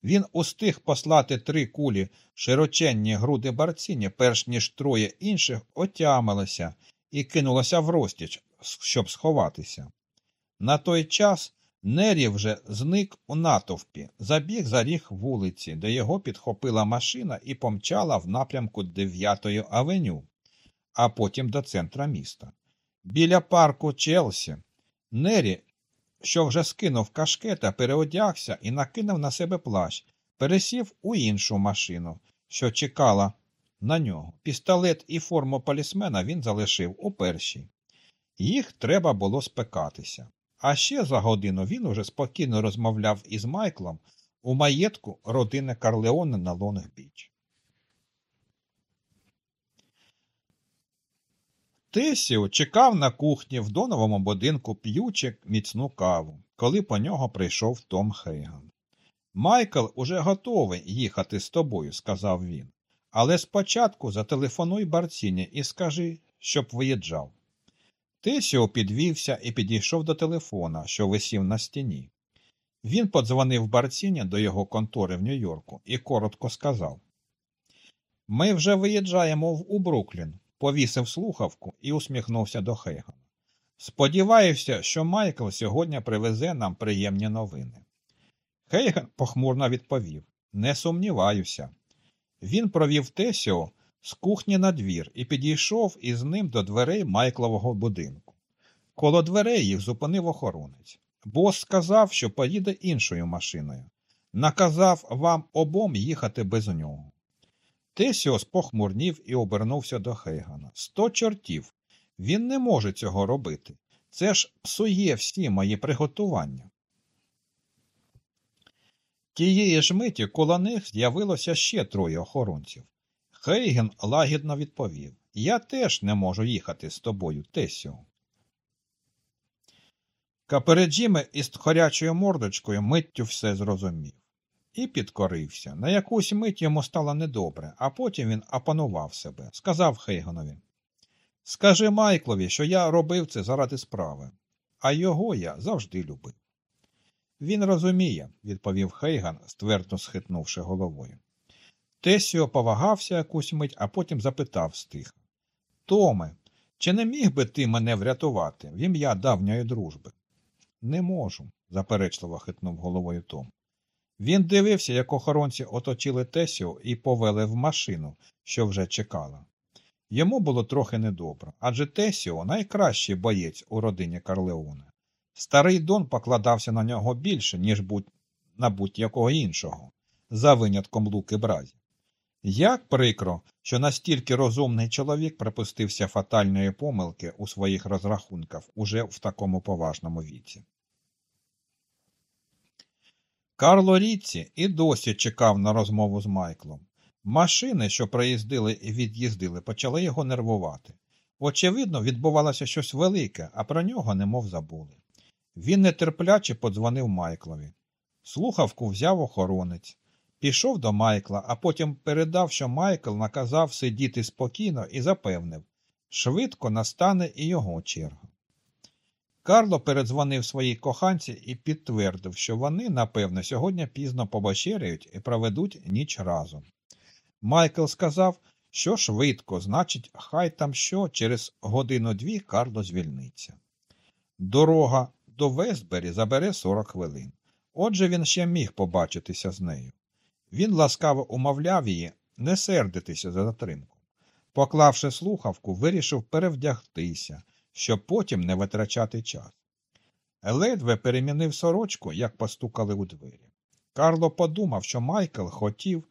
Він устиг послати три кулі широченні груди Барціні, перш ніж троє інших отямилися і кинулося в розтіч, щоб сховатися. На той час Нері вже зник у натовпі, забіг за ріг вулиці, де його підхопила машина і помчала в напрямку 9-ї авеню, а потім до центра міста. Біля парку Челсі Нері, що вже скинув кашкета, переодягся і накинув на себе плащ, пересів у іншу машину, що чекала на нього. Пістолет і форму полісмена він залишив у першій. Їх треба було спекатися. А ще за годину він уже спокійно розмовляв із Майклом у маєтку родини Карлеона на Лонг-Біч. Тесіо чекав на кухні в доновому будинку п'ючи міцну каву, коли по нього прийшов Том Хейган. Майкл уже готовий їхати з тобою, сказав він. Але спочатку зателефонуй Барціні і скажи, щоб виїжджав. Тесіо підвівся і підійшов до телефона, що висів на стіні. Він подзвонив Барціні до його контори в Нью-Йорку і коротко сказав: Ми вже виїжджаємо у Бруклін, повісив слухавку і усміхнувся до Хейгана. Сподіваюся, що Майкл сьогодні привезе нам приємні новини. Хейган похмурно відповів Не сумніваюся. Він провів Тесіо з кухні на двір і підійшов із ним до дверей Майклового будинку. Коло дверей їх зупинив охоронець. Бос сказав, що поїде іншою машиною. Наказав вам обом їхати без нього. Тесіо спохмурнів і обернувся до Хейгана. Сто чортів. Він не може цього робити. Це ж псує всі мої приготування. Тієї ж миті коло них з'явилося ще троє охоронців. Хейген лагідно відповів Я теж не можу їхати з тобою, Тесіо. Капереджіме із хорячою мордочкою миттю все зрозумів. І підкорився. На якусь мить йому стало недобре, а потім він опанував себе, сказав Хейганові. Скажи Майклові, що я робив це заради справи, а його я завжди любив. Він розуміє, відповів Хейган, ствердно схитнувши головою. Тесіо повагався якусь мить, а потім запитав стиха. Томе, чи не міг би ти мене врятувати в ім'я давньої дружби? Не можу, заперечливо хитнув головою Том. Він дивився, як охоронці оточили Тесіо і повели в машину, що вже чекала. Йому було трохи недобре, адже Тесіо найкращий боєць у родині Карлеоне. Старий Дон покладався на нього більше, ніж будь на будь-якого іншого, за винятком луки бразі. Як прикро, що настільки розумний чоловік припустився фатальної помилки у своїх розрахунках уже в такому поважному віці. Карло Ріцці і досі чекав на розмову з Майклом. Машини, що приїздили і від'їздили, почали його нервувати. Очевидно, відбувалося щось велике, а про нього немов забули. Він нетерпляче подзвонив Майклові. Слухавку взяв охоронець. Пішов до Майкла, а потім передав, що Майкл наказав сидіти спокійно і запевнив швидко настане і його черга. Карло передзвонив своїй коханці і підтвердив, що вони, напевно, сьогодні пізно побачеряють і проведуть ніч разом. Майкл сказав, що швидко, значить, хай там що через годину-дві Карло звільниться. Дорога до Вестбері забере 40 хвилин. Отже, він ще міг побачитися з нею. Він ласкаво умовляв її не сердитися за затримку. Поклавши слухавку, вирішив перевдягтися, щоб потім не витрачати час. Ледве перемінив сорочку, як постукали у двері. Карло подумав, що Майкл хотів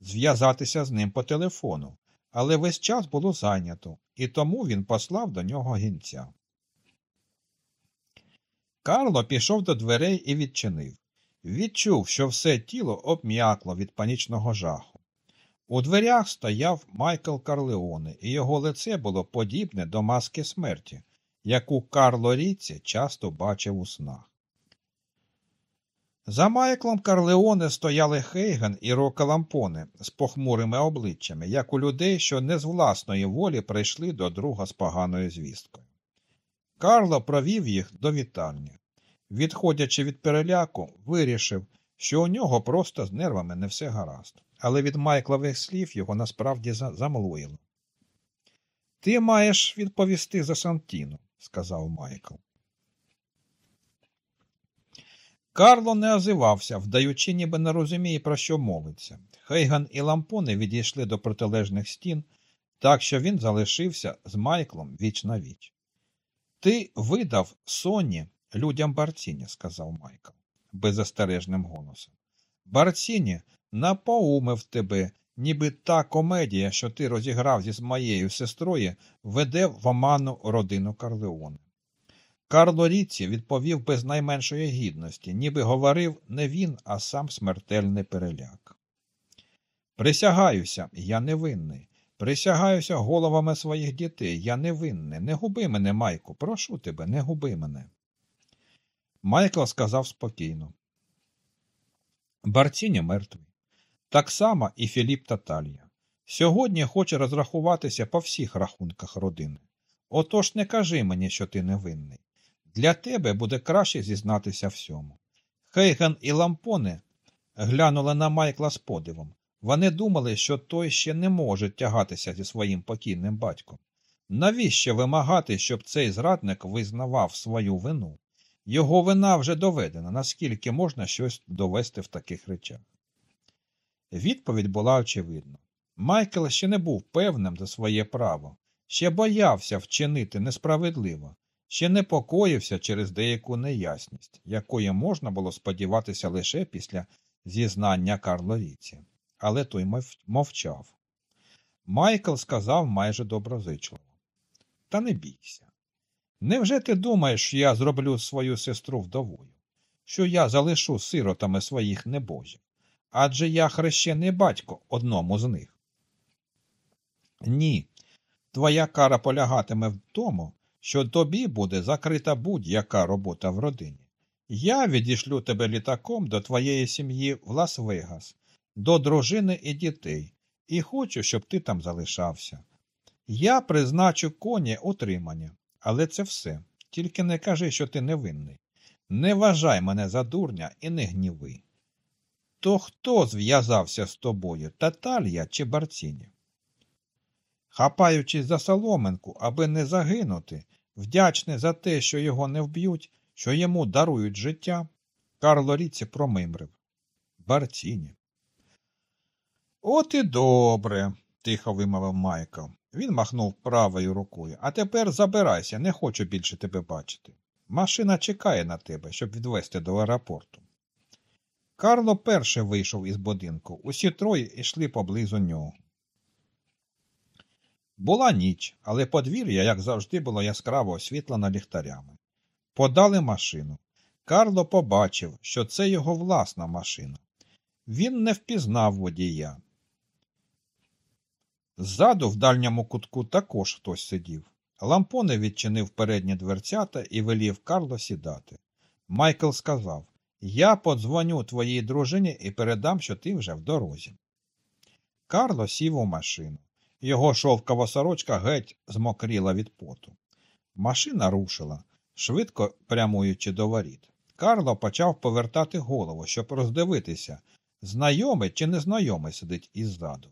зв'язатися з ним по телефону, але весь час було зайнято, і тому він послав до нього гінця. Карло пішов до дверей і відчинив. Відчув, що все тіло обм'якло від панічного жаху. У дверях стояв Майкл Карлеоне, і його лице було подібне до маски смерті, яку Карло Ріці часто бачив у снах. За Майклом Карлеоне стояли Хейган і Рока Лампоне з похмурими обличчями, як у людей, що не з власної волі прийшли до друга з поганою звісткою. Карло провів їх до вітальні. Відходячи від переляку, вирішив, що у нього просто з нервами не все гаразд, але від Майклових слів його насправді замлуїло. Ти маєш відповісти за Сантіну, сказав Майкл. Карло не озивався, вдаючи, ніби не розуміє, про що мовиться. Хейган і лампони відійшли до протилежних стін, так що він залишився з Майклом віч на віч. Ти видав Соні людям Барціні, сказав Майкл беззастережним голосом. Барціні напоумив тебе, ніби та комедія, що ти розіграв зі моєю сестрою, веде в оману родину Карлеоне. Карло Ріці відповів без найменшої гідності, ніби говорив не він, а сам смертельний переляк. Присягаюся, я невинний. Присягаюся головами своїх дітей, я невинний. Не губи мене, Майку, прошу тебе, не губи мене. Майкл сказав спокійно. Барціні мертвий. Так само і Філіп Таталія. Сьогодні хоче розрахуватися по всіх рахунках родини. Отож не кажи мені, що ти невинний. Для тебе буде краще зізнатися всьому. Хейген і лампони глянули на Майкла з подивом. Вони думали, що той ще не може тягатися зі своїм покійним батьком. Навіщо вимагати, щоб цей зрадник визнавав свою вину? Його вина вже доведена, наскільки можна щось довести в таких речах. Відповідь була очевидна. Майкл ще не був певним за своє право, ще боявся вчинити несправедливо, ще непокоївся через деяку неясність, якої можна було сподіватися лише після зізнання Карловіці. Але той мовчав. Майкл сказав майже доброзичливо. Та не бійся. Невже ти думаєш, я зроблю свою сестру вдовою, що я залишу сиротами своїх небожів? Адже я хрещений батько одному з них. Ні, твоя кара полягатиме в тому, що тобі буде закрита будь-яка робота в родині. Я відішлю тебе літаком до твоєї сім'ї в Лас-Вегас, до дружини і дітей, і хочу, щоб ти там залишався. Я призначу коні утримання, але це все. Тільки не кажи, що ти невинний. Не вважай мене за дурня і не гніви. То хто зв'язався з тобою, Таталія чи Барціні? Хапаючись за соломинку, аби не загинути, вдячний за те, що його не вб'ють, що йому дарують життя, Карло Ріці промимрив. Барціні. От і добре, тихо вимовив Майкл. Він махнув правою рукою. А тепер забирайся, не хочу більше тебе бачити. Машина чекає на тебе, щоб відвезти до аеропорту. Карло перший вийшов із будинку. Усі троє йшли поблизу нього. Була ніч, але подвір'я, як завжди, було яскраво освітлено ліхтарями. Подали машину. Карло побачив, що це його власна машина. Він не впізнав водія. Ззаду, в дальньому кутку, також хтось сидів. Лампоне відчинив передні дверцята і велів Карло сідати. Майкл сказав Я подзвоню твоїй дружині і передам, що ти вже в дорозі. Карло сів у машину. Його шовкова сорочка геть змокріла від поту. Машина рушила, швидко прямуючи до воріт. Карло почав повертати голову, щоб роздивитися, знайомий чи незнайомий сидить іззаду.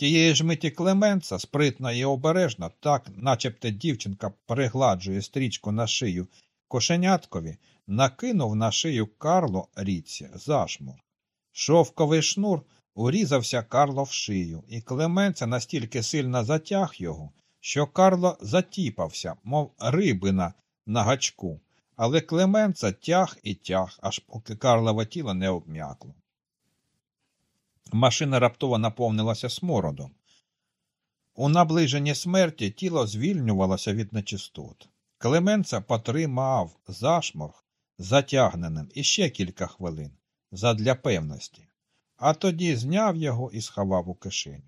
Тієї ж миті Клеменца, спритна і обережна, так, начебто дівчинка пригладжує стрічку на шию кошеняткові, накинув на шию Карло ріці зашмур. Шовковий шнур урізався Карло в шию, і Клеменца настільки сильно затяг його, що Карло затіпався, мов рибина на гачку, але Клеменца тяг і тяг, аж поки Карлове тіло не обм'якло. Машина раптово наповнилася смородом. У наближенні смерті тіло звільнювалося від нечистот. Клеменца потримав зашморг затягненим іще кілька хвилин задля певності, а тоді зняв його і сховав у кишеню.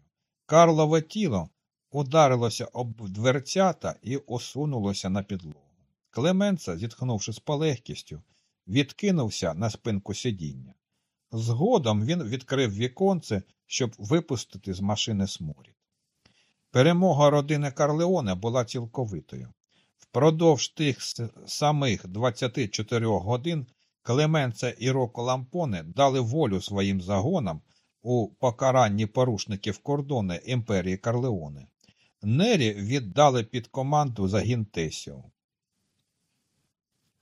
Карлове тіло ударилося об дверцята і осунулося на підлогу. Клеменца, зітхнувши з полегкістю, відкинувся на спинку сидіння. Згодом він відкрив віконце, щоб випустити з машини сморід. Перемога родини Карлеоне була цілковитою. Впродовж тих самих 24 годин Клеменце і Роко Лампоне дали волю своїм загонам у покаранні порушників кордони імперії Карлеоне. Нері віддали під команду загін Тесіо.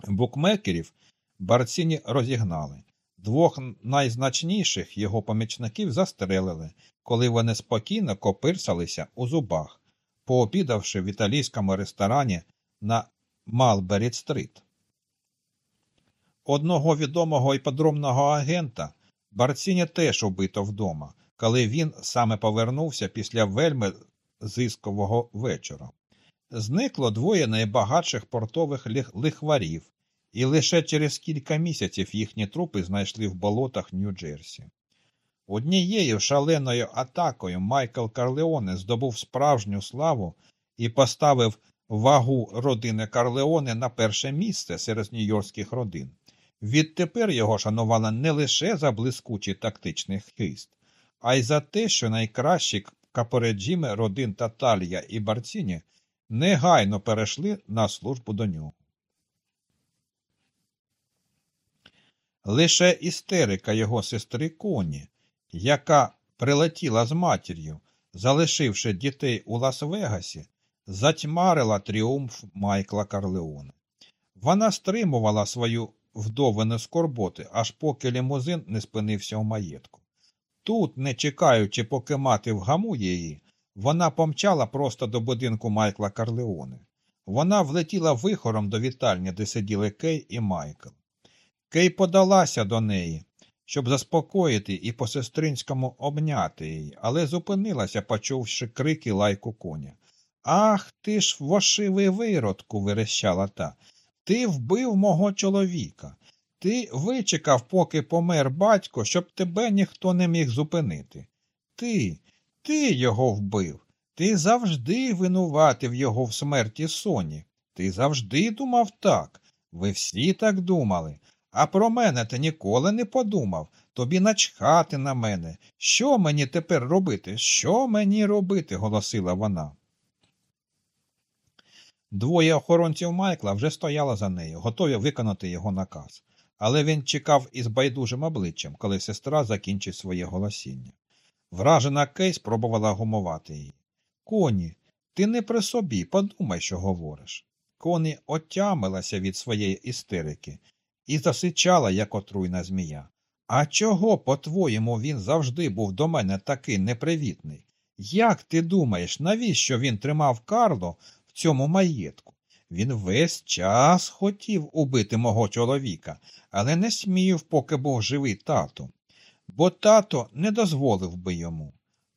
Букмекерів Барціні розігнали. Двох найзначніших його помічників застрелили, коли вони спокійно копирсалися у зубах, пообідавши в італійському ресторані на Малберіт-стрит. Одного відомого іпподромного агента Барціні теж убито вдома, коли він саме повернувся після вельми зискового вечора. Зникло двоє найбагатших портових лихварів, і лише через кілька місяців їхні трупи знайшли в болотах Нью-Джерсі. Однією шаленою атакою Майкл Карлеоне здобув справжню славу і поставив вагу родини Карлеоне на перше місце серед нью-йоркських родин. Відтепер його шанували не лише за блискучий тактичний хист, а й за те, що найкращі капореджіми родин Таталія і Барціні негайно перейшли на службу до нього. Лише істерика його сестри Коні, яка прилетіла з матір'ю, залишивши дітей у Лас-Вегасі, затьмарила тріумф Майкла Карлеоне. Вона стримувала свою вдовину скорботи, аж поки лімузин не спинився у маєтку. Тут, не чекаючи, поки мати вгамує її, вона помчала просто до будинку Майкла Карлеоне. Вона влетіла вихором до вітальні, де сиділи Кей і Майкл. Кей подалася до неї, щоб заспокоїти і по сестринському обняти її, але зупинилася, почувши крики лайку коня. Ах ти ж вошивий виродку, верещала та. Ти вбив мого чоловіка. Ти вичекав, поки помер батько, щоб тебе ніхто не міг зупинити. Ти, ти його вбив. Ти завжди винуватив його в смерті соні. Ти завжди думав так. Ви всі так думали. А про мене ти ніколи не подумав. Тобі начхати на мене. Що мені тепер робити? Що мені робити? голосила вона. Двоє охоронців Майкла вже стояли за нею, готові виконати його наказ. Але він чекав із байдужим обличчям, коли сестра закінчить своє голосіння. Вражена Кей спробувала гумувати її. Коні, ти не при собі, подумай, що говориш. Коні отямилася від своєї істерики і засичала, як отруйна змія. А чого, по-твоєму, він завжди був до мене такий непривітний? Як ти думаєш, навіщо він тримав Карло в цьому маєтку? Він весь час хотів убити мого чоловіка, але не смів, поки був живий тато. Бо тато не дозволив би йому.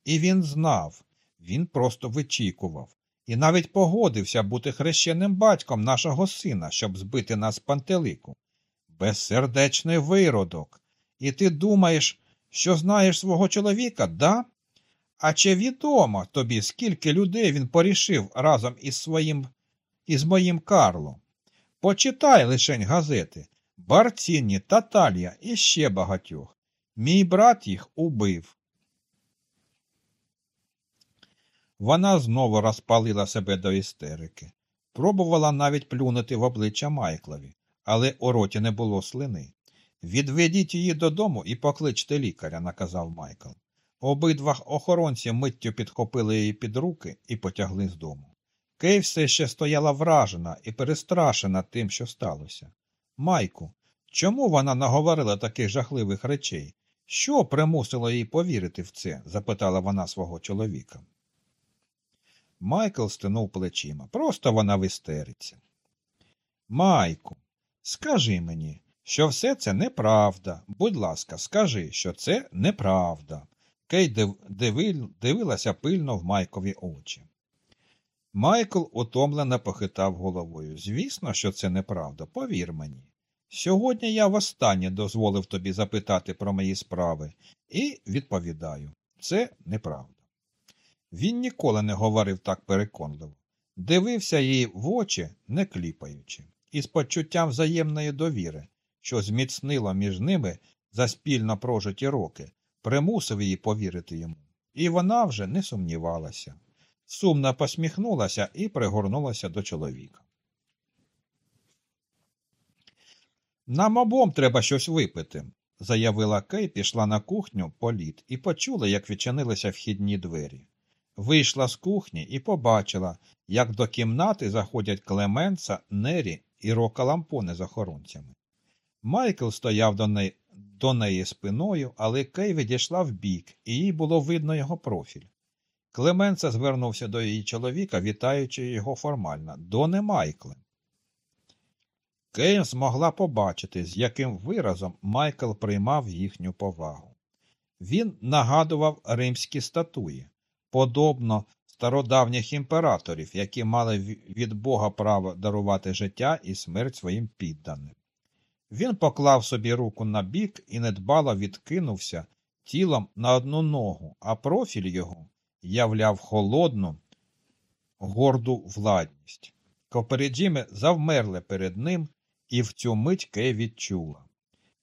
І він знав, він просто вичікував, і навіть погодився бути хрещеним батьком нашого сина, щоб збити нас з пантелику. Безсердечний виродок. І ти думаєш, що знаєш свого чоловіка, да? А чи відомо тобі, скільки людей він порішив разом із своїм із моїм Карлом? Почитай лишень газети Барціні, Таталія і ще багатьох. Мій брат їх убив. Вона знову розпалила себе до істерики. Пробувала навіть плюнути в обличчя Майклові, але у роті не було слини. Відведіть її додому і покличте лікаря, наказав Майкл. Обидва охоронці миттю підхопили її під руки і потягли з дому. Кей все ще стояла вражена і перестрашена тим, що сталося. Майку, чому вона наговорила таких жахливих речей? Що примусило їй повірити в це? запитала вона свого чоловіка. Майкл стинув плечима. Просто вона в істериці. Майку, скажи мені, що все це неправда. Будь ласка, скажи, що це неправда. Кей дивил... дивилася пильно в Майкові очі. Майкл утомлено похитав головою. Звісно, що це неправда, повір мені. Сьогодні я востаннє дозволив тобі запитати про мої справи і відповідаю це неправда. Він ніколи не говорив так переконливо, дивився їй в очі, не кліпаючи, із почуттям взаємної довіри, що зміцнило між ними за спільно прожиті роки, примусив її повірити йому. І вона вже не сумнівалася. Сумно посміхнулася і пригорнулася до чоловіка. Нам обом треба щось випити, заявила Кей, пішла на кухню політ і почула, як відчинилися вхідні двері. Вийшла з кухні і побачила, як до кімнати заходять Клеменца, Нері і Рока Лампони з охоронцями. Майкл стояв до неї, до неї спиною, але Кей відійшла вбік, і їй було видно його профіль. Клеменса звернувся до її чоловіка, вітаючи його формально. Доне Майкле. Кейн змогла побачити, з яким виразом Майкл приймав їхню повагу. Він нагадував римські статуї, подобно стародавніх імператорів, які мали від Бога право дарувати життя і смерть своїм підданим. Він поклав собі руку на бік і недбало відкинувся тілом на одну ногу, а профіль його являв холодну, горду владність. Копереджіми завмерли перед ним, і в цю мить Кей відчула.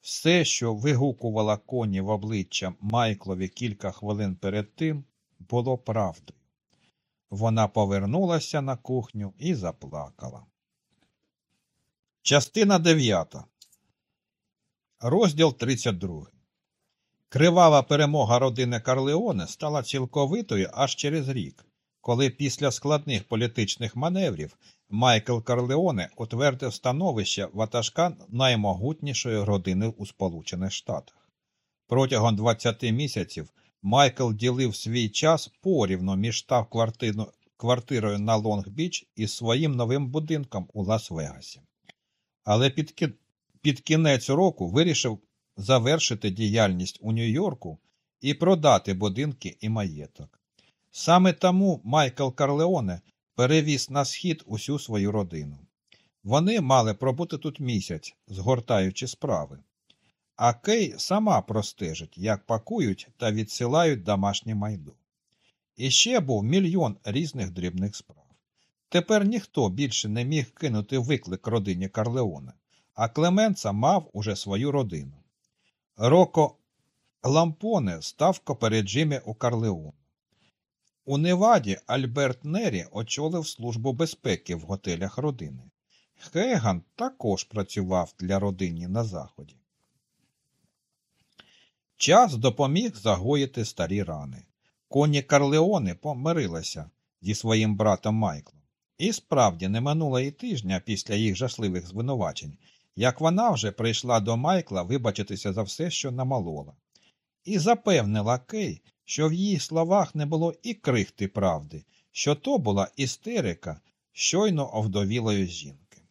Все, що вигукувала коні в обличчя Майклові кілька хвилин перед тим, було правдою. Вона повернулася на кухню і заплакала. Частина 9. Розділ 32. Кривава перемога родини Карлеоне стала цілковитою аж через рік, коли після складних політичних маневрів Майкл Карлеоне утвердив становище ватажка наймогутнішої родини у Сполучених Штатах. Протягом 20 місяців Майкл ділив свій час порівно між штаб квартирою на Лонг-Біч і своїм новим будинком у Лас-Вегасі. Але під, під кінець року вирішив завершити діяльність у Нью-Йорку і продати будинки і маєток. Саме тому Майкл Корлеоне перевіз на схід усю свою родину. Вони мали пробути тут місяць, згортаючи справи. А Кей сама простежить, як пакують та відсилають домашнє майду. І ще був мільйон різних дрібних справ. Тепер ніхто більше не міг кинути виклик родині Карлеоне, а Клеменца мав уже свою родину. Роко Лампоне став копереджиме у Карлеону. У Неваді Альберт Нері очолив службу безпеки в готелях родини. Хеган також працював для родині на заході. Час допоміг загоїти старі рани. Коні Карлеони помирилися зі своїм братом Майклом. І справді не минуло і тижня після їх жахливих звинувачень, як вона вже прийшла до Майкла вибачитися за все, що намалола, і запевнила Кей, що в її словах не було і крихти правди, що то була істерика щойно овдовілої жінки.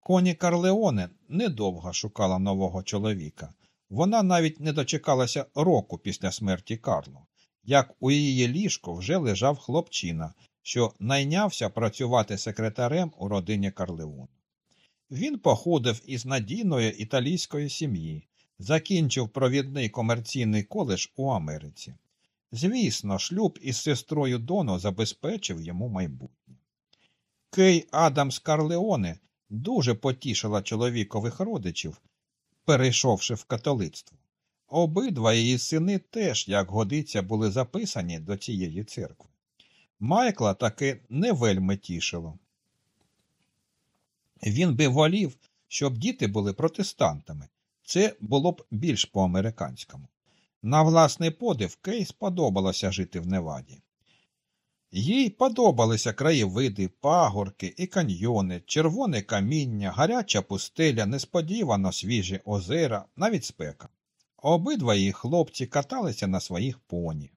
Коні Карлеоне недовго шукала нового чоловіка. Вона навіть не дочекалася року після смерті Карло, як у її ліжку вже лежав хлопчина, що найнявся працювати секретарем у родині Карлеону. Він походив із надійної італійської сім'ї, закінчив провідний комерційний коледж у Америці. Звісно, шлюб із сестрою Доно забезпечив йому майбутнє. Кей Адамс Карлеоне дуже потішила чоловікових родичів, перейшовши в католицтво. Обидва її сини теж, як годиться, були записані до цієї церкви. Майкла таки не вельми тішило. Він би волів, щоб діти були протестантами. Це було б більш по-американському. На власний подив Кей сподобалося жити в Неваді. Їй подобалися краєвиди, пагорки і каньйони, червоне каміння, гаряча пустеля, несподівано свіжі озера, навіть спека. Обидва її хлопці каталися на своїх поні.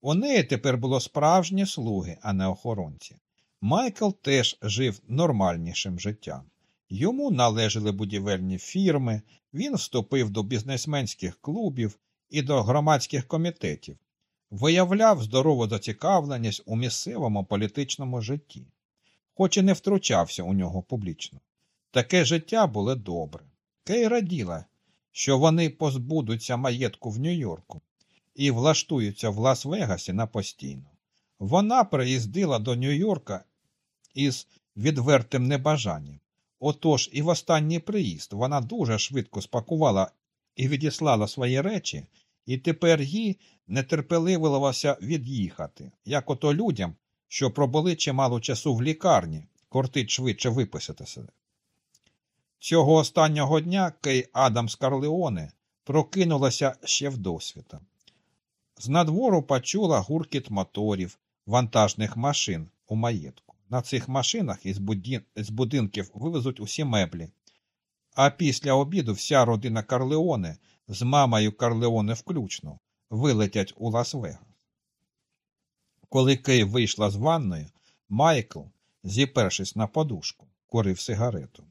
У неї тепер було справжні слуги, а не охоронці. Майкл теж жив нормальнішим життям. Йому належали будівельні фірми, він вступив до бізнесменських клубів і до громадських комітетів, виявляв здорову зацікавленість у місцевому політичному житті, хоч і не втручався у нього публічно. Таке життя було добре. Кей раділа, що вони позбудуться маєтку в Нью-Йорку і влаштуються в Лас-Вегасі на постійно. Вона приїздила до Нью-Йорка із відвертим небажанням. Отож і в останній приїзд вона дуже швидко спакувала і відіслала свої речі, і тепер їй нетерпеливилося від'їхати, як ото людям, що пробули чимало часу в лікарні, кортить швидше виписатися. Цього останнього дня Кей Адамс Карлеоне прокинулася ще вдосвіта. З надвору почула гуркіт моторів, вантажних машин у маєтку. На цих машинах із, будин... з будинків вивезуть усі меблі, А після обіду вся родина Карлеоне з мамою Карлеоне включно вилетять у Лас-Вегас. Коли Кей вийшла з ванної, Майкл, зіпершись на подушку, курив сигарету.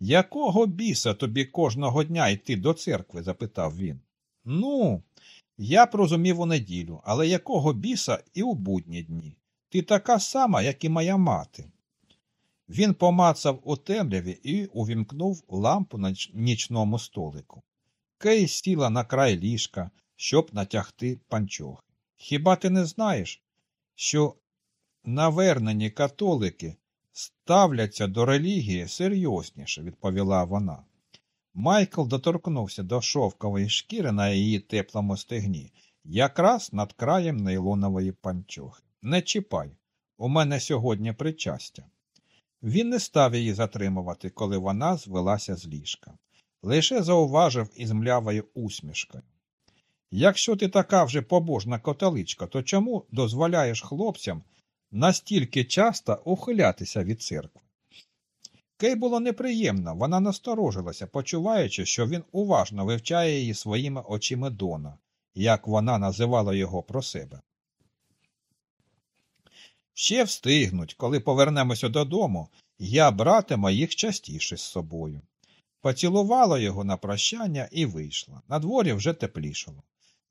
Якого біса тобі кожного дня йти до церкви? запитав він. Ну, я б розумів у неділю, але якого біса і у будні дні? Ти така сама, як і моя мати. Він помацав у темряві і увімкнув лампу на нічному столику. Кей сіла на край ліжка, щоб натягти панчохи. Хіба ти не знаєш, що навернені католики ставляться до релігії серйозніше, відповіла вона. Майкл доторкнувся до шовкової шкіри на її теплому стегні, якраз над краєм нейлонової панчохи. Не чіпай, у мене сьогодні причастя. Він не став її затримувати, коли вона звелася з ліжка. Лише зауважив із млявою усмішкою. Якщо ти така вже побожна котеличка, то чому дозволяєш хлопцям настільки часто ухилятися від церкви? Кей було неприємно, вона насторожилася, почуваючи, що він уважно вивчає її своїми очима Дона, як вона називала його про себе. Ще встигнуть, коли повернемося додому, я братиму їх частіше з собою. Поцілувала його на прощання і вийшла. На дворі вже теплішало.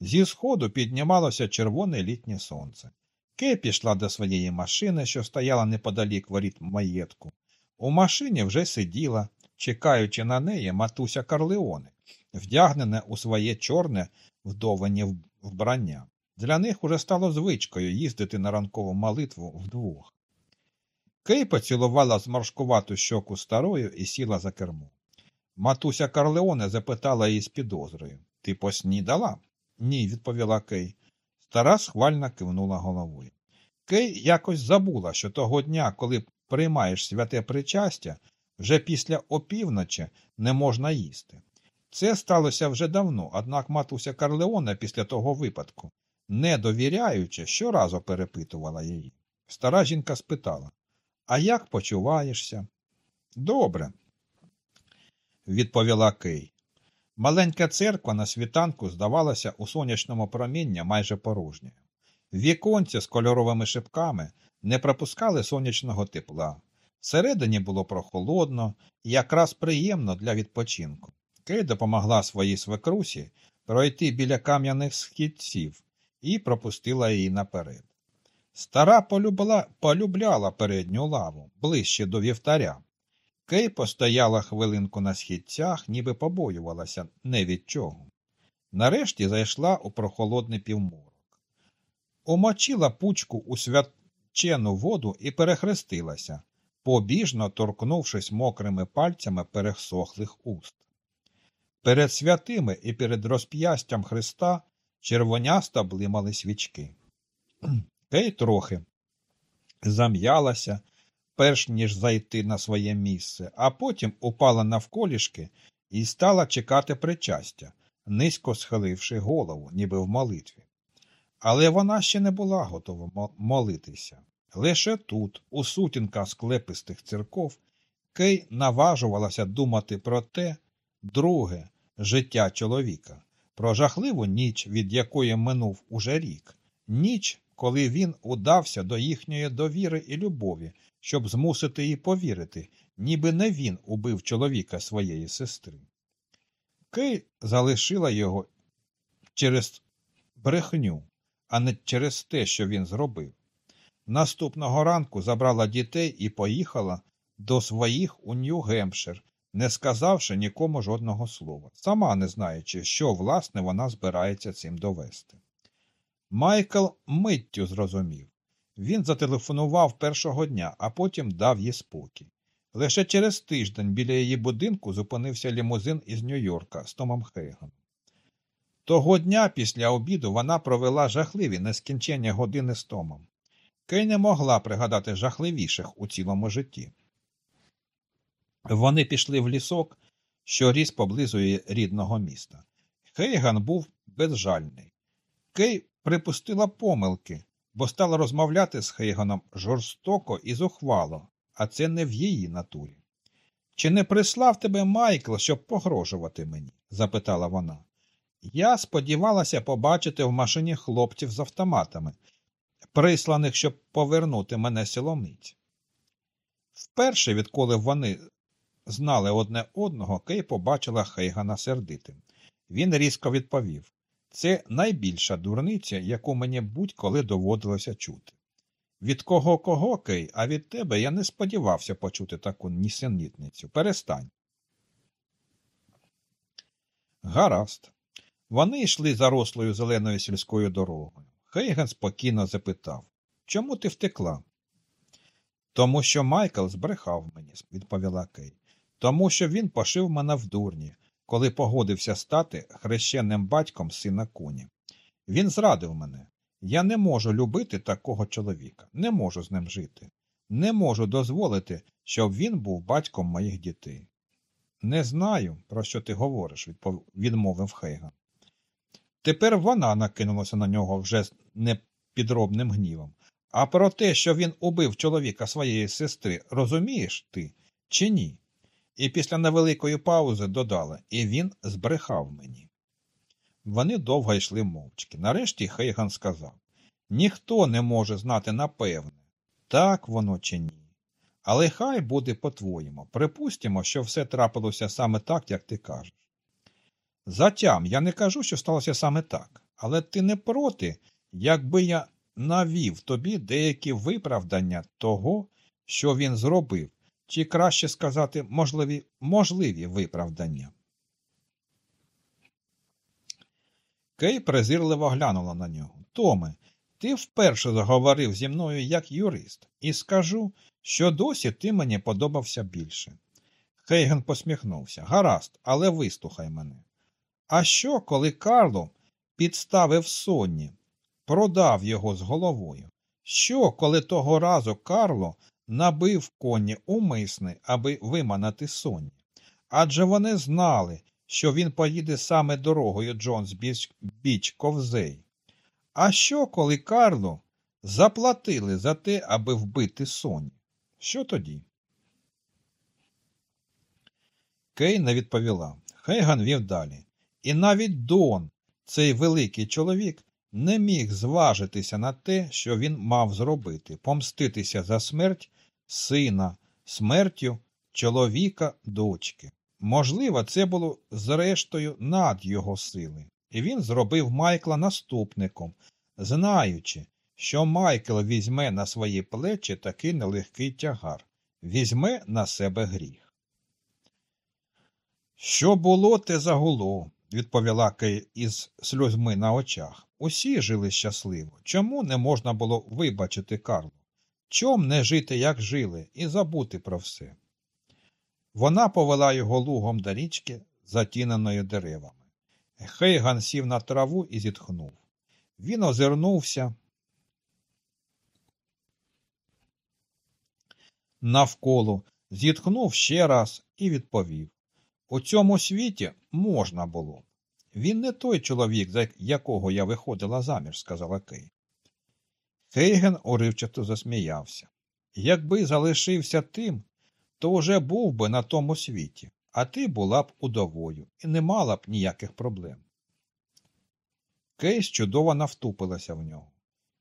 Зі сходу піднімалося червоне літнє сонце. Кей пішла до своєї машини, що стояла неподалік воріт маєтку. У машині вже сиділа, чекаючи на неї матуся Карлеоне, вдягнене у своє чорне вдовані вбрання. Для них уже стало звичкою їздити на ранкову молитву вдвох. Кей поцілувала зморшкувату щоку старою і сіла за кермо. Матуся Карлеоне запитала її з підозрою Ти поснідала? Ні, відповіла Кей. Стара схвально кивнула головою. Кей якось забула, що того дня, коли приймаєш святе причастя, вже після опівночі не можна їсти. Це сталося вже давно, однак матуся Карлеона після того випадку, не довіряючи, щоразу перепитувала її. Стара жінка спитала А як почуваєшся? Добре, відповіла Кей. Маленька церква на світанку здавалася у сонячному проміння майже порожньою. Віконці з кольоровими шипками не пропускали сонячного тепла. Всередині було прохолодно і якраз приємно для відпочинку. Кей допомогла своїй свекрусі пройти біля кам'яних східців і пропустила її наперед. Стара полюбла, полюбляла передню лаву ближче до вівтаря. Кей постояла хвилинку на східцях, ніби побоювалася не від чого. Нарешті зайшла у прохолодний півморок. Омочила пучку у свячену воду і перехрестилася, побіжно торкнувшись мокрими пальцями пересохлих уст. Перед святими і перед розп'ястям Христа червонясто блимали свічки. Кей трохи зам'ялася, перш ніж зайти на своє місце, а потім упала навколішки і стала чекати причастя, низько схиливши голову, ніби в молитві. Але вона ще не була готова молитися. Лише тут, у сутінках склепистих церков, Кей наважувалася думати про те, друге життя чоловіка, про жахливу ніч, від якої минув уже рік, ніч, коли він удався до їхньої довіри і любові, щоб змусити її повірити, ніби не він убив чоловіка своєї сестри. Кей залишила його через брехню, а не через те, що він зробив. Наступного ранку забрала дітей і поїхала до своїх у Нью-Гемпшир, не сказавши нікому жодного слова, сама не знаючи, що, власне, вона збирається цим довести. Майкл миттю зрозумів. Він зателефонував першого дня, а потім дав їй спокій. Лише через тиждень біля її будинку зупинився лімузин із Нью-Йорка з Томом Хейгом. Того дня після обіду вона провела жахливі нескінчення години з Томом. Кей не могла пригадати жахливіших у цілому житті. Вони пішли в лісок, що ріс поблизу її рідного міста. Хейган був безжальний. Кей припустила помилки, бо стала розмовляти з Хейганом жорстоко і зухвало, а це не в її натурі. Чи не прислав тебе Майкл, щоб погрожувати мені? запитала вона. Я сподівалася побачити в машині хлопців з автоматами, присланих, щоб повернути мене силомиць. Вперше, відколи вони знали одне одного, Кей побачила Хейгана сердитим. Він різко відповів це найбільша дурниця, яку мені будь-коли доводилося чути. Від кого кого, Кей, а від тебе я не сподівався почути таку нісенітницю. Перестань. Гаразд. Вони йшли зарослою зеленою сільською дорогою. Хейген спокійно запитав Чому ти втекла? Тому що Майкл збрехав мені, відповіла Кей. Тому що він пошив мене в дурні, коли погодився стати хрещеним батьком сина куні. Він зрадив мене. Я не можу любити такого чоловіка, не можу з ним жити, не можу дозволити, щоб він був батьком моїх дітей. Не знаю, про що ти говориш, відмовив Хейган. Тепер вона накинулася на нього вже з непідробним гнівом. А про те, що він убив чоловіка своєї сестри, розумієш ти чи ні? І після невеликої паузи додала і він збрехав мені. Вони довго йшли мовчки. Нарешті Хейган сказав ніхто не може знати напевне, так воно чи ні. Але хай буде по-твоєму. Припустимо, що все трапилося саме так, як ти кажеш. Затям, я не кажу, що сталося саме так, але ти не проти, якби я навів тобі деякі виправдання того, що він зробив, чи краще сказати, можливі, можливі виправдання. Кей презирливо глянула на нього. Томе, ти вперше заговорив зі мною як юрист, і скажу, що досі ти мені подобався більше. Хейген посміхнувся. Гаразд, але вислухай мене. А що, коли Карло підставив Сонні, продав його з головою? Що, коли того разу Карло набив коні умисни, аби виманати Сонні? Адже вони знали, що він поїде саме дорогою Джонс Біч Ковзей. А що, коли Карло заплатили за те, аби вбити Соні? Що тоді? Кей не відповіла. Хейган вів далі. І навіть Дон, цей великий чоловік, не міг зважитися на те, що він мав зробити помститися за смерть сина, смертю чоловіка дочки. Можливо, це було зрештою над його сили, і він зробив Майкла наступником, знаючи, що Майкл візьме на свої плечі такий нелегкий тягар, візьме на себе гріх. Що було, те загуло, відповіла Кей із сльозьми на очах. Усі жили щасливо. Чому не можна було вибачити Карлу? Чом не жити, як жили, і забути про все? Вона повела його лугом до річки, затіненою деревами. Хейган сів на траву і зітхнув. Він озирнувся. Навколо зітхнув ще раз і відповів У цьому світі можна було. Він не той чоловік, за якого я виходила заміж, сказала Кей. Хейген уривчато засміявся. Якби залишився тим, то вже був би на тому світі, а ти була б удовою і не мала б ніяких проблем. Кейс чудово навтупилася в нього.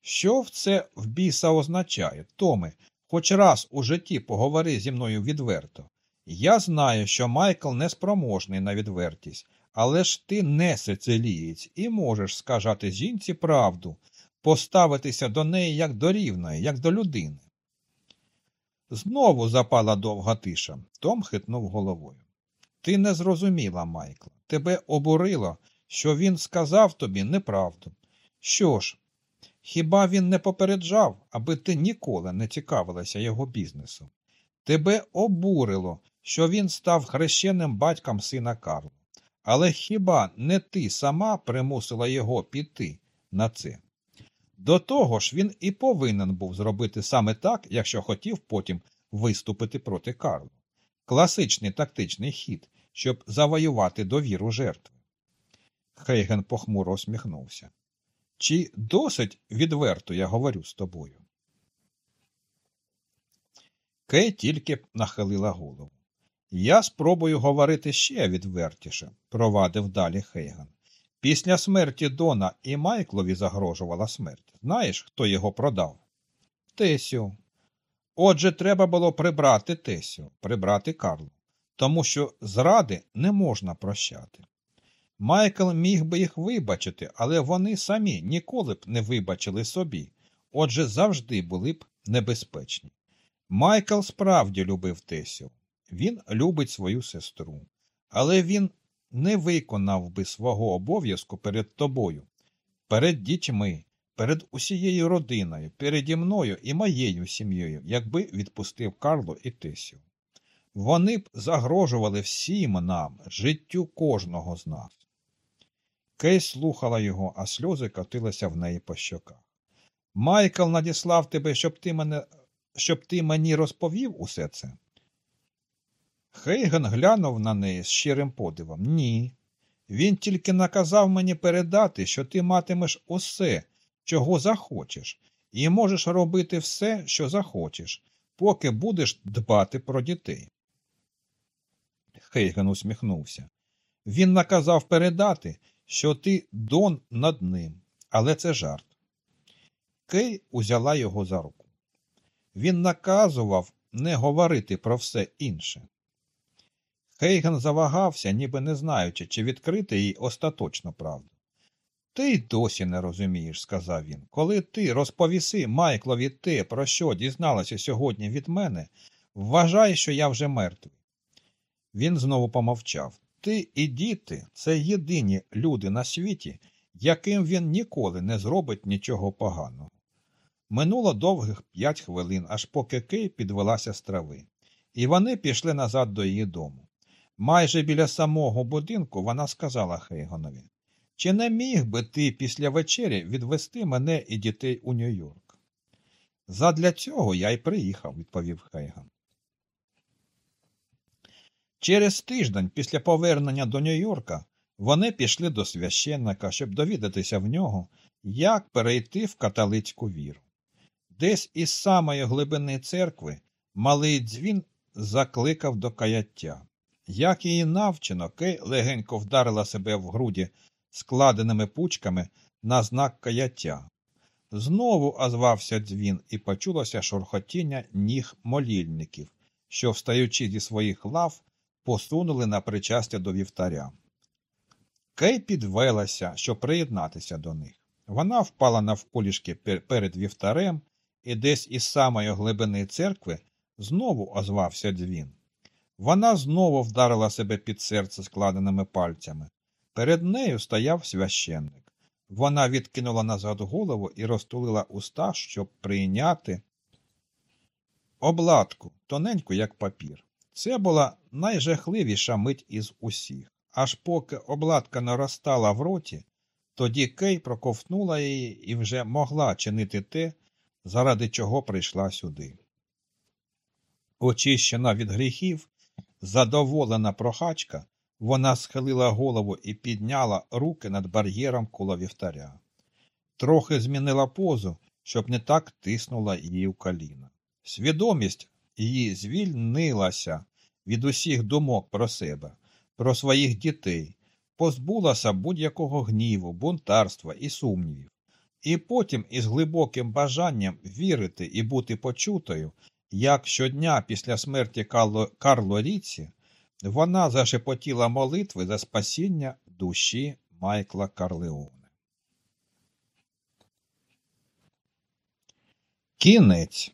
Що в це в біса означає, Томе, хоч раз у житті поговори зі мною відверто. Я знаю, що Майкл неспроможний на відвертість, але ж ти не сицилієць і можеш сказати жінці правду, поставитися до неї як до рівної, як до людини. Знову запала довга тиша. Том хитнув головою. Ти не зрозуміла, Майкла. Тебе обурило, що він сказав тобі неправду. Що ж, хіба він не попереджав, аби ти ніколи не цікавилася його бізнесом? Тебе обурило, що він став хрещеним батьком сина Карла. Але хіба не ти сама примусила його піти на це? До того ж, він і повинен був зробити саме так, якщо хотів потім виступити проти Карла. Класичний тактичний хід, щоб завоювати довіру жертви. Хейген похмуро усміхнувся. Чи досить відверто я говорю з тобою? Кей тільки нахилила голову. Я спробую говорити ще відвертіше, провадив далі Хейган. Після смерті Дона і Майклові загрожувала смерть. Знаєш, хто його продав? Тесю. Отже, треба було прибрати Тесю, прибрати Карлу, тому що зради не можна прощати. Майкл міг би їх вибачити, але вони самі ніколи б не вибачили собі, отже, завжди були б небезпечні. Майкл справді любив Тесю. Він любить свою сестру, але він не виконав би свого обов'язку перед тобою, перед дітьми, перед усією родиною, переді мною і моєю сім'єю, якби відпустив Карло і Тесю. Вони б загрожували всім нам, життю кожного з нас. Кей слухала його, а сльози катилися в неї по щоках. Майкл надіслав тебе, щоб ти мене, щоб ти мені розповів усе це. Хейген глянув на неї з щирим подивом. Ні. Він тільки наказав мені передати, що ти матимеш усе, чого захочеш, і можеш робити все, що захочеш, поки будеш дбати про дітей. Хейген усміхнувся. Він наказав передати, що ти дон над ним, але це жарт. Кей узяла його за руку. Він наказував не говорити про все інше. Хейген завагався, ніби не знаючи, чи відкрити їй остаточно правду. Ти й досі не розумієш, сказав він. Коли ти розповіси Майклові те, про що дізналася сьогодні від мене, вважай, що я вже мертвий. Він знову помовчав. Ти і діти це єдині люди на світі, яким він ніколи не зробить нічого поганого. Минуло довгих п'ять хвилин, аж поки Кей підвелася з трави, і вони пішли назад до її дому. Майже біля самого будинку вона сказала Хейгонові Чи не міг би ти після вечері відвести мене і дітей у Нью-Йорк? Задля цього я й приїхав, відповів Хейган. Через тиждень після повернення до Нью-Йорка вони пішли до священника, щоб довідатися в нього, як перейти в католицьку віру. Десь із самої глибини церкви малий дзвін закликав до каяття. Як її навчено, Кей легенько вдарила себе в груді складеними пучками на знак каяття. Знову озвався дзвін і почулося шурхотіння ніг молільників, що, встаючи зі своїх лав, посунули на причастя до вівтаря. Кей підвелася, щоб приєднатися до них. Вона впала навколішки перед вівтарем, і десь із самої глибини церкви знову озвався дзвін. Вона знову вдарила себе під серце складеними пальцями. Перед нею стояв священник. Вона відкинула назад голову і розтулила уста, щоб прийняти обладку, тоненьку, як папір. Це була найжахливіша мить із усіх. Аж поки обладка наростала в роті, тоді Кей проковтнула її і вже могла чинити те, заради чого прийшла сюди. Очищена від гріхів, задоволена прохачка, вона схилила голову і підняла руки над бар'єром коло вівтаря. Трохи змінила позу, щоб не так тиснула її в коліна. Свідомість її звільнилася від усіх думок про себе, про своїх дітей, позбулася будь-якого гніву, бунтарства і сумнівів, і потім із глибоким бажанням вірити і бути почутою, як щодня після смерті Карло, Карло Ріці, вона зашепотіла молитви за спасіння душі Майкла Карлеоне. Кінець